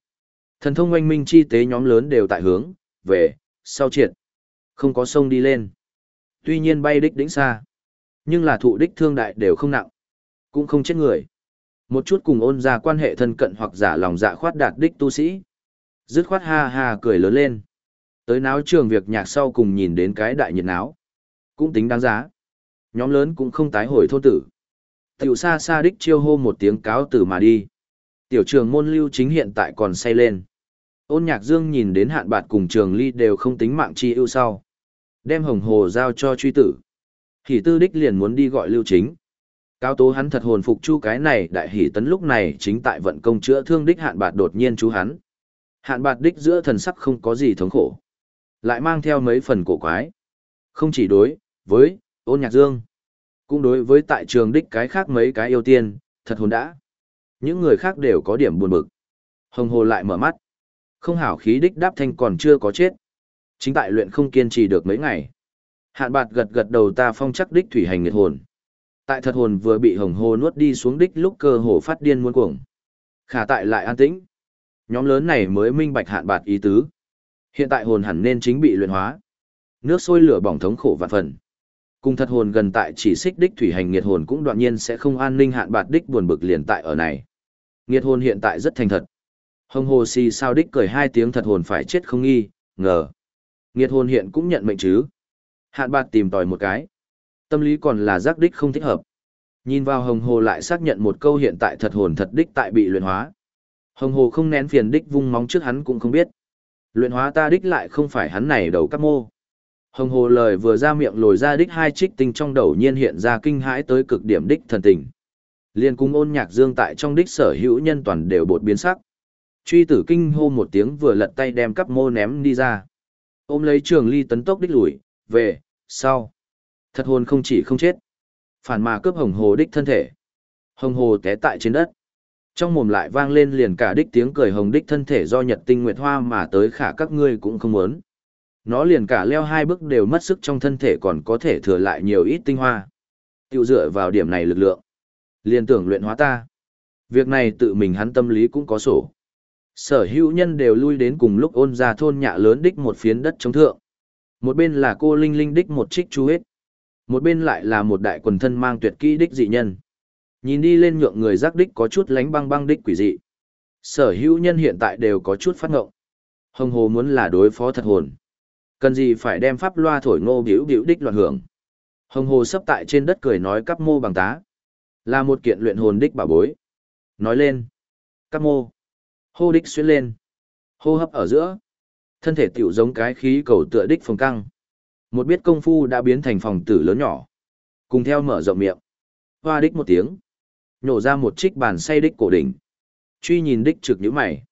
Thần thông oanh minh chi tế nhóm lớn đều tại hướng, về, sau triệt. Không có sông đi lên. Tuy nhiên bay đích đỉnh xa. Nhưng là thụ đích thương đại đều không nặng. Cũng không chết người. Một chút cùng ôn ra quan hệ thân cận hoặc giả lòng dạ khoát đạt đích tu sĩ. Dứt khoát ha ha cười lớn lên. Tới náo trường việc nhạc sau cùng nhìn đến cái đại nhiệt náo. Cũng tính đáng giá. Nhóm lớn cũng không tái hồi thô tử. Tiểu xa xa đích chiêu hô một tiếng cáo tử mà đi. Tiểu trường môn lưu chính hiện tại còn say lên. Ôn nhạc dương nhìn đến hạn bạt cùng trường ly đều không tính mạng chi ưu sau. Đem hồng hồ giao cho truy tử. Hỷ tư đích liền muốn đi gọi lưu chính. Cao tố hắn thật hồn phục chu cái này đại hỷ tấn lúc này chính tại vận công chữa thương đích hạn bạt đột nhiên chú hắn. Hạn bạt đích giữa thần sắc không có gì thống khổ. Lại mang theo mấy phần cổ quái. Không chỉ đối, với, ôn nhạc dương. Cũng đối với tại trường đích cái khác mấy cái yêu tiên, thật hồn đã. Những người khác đều có điểm buồn bực. Hồng hồ lại mở mắt. Không hảo khí đích đáp thanh còn chưa có chết. Chính tại luyện không kiên trì được mấy ngày. Hạn bạt gật gật đầu ta phong chắc đích thủy hành nghiệt hồn. Tại thật hồn vừa bị hồng hồ nuốt đi xuống đích lúc cơ hồ phát điên muôn cuồng. Khả tại lại an tĩnh. Nhóm lớn này mới minh bạch hạn bạt ý tứ. Hiện tại hồn hẳn nên chính bị luyện hóa. Nước sôi lửa bỏng thống khổ vạn phần. Cùng thật hồn gần tại chỉ xích đích thủy hành nghiệt hồn cũng đoạn nhiên sẽ không an ninh hạn bạt đích buồn bực liền tại ở này. Nghiệt hồn hiện tại rất thành thật. Hồng hồ si sao đích cười hai tiếng thật hồn phải chết không nghi, ngờ. Nghiệt hồn hiện cũng nhận mệnh chứ. Hạn bạt tìm tòi một cái. Tâm lý còn là giác đích không thích hợp. Nhìn vào hồng hồ lại xác nhận một câu hiện tại thật hồn thật đích tại bị luyện hóa. Hồng hồ không nén phiền đích vung móng trước hắn cũng không biết. Luyện hóa ta đích lại không phải hắn này đầu các mô. Hồng hồ lời vừa ra miệng lồi ra đích hai trích tinh trong đầu nhiên hiện ra kinh hãi tới cực điểm đích thần tình. Liên cung ôn nhạc dương tại trong đích sở hữu nhân toàn đều bột biến sắc. Truy tử kinh hô một tiếng vừa lật tay đem cắp mô ném đi ra. Ôm lấy trường ly tấn tốc đích lùi, về, sau. Thật hồn không chỉ không chết. Phản mà cướp hồng hồ đích thân thể. Hồng hồ té tại trên đất. Trong mồm lại vang lên liền cả đích tiếng cười hồng đích thân thể do nhật tinh nguyệt hoa mà tới khả các ngươi cũng không muốn. Nó liền cả leo hai bước đều mất sức trong thân thể còn có thể thừa lại nhiều ít tinh hoa. tự dựa vào điểm này lực lượng. Liền tưởng luyện hóa ta. Việc này tự mình hắn tâm lý cũng có sổ. Sở hữu nhân đều lui đến cùng lúc ôn ra thôn nhạ lớn đích một phiến đất chống thượng. Một bên là cô Linh Linh đích một trích chú hết. Một bên lại là một đại quần thân mang tuyệt kỹ đích dị nhân. Nhìn đi lên nhượng người giác đích có chút lánh băng băng đích quỷ dị. Sở hữu nhân hiện tại đều có chút phát ngộng. Hồng hồ muốn là đối phó thật hồn. Cần gì phải đem pháp loa thổi ngô biểu biểu đích loạn hưởng. Hồng hồ sấp tại trên đất cười nói cắp mô bằng tá. Là một kiện luyện hồn đích bảo bối. Nói lên. Cắp mô. Hô đích xuyên lên. Hô hấp ở giữa. Thân thể tiểu giống cái khí cầu tựa đích phòng căng. Một biết công phu đã biến thành phòng tử lớn nhỏ. Cùng theo mở rộng miệng. Hoa đích một tiếng. Nhổ ra một trích bàn say đích cổ đỉnh. Truy nhìn đích trực như mày.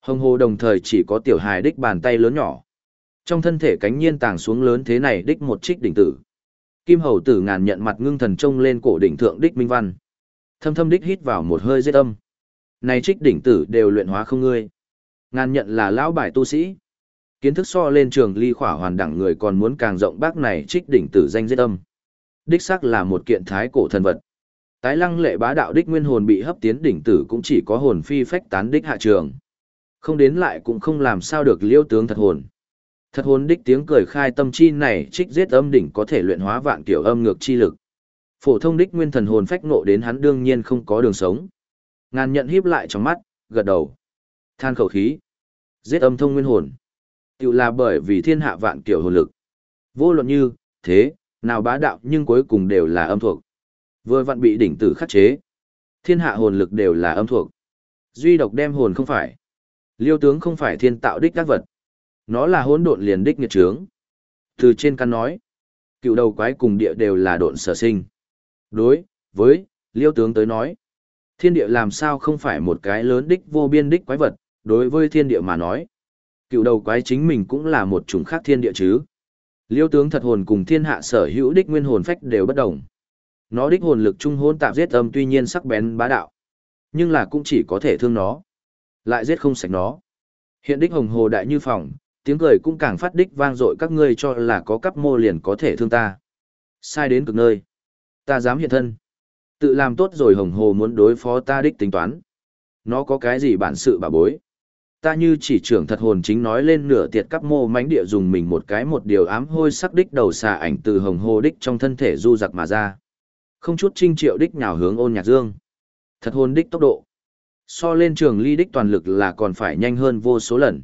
Hồng hồ đồng thời chỉ có tiểu hài đích bàn tay lớn nhỏ. Trong thân thể cánh nhiên tàng xuống lớn thế này đích một trích đỉnh tử. Kim hầu tử ngàn nhận mặt ngưng thần trông lên cổ đỉnh thượng đích minh văn. Thâm thâm đích hít vào một hơi giết âm. Này trích đỉnh tử đều luyện hóa không ngươi. Ngàn nhận là lão bài tu sĩ. Kiến thức so lên trường ly khỏa hoàn đẳng người còn muốn càng rộng bác này trích đỉnh tử danh giết âm. Đích xác là một kiện thái cổ thần vật. Tái lăng lệ bá đạo đích nguyên hồn bị hấp tiến đỉnh tử cũng chỉ có hồn phi phách tán đích hạ trường. Không đến lại cũng không làm sao được liêu tướng thật hồn. Thật hồn đích tiếng cười khai tâm chi này trích giết âm đỉnh có thể luyện hóa vạn kiểu âm ngược chi lực. Phổ thông đích nguyên thần hồn phách nộ đến hắn đương nhiên không có đường sống. Ngàn nhận híp lại trong mắt, gật đầu. Than khẩu khí. Giết âm thông nguyên hồn. Tự là bởi vì thiên hạ vạn kiểu hồn lực. Vô luận như, thế, nào bá đạo nhưng cuối cùng đều là âm thuộc. Vừa vặn bị đỉnh tử khắc chế. Thiên hạ hồn lực đều là âm thuộc. Duy độc đem hồn không phải. Liêu tướng không phải thiên tạo đích các vật. Nó là hỗn độn liền đích nghiệt trướng. Từ trên căn nói, cựu đầu quái cùng địa đều là độn sở sinh. Đối, với, liêu tướng tới nói, thiên địa làm sao không phải một cái lớn đích vô biên đích quái vật, đối với thiên địa mà nói. Cựu đầu quái chính mình cũng là một chủng khác thiên địa chứ. Liêu tướng thật hồn cùng thiên hạ sở hữu đích nguyên hồn phách đều bất đồng. Nó đích hồn lực trung hôn tạp giết âm tuy nhiên sắc bén bá đạo, nhưng là cũng chỉ có thể thương nó, lại giết không sạch nó. Hiện đích hồng hồ đại như phòng, tiếng cười cũng càng phát đích vang dội các ngươi cho là có cấp mô liền có thể thương ta. Sai đến cực nơi. Ta dám hiện thân. Tự làm tốt rồi hồng hồ muốn đối phó ta đích tính toán. Nó có cái gì bản sự bà bối. Ta như chỉ trưởng thật hồn chính nói lên nửa tiệt cấp mô mánh địa dùng mình một cái một điều ám hôi sắc đích đầu xà ảnh từ hồng hồ đích trong thân thể du giặc mà ra. Không chút trinh triệu đích nhào hướng ôn nhạc dương. Thật hồn đích tốc độ. So lên trường ly đích toàn lực là còn phải nhanh hơn vô số lần.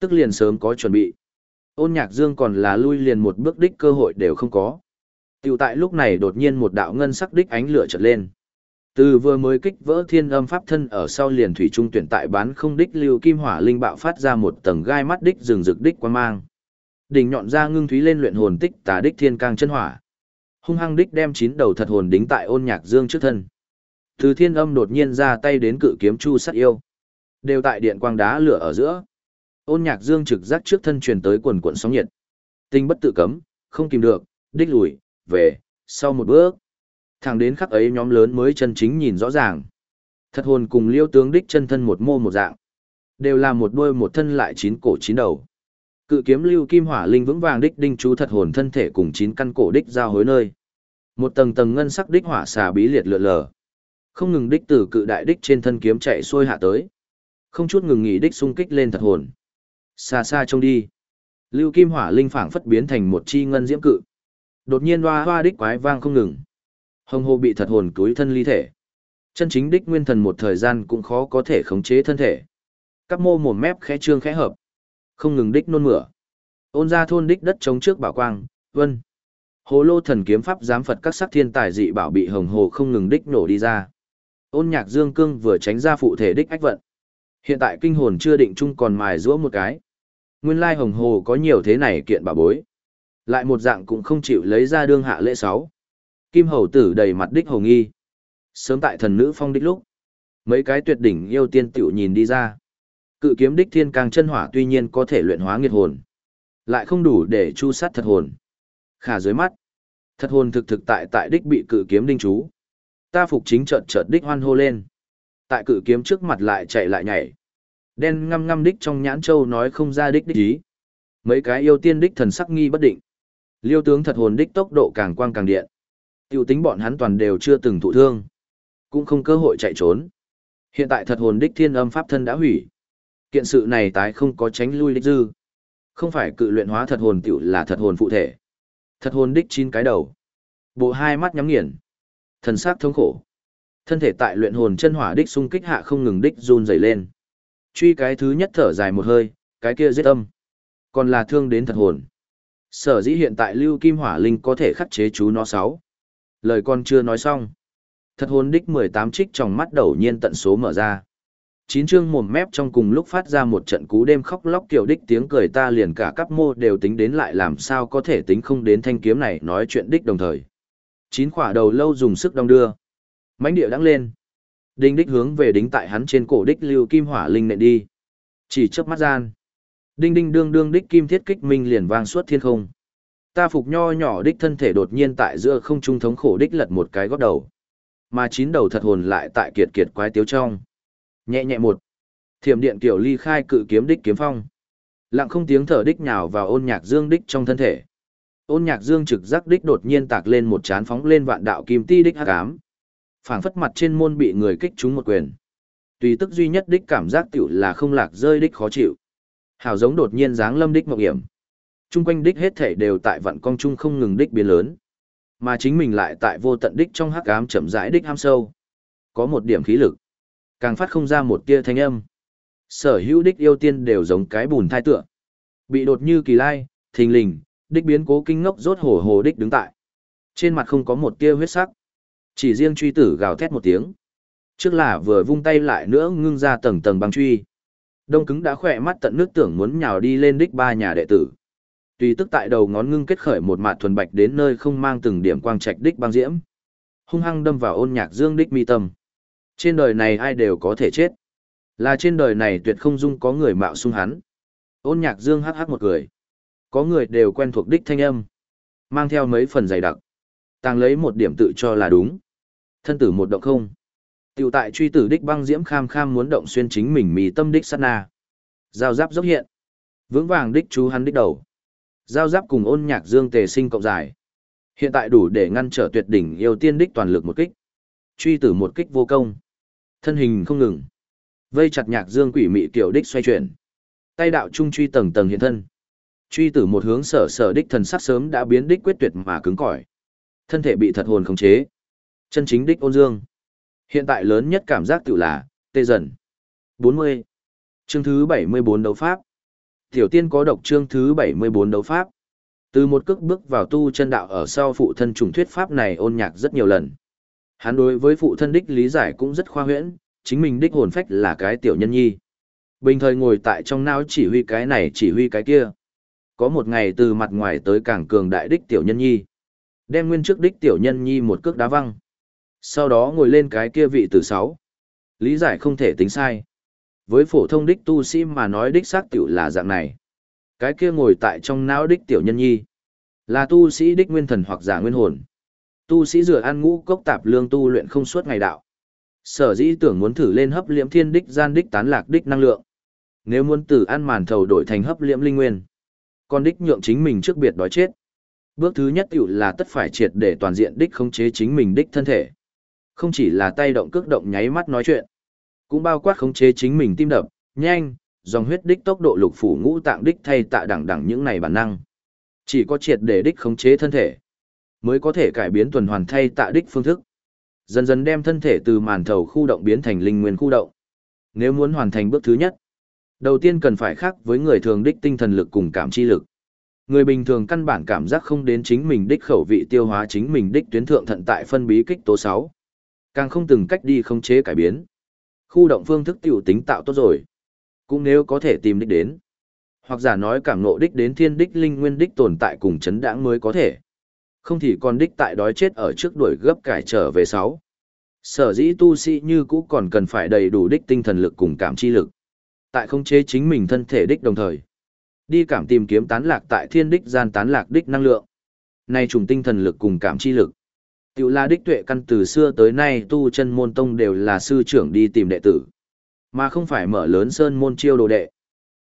Tức liền sớm có chuẩn bị. Ôn nhạc dương còn là lui liền một bước đích cơ hội đều không có. Tiểu tại lúc này đột nhiên một đạo ngân sắc đích ánh lửa chợt lên. Từ vừa mới kích vỡ thiên âm pháp thân ở sau liền thủy trung tuyển tại bán không đích lưu kim hỏa linh bạo phát ra một tầng gai mắt đích rừng rực đích quan mang. Đỉnh nhọn ra ngưng thúy lên luyện hồn tích tà đích thiên cang chân hỏa. Hung hăng đích đem chín đầu thật hồn đính tại ôn nhạc dương trước thân. Từ thiên âm đột nhiên ra tay đến cự kiếm chu sát yêu. Đều tại điện quang đá lửa ở giữa. Ôn nhạc dương trực giác trước thân truyền tới quần cuộn sóng nhiệt. Tinh bất tự cấm, không kìm được, đích lùi, về, sau một bước. Thẳng đến khắc ấy nhóm lớn mới chân chính nhìn rõ ràng. Thật hồn cùng liêu tướng đích chân thân một mô một dạng. Đều là một đuôi một thân lại chín cổ chín đầu. Cự kiếm lưu kim hỏa linh vững vàng đích đinh chú thật hồn thân thể cùng chín căn cổ đích giao hối nơi. Một tầng tầng ngân sắc đích hỏa xà bí liệt lượn lờ. Không ngừng đích từ cự đại đích trên thân kiếm chạy xuôi hạ tới. Không chút ngừng nghỉ đích xung kích lên thật hồn. Xa xa trông đi. Lưu kim hỏa linh phảng phất biến thành một chi ngân diễm cự. Đột nhiên hoa hoa đích quái vang không ngừng. Hồng hồ bị thật hồn túi thân ly thể. Chân chính đích nguyên thần một thời gian cũng khó có thể khống chế thân thể. Các mô mồm mép khẽ trương khẽ hợp. Không ngừng đích nôn mửa. Ôn ra thôn đích đất chống trước bảo quang, vân. Hồ lô thần kiếm pháp giám Phật các sắc thiên tài dị bảo bị hồng hồ không ngừng đích nổ đi ra. Ôn nhạc dương cương vừa tránh ra phụ thể đích ách vận. Hiện tại kinh hồn chưa định chung còn mài rũa một cái. Nguyên lai hồng hồ có nhiều thế này kiện bà bối. Lại một dạng cũng không chịu lấy ra đương hạ lễ sáu. Kim hầu tử đầy mặt đích hồng nghi. Sớm tại thần nữ phong đích lúc. Mấy cái tuyệt đỉnh yêu tiên tiểu nhìn đi ra. Cự kiếm đích thiên càng chân hỏa tuy nhiên có thể luyện hóa nghiệt hồn. Lại không đủ để chu sát thật hồn. Khả dưới mắt. Thật hồn thực thực tại tại đích bị cự kiếm đinh chú. Ta phục chính trợt chợt đích hoan hô lên. Tại cự kiếm trước mặt lại chạy lại nhảy. Đen ngăm ngăm đích trong nhãn châu nói không ra đích đích ý. Mấy cái yêu tiên đích thần sắc nghi bất định. Liêu tướng thật hồn đích tốc độ càng quang càng điện. tiểu tính bọn hắn toàn đều chưa từng thụ thương. Cũng không cơ hội chạy trốn. Hiện tại thật hồn đích thiên âm pháp thân đã hủy. Kiện sự này tái không có tránh lui đích dư. Không phải cự luyện hóa thật hồn tiểu là thật hồn phụ thể. Thật hồn đích chín cái đầu. Bộ hai mắt nhắm nghiền. Thần sắc thống khổ. Thân thể tại luyện hồn chân hỏa đích xung kích hạ không ngừng đích run rẩy lên. Truy cái thứ nhất thở dài một hơi, cái kia giết âm. Còn là thương đến thật hồn. Sở dĩ hiện tại lưu kim hỏa linh có thể khắc chế chú nó sáu. Lời con chưa nói xong. Thật hồn đích 18 trích trong mắt đầu nhiên tận số mở ra. Chín chương mồm mép trong cùng lúc phát ra một trận cú đêm khóc lóc kiểu đích tiếng cười ta liền cả các mô đều tính đến lại làm sao có thể tính không đến thanh kiếm này nói chuyện đích đồng thời. Chín khỏa đầu lâu dùng sức đong đưa. mãnh địa đắng lên. Đinh đích hướng về đính tại hắn trên cổ đích lưu kim hỏa linh nện đi. Chỉ chớp mắt gian. Đinh đinh đương đương đích kim thiết kích minh liền vang suốt thiên không. Ta phục nho nhỏ đích thân thể đột nhiên tại giữa không trung thống khổ đích lật một cái gót đầu. Mà chín đầu thật hồn lại tại kiệt kiệt quái tiếu trong. Nhẹ nhẹ một. Thiểm điện tiểu ly khai cự kiếm đích kiếm phong. Lặng không tiếng thở đích nhào vào ôn nhạc dương đích trong thân thể. Ôn nhạc dương trực giác đích đột nhiên tạc lên một chán phóng lên vạn đạo kim ti đích hắc ám phảng phất mặt trên môn bị người kích trúng một quyền. Tùy tức duy nhất đích cảm giác tiểu là không lạc rơi đích khó chịu. Hào giống đột nhiên dáng lâm đích mộng hiểm. Trung quanh đích hết thể đều tại vạn công trung không ngừng đích biến lớn. Mà chính mình lại tại vô tận đích trong hắc ám chậm rãi đích ham sâu. Có một điểm khí lực. Càng phát không ra một tia thanh âm. Sở hữu đích yêu tiên đều giống cái bùn thai tựa. Bị đột như kỳ lai, thình lình, đích biến cố kinh ngốc rốt hổ hồ đích đứng tại. Trên mặt không có một tia huyết sắc. Chỉ riêng truy tử gào thét một tiếng. Trước là vừa vung tay lại nữa ngưng ra tầng tầng băng truy. Đông cứng đã khỏe mắt tận nước tưởng muốn nhào đi lên đích ba nhà đệ tử. Tùy tức tại đầu ngón ngưng kết khởi một mạt thuần bạch đến nơi không mang từng điểm quang trạch đích băng diễm. Hung hăng đâm vào ôn nhạc dương đích mi tâm. Trên đời này ai đều có thể chết. Là trên đời này tuyệt không dung có người mạo sung hắn. Ôn nhạc dương hắc hắc một người Có người đều quen thuộc đích thanh âm. Mang theo mấy phần dày đặc. Tàng lấy một điểm tự cho là đúng. Thân tử một động không. Tiểu tại truy tử đích băng diễm kham kham muốn động xuyên chính mình mì tâm đích sát na. Giao giáp dốc hiện. Vững vàng đích chú hắn đích đầu. Giao giáp cùng ôn nhạc dương tề sinh cộng dài. Hiện tại đủ để ngăn trở tuyệt đỉnh yêu tiên đích toàn lực một kích. Truy tử một kích vô công. Thân hình không ngừng. Vây chặt nhạc dương quỷ mị tiểu đích xoay chuyển. Tay đạo trung truy tầng tầng hiện thân. Truy tử một hướng sở sở đích thần sắc sớm đã biến đích quyết tuyệt mà cứng cỏi. Thân thể bị thật hồn khống chế. Chân chính đích ôn dương. Hiện tại lớn nhất cảm giác tự là, tê dần. 40. Chương thứ 74 đấu pháp. Tiểu tiên có độc chương thứ 74 đấu pháp. Từ một cước bước vào tu chân đạo ở sau phụ thân trùng thuyết pháp này ôn nhạc rất nhiều lần. Hắn đối với phụ thân đích lý giải cũng rất khoa huyễn, chính mình đích hồn phách là cái tiểu nhân nhi. Bình thời ngồi tại trong não chỉ huy cái này chỉ huy cái kia. Có một ngày từ mặt ngoài tới càng cường đại đích tiểu nhân nhi. Đem nguyên trước đích tiểu nhân nhi một cước đá văng. Sau đó ngồi lên cái kia vị từ sáu. Lý giải không thể tính sai. Với phổ thông đích tu sĩ mà nói đích xác tiểu là dạng này. Cái kia ngồi tại trong não đích tiểu nhân nhi. Là tu sĩ đích nguyên thần hoặc giả nguyên hồn. Tu sĩ rửa ăn ngũ cốc tạp lương tu luyện không suốt ngày đạo. Sở dĩ tưởng muốn thử lên hấp liễm thiên đích gian đích tán lạc đích năng lượng. Nếu muốn từ ăn màn thầu đổi thành hấp liễm linh nguyên. Còn đích nhượng chính mình trước biệt đói chết. Bước thứ nhất tiểu là tất phải triệt để toàn diện đích khống chế chính mình đích thân thể. Không chỉ là tay động cước động nháy mắt nói chuyện, cũng bao quát khống chế chính mình tim đập, nhanh, dòng huyết đích tốc độ lục phủ ngũ tạng đích thay tạ đẳng đẳng những này bản năng. Chỉ có triệt để đích khống chế thân thể, mới có thể cải biến tuần hoàn thay tạ đích phương thức. Dần dần đem thân thể từ màn thầu khu động biến thành linh nguyên khu động. Nếu muốn hoàn thành bước thứ nhất, đầu tiên cần phải khác với người thường đích tinh thần lực cùng cảm chi lực. Người bình thường căn bản cảm giác không đến chính mình đích khẩu vị tiêu hóa chính mình đích tuyến thượng thận tại phân bí kích tố 6. Càng không từng cách đi khống chế cải biến. Khu động phương thức tiểu tính tạo tốt rồi. Cũng nếu có thể tìm đích đến. Hoặc giả nói cảm ngộ đích đến thiên đích linh nguyên đích tồn tại cùng chấn đãng mới có thể. Không thì còn đích tại đói chết ở trước đuổi gấp cải trở về 6. Sở dĩ tu sĩ như cũ còn cần phải đầy đủ đích tinh thần lực cùng cảm chi lực. Tại khống chế chính mình thân thể đích đồng thời. Đi cảm tìm kiếm tán lạc tại thiên đích gian tán lạc đích năng lượng. Này trùng tinh thần lực cùng cảm chi lực. Tiểu là đích tuệ căn từ xưa tới nay tu chân môn tông đều là sư trưởng đi tìm đệ tử. Mà không phải mở lớn sơn môn chiêu đồ đệ.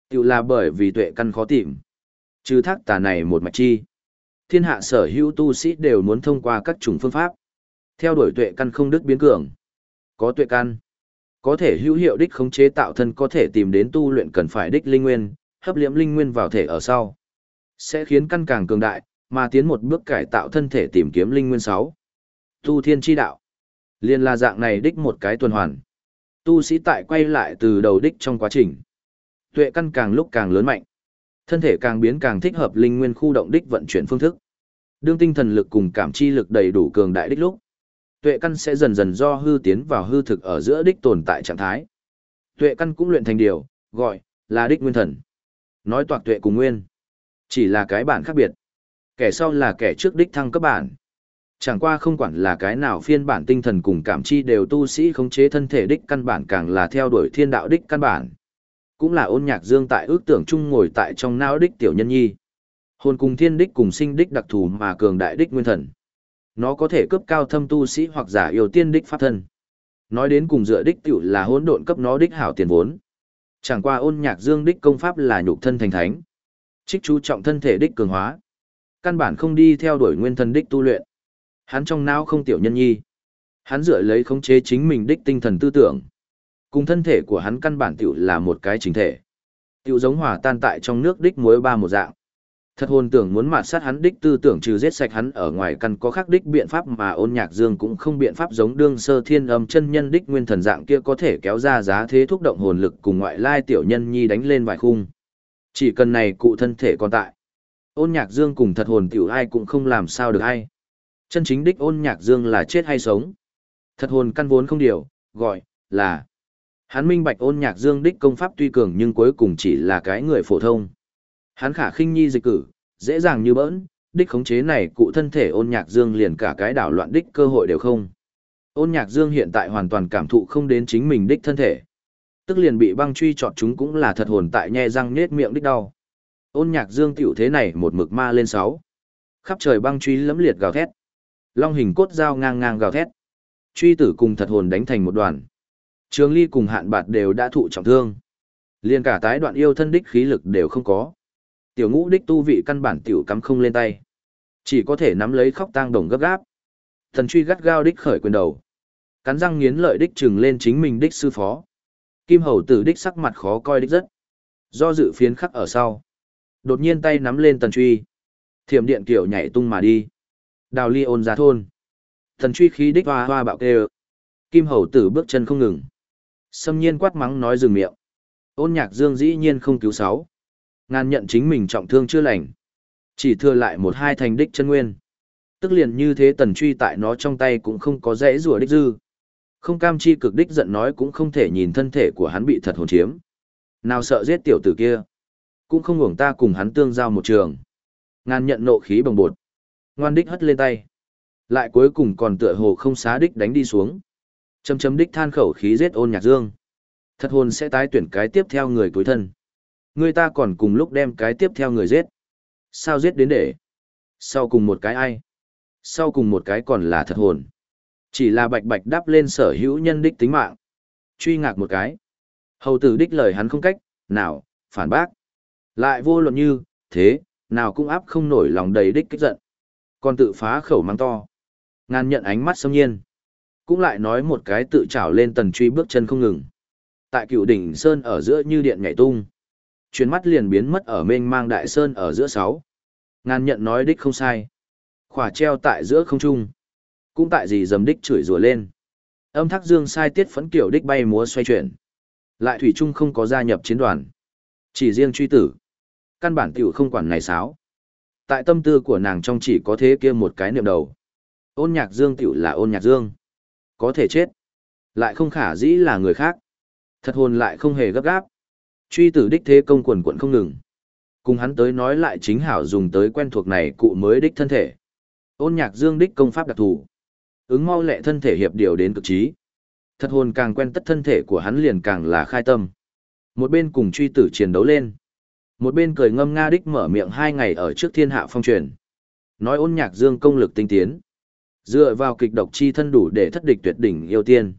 Tiểu là bởi vì tuệ căn khó tìm. Trừ thác tà này một mạch chi. Thiên hạ sở hữu tu sĩ đều muốn thông qua các chủng phương pháp. Theo đuổi tuệ căn không đức biến cường. Có tuệ căn. Có thể hữu hiệu đích khống chế tạo thân có thể tìm đến tu luyện cần phải đích linh nguyên, hấp liễm linh nguyên vào thể ở sau. Sẽ khiến căn càng cường đại, mà tiến một bước cải tạo thân thể tìm kiếm linh nguyên 6. Tu thiên chi đạo. Liên là dạng này đích một cái tuần hoàn. Tu sĩ tại quay lại từ đầu đích trong quá trình. Tuệ căn càng lúc càng lớn mạnh. Thân thể càng biến càng thích hợp linh nguyên khu động đích vận chuyển phương thức. Đương tinh thần lực cùng cảm chi lực đầy đủ cường đại đích lúc. Tuệ căn sẽ dần dần do hư tiến vào hư thực ở giữa đích tồn tại trạng thái. Tuệ căn cũng luyện thành điều, gọi là đích nguyên thần. Nói toạc tuệ cùng nguyên, chỉ là cái bản khác biệt. Kẻ sau là kẻ trước đích thăng cấp bản. Chẳng qua không quản là cái nào phiên bản tinh thần cùng cảm chi đều tu sĩ khống chế thân thể đích căn bản càng là theo đuổi thiên đạo đích căn bản. Cũng là ôn nhạc dương tại ước tưởng chung ngồi tại trong não đích tiểu nhân nhi. Hồn cùng thiên đích cùng sinh đích đặc thù mà cường đại đích nguyên thần. Nó có thể cấp cao thâm tu sĩ hoặc giả yêu tiên đích pháp thân. Nói đến cùng dựa đích tiểu là hỗn độn cấp nó đích hảo tiền vốn. Chẳng qua ôn nhạc dương đích công pháp là nhục thân thành thánh. Trích chú trọng thân thể đích cường hóa. Căn bản không đi theo đuổi nguyên thần đích tu luyện. Hắn trong não không tiểu nhân nhi. Hắn dựa lấy khống chế chính mình đích tinh thần tư tưởng. Cùng thân thể của hắn căn bản tiểu là một cái chính thể. Tiểu giống hòa tan tại trong nước đích muối ba một dạng. Thật hồn tưởng muốn mạt sát hắn đích tư tưởng trừ giết sạch hắn ở ngoài căn có khắc đích biện pháp mà ôn nhạc dương cũng không biện pháp giống đương sơ thiên âm chân nhân đích nguyên thần dạng kia có thể kéo ra giá thế thúc động hồn lực cùng ngoại lai tiểu nhân nhi đánh lên vài khung. Chỉ cần này cụ thân thể còn tại. Ôn nhạc dương cùng thật hồn tiểu ai cũng không làm sao được ai. Chân chính đích ôn nhạc dương là chết hay sống. Thật hồn căn vốn không điều, gọi, là. Hắn minh bạch ôn nhạc dương đích công pháp tuy cường nhưng cuối cùng chỉ là cái người phổ thông. Hắn khả khinh nhi dịch cử, dễ dàng như bỡn, đích khống chế này cụ thân thể ôn nhạc dương liền cả cái đảo loạn đích cơ hội đều không. Ôn nhạc dương hiện tại hoàn toàn cảm thụ không đến chính mình đích thân thể. Tức liền bị băng truy chọn chúng cũng là thật hồn tại nhe răng nết miệng đích đau. Ôn nhạc dương tiểu thế này một mực ma lên sáu. Khắp trời băng truy lấm liệt gào thét. Long hình cốt dao ngang ngang gào thét. Truy tử cùng thật hồn đánh thành một đoàn. Trường ly cùng hạn bạt đều đã thụ trọng thương. Liên cả tái đoạn yêu thân đích khí lực đều không có. Tiểu ngũ đích tu vị căn bản tiểu cắm không lên tay. Chỉ có thể nắm lấy khóc tang đồng gấp gáp. Thần truy gắt gao đích khởi quyền đầu. Cắn răng nghiến lợi đích trừng lên chính mình đích sư phó. Kim hầu tử đích sắc mặt khó coi đích rất. Do dự phiến khắc ở sau. Đột nhiên tay nắm lên tần truy. Thiểm điện kiểu nhảy tung mà đi. Đào ly ôn ra thôn. Thần truy khí đích hoa hoa bạo kêu. Kim hầu tử bước chân không ngừng. Xâm nhiên quát mắng nói dừng miệng. Ôn nhạc dương dĩ nhiên không cứu sáu. Ngàn nhận chính mình trọng thương chưa lành. Chỉ thừa lại một hai thành đích chân nguyên. Tức liền như thế tần truy tại nó trong tay cũng không có dễ rùa đích dư. Không cam chi cực đích giận nói cũng không thể nhìn thân thể của hắn bị thật hồn chiếm. Nào sợ giết tiểu tử kia. Cũng không ngủng ta cùng hắn tương giao một trường. Ngàn nhận nộ khí bồng bột. Ngoan đích hất lên tay. Lại cuối cùng còn tựa hồ không xá đích đánh đi xuống. Chấm chấm đích than khẩu khí giết ôn nhạc dương. Thật hồn sẽ tái tuyển cái tiếp theo người cuối thân. Người ta còn cùng lúc đem cái tiếp theo người giết. Sao giết đến để? Sau cùng một cái ai? Sau cùng một cái còn là thật hồn. Chỉ là bạch bạch đáp lên sở hữu nhân đích tính mạng. Truy ngạc một cái. Hầu tử đích lời hắn không cách, nào, phản bác. Lại vô luận như, thế, nào cũng áp không nổi lòng đầy đích kích giận. Còn tự phá khẩu mang to. Ngàn nhận ánh mắt xâm nhiên. Cũng lại nói một cái tự trảo lên tần truy bước chân không ngừng. Tại cựu đỉnh Sơn ở giữa như điện nhảy tung chuyến mắt liền biến mất ở mênh mang đại sơn ở giữa sáu. Ngàn nhận nói đích không sai. Khỏa treo tại giữa không trung. Cũng tại gì dầm đích chửi rủa lên. Âm thác dương sai tiết phấn kiểu đích bay múa xoay chuyển. Lại thủy trung không có gia nhập chiến đoàn. Chỉ riêng truy tử. Căn bản tiểu không quản này sáo. Tại tâm tư của nàng trong chỉ có thế kia một cái niệm đầu. Ôn nhạc dương tiểu là ôn nhạc dương. Có thể chết. Lại không khả dĩ là người khác. Thật hồn lại không hề gấp gáp, Truy tử đích thế công quần quận không ngừng. Cùng hắn tới nói lại chính hảo dùng tới quen thuộc này cụ mới đích thân thể. Ôn nhạc dương đích công pháp đặc thù. Ứng mau lẹ thân thể hiệp điều đến cực trí. Thật hồn càng quen tất thân thể của hắn liền càng là khai tâm. Một bên cùng truy tử chiến đấu lên. Một bên cười ngâm nga đích mở miệng hai ngày ở trước thiên hạ phong truyền. Nói ôn nhạc dương công lực tinh tiến. Dựa vào kịch độc chi thân đủ để thất địch tuyệt đỉnh yêu tiên.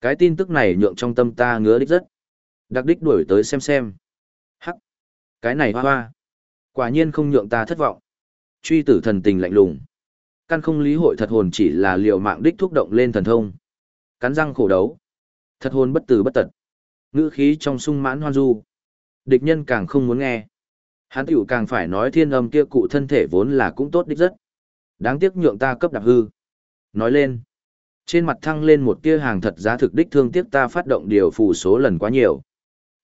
Cái tin tức này nhượng trong tâm ta ngứa đích rất. Đặc đích đuổi tới xem xem. Hắc. Cái này hoa hoa. Quả nhiên không nhượng ta thất vọng. Truy tử thần tình lạnh lùng. Căn không lý hội thật hồn chỉ là liệu mạng đích thúc động lên thần thông. Cắn răng khổ đấu. Thật hồn bất tử bất tật. Ngữ khí trong sung mãn hoan du. Địch nhân càng không muốn nghe. Hắn tiểu càng phải nói thiên âm kia cụ thân thể vốn là cũng tốt đích rất. Đáng tiếc nhượng ta cấp đạp hư. Nói lên. Trên mặt thăng lên một tia hàng thật giá thực đích thương tiếc ta phát động điều phù số lần quá nhiều.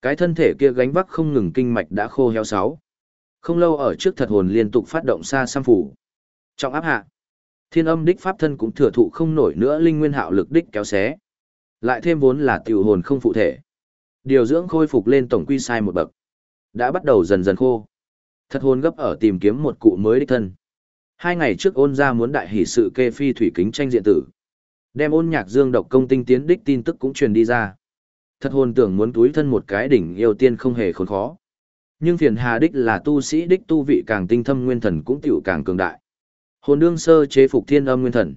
Cái thân thể kia gánh vác không ngừng kinh mạch đã khô heo sáu. Không lâu ở trước thật hồn liên tục phát động xa xăm phủ. Trọng áp hạ. Thiên âm đích pháp thân cũng thừa thụ không nổi nữa linh nguyên hạo lực đích kéo xé. Lại thêm vốn là tiểu hồn không phụ thể. Điều dưỡng khôi phục lên tổng quy sai một bậc. Đã bắt đầu dần dần khô. Thật hồn gấp ở tìm kiếm một cụ mới đích thân. Hai ngày trước ôn ra muốn đại hỷ sự kê phi thủy kính tranh diện tử. Đem ôn nhạc dương độc công tinh tiến đích tin tức cũng truyền đi ra. Thật hồn tưởng muốn túi thân một cái đỉnh yêu tiên không hề khốn khó. Nhưng phiền hà đích là tu sĩ đích tu vị càng tinh thâm nguyên thần cũng tiểu càng cường đại. Hồn đương sơ chế phục thiên âm nguyên thần.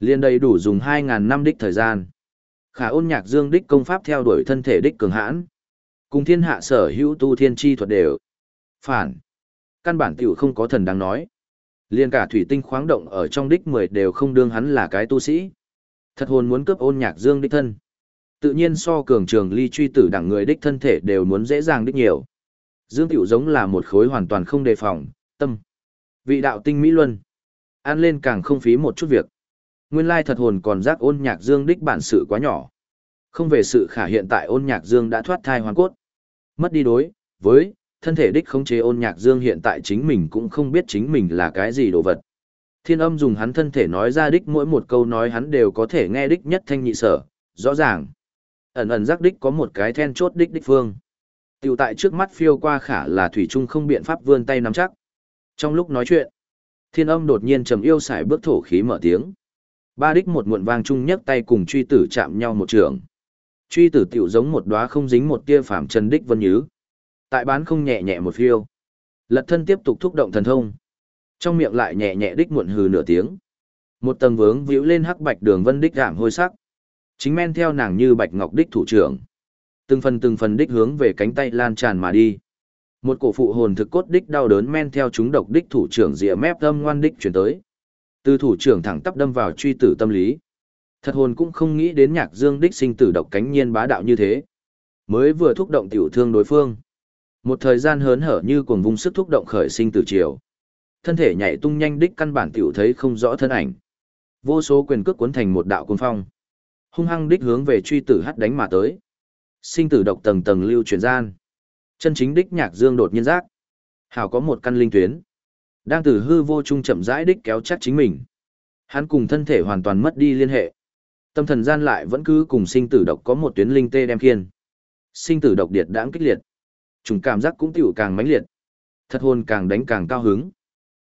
Liên đầy đủ dùng 2.000 năm đích thời gian. Khả ôn nhạc dương đích công pháp theo đuổi thân thể đích cường hãn. Cùng thiên hạ sở hữu tu thiên chi thuật đều. Phản. Căn bản tiểu không có thần đáng nói. Liên cả thủy tinh khoáng động ở trong đích 10 đều không đương hắn là cái tu sĩ. Thật hồn muốn cướp ôn nhạc dương đích thân. Tự nhiên so cường trường ly truy tử đẳng người đích thân thể đều muốn dễ dàng đích nhiều. Dương tiểu giống là một khối hoàn toàn không đề phòng, tâm. Vị đạo tinh mỹ luân. an lên càng không phí một chút việc. Nguyên lai thật hồn còn giác ôn nhạc dương đích bản sự quá nhỏ. Không về sự khả hiện tại ôn nhạc dương đã thoát thai hoàn cốt. Mất đi đối, với, thân thể đích không chế ôn nhạc dương hiện tại chính mình cũng không biết chính mình là cái gì đồ vật. Thiên âm dùng hắn thân thể nói ra đích mỗi một câu nói hắn đều có thể nghe đích nhất thanh nhị sở, rõ ràng. Ẩn ẩn giác đích có một cái then chốt đích đích phương. Tiểu tại trước mắt phiêu qua khả là thủy trung không biện pháp vươn tay nắm chắc. Trong lúc nói chuyện, thiên âm đột nhiên trầm yêu xài bước thổ khí mở tiếng. Ba đích một muộn vang chung nhấc tay cùng truy tử chạm nhau một trường. Truy tử tiểu giống một đóa không dính một tia phàm trần đích vân nhứ. Tại bán không nhẹ nhẹ một phiêu. Lật thân tiếp tục thúc động thần thông. Trong miệng lại nhẹ nhẹ đích muộn hừ nửa tiếng. Một tầng vướng víu lên hắc bạch đường vân đích giảm hôi sắc. Chính men theo nàng như bạch ngọc đích thủ trưởng. Từng phần từng phần đích hướng về cánh tay lan tràn mà đi. Một cổ phụ hồn thực cốt đích đau đớn men theo chúng độc đích thủ trưởng rìa mép âm ngoan đích chuyển tới. Từ thủ trưởng thẳng tắp đâm vào truy tử tâm lý. Thật hồn cũng không nghĩ đến nhạc dương đích sinh tử độc cánh nhiên bá đạo như thế. Mới vừa thúc động tiểu thương đối phương. Một thời gian hớn hở như cuồng vung sức thúc động khởi sinh tử chiều. Thân thể nhảy tung nhanh đích căn bản tiểu thấy không rõ thân ảnh. Vô số quyền cước cuốn thành một đạo cuồng phong. Hung hăng đích hướng về truy tử hắt đánh mà tới. Sinh tử độc tầng tầng lưu chuyển gian. Chân chính đích nhạc dương đột nhiên giác. Hảo có một căn linh tuyến. Đang từ hư vô trung chậm rãi đích kéo chắc chính mình. Hắn cùng thân thể hoàn toàn mất đi liên hệ. Tâm thần gian lại vẫn cứ cùng sinh tử độc có một tuyến linh tê đem khiên. Sinh tử độc điệt đãng kích liệt. Trùng cảm giác cũng tiểu càng mãnh liệt. Thật hồn càng đánh càng cao hứng.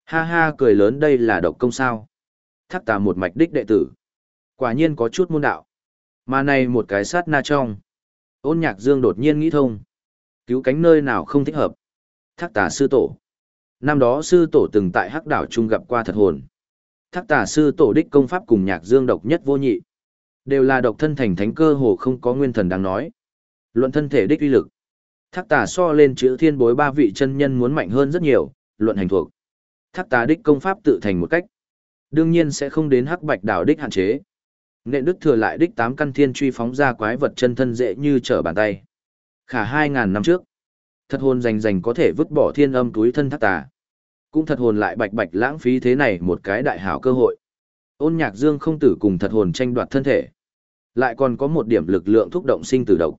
Ha ha, cười lớn đây là độc công sao. Thác tà một mạch đích đệ tử. Quả nhiên có chút môn đạo. Mà này một cái sát na trong. Ôn nhạc dương đột nhiên nghĩ thông. Cứu cánh nơi nào không thích hợp. Thác tà sư tổ. Năm đó sư tổ từng tại hắc đảo trung gặp qua thật hồn. Thác tà sư tổ đích công pháp cùng nhạc dương độc nhất vô nhị. Đều là độc thân thành thánh cơ hồ không có nguyên thần đáng nói. Luận thân thể đích uy lực. Thác tà so lên chữ thiên bối ba vị chân nhân muốn mạnh hơn rất nhiều, luận hành thuộc. Thác tà đích công pháp tự thành một cách. Đương nhiên sẽ không đến hắc bạch đảo đích hạn chế. Nện đức thừa lại đích tám căn thiên truy phóng ra quái vật chân thân dễ như trở bàn tay. Khả hai ngàn năm trước, thật hồn rành rành có thể vứt bỏ thiên âm túi thân thác tà. Cũng thật hồn lại bạch bạch lãng phí thế này một cái đại hảo cơ hội. Ôn nhạc dương không tử cùng thật hồn tranh đoạt thân thể. Lại còn có một điểm lực lượng thúc động sinh tử độc.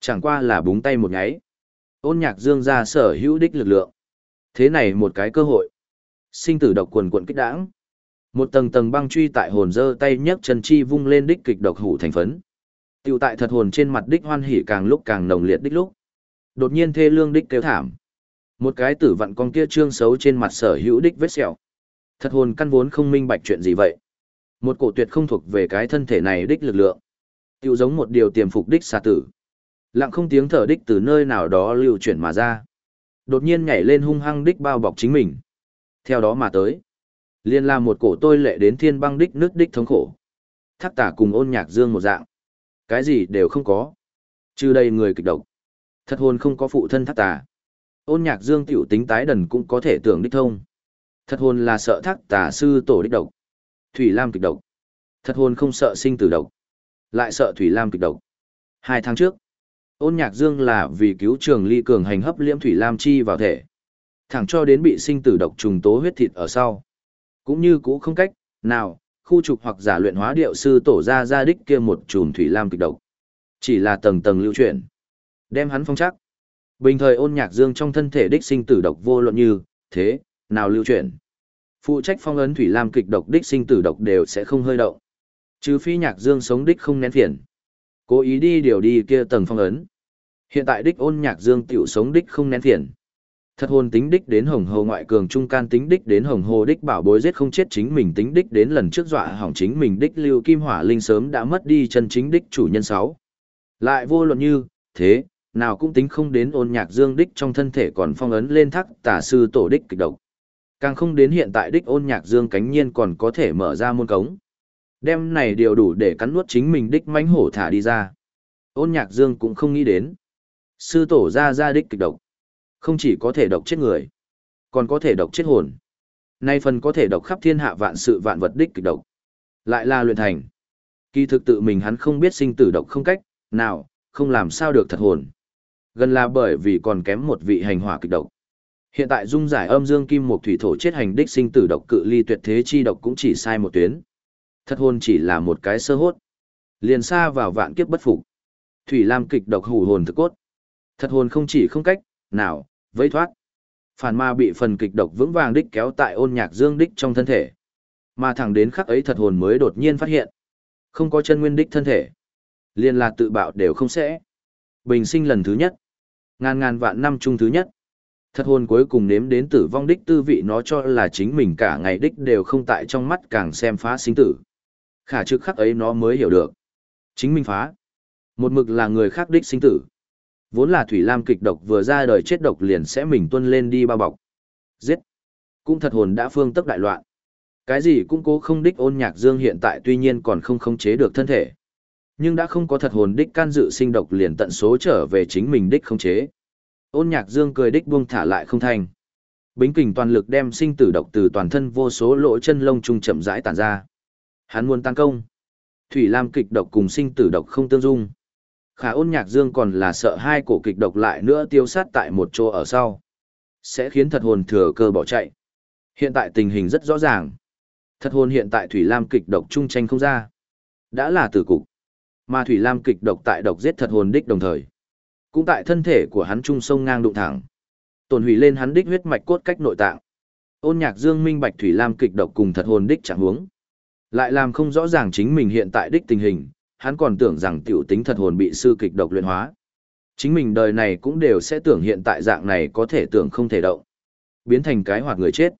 Chẳng qua là búng tay một nháy. Ôn nhạc dương ra sở hữu đích lực lượng. Thế này một cái cơ hội. Sinh tử độc quần quận kích đãng. Một tầng tầng băng truy tại hồn dơ tay nhấc chân chi vung lên đích kịch độc hủ thành phấn. Tiểu tại thật hồn trên mặt đích hoan hỉ càng lúc càng nồng liệt đích lúc. Đột nhiên thê lương đích kêu thảm. Một cái tử vận con kia trương xấu trên mặt sở hữu đích vết sẹo. Thật hồn căn vốn không minh bạch chuyện gì vậy. Một cổ tuyệt không thuộc về cái thân thể này đích lực lượng. Tiểu giống một điều tiềm phục đích xà tử. Lặng không tiếng thở đích từ nơi nào đó lưu chuyển mà ra. Đột nhiên nhảy lên hung hăng đích bao bọc chính mình. Theo đó mà tới. Liên là một cổ tôi lệ đến thiên băng đích nước đích thống khổ. Thác tả cùng ôn nhạc dương một dạng. Cái gì đều không có. Trừ đây người kịch độc. Thật hồn không có phụ thân thác tà, Ôn nhạc dương tiểu tính tái đần cũng có thể tưởng đích thông. Thật hồn là sợ thác tả sư tổ đích độc. Thủy Lam kịch độc. Thật hồn không sợ sinh tử độc. Lại sợ Thủy Lam kịch độc. Hai tháng trước, ôn nhạc dương là vì cứu trường ly cường hành hấp liễm Thủy Lam chi vào thể. Thẳng cho đến bị sinh tử độc trùng tố huyết thịt ở sau. Cũng như cũ không cách, nào, khu trục hoặc giả luyện hóa điệu sư tổ ra ra đích kia một chùm thủy lam kịch độc. Chỉ là tầng tầng lưu chuyển. Đem hắn phong chắc. Bình thời ôn nhạc dương trong thân thể đích sinh tử độc vô luận như, thế, nào lưu chuyển. Phụ trách phong ấn thủy lam kịch độc đích sinh tử độc đều sẽ không hơi động. Trừ phi nhạc dương sống đích không nén phiền. Cố ý đi điều đi kia tầng phong ấn. Hiện tại đích ôn nhạc dương tiểu sống đích không nén phiền. Thật hồn tính đích đến hồng hồ ngoại cường trung can tính đích đến hồng hồ đích bảo bối giết không chết chính mình tính đích đến lần trước dọa hỏng chính mình đích lưu kim hỏa linh sớm đã mất đi chân chính đích chủ nhân sáu. Lại vô luận như, thế, nào cũng tính không đến ôn nhạc dương đích trong thân thể còn phong ấn lên thắc tả sư tổ đích kịch độc. Càng không đến hiện tại đích ôn nhạc dương cánh nhiên còn có thể mở ra môn cống. Đem này điều đủ để cắn nuốt chính mình đích mãnh hổ thả đi ra. Ôn nhạc dương cũng không nghĩ đến. Sư tổ ra ra đích kịch độc. Không chỉ có thể độc chết người, còn có thể độc chết hồn. Nay phần có thể độc khắp thiên hạ vạn sự vạn vật đích kịch độc. Lại là luyện thành. Kỳ thực tự mình hắn không biết sinh tử độc không cách, nào, không làm sao được thật hồn. Gần là bởi vì còn kém một vị hành hỏa kịch độc. Hiện tại dung giải âm dương kim một thủy thổ chết hành đích sinh tử độc cự ly tuyệt thế chi độc cũng chỉ sai một tuyến. Thật hồn chỉ là một cái sơ hốt. Liền xa vào vạn kiếp bất phục. Thủy Lam kịch độc hủ hồn thực cốt. Thật hồn không chỉ không cách, nào, vây thoát. Phản ma bị phần kịch độc vững vàng đích kéo tại ôn nhạc dương đích trong thân thể. Mà thẳng đến khắc ấy thật hồn mới đột nhiên phát hiện. Không có chân nguyên đích thân thể. Liên là tự bạo đều không sẽ. Bình sinh lần thứ nhất. Ngàn ngàn vạn năm chung thứ nhất. Thật hồn cuối cùng nếm đến tử vong đích tư vị nó cho là chính mình cả ngày đích đều không tại trong mắt càng xem phá sinh tử. Khả trực khắc ấy nó mới hiểu được. Chính mình phá. Một mực là người khác đích sinh tử. Vốn là Thủy Lam kịch độc vừa ra đời chết độc liền sẽ mình tuân lên đi bao bọc. Giết. Cũng thật hồn đã phương tức đại loạn. Cái gì cũng cố không đích ôn nhạc dương hiện tại tuy nhiên còn không khống chế được thân thể. Nhưng đã không có thật hồn đích can dự sinh độc liền tận số trở về chính mình đích không chế. Ôn nhạc dương cười đích buông thả lại không thành. Bính kình toàn lực đem sinh tử độc từ toàn thân vô số lỗ chân lông trung chậm rãi tản ra. Hắn muốn tăng công. Thủy Lam kịch độc cùng sinh tử độc không tương dung khả ôn nhạc dương còn là sợ hai cổ kịch độc lại nữa tiêu sát tại một chỗ ở sau. Sẽ khiến thật hồn thừa cơ bỏ chạy. Hiện tại tình hình rất rõ ràng. Thật hồn hiện tại Thủy Lam kịch độc trung tranh không ra. Đã là tử cục. Mà Thủy Lam kịch độc tại độc giết thật hồn đích đồng thời. Cũng tại thân thể của hắn trung sông ngang đụng thẳng. Tổn hủy lên hắn đích huyết mạch cốt cách nội tạng. Ôn nhạc dương minh bạch Thủy Lam kịch độc cùng thật hồn đích chẳng huống. Lại làm không rõ ràng chính mình hiện tại đích tình hình, hắn còn tưởng rằng tiểu tính thật hồn bị sư kịch độc luyện hóa. Chính mình đời này cũng đều sẽ tưởng hiện tại dạng này có thể tưởng không thể động. Biến thành cái hoạt người chết.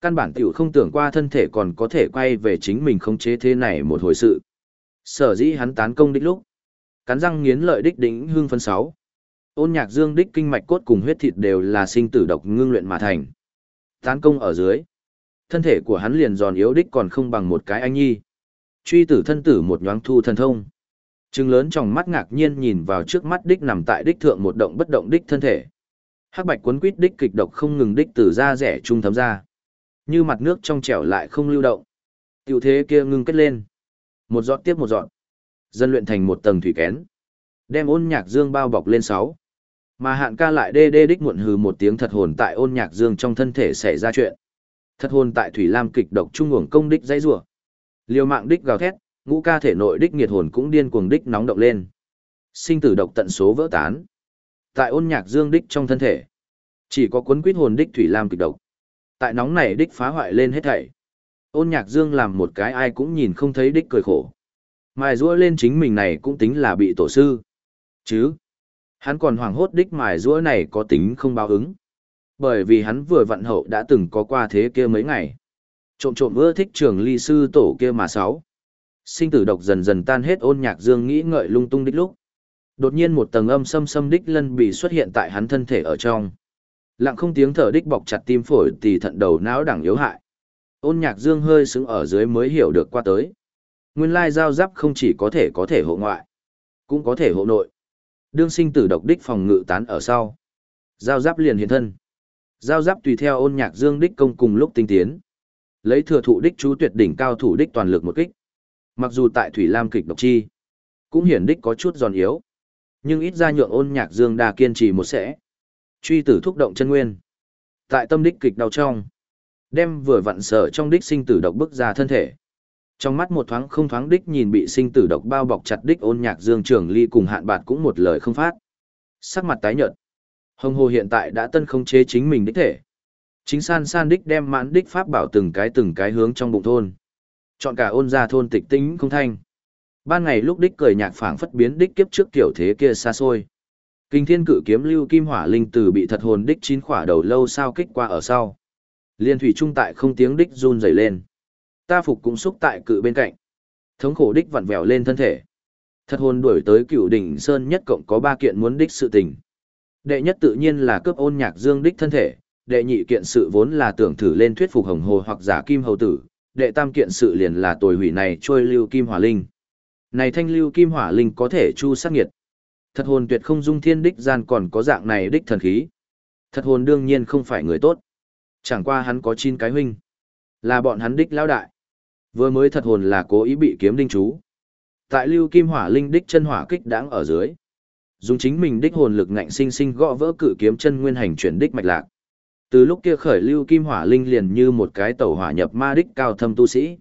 Căn bản tiểu không tưởng qua thân thể còn có thể quay về chính mình không chế thế này một hồi sự. Sở dĩ hắn tán công đích lúc. Cắn răng nghiến lợi đích đỉnh hương phân sáu. Ôn nhạc dương đích kinh mạch cốt cùng huyết thịt đều là sinh tử độc ngưng luyện mà thành. Tán công ở dưới. Thân thể của hắn liền giòn yếu đích còn không bằng một cái anh nhi. Truy tử thân tử một nhoáng thu thần thông. Trừng lớn trong mắt ngạc nhiên nhìn vào trước mắt đích nằm tại đích thượng một động bất động đích thân thể. Hắc bạch cuốn quýt đích kịch độc không ngừng đích từ da rẻ trung thấm ra. Như mặt nước trong trẻo lại không lưu động. Tiểu thế kia ngưng kết lên. Một giọt tiếp một giọt. Dân luyện thành một tầng thủy kén. Đem ôn nhạc dương bao bọc lên sáu. Mà hạn ca lại đê đê đích muộn hừ một tiếng thật hồn tại ôn nhạc dương trong thân thể xảy ra chuyện. Thật hồn tại thủy lam kịch độc trung uổng công đích dãy rủa Liều mạng đích gào thét, ngũ ca thể nội đích nghiệt hồn cũng điên cuồng đích nóng động lên. Sinh tử độc tận số vỡ tán. Tại ôn nhạc dương đích trong thân thể, chỉ có cuốn quýt hồn đích thủy lam kịch độc. Tại nóng này đích phá hoại lên hết thảy. Ôn nhạc dương làm một cái ai cũng nhìn không thấy đích cười khổ. Mài rũa lên chính mình này cũng tính là bị tổ sư. Chứ, hắn còn hoảng hốt đích mài rũa này có tính không báo ứng. Bởi vì hắn vừa vận hậu đã từng có qua thế kia mấy ngày trộm trộm ưa thích trường ly sư tổ kia mà sáu. Sinh tử độc dần dần tan hết ôn nhạc dương nghĩ ngợi lung tung đích lúc. Đột nhiên một tầng âm xâm xâm đích lân bị xuất hiện tại hắn thân thể ở trong. Lặng không tiếng thở đích bọc chặt tim phổi thì thận đầu não đẳng yếu hại. Ôn nhạc dương hơi sững ở dưới mới hiểu được qua tới. Nguyên lai giao giáp không chỉ có thể có thể hộ ngoại, cũng có thể hộ nội. Đương sinh tử độc đích phòng ngự tán ở sau. Giao giáp liền hiện thân. Giao giáp tùy theo ôn nhạc dương đích công cùng lúc tinh tiến. Lấy thừa thụ đích chú tuyệt đỉnh cao thủ đích toàn lực một kích. Mặc dù tại Thủy Lam kịch độc chi, cũng hiển đích có chút giòn yếu. Nhưng ít ra nhượng ôn nhạc dương đa kiên trì một sẽ. Truy tử thúc động chân nguyên. Tại tâm đích kịch đau trong. Đem vừa vặn sở trong đích sinh tử độc bức ra thân thể. Trong mắt một thoáng không thoáng đích nhìn bị sinh tử độc bao bọc chặt đích ôn nhạc dương trường ly cùng hạn bạt cũng một lời không phát. Sắc mặt tái nhợt. Hồng hồ hiện tại đã tân không chế chính mình đích thể. Chính san san đích đem mãn đích pháp bảo từng cái từng cái hướng trong bụng thôn. Chọn cả ôn ra thôn tịch tĩnh không thanh. Ban ngày lúc đích cười nhạc phảng phất biến đích kiếp trước tiểu thế kia xa xôi. Kinh thiên cự kiếm lưu kim hỏa linh từ bị thật hồn đích chín khỏa đầu lâu sao kích qua ở sau. Liên thủy trung tại không tiếng đích run rẩy lên. Ta phục cũng xúc tại cự bên cạnh. Thống khổ đích vặn vẹo lên thân thể. Thật hồn đuổi tới cựu đỉnh sơn nhất cộng có ba kiện muốn đích sự tình. Đệ nhất tự nhiên là cướp ôn nhạc dương đích thân thể, đệ nhị kiện sự vốn là tưởng thử lên thuyết phục hồng hồ hoặc giả kim hầu tử, đệ tam kiện sự liền là tồi hủy này trôi lưu kim hỏa linh. Này thanh lưu kim hỏa linh có thể chu sát nghiệt. Thật hồn tuyệt không dung thiên đích gian còn có dạng này đích thần khí. Thật hồn đương nhiên không phải người tốt. Chẳng qua hắn có chín cái huynh. Là bọn hắn đích lão đại. Vừa mới thật hồn là cố ý bị kiếm đinh chú. Tại lưu kim hỏa linh đích chân hỏa kích đáng ở dưới. Dùng chính mình đích hồn lực ngạnh sinh sinh gõ vỡ cử kiếm chân nguyên hành chuyển đích mạch lạc. Từ lúc kia khởi lưu kim hỏa linh liền như một cái tẩu hỏa nhập ma đích cao thâm tu sĩ.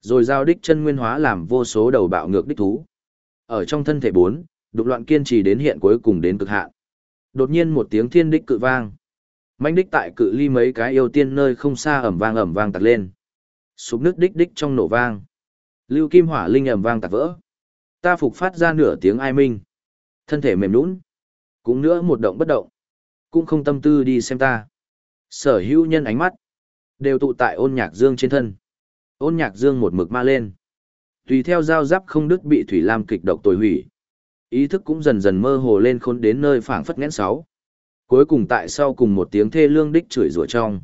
Rồi giao đích chân nguyên hóa làm vô số đầu bạo ngược đích thú. Ở trong thân thể bốn, đục loạn kiên trì đến hiện cuối cùng đến cực hạn. Đột nhiên một tiếng thiên đích cự vang. Manh đích tại cự ly mấy cái yêu tiên nơi không xa ẩm vang ẩm vang tạc lên. Sụp nước đích đích trong nổ vang. Lưu kim hỏa linh ẩm vang tạc vỡ. Ta phục phát ra nửa tiếng ai minh. Thân thể mềm nũng. Cũng nữa một động bất động. Cũng không tâm tư đi xem ta. Sở hữu nhân ánh mắt. Đều tụ tại ôn nhạc dương trên thân. Ôn nhạc dương một mực ma lên. Tùy theo dao giáp không đứt bị Thủy Lam kịch độc tồi hủy. Ý thức cũng dần dần mơ hồ lên khốn đến nơi phảng phất nghẽn sáu. Cuối cùng tại sau cùng một tiếng thê lương đích chửi rủa trong.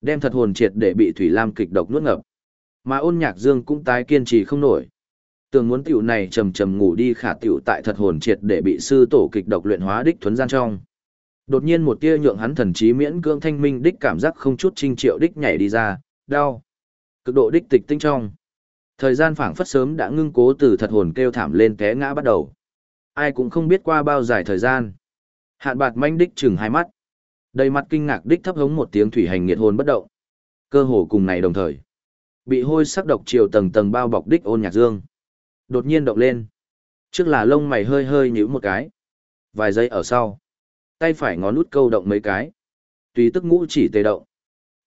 Đem thật hồn triệt để bị Thủy Lam kịch độc nuốt ngập. Mà ôn nhạc dương cũng tái kiên trì không nổi. Tường muốn tiểu này trầm trầm ngủ đi khả tiểu tại thật hồn triệt để bị sư tổ kịch độc luyện hóa đích thuấn gian trong. Đột nhiên một tia nhượng hắn thần trí miễn cưỡng thanh minh đích cảm giác không chút trinh triệu đích nhảy đi ra, đau. Cực độ đích tịch tinh trong. Thời gian phảng phất sớm đã ngưng cố từ thật hồn kêu thảm lên té ngã bắt đầu. Ai cũng không biết qua bao dài thời gian. Hạn bạt manh đích chừng hai mắt. Đầy mặt kinh ngạc đích thấp hống một tiếng thủy hành nghiệt hồn bất động. Cơ hồ cùng này đồng thời. Bị hôi sắc độc chiều tầng tầng bao bọc đích ôn nhạc dương. Đột nhiên động lên. Trước là lông mày hơi hơi nhíu một cái. Vài giây ở sau. Tay phải ngón nút câu động mấy cái. Tùy tức ngũ chỉ tê động.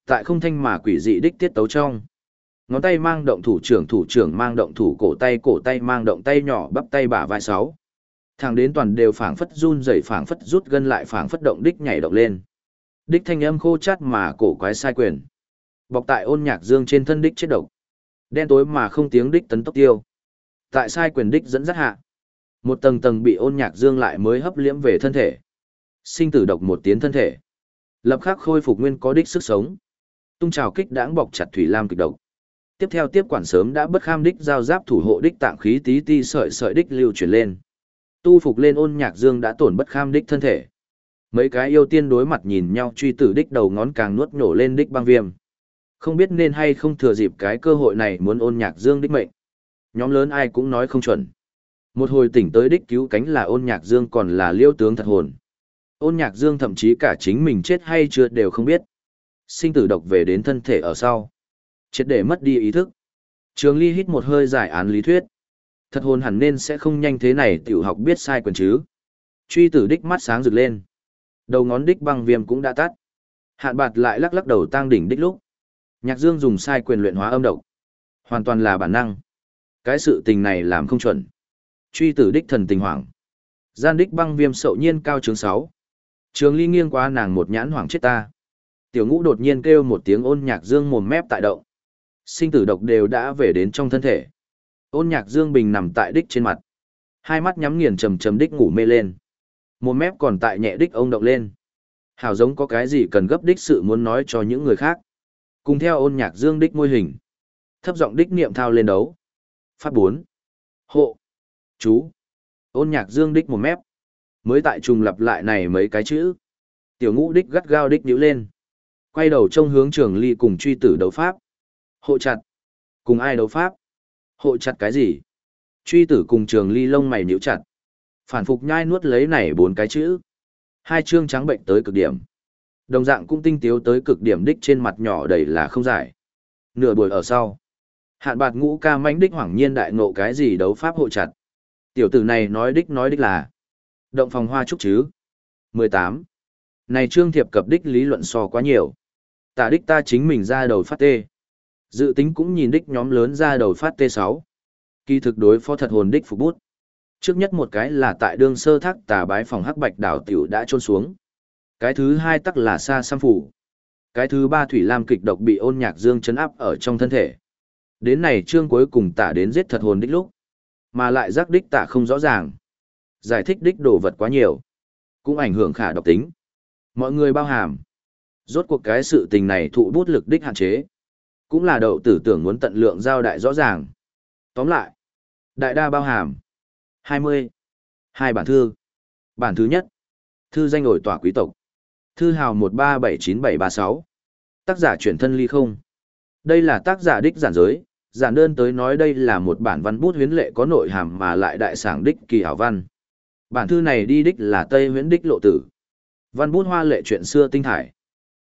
Tại không thanh mà quỷ dị đích tiết tấu trong. Ngón tay mang động thủ trưởng thủ trưởng mang động thủ cổ tay cổ tay mang động tay nhỏ bắp tay bả vai sáu. Thẳng đến toàn đều phảng phất run rẩy phảng phất rút gân lại phảng phất động đích nhảy động lên. Đích thanh âm khô chát mà cổ quái sai quyền. Bọc tại ôn nhạc dương trên thân đích chết độc. Đen tối mà không tiếng đích tấn tốc tiêu. Tại sai quyền đích dẫn dắt hạ. Một tầng tầng bị ôn nhạc dương lại mới hấp liễm về thân thể. Sinh tử độc một tiếng thân thể. Lập khắc khôi phục nguyên có đích sức sống. Tung trào kích đãng bọc chặt thủy lam kịch độc. Tiếp theo tiếp quản sớm đã bất kham đích giao giáp thủ hộ đích tạng khí tí ti sợi sợi đích lưu chuyển lên. Tu phục lên ôn nhạc dương đã tổn bất kham đích thân thể. Mấy cái yêu tiên đối mặt nhìn nhau truy tử đích đầu ngón càng nuốt nhổ lên đích băng viêm. Không biết nên hay không thừa dịp cái cơ hội này muốn ôn nhạc dương đích mệnh. Nhóm lớn ai cũng nói không chuẩn. Một hồi tỉnh tới đích cứu cánh là ôn nhạc dương còn là liêu tướng thật hồn. Ôn nhạc dương thậm chí cả chính mình chết hay chưa đều không biết. Sinh tử độc về đến thân thể ở sau. Chết để mất đi ý thức. Trường ly hít một hơi giải án lý thuyết. Thật hồn hẳn nên sẽ không nhanh thế này tiểu học biết sai quyền chứ. Truy tử đích mắt sáng rực lên. Đầu ngón đích băng viêm cũng đã tắt. Hạn bạt lại lắc lắc đầu tang đỉnh đích lúc. Nhạc dương dùng sai quyền luyện hóa âm độc. Hoàn toàn là bản năng. Cái sự tình này làm không chuẩn. Truy tử đích thần tình hoảng. Gian đích băng viêm sậu nhiên cao trường 6. Trường ly nghiêng qua nàng một nhãn hoảng chết ta. Tiểu ngũ đột nhiên kêu một tiếng ôn nhạc dương mồm mép tại động. Sinh tử độc đều đã về đến trong thân thể. Ôn nhạc dương bình nằm tại đích trên mặt. Hai mắt nhắm nghiền trầm trầm đích ngủ mê lên. một mép còn tại nhẹ đích ông động lên. Hảo giống có cái gì cần gấp đích sự muốn nói cho những người khác. Cùng theo ôn nhạc dương đích môi hình. Thấp giọng đích niệm thao lên đấu. Phát 4. Hộ. Chú. Ôn nhạc dương đích một mép. Mới tại trùng lặp lại này mấy cái chữ. Tiểu ngũ đích gắt gao đích nhíu lên. Quay đầu trông hướng trường ly cùng truy tử đấu pháp. Hộ chặt. Cùng ai đấu pháp? Hộ chặt cái gì? Truy tử cùng trường ly lông mày nhíu chặt. Phản phục nhai nuốt lấy này bốn cái chữ. Hai chương trắng bệnh tới cực điểm. Đồng dạng cũng tinh tiếu tới cực điểm đích trên mặt nhỏ đầy là không giải. Nửa buổi ở sau. Hạn bạt ngũ ca manh đích hoảng nhiên đại ngộ cái gì đấu pháp hộ chặt. Tiểu tử này nói đích nói đích là. Động phòng hoa trúc chứ. 18. Này trương thiệp cập đích lý luận so quá nhiều. Tạ đích ta chính mình ra đầu phát tê. Dự tính cũng nhìn đích nhóm lớn ra đầu phát T6. Kỳ thực đối phó thật hồn đích phục bút. Trước nhất một cái là tại đương sơ thác tà bái phòng hắc bạch đảo tiểu đã trôn xuống. Cái thứ hai tắc là xa xăm phủ. Cái thứ ba thủy lam kịch độc bị ôn nhạc dương chấn áp ở trong thân thể. Đến này chương cuối cùng tả đến giết thật hồn đích lúc. Mà lại giác đích tả không rõ ràng. Giải thích đích đồ vật quá nhiều. Cũng ảnh hưởng khả độc tính. Mọi người bao hàm. Rốt cuộc cái sự tình này thụ bút lực đích hạn chế. Cũng là đậu tử tưởng muốn tận lượng giao đại rõ ràng. Tóm lại. Đại đa bao hàm. 20. Hai bản thư. Bản thứ nhất. Thư danh ổi tỏa quý tộc. Thư hào 1379736. Tác giả chuyển thân ly không. Đây là tác giả đích giản giới, giản đơn tới nói đây là một bản văn bút huyến lệ có nội hàm mà lại đại sảng đích kỳ hảo văn. Bản thư này đi đích là Tây huyễn đích lộ tử. Văn bút hoa lệ chuyện xưa tinh thải.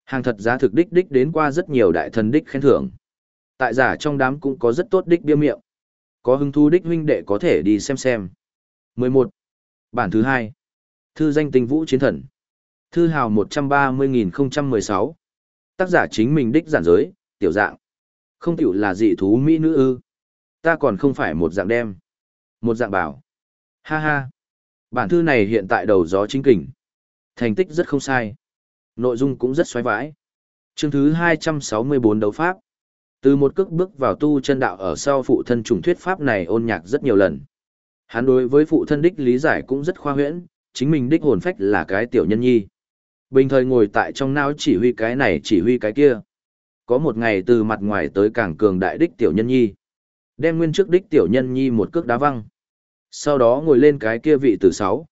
Hàng thật giá thực đích đích đến qua rất nhiều đại thần đích khen thưởng. Tại giả trong đám cũng có rất tốt đích bia miệng. Có hứng thú đích huynh đệ có thể đi xem xem. 11. Bản thứ hai Thư danh tinh vũ chiến thần. Thư hào 130.016. Tác giả chính mình đích giản giới, tiểu dạng. Không tiểu là dị thú mỹ nữ ư. Ta còn không phải một dạng đem. Một dạng bảo. Ha ha. Bản thư này hiện tại đầu gió chính kình. Thành tích rất không sai. Nội dung cũng rất xoáy vãi. Chương thứ 264 đấu pháp. Từ một cước bước vào tu chân đạo ở sau phụ thân trùng thuyết pháp này ôn nhạc rất nhiều lần. Hắn đối với phụ thân đích lý giải cũng rất khoa huyễn, chính mình đích hồn phách là cái tiểu nhân nhi. Bình thời ngồi tại trong não chỉ huy cái này chỉ huy cái kia. Có một ngày từ mặt ngoài tới càng cường đại đích tiểu nhân nhi. Đem nguyên trước đích tiểu nhân nhi một cước đá văng. Sau đó ngồi lên cái kia vị tử sáu.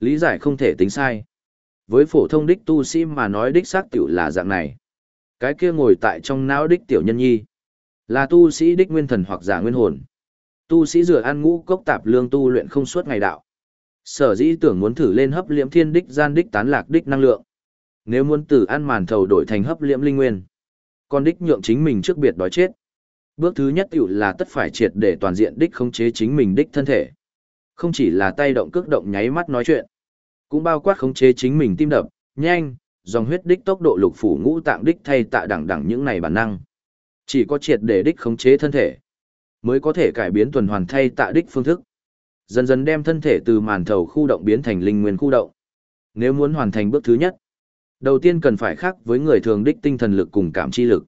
Lý giải không thể tính sai. Với phổ thông đích tu sĩ mà nói đích xác tiểu là dạng này. Cái kia ngồi tại trong não đích tiểu nhân nhi. Là tu sĩ đích nguyên thần hoặc giả nguyên hồn. Tu sĩ rửa ăn ngũ cốc tạp lương tu luyện không suốt ngày đạo. Sở dĩ tưởng muốn thử lên hấp liễm thiên đích gian đích tán lạc đích năng lượng. Nếu muốn từ ăn màn thầu đổi thành hấp liễm linh nguyên. Còn đích nhượng chính mình trước biệt đói chết. Bước thứ nhất tiểu là tất phải triệt để toàn diện đích khống chế chính mình đích thân thể. Không chỉ là tay động cước động nháy mắt nói chuyện, cũng bao quát khống chế chính mình tim đập, nhanh, dòng huyết đích tốc độ lục phủ ngũ tạng đích thay tạ đẳng đẳng những này bản năng. Chỉ có triệt để đích khống chế thân thể, mới có thể cải biến tuần hoàn thay tạ đích phương thức. Dần dần đem thân thể từ màn thầu khu động biến thành linh nguyên khu động. Nếu muốn hoàn thành bước thứ nhất, đầu tiên cần phải khác với người thường đích tinh thần lực cùng cảm chi lực.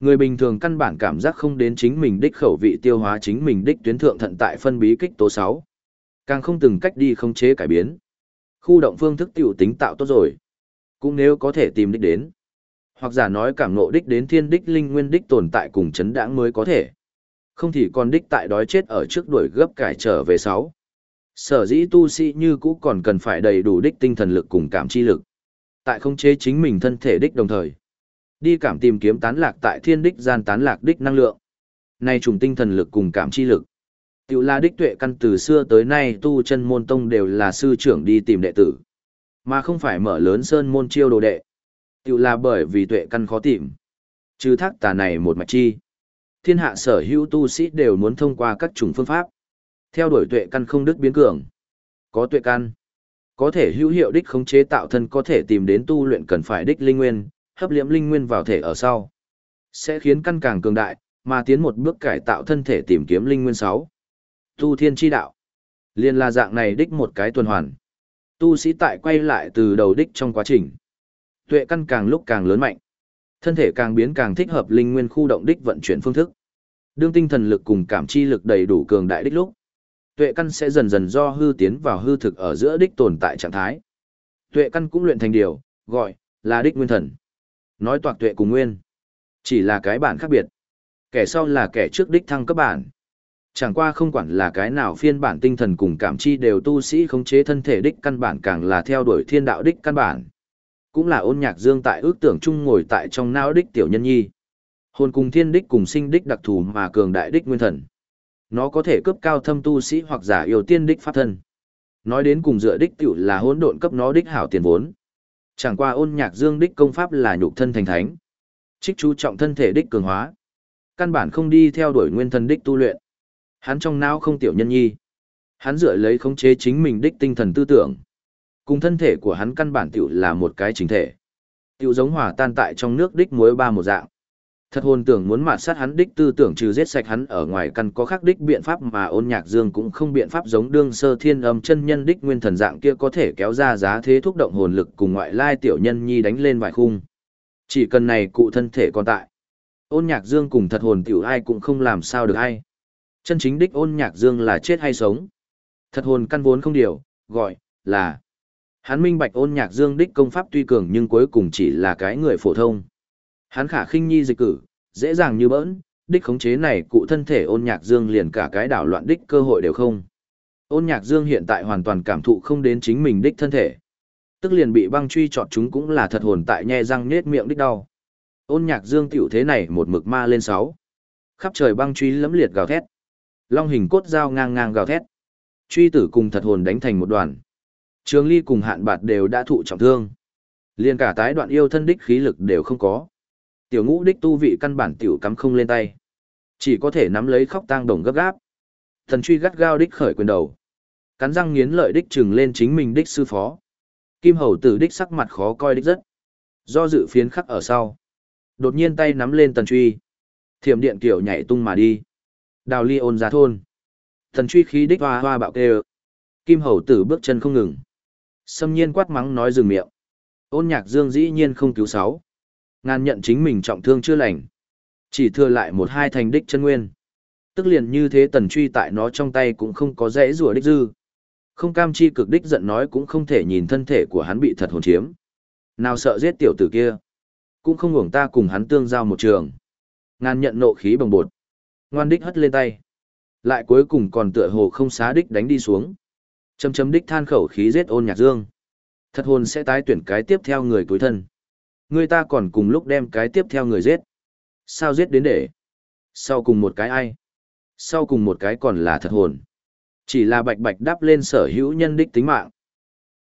Người bình thường căn bản cảm giác không đến chính mình đích khẩu vị tiêu hóa chính mình đích tuyến thượng thận tại phân bí kích tố 6. Càng không từng cách đi khống chế cải biến. Khu động phương thức tiểu tính tạo tốt rồi. Cũng nếu có thể tìm đích đến. Hoặc giả nói cảm ngộ đích đến thiên đích linh nguyên đích tồn tại cùng chấn đãng mới có thể. Không thì còn đích tại đói chết ở trước đuổi gấp cải trở về sáu. Sở dĩ tu sĩ như cũ còn cần phải đầy đủ đích tinh thần lực cùng cảm chi lực. Tại khống chế chính mình thân thể đích đồng thời. Đi cảm tìm kiếm tán lạc tại thiên đích gian tán lạc đích năng lượng. Này trùng tinh thần lực cùng cảm chi lực Tiểu là đích tuệ căn từ xưa tới nay tu chân môn tông đều là sư trưởng đi tìm đệ tử, mà không phải mở lớn sơn môn chiêu đồ đệ. Tiểu là bởi vì tuệ căn khó tìm. Trừ thác tà này một mạch chi. Thiên hạ sở hữu tu sĩ đều muốn thông qua các chủng phương pháp. Theo đuổi tuệ căn không đứt biến cường. Có tuệ căn. Có thể hữu hiệu đích khống chế tạo thân có thể tìm đến tu luyện cần phải đích linh nguyên, hấp liễm linh nguyên vào thể ở sau. Sẽ khiến căn càng cường đại, mà tiến một bước cải tạo thân thể tìm kiếm linh nguyên 6 tu thiên chi đạo. Liên là dạng này đích một cái tuần hoàn. Tu sĩ tại quay lại từ đầu đích trong quá trình. Tuệ căn càng lúc càng lớn mạnh. Thân thể càng biến càng thích hợp linh nguyên khu động đích vận chuyển phương thức. Đương tinh thần lực cùng cảm chi lực đầy đủ cường đại đích lúc. Tuệ căn sẽ dần dần do hư tiến vào hư thực ở giữa đích tồn tại trạng thái. Tuệ căn cũng luyện thành điều, gọi là đích nguyên thần. Nói toạc tuệ cùng nguyên. Chỉ là cái bản khác biệt. Kẻ sau là kẻ trước đích thăng cấp bản. Chẳng qua không quản là cái nào phiên bản tinh thần cùng cảm chi đều tu sĩ khống chế thân thể đích căn bản càng là theo đuổi thiên đạo đích căn bản. Cũng là ôn nhạc dương tại ước tưởng chung ngồi tại trong não đích tiểu nhân nhi. Hồn cùng thiên đích cùng sinh đích đặc thù mà cường đại đích nguyên thần. Nó có thể cấp cao thâm tu sĩ hoặc giả yêu tiên đích pháp thân. Nói đến cùng dựa đích tiểu là hỗn độn cấp nó đích hảo tiền vốn. Chẳng qua ôn nhạc dương đích công pháp là nhục thân thành thánh. Trích chú trọng thân thể đích cường hóa Căn bản không đi theo đuổi nguyên thần đích tu luyện. Hắn trong não không tiểu nhân nhi. Hắn dựa lấy khống chế chính mình đích tinh thần tư tưởng. Cùng thân thể của hắn căn bản tiểu là một cái chính thể. Tiểu giống hòa tan tại trong nước đích muối ba một dạng. Thật hồn tưởng muốn mạt sát hắn đích tư tưởng trừ giết sạch hắn ở ngoài căn có khắc đích biện pháp mà ôn nhạc dương cũng không biện pháp giống đương sơ thiên âm chân nhân đích nguyên thần dạng kia có thể kéo ra giá thế thúc động hồn lực cùng ngoại lai tiểu nhân nhi đánh lên vài khung. Chỉ cần này cụ thân thể còn tại. Ôn nhạc dương cùng thật hồn tiểu ai cũng không làm sao được ai. Chân chính đích ôn nhạc dương là chết hay sống. Thật hồn căn vốn không điều, gọi, là. Hắn minh bạch ôn nhạc dương đích công pháp tuy cường nhưng cuối cùng chỉ là cái người phổ thông. Hắn khả khinh nhi dịch cử, dễ dàng như bỡn, đích khống chế này cụ thân thể ôn nhạc dương liền cả cái đảo loạn đích cơ hội đều không. Ôn nhạc dương hiện tại hoàn toàn cảm thụ không đến chính mình đích thân thể. Tức liền bị băng truy chọt chúng cũng là thật hồn tại nhe răng nết miệng đích đau. Ôn nhạc dương tiểu thế này một mực ma lên sáu. Khắp trời băng truy lấm liệt gào thét. Long hình cốt dao ngang ngang gào thét. Truy tử cùng thật hồn đánh thành một đoàn. Trường ly cùng hạn bạt đều đã thụ trọng thương. Liên cả tái đoạn yêu thân đích khí lực đều không có. Tiểu ngũ đích tu vị căn bản tiểu cắm không lên tay. Chỉ có thể nắm lấy khóc tang đồng gấp gáp. Thần truy gắt gao đích khởi quyền đầu. Cắn răng nghiến lợi đích trừng lên chính mình đích sư phó. Kim hầu tử đích sắc mặt khó coi đích rất. Do dự phiến khắc ở sau. Đột nhiên tay nắm lên tần truy. Thiểm điện kiểu nhảy tung mà đi. Đào ly ôn ra thôn. Thần truy khí đích hoa hoa bạo kêu. Kim hầu tử bước chân không ngừng. Xâm nhiên quát mắng nói dừng miệng. Ôn nhạc dương dĩ nhiên không cứu sáu. Ngàn nhận chính mình trọng thương chưa lành. Chỉ thừa lại một hai thành đích chân nguyên. Tức liền như thế tần truy tại nó trong tay cũng không có dễ rùa đích dư. Không cam chi cực đích giận nói cũng không thể nhìn thân thể của hắn bị thật hồn chiếm. Nào sợ giết tiểu tử kia. Cũng không ngủng ta cùng hắn tương giao một trường. Ngàn nhận nộ khí bồng bột. Ngoan đích hất lên tay. Lại cuối cùng còn tựa hồ không xá đích đánh đi xuống. Chấm chấm đích than khẩu khí giết ôn nhạc dương. Thật hồn sẽ tái tuyển cái tiếp theo người cuối thân. Người ta còn cùng lúc đem cái tiếp theo người giết. Sao giết đến để? Sau cùng một cái ai? Sau cùng một cái còn là thật hồn. Chỉ là bạch bạch đáp lên sở hữu nhân đích tính mạng.